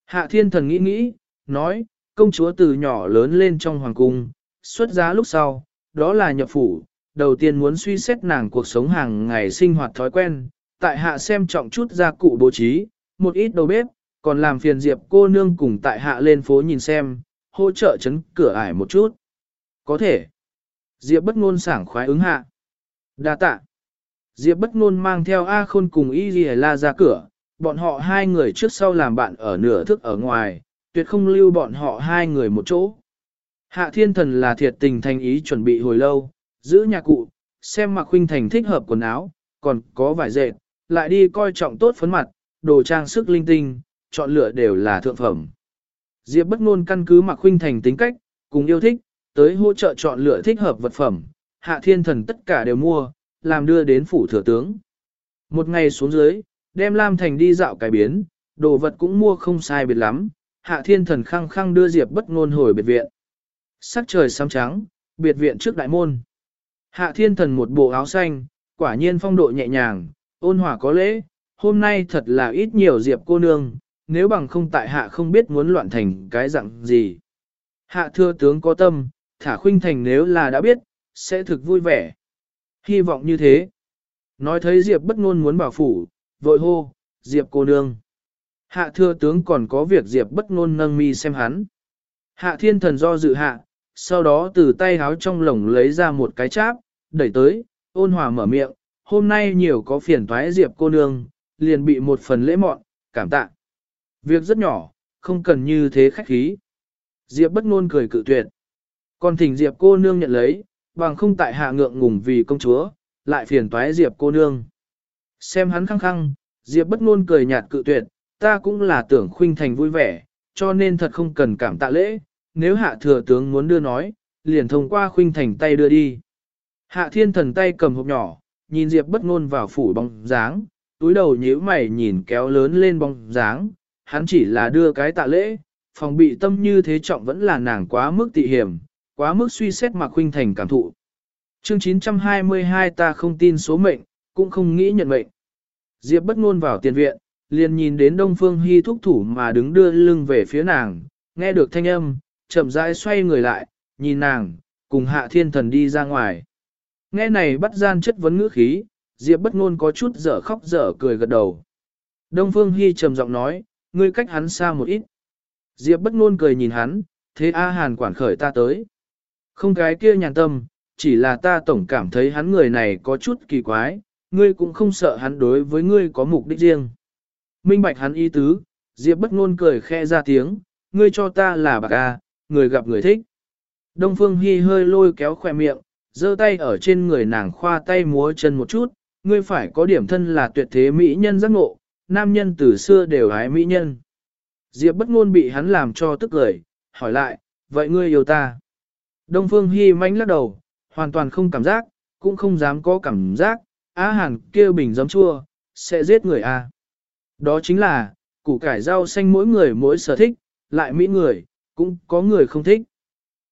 Hạ thiên thần nghĩ nghĩ, nói, công chúa từ nhỏ lớn lên trong hoàng cung, xuất giá lúc sau, đó là nhập phủ, đầu tiên muốn suy xét nàng cuộc sống hàng ngày sinh hoạt thói quen, tại hạ xem trọng chút gia cụ bố trí, một ít đầu bếp, còn làm phiền Diệp cô nương cùng tại hạ lên phố nhìn xem, hỗ trợ chấn cửa ải một chút. Có thể. Diệp bất ngôn sảng khoái ứng hạ. Đa tạ. Diệp bất ngôn mang theo A Khôn cùng Y Ghi La ra cửa, bọn họ hai người trước sau làm bạn ở nửa thức ở ngoài, tuyệt không lưu bọn họ hai người một chỗ. Hạ thiên thần là thiệt tình thành ý chuẩn bị hồi lâu, giữ nhà cụ, xem mặc huynh thành thích hợp quần áo, còn có vải dệt, lại đi coi trọng tốt phấn mặt, đồ trang sức linh tinh, chọn lựa đều là thượng phẩm. Diệp bất ngôn căn cứ mặc huynh thành tính cách, cùng yêu thích, tới hỗ trợ chọn lựa thích hợp vật phẩm, hạ thiên thần tất cả đều mua, làm đưa đến phủ thừa tướng. Một ngày xuống dưới, đem Lam Thành đi dạo cải biến, đồ vật cũng mua không sai biệt lắm, hạ thiên thần khăng khăng đưa Diệp bất ngôn hồi biệt viện. Sắc trời xám trắng, biệt viện trước đại môn. Hạ thiên thần một bộ áo xanh, quả nhiên phong độ nhẹ nhàng, ôn hòa có lễ, hôm nay thật là ít nhiều Diệp cô nương, nếu bằng không tại hạ không biết muốn loạn thành cái dạng gì. Hạ thưa tướng có tâm, thả khuynh thành nếu là đã biết, sẽ thực vui vẻ. Hy vọng như thế. Nói thấy Diệp bất ngôn muốn bảo phủ, vội hô, Diệp cô nương. Hạ thưa tướng còn có việc Diệp bất ngôn nâng mi xem hắn. Hạ thiên thần do dự hạ, sau đó từ tay háo trong lồng lấy ra một cái cháp, đẩy tới, ôn hòa mở miệng, hôm nay nhiều có phiền toái Diệp cô nương, liền bị một phần lễ mọn, cảm tạ. Việc rất nhỏ, không cần như thế khách khí. Diệp bất ngôn cười cự tuyệt. Còn thỉnh Diệp cô nương nhận lấy, bằng không tại hạ ngượng ngùng vì công chúa, lại phiền toái Diệp cô nương. Xem hắn khăng khăng, Diệp bất ngôn cười nhạt cự tuyệt, ta cũng là tưởng khuynh thành vui vẻ, cho nên thật không cần cảm tạ lễ, nếu hạ thừa tướng muốn đưa nói, liền thông qua khuynh thành tay đưa đi. Hạ thiên thần tay cầm hộp nhỏ, nhìn Diệp bất ngôn vào phủ bóng dáng, túi đầu nhíu mày nhìn kéo lớn lên bóng dáng, hắn chỉ là đưa cái tạ lễ, phòng bị tâm như thế trọng vẫn là nàng quá mức tị hiểm, quá mức suy xét mà khuynh thành cảm thụ. Chương 922 ta không tin số mệnh, cũng không nghĩ nhận mệnh. Diệp bất ngôn vào tiền viện, liền nhìn đến Đông Phương Hi thúc thủ mà đứng đưa lưng về phía nàng, nghe được thanh âm, chậm rãi xoay người lại, nhìn nàng, cùng Hạ Thiên Thần đi ra ngoài. Nghe này bắt gian chất vấn ngữ khí, Diệp bất ngôn có chút dở khóc dở cười gật đầu. Đông Phương Hi trầm giọng nói, ngươi cách hắn xa một ít. Diệp bất ngôn cười nhìn hắn, thế A Hàn quản khởi ta tới. Không cái kia nhàn tâm, chỉ là ta tổng cảm thấy hắn người này có chút kỳ quái, ngươi cũng không sợ hắn đối với ngươi có mục đích riêng. Minh bạch hắn ý tứ, Diệp bất ngôn cười khẽ ra tiếng, ngươi cho ta là bạc A, người gặp người thích. Đông Phương Hi hơi lôi kéo khỏe miệng, giơ tay ở trên người nàng khoa tay múa chân một chút, ngươi phải có điểm thân là tuyệt thế mỹ nhân giác ngộ, nam nhân từ xưa đều hái mỹ nhân. Diệp bất ngôn bị hắn làm cho tức cười, hỏi lại, vậy ngươi yêu ta? Đông Phương Hi manh lắc đầu, hoàn toàn không cảm giác, cũng không dám có cảm giác, á hàn kia bình giấm chua, sẽ giết người à. Đó chính là, củ cải rau xanh mỗi người mỗi sở thích, lại mỹ người, cũng có người không thích.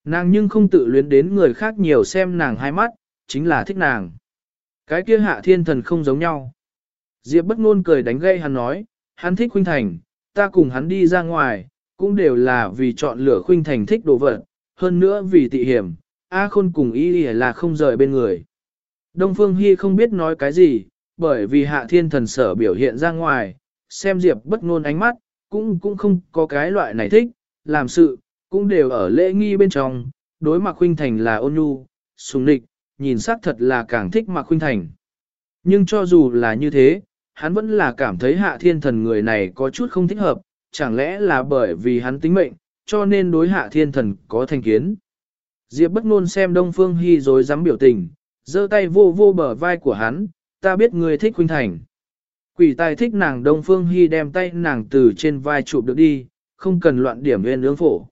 Nàng nhưng không tự luyến đến người khác nhiều xem nàng hai mắt, chính là thích nàng. Cái kia hạ thiên thần không giống nhau. Diệp bất ngôn cười đánh gây hắn nói, hắn thích khuynh thành, ta cùng hắn đi ra ngoài, cũng đều là vì chọn lựa khuynh thành thích đồ vật, hơn nữa vì tị hiểm, A khôn cùng y là không rời bên người. Đông Phương Hy không biết nói cái gì, bởi vì hạ thiên thần sở biểu hiện ra ngoài, xem Diệp bất ngôn ánh mắt, cũng cũng không có cái loại này thích, làm sự, cũng đều ở lễ nghi bên trong, đối mặt khuynh thành là ôn nhu, sùng lịch, nhìn sắc thật là càng thích Mạc Khuynh Thành. Nhưng cho dù là như thế, hắn vẫn là cảm thấy hạ thiên thần người này có chút không thích hợp, chẳng lẽ là bởi vì hắn tính mệnh, cho nên đối hạ thiên thần có thành kiến. Diệp bất ngôn xem Đông Phương hi rồi dám biểu tình, giơ tay vô vô bờ vai của hắn, ta biết ngươi thích Khuynh Thành. Quỷ tài thích nàng Đông Phương Hy đem tay nàng từ trên vai chụp được đi, không cần loạn điểm nguyên ương phổ.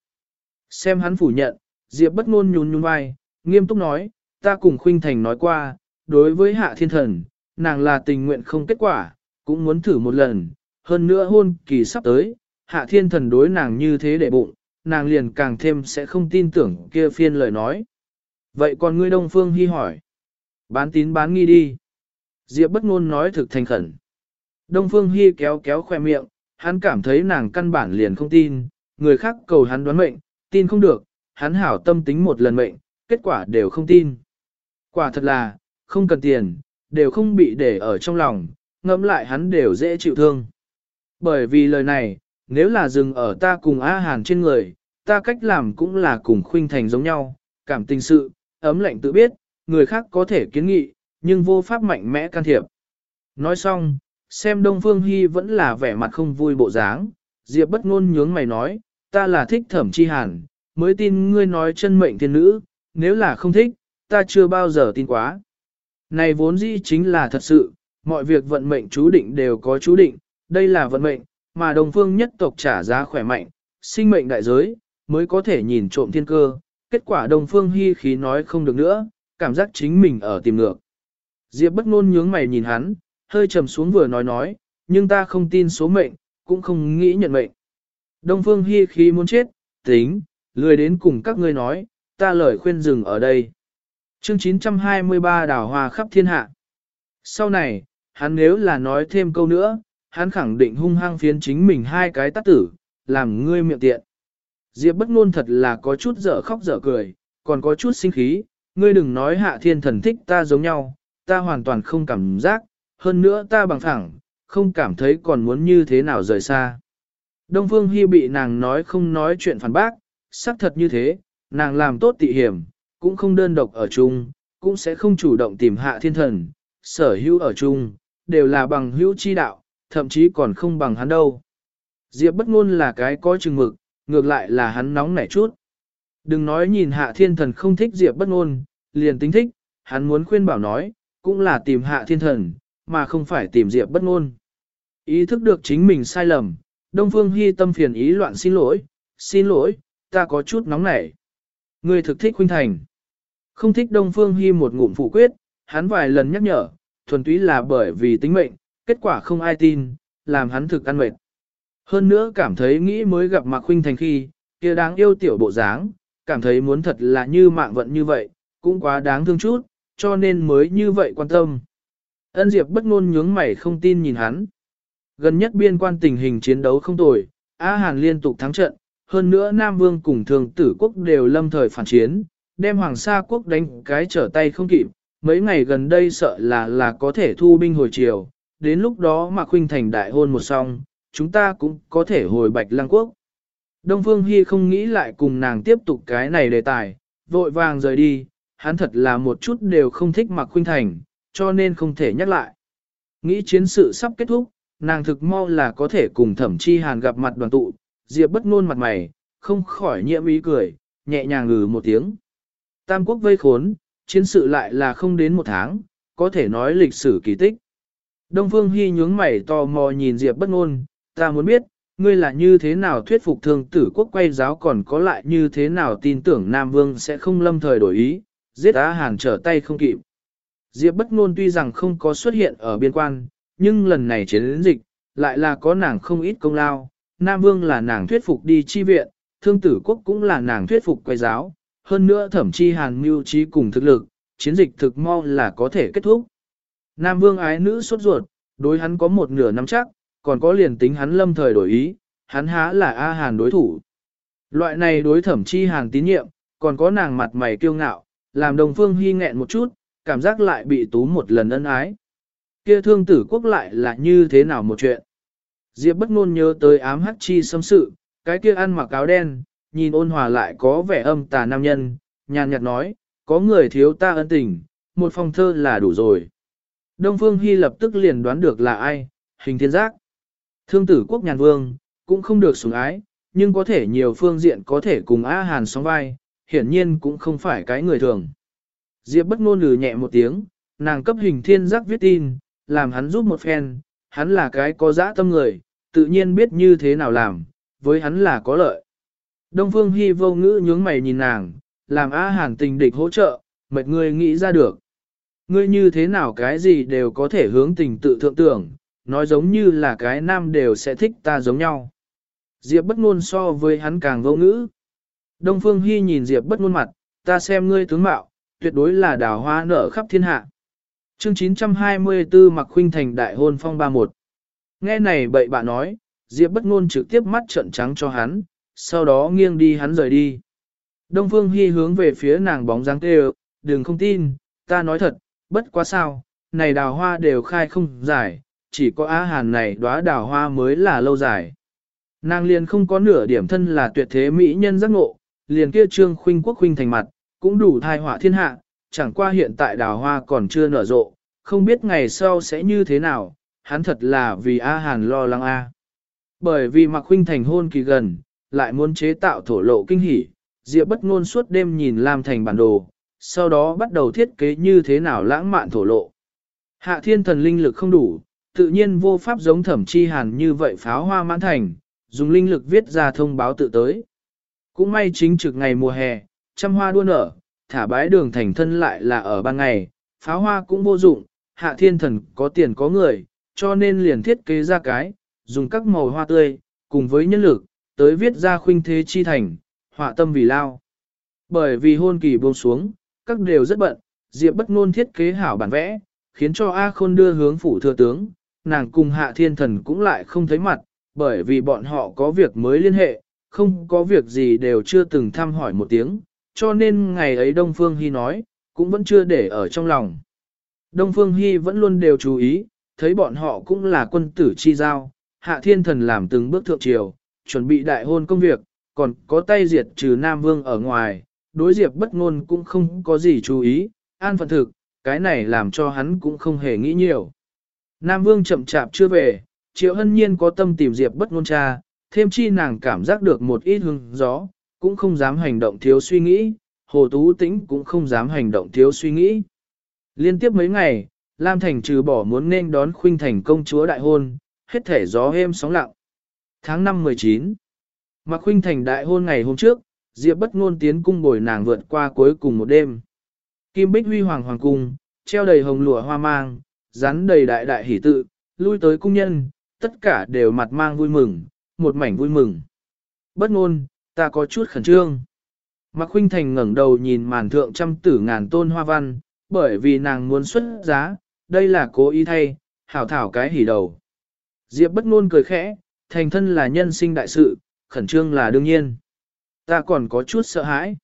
Xem hắn phủ nhận, Diệp bất ngôn nhún nhún vai, nghiêm túc nói, ta cùng Khuynh Thành nói qua, đối với hạ thiên thần, nàng là tình nguyện không kết quả, cũng muốn thử một lần, hơn nữa hôn kỳ sắp tới, hạ thiên thần đối nàng như thế để bụng, nàng liền càng thêm sẽ không tin tưởng kia phiên lời nói. Vậy còn ngươi Đông Phương Hy hỏi, bán tín bán nghi đi. Diệp bất ngôn nói thực thành khẩn. Đông Phương Hi kéo kéo khoe miệng, hắn cảm thấy nàng căn bản liền không tin, người khác cầu hắn đoán mệnh, tin không được, hắn hảo tâm tính một lần mệnh, kết quả đều không tin. Quả thật là, không cần tiền, đều không bị để ở trong lòng, ngẫm lại hắn đều dễ chịu thương. Bởi vì lời này, nếu là dừng ở ta cùng A Hàn trên người, ta cách làm cũng là cùng khuynh thành giống nhau, cảm tình sự, ấm lạnh tự biết, người khác có thể kiến nghị, nhưng vô pháp mạnh mẽ can thiệp. Nói xong, xem Đông Phương Hy vẫn là vẻ mặt không vui bộ dáng, Diệp bất ngôn nhướng mày nói, ta là thích thẩm chi hàn, mới tin ngươi nói chân mệnh thiên nữ, nếu là không thích, ta chưa bao giờ tin quá. Này vốn dĩ chính là thật sự, mọi việc vận mệnh chú định đều có chú định, đây là vận mệnh, mà đồng phương nhất tộc trả giá khỏe mạnh, sinh mệnh đại giới, mới có thể nhìn trộm thiên cơ. Kết quả đồng phương hy khí nói không được nữa, cảm giác chính mình ở tìm ngược. Diệp bất ngôn nhướng mày nhìn hắn, hơi trầm xuống vừa nói nói, nhưng ta không tin số mệnh, cũng không nghĩ nhận mệnh. Đông Phương Hi khí muốn chết, tính, lười đến cùng các ngươi nói, ta lời khuyên dừng ở đây. Chương 923 đào hoa khắp thiên hạ. Sau này, hắn nếu là nói thêm câu nữa, hắn khẳng định hung hăng phiến chính mình hai cái tắt tử, làm ngươi miệng tiện. Diệp bất ngôn thật là có chút dở khóc dở cười, còn có chút sinh khí, ngươi đừng nói hạ thiên thần thích ta giống nhau, ta hoàn toàn không cảm giác, hơn nữa ta bằng thẳng, không cảm thấy còn muốn như thế nào rời xa. Đông Phương Hi bị nàng nói không nói chuyện phản bác, xác thật như thế, nàng làm tốt tị hiểm, cũng không đơn độc ở chung, cũng sẽ không chủ động tìm hạ thiên thần, sở hữu ở chung, đều là bằng hữu chi đạo, thậm chí còn không bằng hắn đâu. Diệp bất ngôn là cái có chừng mực, ngược lại là hắn nóng nảy chút. Đừng nói nhìn hạ thiên thần không thích Diệp bất ngôn, liền tính thích, hắn muốn khuyên bảo nói, cũng là tìm hạ thiên thần, mà không phải tìm Diệp bất ngôn. Ý thức được chính mình sai lầm, Đông Phương Hi tâm phiền ý loạn xin lỗi, xin lỗi, ta có chút nóng nảy. Ngươi thực thích huynh thành. Không thích Đông Phương Hi một ngụm phụ quyết, hắn vài lần nhắc nhở, thuần túy là bởi vì tính mệnh, kết quả không ai tin, làm hắn thực ăn mệt. Hơn nữa cảm thấy nghĩ mới gặp Mạc Khuynh Thành khi, kia đáng yêu tiểu bộ dáng, cảm thấy muốn thật là như mạng vận như vậy, cũng quá đáng thương chút, cho nên mới như vậy quan tâm. Ân Diệp bất ngôn nhướng mày không tin nhìn hắn. Gần nhất biên quan tình hình chiến đấu không tồi, A Hàn liên tục thắng trận, hơn nữa Nam Vương cùng Thường Tử Quốc đều lâm thời phản chiến, đem Hoàng Sa Quốc đánh cái trở tay không kịp, mấy ngày gần đây sợ là là có thể thu binh hồi chiều, đến lúc đó mà khuynh thành đại hôn một song, chúng ta cũng có thể hồi Bạch Lăng Quốc. Đông Phương Hy không nghĩ lại cùng nàng tiếp tục cái này đề tài, vội vàng rời đi, hắn thật là một chút đều không thích Mạc Khuynh Thành, cho nên không thể nhắc lại. Nghĩ chiến sự sắp kết thúc, nàng thực mau là có thể cùng thẩm chi hàn gặp mặt đoàn tụ, Diệp bất ngôn mặt mày, không khỏi nhiễm ý cười, nhẹ nhàng ngừ một tiếng. Tam quốc vây khốn, chiến sự lại là không đến một tháng, có thể nói lịch sử kỳ tích. Đông Phương Hy nhướng mày tò mò nhìn Diệp bất ngôn, ta muốn biết, ngươi là như thế nào thuyết phục thương tử quốc quay giáo còn có lại như thế nào tin tưởng Nam Vương sẽ không lâm thời đổi ý, giết Á Hàn trở tay không kịp. Diệp bất ngôn tuy rằng không có xuất hiện ở biên quan, nhưng lần này chiến dịch, lại là có nàng không ít công lao. Nam Vương là nàng thuyết phục đi chi viện, thương tử quốc cũng là nàng thuyết phục quay giáo, hơn nữa thẩm chi hàn mưu trí cùng thực lực, chiến dịch thực mau là có thể kết thúc. Nam Vương ái nữ sốt ruột, đối hắn có một nửa nắm chắc, còn có liền tính hắn lâm thời đổi ý, hắn há là A Hàn đối thủ. Loại này đối thẩm chi hàn tín nhiệm, còn có nàng mặt mày kiêu ngạo, làm đồng phương hy nghẹn một chút, cảm giác lại bị tú một lần ân ái. Kia thương tử quốc lại là như thế nào một chuyện? Diệp bất ngôn nhớ tới ám hắc chi xâm sự, cái kia ăn mặc áo đen, nhìn ôn hòa lại có vẻ âm tà nam nhân, nhàn nhạt nói, có người thiếu ta ân tình, một phong thơ là đủ rồi. Đông Phương Hy lập tức liền đoán được là ai, hình thiên giác. Thương tử quốc nhàn vương, cũng không được sủng ái, nhưng có thể nhiều phương diện có thể cùng A Hàn sóng vai, hiển nhiên cũng không phải cái người thường. Diệp bất ngôn lừ nhẹ một tiếng, nàng cấp hình thiên giác viết tin, làm hắn giúp một phen, hắn là cái có dã tâm người, tự nhiên biết như thế nào làm, với hắn là có lợi. Đông Phương Hi vô ngữ nhướng mày nhìn nàng, làm A Hàn tình địch hỗ trợ, mệt ngươi nghĩ ra được. Ngươi như thế nào cái gì đều có thể hướng tình tự thượng tưởng, nói giống như là cái nam đều sẽ thích ta giống nhau. Diệp bất ngôn so với hắn càng vô ngữ. Đông Phương Hi nhìn Diệp bất ngôn mặt, ta xem ngươi tướng mạo, tuyệt đối là đào hoa nở khắp thiên hạ. Chương 924 Mặc Khuynh Thành Đại Hôn Phong 31 Nghe này bậy bạ nói, Diệp bất ngôn trực tiếp mắt trợn trắng cho hắn, sau đó nghiêng đi hắn rời đi. Đông Phương Hi hướng về phía nàng bóng dáng kêu, đừng không tin, ta nói thật, bất quá sao, này đào hoa đều khai không giải, chỉ có á hàn này đóa đào hoa mới là lâu dài. Nàng liền không có nửa điểm thân là tuyệt thế mỹ nhân giác ngộ, liền kia trương khuynh quốc khuynh thành mặt, cũng đủ thai họa thiên hạ, chẳng qua hiện tại đào hoa còn chưa nở rộ, không biết ngày sau sẽ như thế nào, hắn thật là vì A Hàn lo lắng A. Bởi vì Mạc huynh Thành hôn kỳ gần, lại muốn chế tạo thổ lộ kinh hỉ, Diệp bất ngôn suốt đêm nhìn Lam Thành bản đồ, sau đó bắt đầu thiết kế như thế nào lãng mạn thổ lộ. Hạ thiên thần linh lực không đủ, tự nhiên vô pháp giống thẩm chi hàn như vậy pháo hoa mãn thành, dùng linh lực viết ra thông báo tự tới. Cũng may chính trực ngày mùa hè, trăm hoa đua nở, thả bái đường thành thân lại là ở ban ngày, pháo hoa cũng vô dụng, hạ thiên thần có tiền có người, cho nên liền thiết kế ra cái, dùng các màu hoa tươi, cùng với nhân lực, tới viết ra khuynh thế chi thành, họa tâm vì lao. Bởi vì hôn kỳ buông xuống, các đều rất bận, Diệp bất ngôn thiết kế hảo bản vẽ, khiến cho A Khôn đưa hướng phủ thừa tướng, nàng cùng hạ thiên thần cũng lại không thấy mặt, bởi vì bọn họ có việc mới liên hệ, không có việc gì đều chưa từng thăm hỏi một tiếng, cho nên ngày ấy Đông Phương Hy nói, cũng vẫn chưa để ở trong lòng. Đông Phương Hy vẫn luôn đều chú ý, thấy bọn họ cũng là quân tử chi giao, hạ thiên thần làm từng bước thượng triều, chuẩn bị đại hôn công việc, còn có tay diệt trừ Nam Vương ở ngoài, đối diệp bất ngôn cũng không có gì chú ý, an phận thực, cái này làm cho hắn cũng không hề nghĩ nhiều. Nam Vương chậm chạp chưa về, Triệu Hân Nhiên có tâm tìm Diệp bất ngôn cha, thêm chi nàng cảm giác được một ít hương gió, cũng không dám hành động thiếu suy nghĩ, Hồ Tú Tĩnh cũng không dám hành động thiếu suy nghĩ. Liên tiếp mấy ngày, Lam Thành trừ bỏ muốn nên đón Khuynh Thành công chúa đại hôn, hết thể gió êm sóng lặng. Tháng 5 19 mặc Khuynh Thành đại hôn ngày hôm trước, Diệp bất ngôn tiến cung bồi nàng vượt qua cuối cùng một đêm. Kim Bích Huy Hoàng Hoàng Cung, treo đầy hồng lụa hoa mang, rắn đầy đại đại hỷ tự, lui tới cung nhân, tất cả đều mặt mang vui mừng, một mảnh vui mừng. Bất ngôn, ta có chút khẩn trương. Mạc Khuynh Thành ngẩng đầu nhìn màn thượng trăm tử ngàn tôn hoa văn, bởi vì nàng muốn xuất giá, đây là cố ý thay, hảo thảo cái hỉ đầu. Diệp bất ngôn cười khẽ, thành thân là nhân sinh đại sự, khẩn trương là đương nhiên. Ta còn có chút sợ hãi.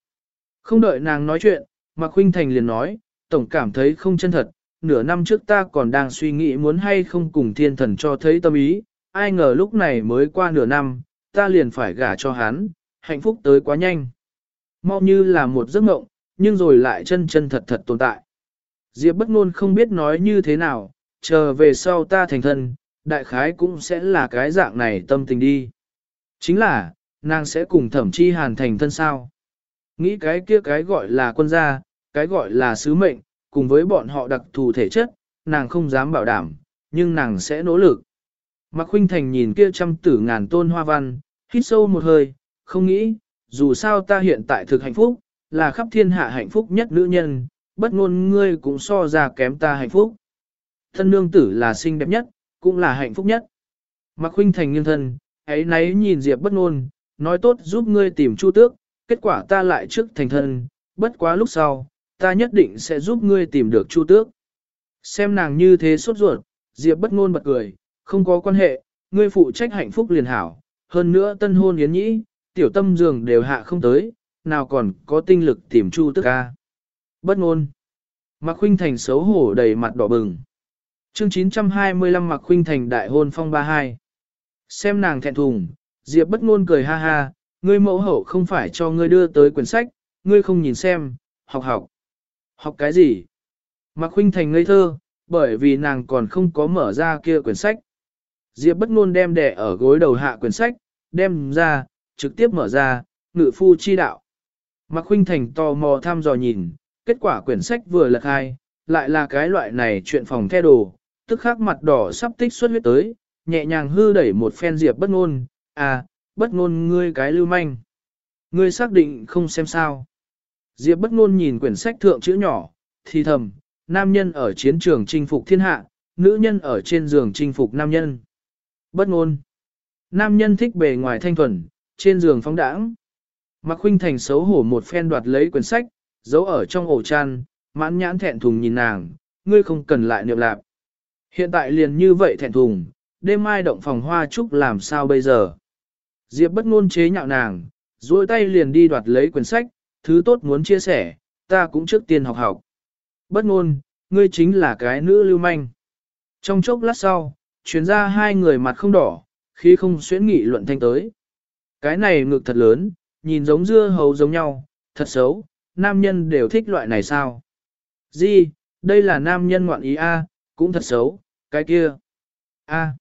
Không đợi nàng nói chuyện, Mạc Khuynh Thành liền nói, tổng cảm thấy không chân thật, nửa năm trước ta còn đang suy nghĩ muốn hay không cùng thiên thần cho thấy tâm ý, ai ngờ lúc này mới qua nửa năm, ta liền phải gả cho hắn, hạnh phúc tới quá nhanh. Mau như là một giấc mộng, nhưng rồi lại chân chân thật thật tồn tại. Diệp bất ngôn không biết nói như thế nào, chờ về sau ta thành thân, đại khái cũng sẽ là cái dạng này tâm tình đi. Chính là, nàng sẽ cùng thẩm chi hàn thành thân sao. Nghĩ cái kia cái gọi là quân gia, cái gọi là sứ mệnh, cùng với bọn họ đặc thù thể chất, nàng không dám bảo đảm, nhưng nàng sẽ nỗ lực. Mạc Khuynh Thành nhìn kia trăm tử ngàn tôn hoa văn, hít sâu một hơi, không nghĩ, dù sao ta hiện tại thực hạnh phúc, là khắp thiên hạ hạnh phúc nhất nữ nhân, bất ngôn ngươi cũng so ra kém ta hạnh phúc. Thân nương tử là xinh đẹp nhất, cũng là hạnh phúc nhất. Mạc huynh Thành nghiêng thân, ấy nấy nhìn Diệp bất ngôn, nói tốt giúp ngươi tìm Chu Tước, kết quả ta lại trước thành thân, bất quá lúc sau, ta nhất định sẽ giúp ngươi tìm được Chu Tước. Xem nàng như thế sốt ruột, Diệp bất ngôn bật cười, không có quan hệ, ngươi phụ trách hạnh phúc liền hảo, hơn nữa tân hôn yến nhĩ, tiểu tâm giường đều hạ không tới, nào còn có tinh lực tìm Chu Tước ca. Bất ngôn. Mạc Khuynh Thành xấu hổ đầy mặt đỏ bừng. Chương 925 Mạc Khuynh Thành đại hôn phong 32. Xem nàng thẹn thùng, Diệp bất ngôn cười ha ha, ngươi mẫu hậu không phải cho ngươi đưa tới quyển sách, ngươi không nhìn xem, học học. Học cái gì? Mạc Khuynh Thành ngây thơ, bởi vì nàng còn không có mở ra kia quyển sách. Diệp bất ngôn đem đẻ ở gối đầu hạ quyển sách, đem ra, trực tiếp mở ra, ngự phu chi đạo. Mạc Khuynh Thành tò mò thăm dò nhìn, kết quả quyển sách vừa lật hai, lại là cái loại này chuyện phòng the đồ, tức khắc mặt đỏ sắp tích xuất huyết tới, nhẹ nhàng hư đẩy một phen Diệp bất ngôn, à, bất ngôn ngươi cái lưu manh. Ngươi xác định không xem sao. Diệp bất ngôn nhìn quyển sách thượng chữ nhỏ, thì thầm, nam nhân ở chiến trường chinh phục thiên hạ, nữ nhân ở trên giường chinh phục nam nhân. Bất ngôn. Nam nhân thích bề ngoài thanh thuần, trên giường phóng đãng. Mạc Khuynh Thành xấu hổ một phen đoạt lấy quyển sách, giấu ở trong ổ chăn, mãn nhãn thẹn thùng nhìn nàng, ngươi không cần lại niệm lạp. Hiện tại liền như vậy thẹn thùng, đêm mai động phòng hoa trúc làm sao bây giờ. Diệp bất ngôn chế nhạo nàng, duỗi tay liền đi đoạt lấy quyển sách, thứ tốt muốn chia sẻ, ta cũng trước tiên học học. Bất ngôn, ngươi chính là cái nữ lưu manh. Trong chốc lát sau, chuyến ra hai người mặt không đỏ, khi không xuyến nghị luận thanh tới. Cái này ngực thật lớn, nhìn giống dưa hấu giống nhau, thật xấu, nam nhân đều thích loại này sao. Di, đây là nam nhân ngoạn ý A, cũng thật xấu, cái kia. A.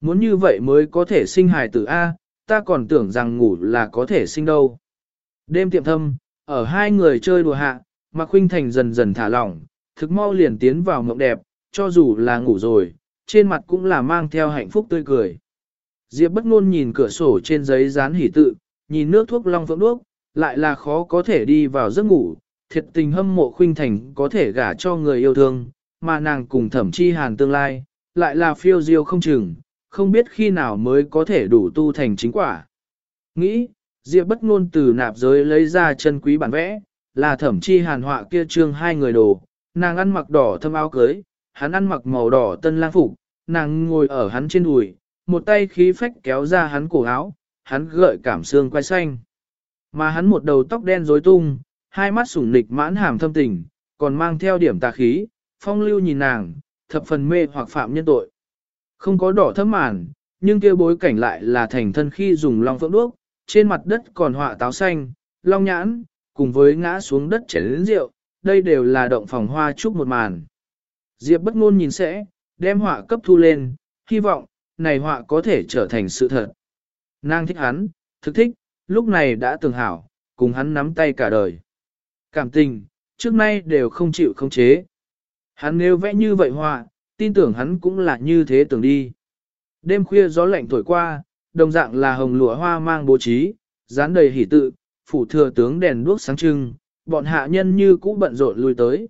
Muốn như vậy mới có thể sinh hài tử A, ta còn tưởng rằng ngủ là có thể sinh đâu. Đêm tiệm thâm, ở hai người chơi đùa hạ, Mạc Khuynh Thành dần dần thả lỏng, thực mau liền tiến vào mộng đẹp, cho dù là ngủ rồi, trên mặt cũng là mang theo hạnh phúc tươi cười. Diệp bất ngôn nhìn cửa sổ trên giấy dán hỉ tự, nhìn nước thuốc long phượng đuốc, lại là khó có thể đi vào giấc ngủ, thiệt tình hâm mộ Khuynh Thành có thể gả cho người yêu thương, mà nàng cùng thẩm chi hàn tương lai, lại là phiêu diêu không chừng, không biết khi nào mới có thể đủ tu thành chính quả. Nghĩ, Diệp bất ngôn từ nạp giới lấy ra chân quý bản vẽ, là thẩm chi hàn họa kia trương hai người đồ, nàng ăn mặc đỏ thâm áo cưới, hắn ăn mặc màu đỏ tân lang phục, nàng ngồi ở hắn trên đùi, một tay khí phách kéo ra hắn cổ áo, hắn gợi cảm xương quay xanh. Mà hắn một đầu tóc đen rối tung, hai mắt sủng nịch mãn hàm thâm tình, còn mang theo điểm tà khí, phong lưu nhìn nàng, thập phần mê hoặc phạm nhân tội. Không có đỏ thâm màn, nhưng kia bối cảnh lại là thành thân khi dùng long phượng đuốc, trên mặt đất còn họa táo xanh, long nhãn, cùng với ngã xuống đất chảy lớn rượu, đây đều là động phòng hoa chúc một màn. Diệp bất ngôn nhìn sẽ, đem họa cấp thu lên, hy vọng, này họa có thể trở thành sự thật. Nàng thích hắn, thực thích, lúc này đã từng hảo, cùng hắn nắm tay cả đời. Cảm tình, trước nay đều không chịu không chế. Hắn nếu vẽ như vậy họa, tin tưởng hắn cũng là như thế tưởng đi. Đêm khuya gió lạnh thổi qua, đồng dạng là hồng lụa hoa mang bố trí, dán đầy hỉ tự, phủ thừa tướng đèn đuốc sáng trưng, bọn hạ nhân như cũ bận rộn lui tới.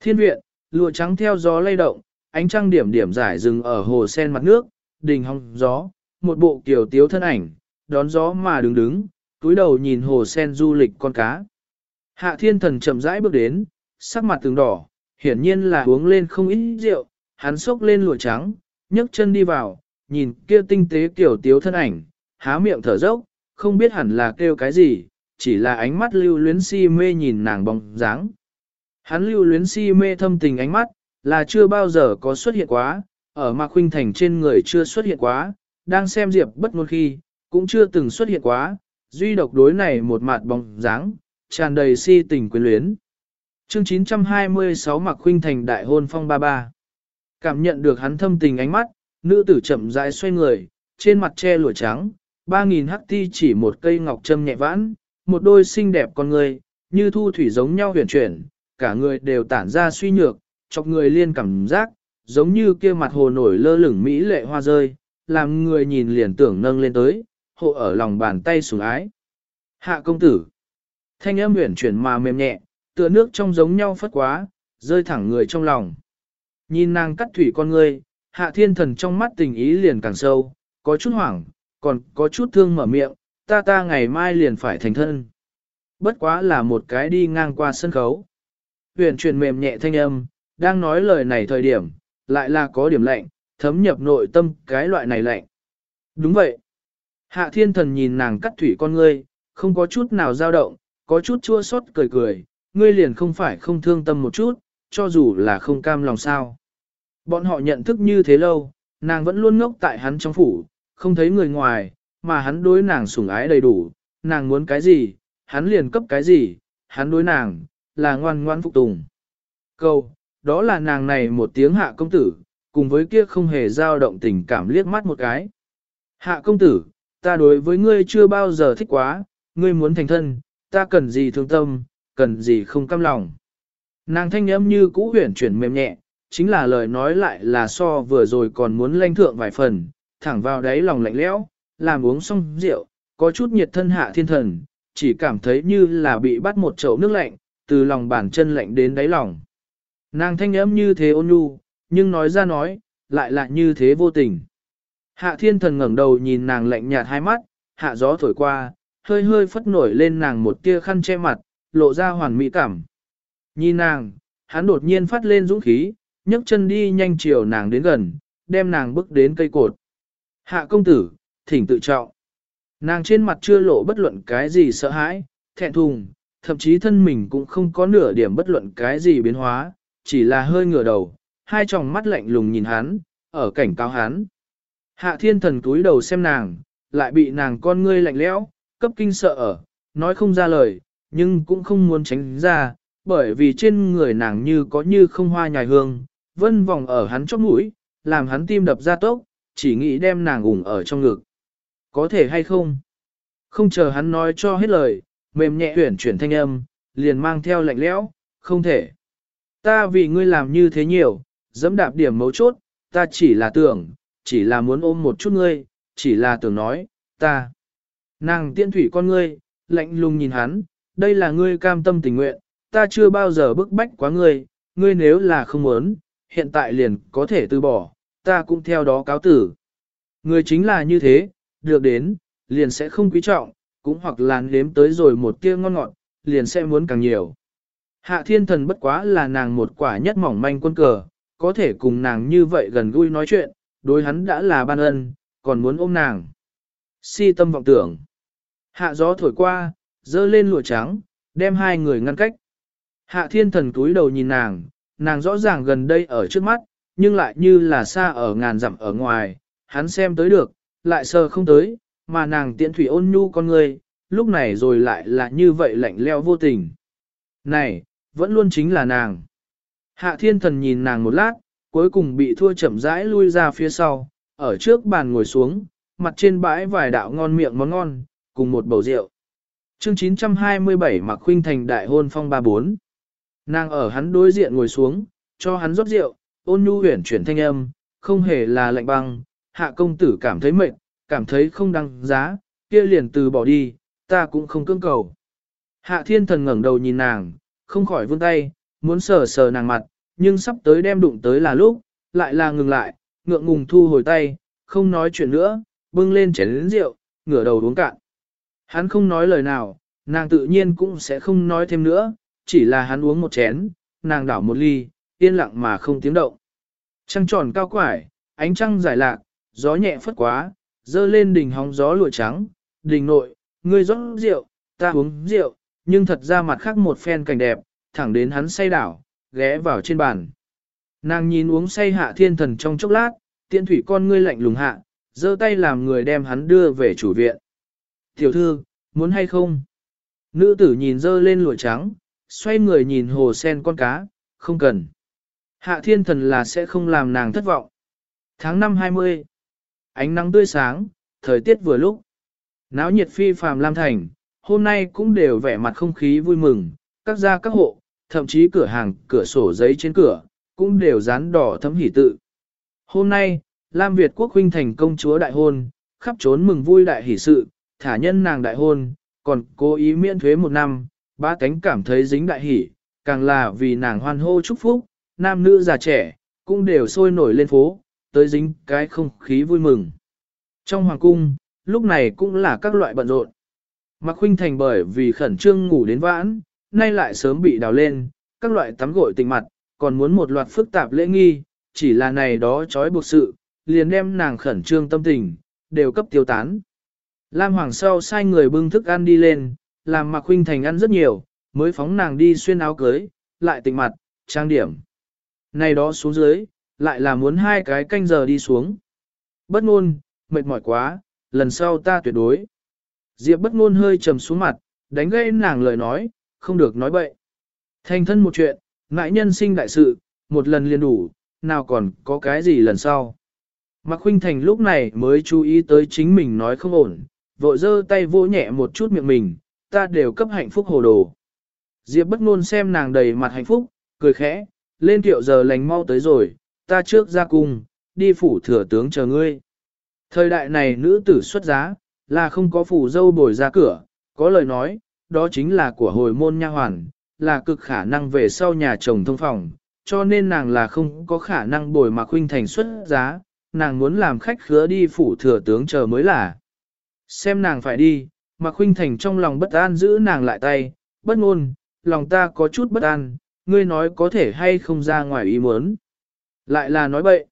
Thiên viện, lụa trắng theo gió lay động, ánh trăng điểm điểm giải rừng ở hồ sen mặt nước, đình hong gió, một bộ kiểu tiếu thân ảnh, đón gió mà đứng đứng, túi đầu nhìn hồ sen du lịch con cá. Hạ thiên thần chậm rãi bước đến, sắc mặt từng đỏ, hiển nhiên là uống lên không ít rượu, hắn sốc lên lụa trắng, nhấc chân đi vào, nhìn kia tinh tế kiểu tiếu thân ảnh, há miệng thở dốc, không biết hẳn là kêu cái gì, chỉ là ánh mắt lưu luyến si mê nhìn nàng bóng dáng. Hắn lưu luyến si mê thâm tình ánh mắt, là chưa bao giờ có xuất hiện quá, ở Mạc Khuynh Thành trên người chưa xuất hiện quá, đang xem Diệp bất ngôn khi, cũng chưa từng xuất hiện quá, duy độc đối này một mặt bóng dáng, tràn đầy si tình quyến luyến. Chương 926 Mạc Khuynh Thành đại hôn phong ba ba. Cảm nhận được hắn thâm tình ánh mắt, nữ tử chậm rãi xoay người, trên mặt che lụa trắng, ba nghìn hắc ti chỉ một cây ngọc trâm nhẹ vãn, một đôi xinh đẹp con người, như thu thủy giống nhau huyền chuyển, cả người đều tản ra suy nhược, chọc người liên cảm giác, giống như kia mặt hồ nổi lơ lửng mỹ lệ hoa rơi, làm người nhìn liền tưởng nâng lên tới, hộ ở lòng bàn tay sủng ái. Hạ công tử, thanh âm huyền chuyển mà mềm nhẹ, tựa nước trong giống nhau phất quá, rơi thẳng người trong lòng. Nhìn nàng cắt thủy con ngươi, hạ thiên thần trong mắt tình ý liền càng sâu, có chút hoảng, còn có chút thương mở miệng, ta ta ngày mai liền phải thành thân. Bất quá là một cái đi ngang qua sân khấu. Huyền truyền mềm nhẹ thanh âm, đang nói lời này thời điểm, lại là có điểm lạnh, thấm nhập nội tâm cái loại này lạnh. Đúng vậy. Hạ thiên thần nhìn nàng cắt thủy con ngươi, không có chút nào dao động, có chút chua xót cười cười, ngươi liền không phải không thương tâm một chút, cho dù là không cam lòng sao. Bọn họ nhận thức như thế lâu, nàng vẫn luôn ngốc tại hắn trong phủ, không thấy người ngoài, mà hắn đối nàng sủng ái đầy đủ, nàng muốn cái gì, hắn liền cấp cái gì, hắn đối nàng, là ngoan ngoan phục tùng. Câu, đó là nàng này một tiếng hạ công tử, cùng với kia không hề dao động tình cảm liếc mắt một cái. Hạ công tử, ta đối với ngươi chưa bao giờ thích quá, ngươi muốn thành thân, ta cần gì thương tâm, cần gì không căm lòng. Nàng thanh âm như cũ huyển chuyển mềm nhẹ, chính là lời nói lại là so vừa rồi còn muốn lanh thượng vài phần, thẳng vào đáy lòng lạnh lẽo, làm uống xong rượu, có chút nhiệt thân hạ thiên thần, chỉ cảm thấy như là bị bắt một chậu nước lạnh, từ lòng bàn chân lạnh đến đáy lòng. Nàng thanh âm như thế ôn nhu, nhưng nói ra nói, lại là như thế vô tình. Hạ thiên thần ngẩng đầu nhìn nàng lạnh nhạt hai mắt, hạ gió thổi qua, hơi hơi phất nổi lên nàng một tia khăn che mặt, lộ ra hoàn mỹ cảm. Nhìn nàng, hắn đột nhiên phát lên dũng khí, nhấc chân đi nhanh chiều nàng đến gần, đem nàng bước đến cây cột. Hạ công tử, thỉnh tự trọng. Nàng trên mặt chưa lộ bất luận cái gì sợ hãi, thẹn thùng, thậm chí thân mình cũng không có nửa điểm bất luận cái gì biến hóa, chỉ là hơi ngửa đầu, hai tròng mắt lạnh lùng nhìn hắn, ở cảnh cáo hắn. Hạ thiên thần cúi đầu xem nàng, lại bị nàng con ngươi lạnh lẽo, cấp kinh sợ ở, nói không ra lời, nhưng cũng không muốn tránh ra, bởi vì trên người nàng như có như không hoa nhài hương, vân vòng ở hắn chóp mũi, làm hắn tim đập ra tốc, chỉ nghĩ đem nàng ủng ở trong ngực. Có thể hay không? Không chờ hắn nói cho hết lời, mềm nhẹ chuyển chuyển thanh âm, liền mang theo lạnh lẽo, không thể. Ta vì ngươi làm như thế nhiều, dẫm đạp điểm mấu chốt, ta chỉ là tưởng, chỉ là muốn ôm một chút ngươi, chỉ là tưởng nói, ta. Nàng tiên thủy con ngươi, lạnh lùng nhìn hắn, đây là ngươi cam tâm tình nguyện, ta chưa bao giờ bức bách quá ngươi, ngươi nếu là không muốn, hiện tại liền có thể từ bỏ, ta cũng theo đó cáo tử. Ngươi chính là như thế, được đến, liền sẽ không quý trọng, cũng hoặc là nếm tới rồi một tia ngon ngọt, liền sẽ muốn càng nhiều. Hạ thiên thần bất quá là nàng một quả nhất mỏng manh quân cờ, có thể cùng nàng như vậy gần gũi nói chuyện, đối hắn đã là ban ân, còn muốn ôm nàng. Si tâm vọng tưởng. Hạ gió thổi qua, dơ lên lụa trắng, đem hai người ngăn cách. Hạ thiên thần túi đầu nhìn nàng, nàng rõ ràng gần đây ở trước mắt, nhưng lại như là xa ở ngàn dặm ở ngoài, hắn xem tới được, lại sờ không tới, mà nàng tiện thủy ôn nhu con người, lúc này rồi lại là như vậy lạnh leo vô tình. Này, vẫn luôn chính là nàng. Hạ thiên thần nhìn nàng một lát, cuối cùng bị thua chậm rãi lui ra phía sau, ở trước bàn ngồi xuống, mặt trên bãi vài đạo ngon miệng món ngon, cùng một bầu rượu. Chương 927 Mạc Khuynh Thành đại hôn phong 34. Nàng ở hắn đối diện ngồi xuống, cho hắn rót rượu, ôn nhu huyền chuyển thanh âm, không hề là lạnh băng, hạ công tử cảm thấy mệt, cảm thấy không đăng giá, kia liền từ bỏ đi, ta cũng không cưỡng cầu. Hạ thiên thần ngẩng đầu nhìn nàng, không khỏi vươn tay, muốn sờ sờ nàng mặt, nhưng sắp tới đem đụng tới là lúc, lại là ngừng lại, ngượng ngùng thu hồi tay, không nói chuyện nữa, bưng lên chén lĩnh rượu, ngửa đầu uống cạn. Hắn không nói lời nào, nàng tự nhiên cũng sẽ không nói thêm nữa, chỉ là hắn uống một chén, nàng đảo một ly, yên lặng mà không tiếng động. Trăng tròn cao quải, ánh trăng giải lạc, gió nhẹ phất quá, dơ lên đỉnh hóng gió lụa trắng, đỉnh nội, ngươi rót rượu, ta uống rượu, nhưng thật ra mặt khác một phen cảnh đẹp, thẳng đến hắn say đảo, ghé vào trên bàn. Nàng nhìn uống say hạ thiên thần trong chốc lát, tiện thủy con ngươi lạnh lùng hạ, giơ tay làm người đem hắn đưa về chủ viện. Tiểu thư, muốn hay không? Nữ tử nhìn dơ lên lụa trắng, xoay người nhìn hồ sen con cá, không cần. Hạ thiên thần là sẽ không làm nàng thất vọng. Tháng 5 20, ánh nắng tươi sáng, thời tiết vừa lúc. Náo nhiệt phi phàm Lam Thành, hôm nay cũng đều vẻ mặt không khí vui mừng, các gia các hộ, thậm chí cửa hàng, cửa sổ giấy trên cửa, cũng đều dán đỏ thấm hỉ tự. Hôm nay, Lam Việt quốc huynh thành công chúa đại hôn, khắp trốn mừng vui đại hỷ sự, thả nhân nàng đại hôn, còn cố ý miễn thuế một năm, ba cánh cảm thấy dính đại hỷ, càng là vì nàng hoan hô chúc phúc, nam nữ già trẻ, cũng đều sôi nổi lên phố, tới dính cái không khí vui mừng. Trong hoàng cung, lúc này cũng là các loại bận rộn. Mạc Khuynh Thành bởi vì khẩn trương ngủ đến vãn, nay lại sớm bị đào lên, các loại tắm gội tình mặt, còn muốn một loạt phức tạp lễ nghi, chỉ là này đó trói buộc sự, liền đem nàng khẩn trương tâm tình, đều cấp tiêu tán. Lam Hoàng sau sai người bưng thức ăn đi lên, làm Mạc Khuynh Thành ăn rất nhiều, mới phóng nàng đi xuyên áo cưới, lại tình mặt, trang điểm. Này đó xuống dưới, lại là muốn hai cái canh giờ đi xuống. Bất ngôn, mệt mỏi quá, lần sau ta tuyệt đối. Diệp bất ngôn hơi trầm xuống mặt, đánh gây nàng lời nói, không được nói bậy. Thành thân một chuyện, ngại nhân sinh đại sự, một lần liền đủ, nào còn có cái gì lần sau. Mạc Khuynh Thành lúc này mới chú ý tới chính mình nói không ổn, vội giơ tay vỗ nhẹ một chút miệng mình, ta đều cấp hạnh phúc hồ đồ. Diệp bất ngôn xem nàng đầy mặt hạnh phúc, cười khẽ, lên tiệu giờ lành mau tới rồi, ta trước ra cung, đi phủ thừa tướng chờ ngươi. Thời đại này nữ tử xuất giá, là không có phù dâu bồi ra cửa, có lời nói, đó chính là của hồi môn nha hoàn, là cực khả năng về sau nhà chồng thông phòng, cho nên nàng là không có khả năng bồi mà huynh thành xuất giá, nàng muốn làm khách khứa đi phủ thừa tướng chờ mới là. Xem nàng phải đi, mà huynh thành trong lòng bất an giữ nàng lại tay, bất ngôn, lòng ta có chút bất an, ngươi nói có thể hay không ra ngoài ý muốn. Lại là nói bậy.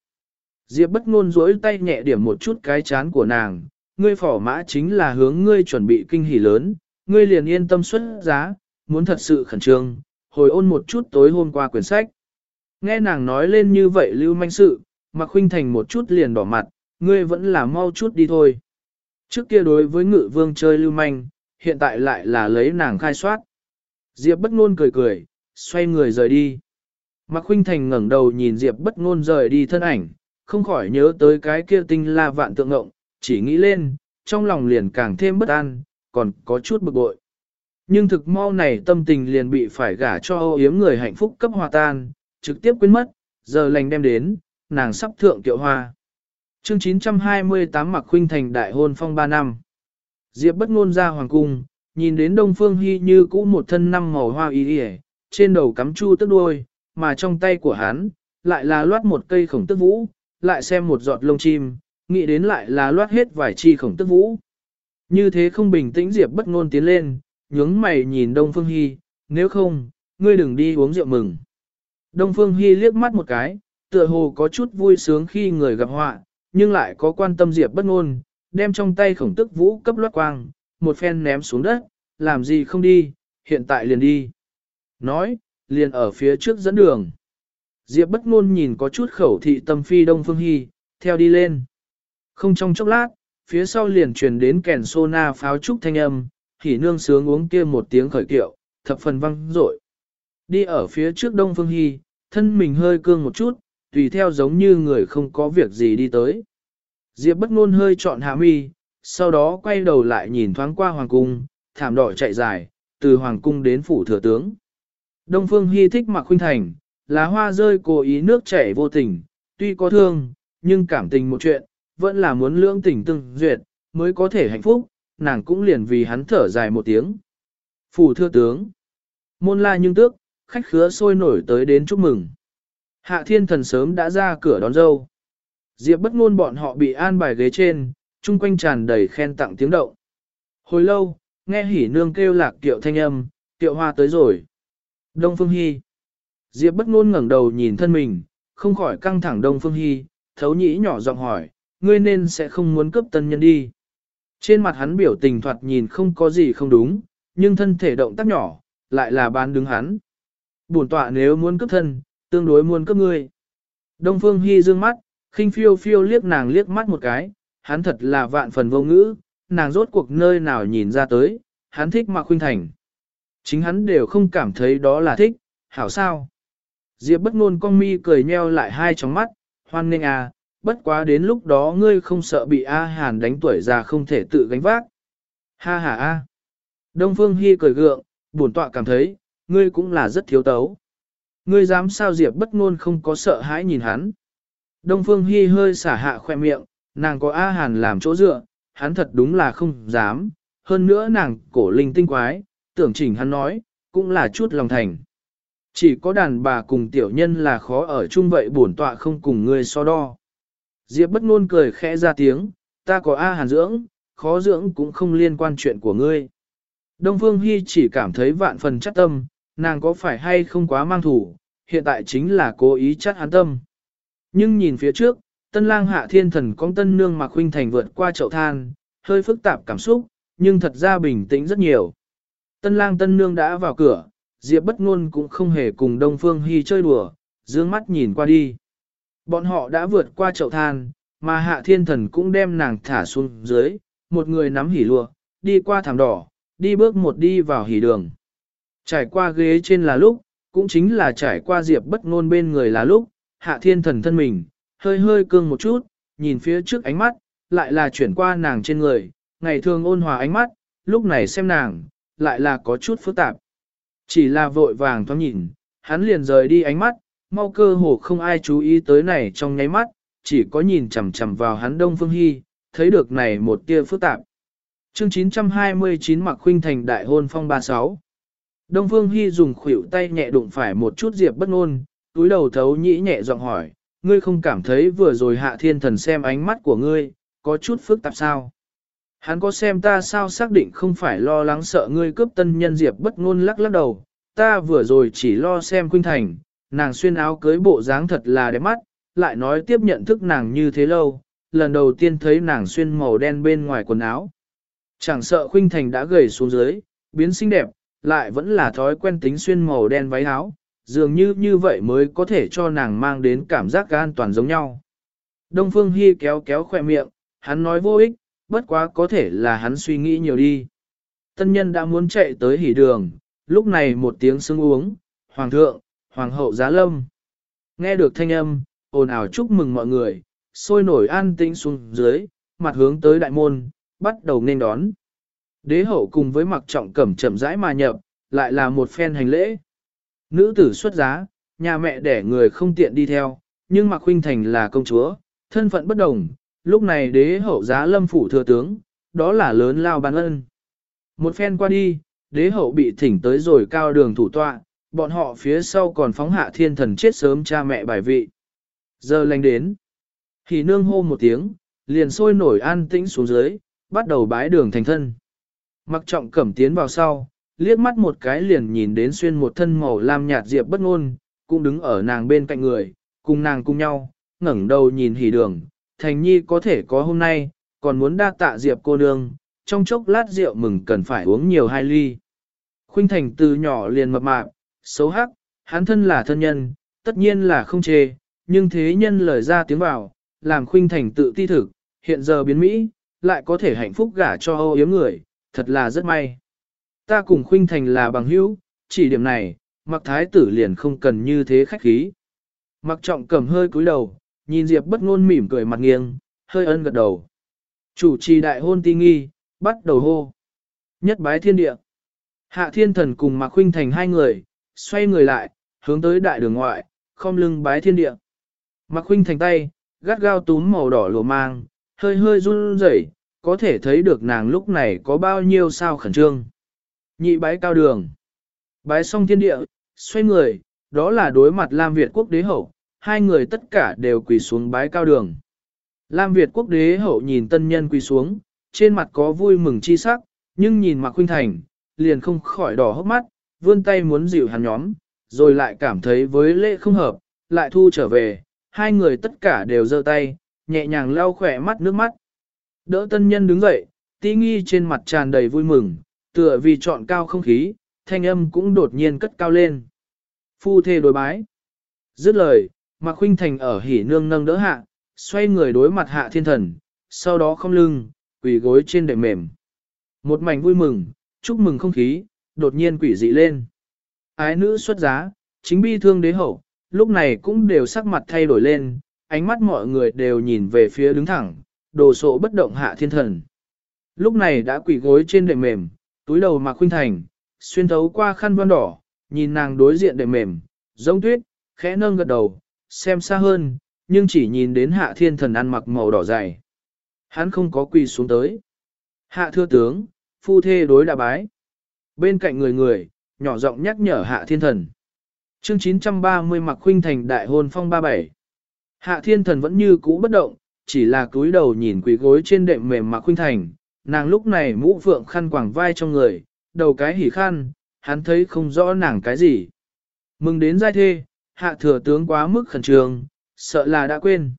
Diệp bất ngôn duỗi tay nhẹ điểm một chút cái chán của nàng, ngươi phỏ mã chính là hướng ngươi chuẩn bị kinh hỉ lớn, ngươi liền yên tâm xuất giá, muốn thật sự khẩn trương, hồi ôn một chút tối hôm qua quyển sách. Nghe nàng nói lên như vậy lưu manh sự, Mặc khuynh thành một chút liền đỏ mặt, ngươi vẫn là mau chút đi thôi. Trước kia đối với ngự vương chơi lưu manh, hiện tại lại là lấy nàng khai soát. Diệp bất ngôn cười cười, xoay người rời đi. Mạc Khuynh Thành ngẩng đầu nhìn Diệp bất ngôn rời đi thân ảnh, không khỏi nhớ tới cái kia tinh la vạn tượng ngộng, chỉ nghĩ lên, trong lòng liền càng thêm bất an, còn có chút bực bội. Nhưng thực mau này tâm tình liền bị phải gả cho ô yếm người hạnh phúc cấp hòa tan, trực tiếp quên mất, giờ lành đem đến, nàng sắp thượng tiệu hoa. Chương 928 Mạc Khuynh Thành đại hôn phong 3 năm. Diệp bất ngôn ra hoàng cung, nhìn đến Đông Phương Hy như cũ một thân năm màu hoa y y, trên đầu cắm chu tức đuôi, mà trong tay của hắn, lại là loát một cây khổng tức vũ, lại xem một giọt lông chim, nghĩ đến lại là loát hết vài chi khổng tức vũ. Như thế không bình tĩnh Diệp bất ngôn tiến lên, nhướng mày nhìn Đông Phương Hy, nếu không, ngươi đừng đi uống rượu mừng. Đông Phương Hy liếc mắt một cái, tựa hồ có chút vui sướng khi người gặp họa, nhưng lại có quan tâm Diệp bất ngôn, đem trong tay khổng tức vũ cấp loát quang, một phen ném xuống đất, làm gì không đi, hiện tại liền đi. Nói, liền ở phía trước dẫn đường. Diệp bất ngôn nhìn có chút khẩu thị tâm phi Đông Phương Hy, theo đi lên. Không trong chốc lát, phía sau liền truyền đến kèn sô na pháo trúc thanh âm, hỉ nương sướng uống kia một tiếng khởi kiệu, thập phần vang dội. Đi ở phía trước Đông Phương Hy, thân mình hơi cương một chút, tùy theo giống như người không có việc gì đi tới. Diệp bất ngôn hơi chọn hạ mi, sau đó quay đầu lại nhìn thoáng qua hoàng cung, thảm đỏ chạy dài, từ hoàng cung đến phủ thừa tướng. Đông Phương Hy thích mặc khuynh thành, lá hoa rơi cố ý nước chảy vô tình, tuy có thương, nhưng cảm tình một chuyện, vẫn là muốn lưỡng tình tương duyệt, mới có thể hạnh phúc, nàng cũng liền vì hắn thở dài một tiếng. Phủ thưa tướng, môn la nhưng tước, khách khứa sôi nổi tới đến chúc mừng. Hạ thiên thần sớm đã ra cửa đón dâu. Diệp bất ngôn bọn họ bị an bài ghế trên, chung quanh tràn đầy khen tặng tiếng động. Hồi lâu, nghe hỉ nương kêu lạc tiệu thanh âm, tiệu hoa tới rồi. Đông Phương Hy. Diệp bất ngôn ngẩng đầu nhìn thân mình, không khỏi căng thẳng Đông Phương Hy, thấu nhĩ nhỏ giọng hỏi, ngươi nên sẽ không muốn cướp tân nhân đi. Trên mặt hắn biểu tình thoạt nhìn không có gì không đúng, nhưng thân thể động tác nhỏ, lại là bán đứng hắn. Bổn tọa nếu muốn cướp thân, tương đối muốn cướp ngươi. Đông Phương Hy dương mắt, khinh phiêu phiêu liếc nàng liếc mắt một cái, hắn thật là vạn phần vô ngữ, nàng rốt cuộc nơi nào nhìn ra tới, hắn thích Mạc Khuynh Thành. Chính hắn đều không cảm thấy đó là thích, hảo sao. Diệp bất ngôn con mi cười nheo lại hai tròng mắt, hoan nghênh à, bất quá đến lúc đó ngươi không sợ bị A Hàn đánh tuổi già không thể tự gánh vác. Ha ha a. Đông Phương Hi cười gượng, bổn tọa cảm thấy, ngươi cũng là rất thiếu tấu. Ngươi dám sao Diệp bất ngôn không có sợ hãi nhìn hắn. Đông Phương Hi hơi xả hạ khoe miệng, nàng có A Hàn làm chỗ dựa, hắn thật đúng là không dám. Hơn nữa nàng cổ linh tinh quái, tưởng chỉnh hắn nói, cũng là chút lòng thành. Chỉ có đàn bà cùng tiểu nhân là khó ở chung vậy bổn tọa không cùng ngươi so đo. Diệp bất ngôn cười khẽ ra tiếng, ta có A hàn dưỡng, khó dưỡng cũng không liên quan chuyện của ngươi. Đông Phương Hy chỉ cảm thấy vạn phần chắc tâm, nàng có phải hay không quá mang thủ, hiện tại chính là cố ý chắc hắn tâm. Nhưng nhìn phía trước, tân lang hạ thiên thần con tân nương mặc huynh thành vượt qua chậu than, hơi phức tạp cảm xúc, nhưng thật ra bình tĩnh rất nhiều. Tân lang tân nương đã vào cửa, Diệp bất ngôn cũng không hề cùng Đông Phương Hy chơi đùa, dương mắt nhìn qua đi. Bọn họ đã vượt qua chậu than, mà hạ thiên thần cũng đem nàng thả xuống dưới, một người nắm hỉ lụa, đi qua thảm đỏ, đi bước một đi vào hỉ đường. Trải qua ghế trên là lúc, cũng chính là trải qua diệp bất ngôn bên người là lúc, hạ thiên thần thân mình, hơi hơi cương một chút, nhìn phía trước ánh mắt, lại là chuyển qua nàng trên người, ngày thường ôn hòa ánh mắt, lúc này xem nàng, lại là có chút phức tạp. Chỉ là vội vàng thoáng nhìn, hắn liền rời đi ánh mắt, mau cơ hồ không ai chú ý tới này trong nháy mắt, chỉ có nhìn chằm chằm vào hắn Đông Phương Hy, thấy được này một tia phức tạp. Chương 929 Mạc Khuynh Thành Đại Hôn Phong 36 Đông Phương Hy dùng khuỷu tay nhẹ đụng phải một chút diệp bất ngôn, túi đầu thấu nhĩ nhẹ giọng hỏi, ngươi không cảm thấy vừa rồi hạ thiên thần xem ánh mắt của ngươi, có chút phức tạp sao? Hắn có xem ta sao xác định không phải lo lắng sợ ngươi cướp tân nhân diệp bất ngôn lắc lắc đầu, ta vừa rồi chỉ lo xem Khuynh Thành, nàng xuyên áo cưới bộ dáng thật là đẹp mắt, lại nói tiếp nhận thức nàng như thế lâu, lần đầu tiên thấy nàng xuyên màu đen bên ngoài quần áo. Chẳng sợ khuynh thành đã gầy xuống dưới, biến xinh đẹp, lại vẫn là thói quen tính xuyên màu đen váy áo, dường như như vậy mới có thể cho nàng mang đến cảm giác an toàn giống nhau. Đông Phương Hi kéo kéo khỏe miệng, hắn nói vô ích, bất quá có thể là hắn suy nghĩ nhiều đi. Tân nhân đã muốn chạy tới hỉ đường, lúc này một tiếng sưng uống, Hoàng thượng, Hoàng hậu giá lâm. Nghe được thanh âm, ồn ào chúc mừng mọi người, sôi nổi an tĩnh xuống dưới, mặt hướng tới đại môn, bắt đầu nên đón. Đế hậu cùng với mặc trọng cẩm chậm rãi mà nhập, lại là một phen hành lễ. Nữ tử xuất giá, nhà mẹ đẻ người không tiện đi theo, nhưng mặc huynh thành là công chúa, thân phận bất đồng, lúc này đế hậu giá lâm phủ thừa tướng, đó là lớn lao ban ân. Một phen qua đi, đế hậu bị thỉnh tới rồi cao đường thủ tọa, bọn họ phía sau còn phóng hạ thiên thần chết sớm cha mẹ bài vị. Giờ lành đến, hỉ nương hô một tiếng, liền sôi nổi an tĩnh xuống dưới, bắt đầu bái đường thành thân. Mặc trọng cẩm tiến vào sau, liếc mắt một cái liền nhìn đến xuyên một thân màu lam nhạt diệp bất ngôn, cũng đứng ở nàng bên cạnh người, cùng nàng cùng nhau, ngẩng đầu nhìn hỉ đường, thành nhi có thể có hôm nay, còn muốn đa tạ diệp cô nương, trong chốc lát rượu mừng cần phải uống nhiều hai ly. Khuynh thành từ nhỏ liền mập mạp, xấu hắc, hắn thân là thân nhân, tất nhiên là không chê, nhưng thế nhân lời ra tiếng vào, làm khuynh thành tự ti thực, hiện giờ biến Mỹ, lại có thể hạnh phúc gả cho âu yếm người, thật là rất may. Ta cùng khuynh thành là bằng hữu, chỉ điểm này, mặc thái tử liền không cần như thế khách khí. Mặc trọng cầm hơi cúi đầu, nhìn Diệp bất ngôn mỉm cười mặt nghiêng, hơi ân gật đầu. Chủ trì đại hôn ti nghi, bắt đầu hô. Nhất bái thiên địa. Hạ thiên thần cùng Mạc Khuynh Thành hai người, xoay người lại, hướng tới đại đường ngoại, khom lưng bái thiên địa. Mạc huynh Thành tay, gắt gao túm màu đỏ lùa mang, hơi hơi run rẩy, có thể thấy được nàng lúc này có bao nhiêu sao khẩn trương. Nhị bái cao đường. Bái xong thiên địa, xoay người, đó là đối mặt Lam Việt quốc đế hậu, hai người tất cả đều quỳ xuống bái cao đường. Lam Việt quốc đế hậu nhìn tân nhân quỳ xuống, trên mặt có vui mừng chi sắc, nhưng nhìn Mạc Khuynh Thành, liền không khỏi đỏ hốc mắt, vươn tay muốn dịu hắn nhóm, rồi lại cảm thấy với lễ không hợp, lại thu trở về, hai người tất cả đều giơ tay, nhẹ nhàng lau khỏe mắt nước mắt. Đỡ tân nhân đứng dậy, tí nghi trên mặt tràn đầy vui mừng, tựa vì chọn cao không khí, thanh âm cũng đột nhiên cất cao lên. Phu thê đối bái. Dứt lời, Mạc Khuynh Thành ở hỉ nương nâng đỡ hạ, xoay người đối mặt hạ thiên thần, sau đó không lưng, quỳ gối trên đệm mềm. Một mảnh vui mừng, chúc mừng không khí, đột nhiên quỷ dị lên. Ái nữ xuất giá, chính bi thương đế hậu, lúc này cũng đều sắc mặt thay đổi lên, ánh mắt mọi người đều nhìn về phía đứng thẳng, đồ sộ bất động hạ thiên thần. Lúc này đã quỷ gối trên đệm mềm, túi đầu mặc khuynh thành, xuyên thấu qua khăn văn đỏ, nhìn nàng đối diện đệm mềm, giống tuyết, khẽ nâng gật đầu, xem xa hơn, nhưng chỉ nhìn đến hạ thiên thần ăn mặc màu đỏ dày. Hắn không có quỳ xuống tới. Hạ thưa tướng, phu thê đối đà bái. Bên cạnh người người, nhỏ giọng nhắc nhở hạ thiên thần. Chương 930 mặc khuynh thành đại hôn phong 37. Hạ thiên thần vẫn như cũ bất động, chỉ là cúi đầu nhìn quỷ gối trên đệm mềm mặc khuynh thành. Nàng lúc này mũ phượng khăn quàng vai trong người, đầu cái hỉ khăn, hắn thấy không rõ nàng cái gì. Mừng đến giai thê, hạ thừa tướng quá mức khẩn trương, sợ là đã quên.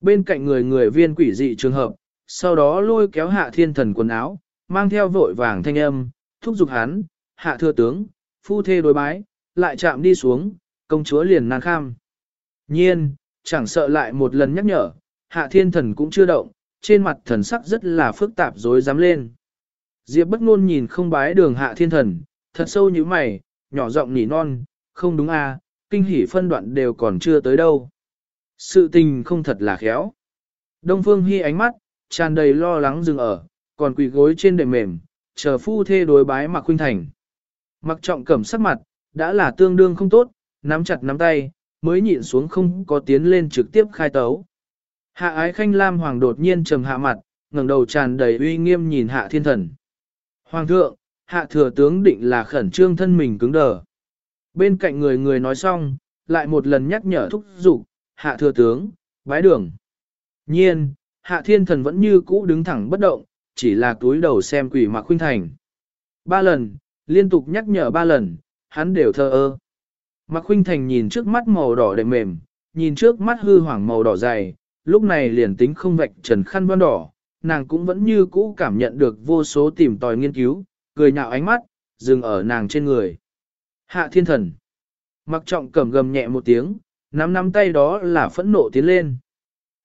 Bên cạnh người người viên quỷ dị trường hợp, sau đó lôi kéo hạ thiên thần quần áo, mang theo vội vàng thanh âm, thúc giục hắn, hạ thừa tướng, phu thê đối bái, lại chạm đi xuống, công chúa liền nan kham. Nhiên, chẳng sợ lại một lần nhắc nhở, hạ thiên thần cũng chưa động, trên mặt thần sắc rất là phức tạp dối dám lên. Diệp bất ngôn nhìn không bái đường hạ thiên thần, thật sâu như mày, nhỏ giọng nỉ non, không đúng à, kinh hỉ phân đoạn đều còn chưa tới đâu. Sự tình không thật là khéo. Đông Phương Hi ánh mắt, tràn đầy lo lắng dừng ở, còn quỳ gối trên đệm mềm, chờ phu thê đối bái Mạc khuynh thành. Mặc trọng cẩm sắc mặt, đã là tương đương không tốt, nắm chặt nắm tay, mới nhịn xuống không có tiến lên trực tiếp khai tấu. Hạ ái khanh lam hoàng đột nhiên trầm hạ mặt, ngẩng đầu tràn đầy uy nghiêm nhìn hạ thiên thần. Hoàng thượng, hạ thừa tướng định là khẩn trương thân mình cứng đờ. Bên cạnh người người nói xong, lại một lần nhắc nhở thúc giục, hạ thừa tướng, bái đường. Nhiên, hạ thiên thần vẫn như cũ đứng thẳng bất động, chỉ là túi đầu xem quỷ mặc khuynh thành. Ba lần, liên tục nhắc nhở ba lần, hắn đều thờ ơ. mặc khuynh thành nhìn trước mắt màu đỏ đệm mềm, nhìn trước mắt hư hoảng màu đỏ dày, lúc này liền tính không vạch trần khăn văn đỏ, nàng cũng vẫn như cũ cảm nhận được vô số tìm tòi nghiên cứu, cười nhạo ánh mắt, dừng ở nàng trên người. Hạ thiên thần. Mặc trọng cầm gầm nhẹ một tiếng, nắm nắm tay đó là phẫn nộ tiến lên.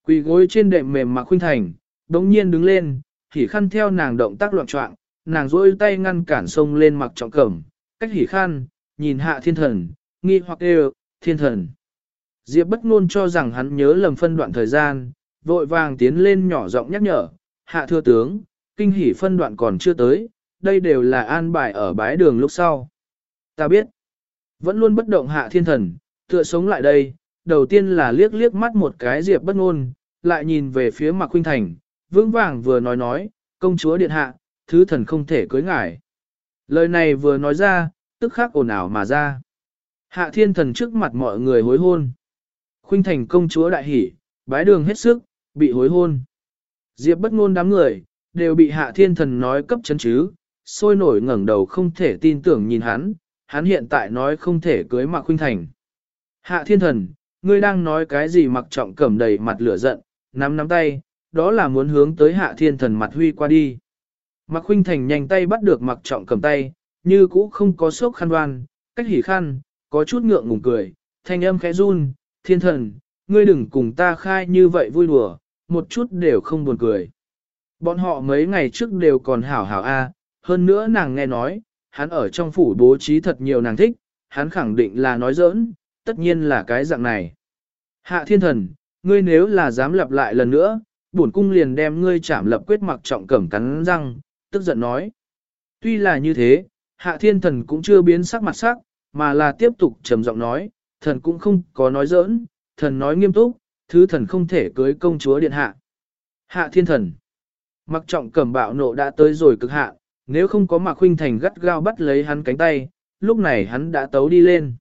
Quỳ gối trên đệm mềm mặc Khuynh Thành, đống nhiên đứng lên, hỉ khăn theo nàng động tác loạn trọng, nàng rôi tay ngăn cản sông lên mặc trọng cẩm, cách hỉ khăn, nhìn hạ thiên thần, nghi hoặc đều, thiên thần. Diệp bất ngôn cho rằng hắn nhớ lầm phân đoạn thời gian, vội vàng tiến lên nhỏ giọng nhắc nhở, hạ thưa tướng, kinh hỉ phân đoạn còn chưa tới, đây đều là an bài ở bái đường lúc sau. Ta biết, vẫn luôn bất động hạ thiên thần, tựa sống lại đây, đầu tiên là liếc liếc mắt một cái Diệp bất ngôn, lại nhìn về phía Mạc Khuynh Thành, vững vàng vừa nói nói, công chúa điện hạ, thứ thần không thể cưới ngài. Lời này vừa nói ra, tức khắc ồn ào mà ra. Hạ thiên thần trước mặt mọi người hối hôn. Khuynh Thành công chúa đại hỷ, bái đường hết sức, bị hối hôn. Diệp bất ngôn đám người, đều bị hạ thiên thần nói cấp chấn chứ, sôi nổi ngẩng đầu không thể tin tưởng nhìn hắn, hắn hiện tại nói không thể cưới Mạc Khuynh Thành. Hạ thiên thần, ngươi đang nói cái gì mặc trọng cẩm đầy mặt lửa giận, nắm nắm tay, đó là muốn hướng tới hạ thiên thần mặt huy qua đi. Mạc Khuynh Thành nhanh tay bắt được mặc trọng cầm tay, như cũ không có sốc khăn đoan, cách hỉ khăn, có chút ngượng ngùng cười, thanh âm khẽ run, thiên thần, ngươi đừng cùng ta khai như vậy vui đùa, một chút đều không buồn cười. Bọn họ mấy ngày trước đều còn hảo hảo a, hơn nữa nàng nghe nói, hắn ở trong phủ bố trí thật nhiều nàng thích, hắn khẳng định là nói giỡn, tất nhiên là cái dạng này. Hạ thiên thần, ngươi nếu là dám lặp lại lần nữa, bổn cung liền đem ngươi chạm lập quyết mặc trọng cẩm cắn răng, tức giận nói. Tuy là như thế, hạ thiên thần cũng chưa biến sắc mặt sắc, mà là tiếp tục trầm giọng nói, thần cũng không có nói giỡn, thần nói nghiêm túc, thứ thần không thể cưới công chúa điện hạ. Hạ thiên thần. Mặc trọng cẩm bạo nộ đã tới rồi cực hạ, nếu không có Mạc Huynh Thành gắt gao bắt lấy hắn cánh tay, lúc này hắn đã tấu đi lên.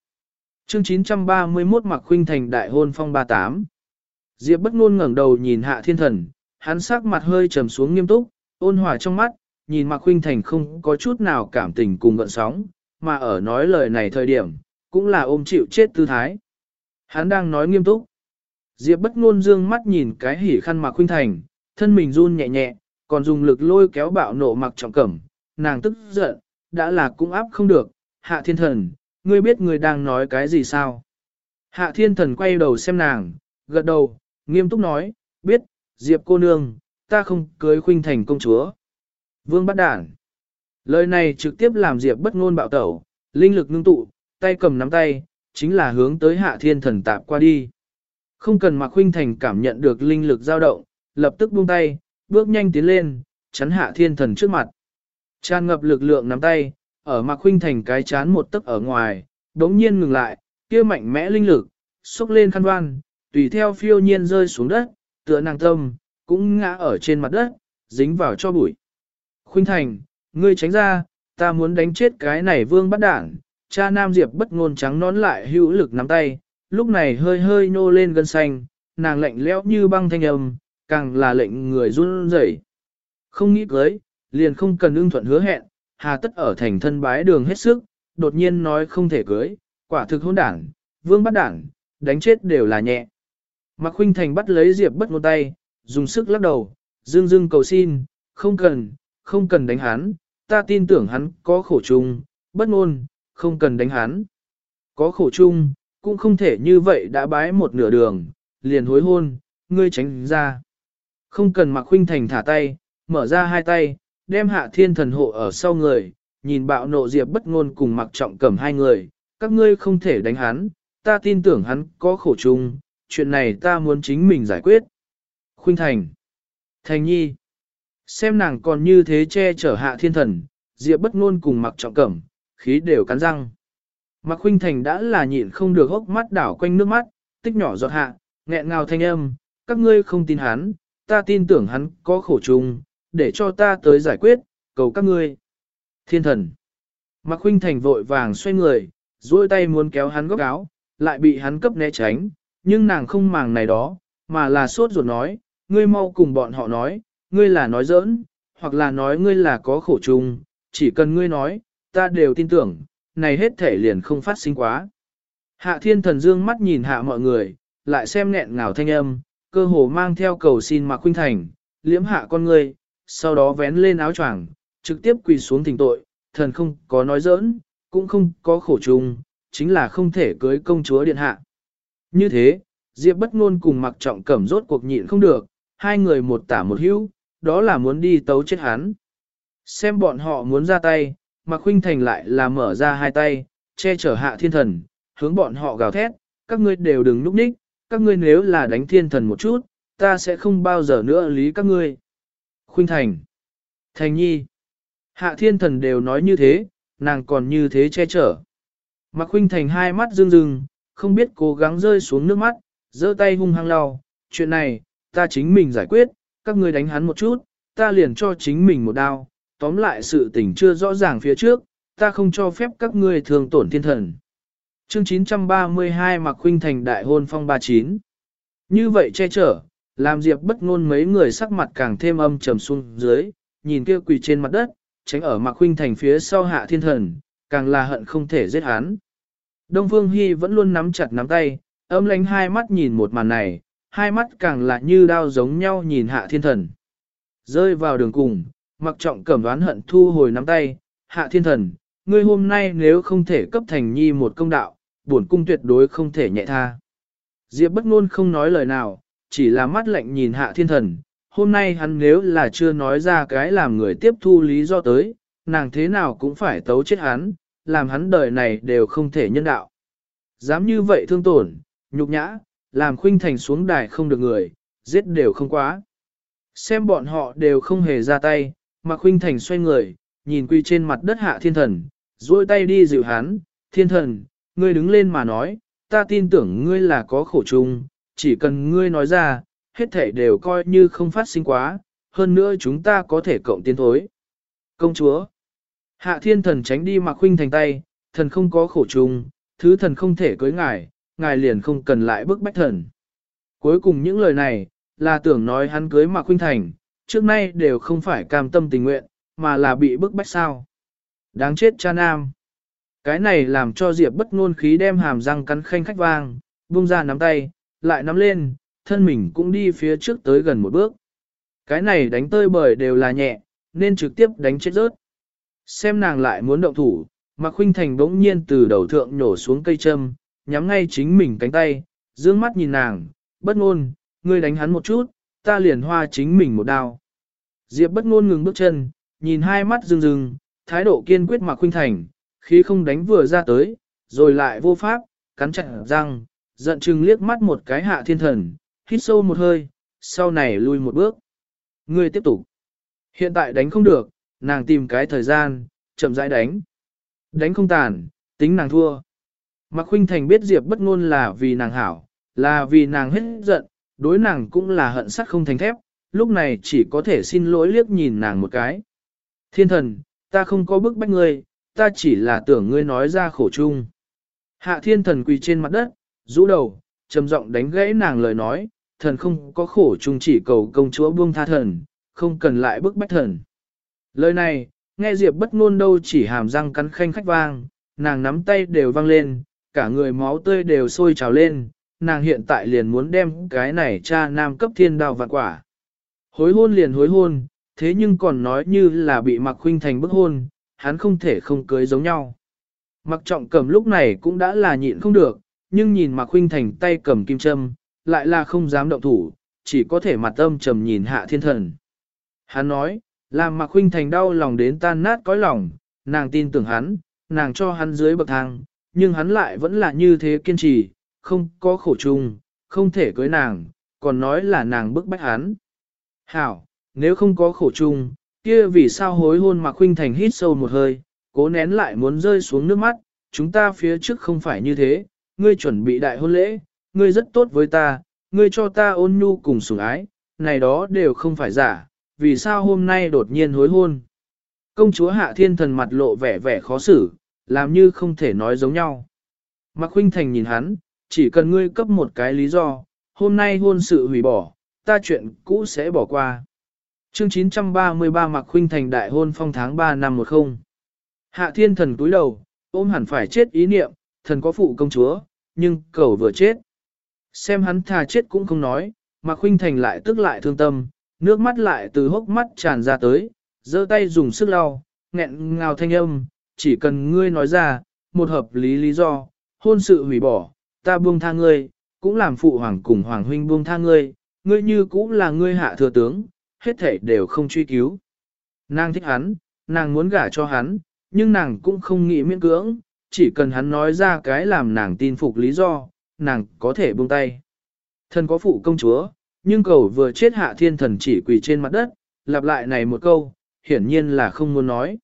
Chương 931 Mạc Khuynh Thành đại hôn phong 38 Diệp bất ngôn ngẩng đầu nhìn hạ thiên thần, hắn sắc mặt hơi trầm xuống nghiêm túc, ôn hòa trong mắt, nhìn Mạc Khuynh Thành không có chút nào cảm tình cùng gợn sóng, mà ở nói lời này thời điểm, cũng là ôm chịu chết tư thái. Hắn đang nói nghiêm túc. Diệp bất ngôn dương mắt nhìn cái hỉ khăn Mạc Khuynh Thành, thân mình run nhẹ nhẹ, còn dùng lực lôi kéo bạo nộ mặc trọng cẩm, nàng tức giận, đã là cũng áp không được, hạ thiên thần, ngươi biết ngươi đang nói cái gì sao? Hạ thiên thần quay đầu xem nàng, gật đầu, nghiêm túc nói, biết, Diệp cô nương, ta không cưới khuynh thành công chúa. Vương bắt đản. Lời này trực tiếp làm Diệp bất ngôn bạo tẩu, linh lực ngưng tụ, tay cầm nắm tay, chính là hướng tới hạ thiên thần tạp qua đi. Không cần mặc khuynh thành cảm nhận được linh lực dao động, lập tức buông tay, bước nhanh tiến lên, chắn hạ thiên thần trước mặt. Tràn ngập lực lượng nắm tay, ở mặc khuynh thành cái chán một tấc ở ngoài, đống nhiên ngừng lại, kia mạnh mẽ linh lực, xúc lên khăn đoan, tùy theo phiêu nhiên rơi xuống đất, tựa nàng tâm, cũng ngã ở trên mặt đất, dính vào cho bụi. Khuynh Thành, ngươi tránh ra, ta muốn đánh chết cái này vương bắt đảng, cha Nam Diệp bất ngôn trắng nón lại hữu lực nắm tay, lúc này hơi hơi nô lên gân xanh, nàng lạnh lẽo như băng thanh âm, càng là lệnh người run rẩy. Không nghĩ cưới, liền không cần ưng thuận hứa hẹn, hà tất ở thành thân bái đường hết sức, đột nhiên nói không thể cưới, quả thực hôn đảng, vương bắt đảng, đánh chết đều là nhẹ. Mạc Khuynh Thành bắt lấy Diệp bất ngôn tay, dùng sức lắc đầu, dương dương cầu xin, không cần, không cần đánh hắn, ta tin tưởng hắn có khổ chung, bất ngôn, không cần đánh hắn. Có khổ chung, cũng không thể như vậy đã bái một nửa đường, liền hối hôn, ngươi tránh ra. Không cần Mạc Khuynh Thành thả tay, mở ra hai tay, đem hạ thiên thần hộ ở sau người, nhìn bạo nộ Diệp bất ngôn cùng Mạc Trọng Cẩm hai người, các ngươi không thể đánh hắn, ta tin tưởng hắn có khổ chung, chuyện này ta muốn chính mình giải quyết. Khuynh Thành. Thành Nhi. Xem nàng còn như thế che chở hạ thiên thần, Diệp bất ngôn cùng mặc trọng cẩm, khí đều cắn răng. Mặc Khuynh Thành đã là nhịn không được hốc mắt đảo quanh nước mắt, tích nhỏ giọt hạ, nghẹn ngào thanh âm, các ngươi không tin hắn, ta tin tưởng hắn có khổ chung, để cho ta tới giải quyết, cầu các ngươi. Thiên thần. Mạc Khuynh Thành vội vàng xoay người, duỗi tay muốn kéo hắn góc áo, lại bị hắn cấp né tránh, nhưng nàng không màng này đó, mà là sốt ruột nói, ngươi mau cùng bọn họ nói, ngươi là nói giỡn, hoặc là nói ngươi là có khổ chung, chỉ cần ngươi nói, ta đều tin tưởng, này hết thể liền không phát sinh quá. Hạ thiên thần dương mắt nhìn hạ mọi người, lại xem nghẹn ngào thanh âm, cơ hồ mang theo cầu xin mà Khuynh Thành, liễm hạ con ngươi, sau đó vén lên áo choàng, trực tiếp quỳ xuống thỉnh tội, thần không có nói giỡn, cũng không có khổ chung, chính là không thể cưới công chúa điện hạ. Như thế, Diệp bất ngôn cùng mặc trọng cẩm rốt cuộc nhịn không được, hai người một tả một hữu, đó là muốn đi tấu chết hắn. Xem bọn họ muốn ra tay, mặc huynh thành lại là mở ra hai tay, che chở hạ thiên thần, hướng bọn họ gào thét, các ngươi đều đừng núp ních, các ngươi nếu là đánh thiên thần một chút, ta sẽ không bao giờ nữa lý các ngươi. Khuynh Thành Thành Nhi Hạ thiên thần đều nói như thế, nàng còn như thế che chở. Mạc Khuynh Thành hai mắt rưng rưng, không biết cố gắng rơi xuống nước mắt, giơ tay hung hăng lau, chuyện này, ta chính mình giải quyết, các ngươi đánh hắn một chút, ta liền cho chính mình một đao, tóm lại sự tình chưa rõ ràng phía trước, ta không cho phép các ngươi thường tổn thiên thần. Chương 932 Mạc Khuynh Thành đại hôn phong 39 Như vậy che chở, làm Diệp bất ngôn mấy người sắc mặt càng thêm âm trầm xuống dưới, nhìn kia quỳ trên mặt đất, tránh ở Mạc Khuynh Thành phía sau hạ thiên thần, càng là hận không thể giết hắn. Đông Phương Hy vẫn luôn nắm chặt nắm tay, âm lánh hai mắt nhìn một màn này, hai mắt càng là như đao giống nhau nhìn hạ thiên thần. Rơi vào đường cùng, mặc trọng cẩm đoán hận thu hồi nắm tay, hạ thiên thần, ngươi hôm nay nếu không thể cấp thành nhi một công đạo, bổn cung tuyệt đối không thể nhẹ tha. Diệp bất ngôn không nói lời nào, chỉ là mắt lạnh nhìn hạ thiên thần, hôm nay hắn nếu là chưa nói ra cái làm người tiếp thu lý do tới, nàng thế nào cũng phải tấu chết hắn, làm hắn đời này đều không thể nhân đạo. Dám như vậy thương tổn, nhục nhã, làm khuynh thành xuống đài không được người, giết đều không quá. Xem bọn họ đều không hề ra tay, mà khuynh thành xoay người, nhìn quy trên mặt đất hạ thiên thần, duỗi tay đi dịu hắn, thiên thần, ngươi đứng lên mà nói, ta tin tưởng ngươi là có khổ chung, chỉ cần ngươi nói ra, hết thể đều coi như không phát sinh quá, hơn nữa chúng ta có thể cộng tiến thối. Công chúa, hạ thiên thần tránh đi mặc khuynh thành tay, thần không có khổ chung, thứ thần không thể cưới ngài, ngài liền không cần lại bức bách thần. Cuối cùng những lời này, là tưởng nói hắn cưới mặc khuynh thành, trước nay đều không phải cam tâm tình nguyện, mà là bị bức bách sao. Đáng chết cha nam. Cái này làm cho Diệp bất ngôn khí đem hàm răng cắn khanh khách vang, buông ra nắm tay, lại nắm lên, thân mình cũng đi phía trước tới gần một bước. Cái này đánh tơi bời đều là nhẹ, nên trực tiếp đánh chết rớt. Xem nàng lại muốn động thủ, mà Khuynh Thành bỗng nhiên từ đầu thượng nhổ xuống cây châm, nhắm ngay chính mình cánh tay, dương mắt nhìn nàng, bất ngôn, ngươi đánh hắn một chút, ta liền hoa chính mình một đao. Diệp bất ngôn ngừng bước chân, nhìn hai mắt rưng rưng, thái độ kiên quyết Mạc Khuynh Thành, khí không đánh vừa ra tới, rồi lại vô pháp, cắn chặt răng, giận chừng liếc mắt một cái hạ thiên thần, hít sâu một hơi, sau này lui một bước. Ngươi tiếp tục. Hiện tại đánh không được, nàng tìm cái thời gian, chậm rãi đánh. Đánh không tàn, tính nàng thua. Mạc Khuynh Thành biết Diệp bất ngôn là vì nàng hảo, là vì nàng hết giận, đối nàng cũng là hận sắt không thành thép, lúc này chỉ có thể xin lỗi liếc nhìn nàng một cái. Thiên thần, ta không có bức bách ngươi, ta chỉ là tưởng ngươi nói ra khổ chung. Hạ thiên thần quỳ trên mặt đất, rũ đầu, trầm giọng đánh gãy nàng lời nói, thần không có khổ chung chỉ cầu công chúa buông tha thần, không cần lại bức bách thần. Lời này, nghe Diệp bất ngôn đâu chỉ hàm răng cắn khanh khách vang, nàng nắm tay đều vang lên, cả người máu tươi đều sôi trào lên, nàng hiện tại liền muốn đem cái này cha nam cấp thiên đào vạn quả. Hối hôn liền hối hôn, thế nhưng còn nói như là bị mặc khuynh thành bức hôn, hắn không thể không cưới giống nhau. Mặc trọng cầm lúc này cũng đã là nhịn không được, nhưng nhìn Mạc Khuynh thành tay cầm kim châm, lại là không dám động thủ, chỉ có thể mặt âm trầm nhìn hạ thiên thần. Hắn nói, làm Mạc huynh thành đau lòng đến tan nát cõi lòng, nàng tin tưởng hắn, nàng cho hắn dưới bậc thang, nhưng hắn lại vẫn là như thế kiên trì, không có khổ chung, không thể cưới nàng, còn nói là nàng bức bách hắn. Hảo, nếu không có khổ chung, kia vì sao hối hôn Mạc Khuynh Thành hít sâu một hơi, cố nén lại muốn rơi xuống nước mắt, chúng ta phía trước không phải như thế, ngươi chuẩn bị đại hôn lễ, ngươi rất tốt với ta, ngươi cho ta ôn nhu cùng sủng ái, này đó đều không phải giả, vì sao hôm nay đột nhiên hối hôn. Công chúa Hạ Thiên Thần mặt lộ vẻ vẻ khó xử, làm như không thể nói giống nhau. Mạc huynh Thành nhìn hắn, chỉ cần ngươi cấp một cái lý do, hôm nay hôn sự hủy bỏ, ta chuyện cũ sẽ bỏ qua. Chương 933 Mạc huynh Thành đại hôn phong tháng 3 năm 10. Hạ thiên thần cúi đầu, ôm hẳn phải chết ý niệm, thần có phụ công chúa, nhưng cầu vừa chết. Xem hắn thà chết cũng không nói, Mạc huynh Thành lại tức lại thương tâm, nước mắt lại từ hốc mắt tràn ra tới, giơ tay dùng sức lau, nghẹn ngào thanh âm, chỉ cần ngươi nói ra, một hợp lý lý do, hôn sự hủy bỏ, ta buông tha ngươi, cũng làm phụ hoàng cùng hoàng huynh buông tha ngươi, ngươi như cũng là ngươi hạ thừa tướng, hết thảy đều không truy cứu. Nàng thích hắn, nàng muốn gả cho hắn, nhưng nàng cũng không nghĩ miễn cưỡng, chỉ cần hắn nói ra cái làm nàng tin phục lý do, nàng có thể buông tay. Thân có phụ công chúa, nhưng cầu vừa chết hạ thiên thần chỉ quỳ trên mặt đất, lặp lại này một câu, hiển nhiên là không muốn nói.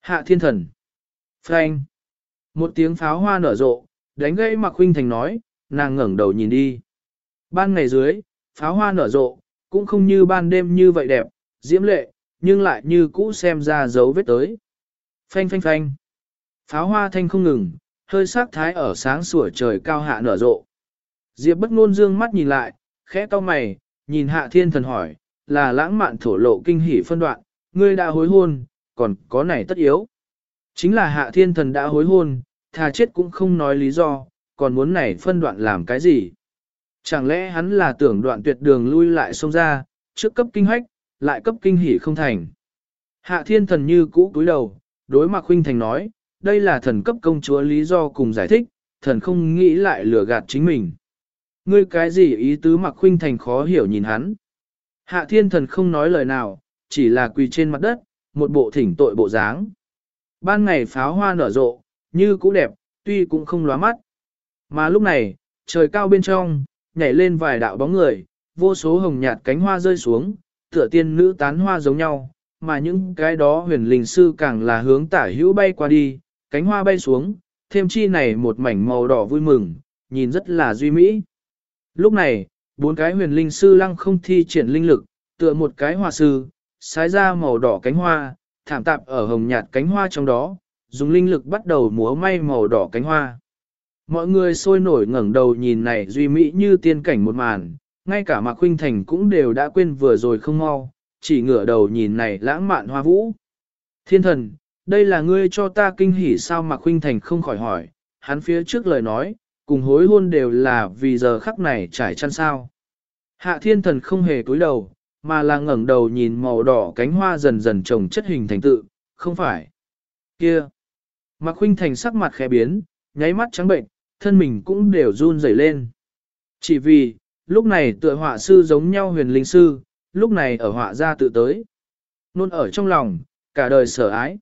Hạ thiên thần. Frank. Một tiếng pháo hoa nở rộ, đánh gãy mặc huynh thành nói, nàng ngẩng đầu nhìn đi. Ban ngày dưới, pháo hoa nở rộ, cũng không như ban đêm như vậy đẹp, diễm lệ, nhưng lại như cũ xem ra dấu vết tới. Phanh phanh phanh. Pháo hoa thanh không ngừng, hơi sắc thái ở sáng sủa trời cao hạ nở rộ. Diệp bất ngôn dương mắt nhìn lại, khẽ cau mày, nhìn hạ thiên thần hỏi, là lãng mạn thổ lộ kinh hỉ phân đoạn, ngươi đã hối hôn, còn có này tất yếu. Chính là hạ thiên thần đã hối hôn, thà chết cũng không nói lý do, còn muốn này phân đoạn làm cái gì. Chẳng lẽ hắn là tưởng đoạn tuyệt đường lui lại xông ra, trước cấp kinh hách, lại cấp kinh hỉ không thành. Hạ thiên thần như cũ cúi đầu, đối mặt huynh thành nói, đây là thần cấp công chúa lý do cùng giải thích, thần không nghĩ lại lừa gạt chính mình. Ngươi cái gì ý tứ mặc khuynh thành khó hiểu nhìn hắn. Hạ thiên thần không nói lời nào, chỉ là quỳ trên mặt đất, một bộ thỉnh tội bộ dáng. Ban ngày pháo hoa nở rộ, như cũ đẹp, tuy cũng không lóa mắt. Mà lúc này, trời cao bên trong, nhảy lên vài đạo bóng người, vô số hồng nhạt cánh hoa rơi xuống, tựa tiên nữ tán hoa giống nhau, mà những cái đó huyền linh sư càng là hướng tả hữu bay qua đi, cánh hoa bay xuống, thêm chi này một mảnh màu đỏ vui mừng, nhìn rất là duy mỹ. Lúc này, bốn cái huyền linh sư lăng không thi triển linh lực, tựa một cái hoa sư, sái ra màu đỏ cánh hoa, thảm tạp ở hồng nhạt cánh hoa trong đó, dùng linh lực bắt đầu múa may màu đỏ cánh hoa. Mọi người sôi nổi ngẩng đầu nhìn này duy mỹ như tiên cảnh một màn, ngay cả Mạc Khuynh Thành cũng đều đã quên vừa rồi không mau, chỉ ngửa đầu nhìn này lãng mạn hoa vũ. Thiên thần, đây là ngươi cho ta kinh hỉ sao Mạc Khuynh Thành không khỏi hỏi, hắn phía trước lời nói, cùng hối hôn đều là vì giờ khắc này trải chăn sao. Hạ thiên thần không hề cúi đầu, mà là ngẩng đầu nhìn màu đỏ cánh hoa dần dần trồng chất hình thành tự, không phải. Kia! Mạc Khuynh Thành sắc mặt khẽ biến, nháy mắt trắng bệnh, thân mình cũng đều run rẩy lên. Chỉ vì, lúc này tựa họa sư giống nhau huyền linh sư, lúc này ở họa ra tự tới. Nôn ở trong lòng, cả đời sở ái.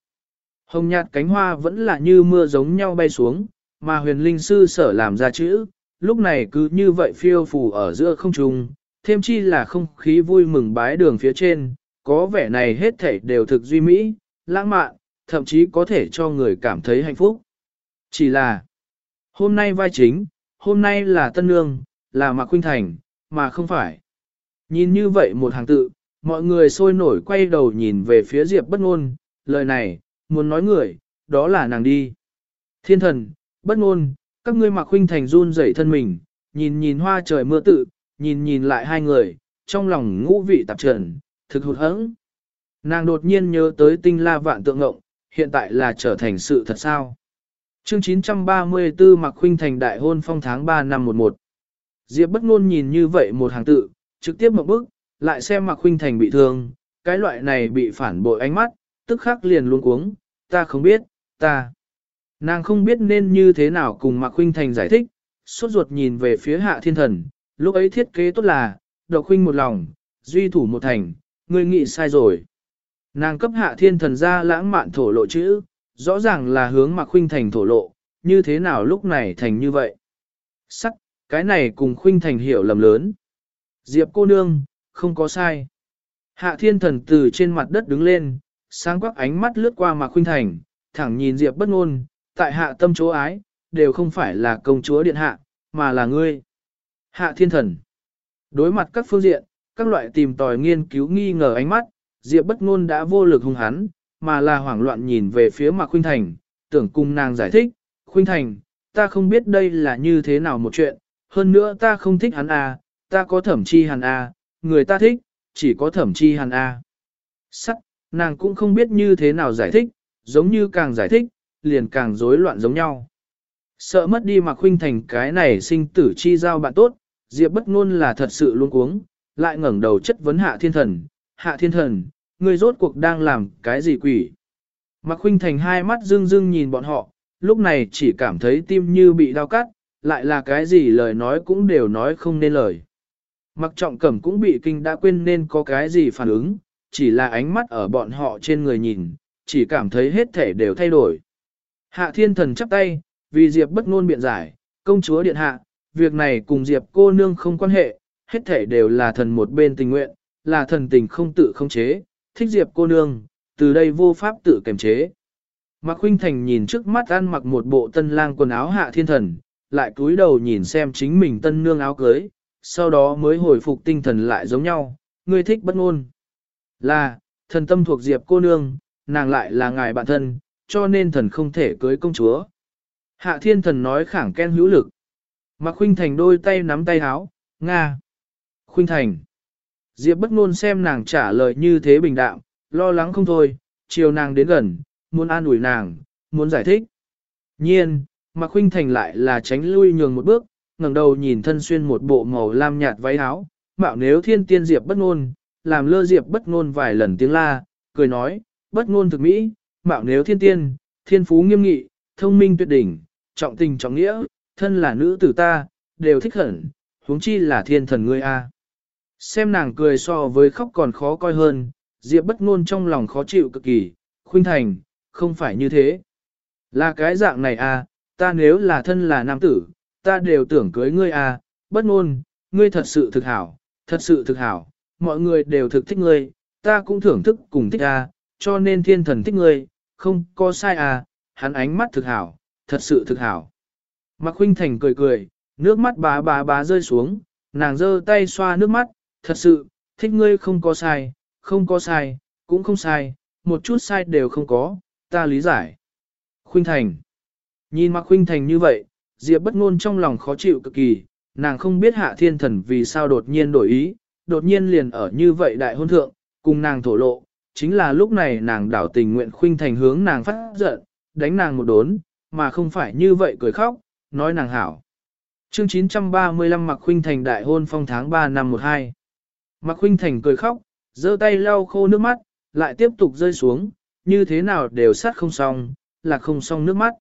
Hồng nhạt cánh hoa vẫn là như mưa giống nhau bay xuống, mà huyền linh sư sở làm ra chữ, lúc này cứ như vậy phiêu phù ở giữa không trung, thêm chi là không khí vui mừng bái đường phía trên, có vẻ này hết thảy đều thực duy mỹ, lãng mạn, thậm chí có thể cho người cảm thấy hạnh phúc. Chỉ là, hôm nay vai chính, hôm nay là Tân Nương, là Mạc Khuynh Thành, mà không phải. Nhìn như vậy một hàng tự, mọi người sôi nổi quay đầu nhìn về phía Diệp bất ngôn, lời này, muốn nói người, đó là nàng đi. Thiên thần, bất ngôn, các ngươi mặc huynh Thành run rẩy thân mình, nhìn nhìn hoa trời mưa tự, nhìn nhìn lại hai người, trong lòng ngũ vị tạp trần, thực hụt hẫng. Nàng đột nhiên nhớ tới tinh la vạn tượng ngộng, hiện tại là trở thành sự thật sao. Chương 934 Mạc Khuynh Thành đại hôn phong tháng 3 năm 11. Diệp bất ngôn nhìn như vậy một hàng tự, trực tiếp một bước, lại xem Mạc Khuynh Thành bị thương, cái loại này bị phản bội ánh mắt, tức khắc liền luôn cuống, ta không biết, ta. Nàng không biết nên như thế nào cùng Mạc Khuynh Thành giải thích, suốt ruột nhìn về phía hạ thiên thần, lúc ấy thiết kế tốt là, độc khuynh một lòng, duy thủ một thành, người nghĩ sai rồi. Nàng cấp hạ thiên thần ra lãng mạn thổ lộ chữ, rõ ràng là hướng Mạc Khuynh Thành thổ lộ, như thế nào lúc này thành như vậy. Sắc, cái này cùng Khuynh Thành hiểu lầm lớn. Diệp cô nương, không có sai. Hạ thiên thần từ trên mặt đất đứng lên, sáng quắc ánh mắt lướt qua Mạc Khuynh Thành, thẳng nhìn Diệp bất ngôn, tại hạ tâm chỗ ái, đều không phải là công chúa điện hạ, mà là ngươi. Hạ thiên thần. Đối mặt các phương diện, các loại tìm tòi nghiên cứu nghi ngờ ánh mắt, Diệp bất ngôn đã vô lực hung hắn, mà là hoảng loạn nhìn về phía Mạc Khuynh Thành, tưởng cùng nàng giải thích, Khuynh Thành, ta không biết đây là như thế nào một chuyện, hơn nữa ta không thích hắn à, ta có thẩm chi hắn à, người ta thích, chỉ có thẩm chi hắn à. Sắc, nàng cũng không biết như thế nào giải thích, giống như càng giải thích, liền càng rối loạn giống nhau. Sợ mất đi Mạc Khuynh Thành cái này sinh tử chi giao bạn tốt, Diệp bất ngôn là thật sự luôn cuống, lại ngẩng đầu chất vấn hạ thiên thần, hạ thiên thần, ngươi rốt cuộc đang làm cái gì quỷ? Mạc Khuynh Thành hai mắt rưng rưng nhìn bọn họ, lúc này chỉ cảm thấy tim như bị đau cắt, lại là cái gì lời nói cũng đều nói không nên lời. Mặc trọng cẩm cũng bị kinh đã quên nên có cái gì phản ứng, chỉ là ánh mắt ở bọn họ trên người nhìn, chỉ cảm thấy hết thể đều thay đổi. Hạ thiên thần chắp tay, vì Diệp bất ngôn biện giải, công chúa điện hạ, việc này cùng Diệp cô nương không quan hệ, hết thể đều là thần một bên tình nguyện, là thần tình không tự không chế, thích Diệp cô nương, từ đây vô pháp tự kiềm chế. Mạc Khuynh Thành nhìn trước mắt ăn mặc một bộ tân lang quần áo hạ thiên thần, lại cúi đầu nhìn xem chính mình tân nương áo cưới, sau đó mới hồi phục tinh thần lại giống nhau, ngươi thích bất ngôn. Là, thần tâm thuộc Diệp cô nương, nàng lại là ngài bạn thân, cho nên thần không thể cưới công chúa. Hạ thiên thần nói khẳng ken hữu lực. Mạc Khuynh Thành đôi tay nắm tay háo, Nga. Khuynh Thành. Diệp bất ngôn xem nàng trả lời như thế bình đạm, lo lắng không thôi, chiều nàng đến gần, muốn an ủi nàng, muốn giải thích. Nhiên, Mạc Khuynh Thành lại là tránh lui nhường một bước, ngẩng đầu nhìn thân xuyên một bộ màu lam nhạt váy áo, mạo nếu thiên tiên Diệp bất ngôn, làm lơ Diệp bất ngôn vài lần tiếng la, cười nói, bất ngôn thực mỹ, mạo nếu thiên tiên, thiên phú nghiêm nghị, thông minh tuyệt đỉnh, trọng tình trọng nghĩa, thân là nữ tử ta, đều thích hẳn, huống chi là thiên thần ngươi a. Xem nàng cười so với khóc còn khó coi hơn, Diệp bất ngôn trong lòng khó chịu cực kỳ, khuynh thành, không phải như thế. Là cái dạng này à, ta nếu là thân là nam tử, ta đều tưởng cưới ngươi à, bất ngôn, ngươi thật sự thực hảo, thật sự thực hảo, mọi người đều thực thích ngươi, ta cũng thưởng thức cùng thích a, cho nên thiên thần thích ngươi, không có sai à, hắn ánh mắt thực hảo, thật sự thực hảo. Mạc Khuynh Thành cười cười, nước mắt bá bá bá rơi xuống, nàng giơ tay xoa nước mắt, thật sự, thích ngươi không có sai, không có sai, cũng không sai, một chút sai đều không có, ta lý giải. Khuynh Thành Nhìn Mạc Khuynh Thành như vậy, Diệp bất ngôn trong lòng khó chịu cực kỳ, nàng không biết hạ thiên thần vì sao đột nhiên đổi ý, đột nhiên liền ở như vậy đại hôn thượng, cùng nàng thổ lộ, chính là lúc này nàng đảo tình nguyện Khuynh Thành hướng nàng phát giận, đánh nàng một đốn, mà không phải như vậy cười khóc, nói nàng hảo. Chương 935 Mạc Khuynh Thành đại hôn phong tháng 3 năm 12. Mạc Khuynh Thành cười khóc, giơ tay lau khô nước mắt, lại tiếp tục rơi xuống, như thế nào đều sát không xong, là không xong nước mắt.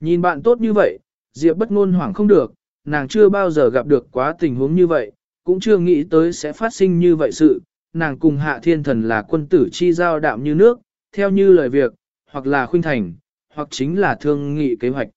Nhìn bạn tốt như vậy, Diệp bất ngôn hoảng không được, nàng chưa bao giờ gặp được quá tình huống như vậy, cũng chưa nghĩ tới sẽ phát sinh như vậy sự, nàng cùng hạ thiên thần là quân tử chi giao đạm như nước, theo như lời việc, hoặc là khuynh thành, hoặc chính là thương nghị kế hoạch.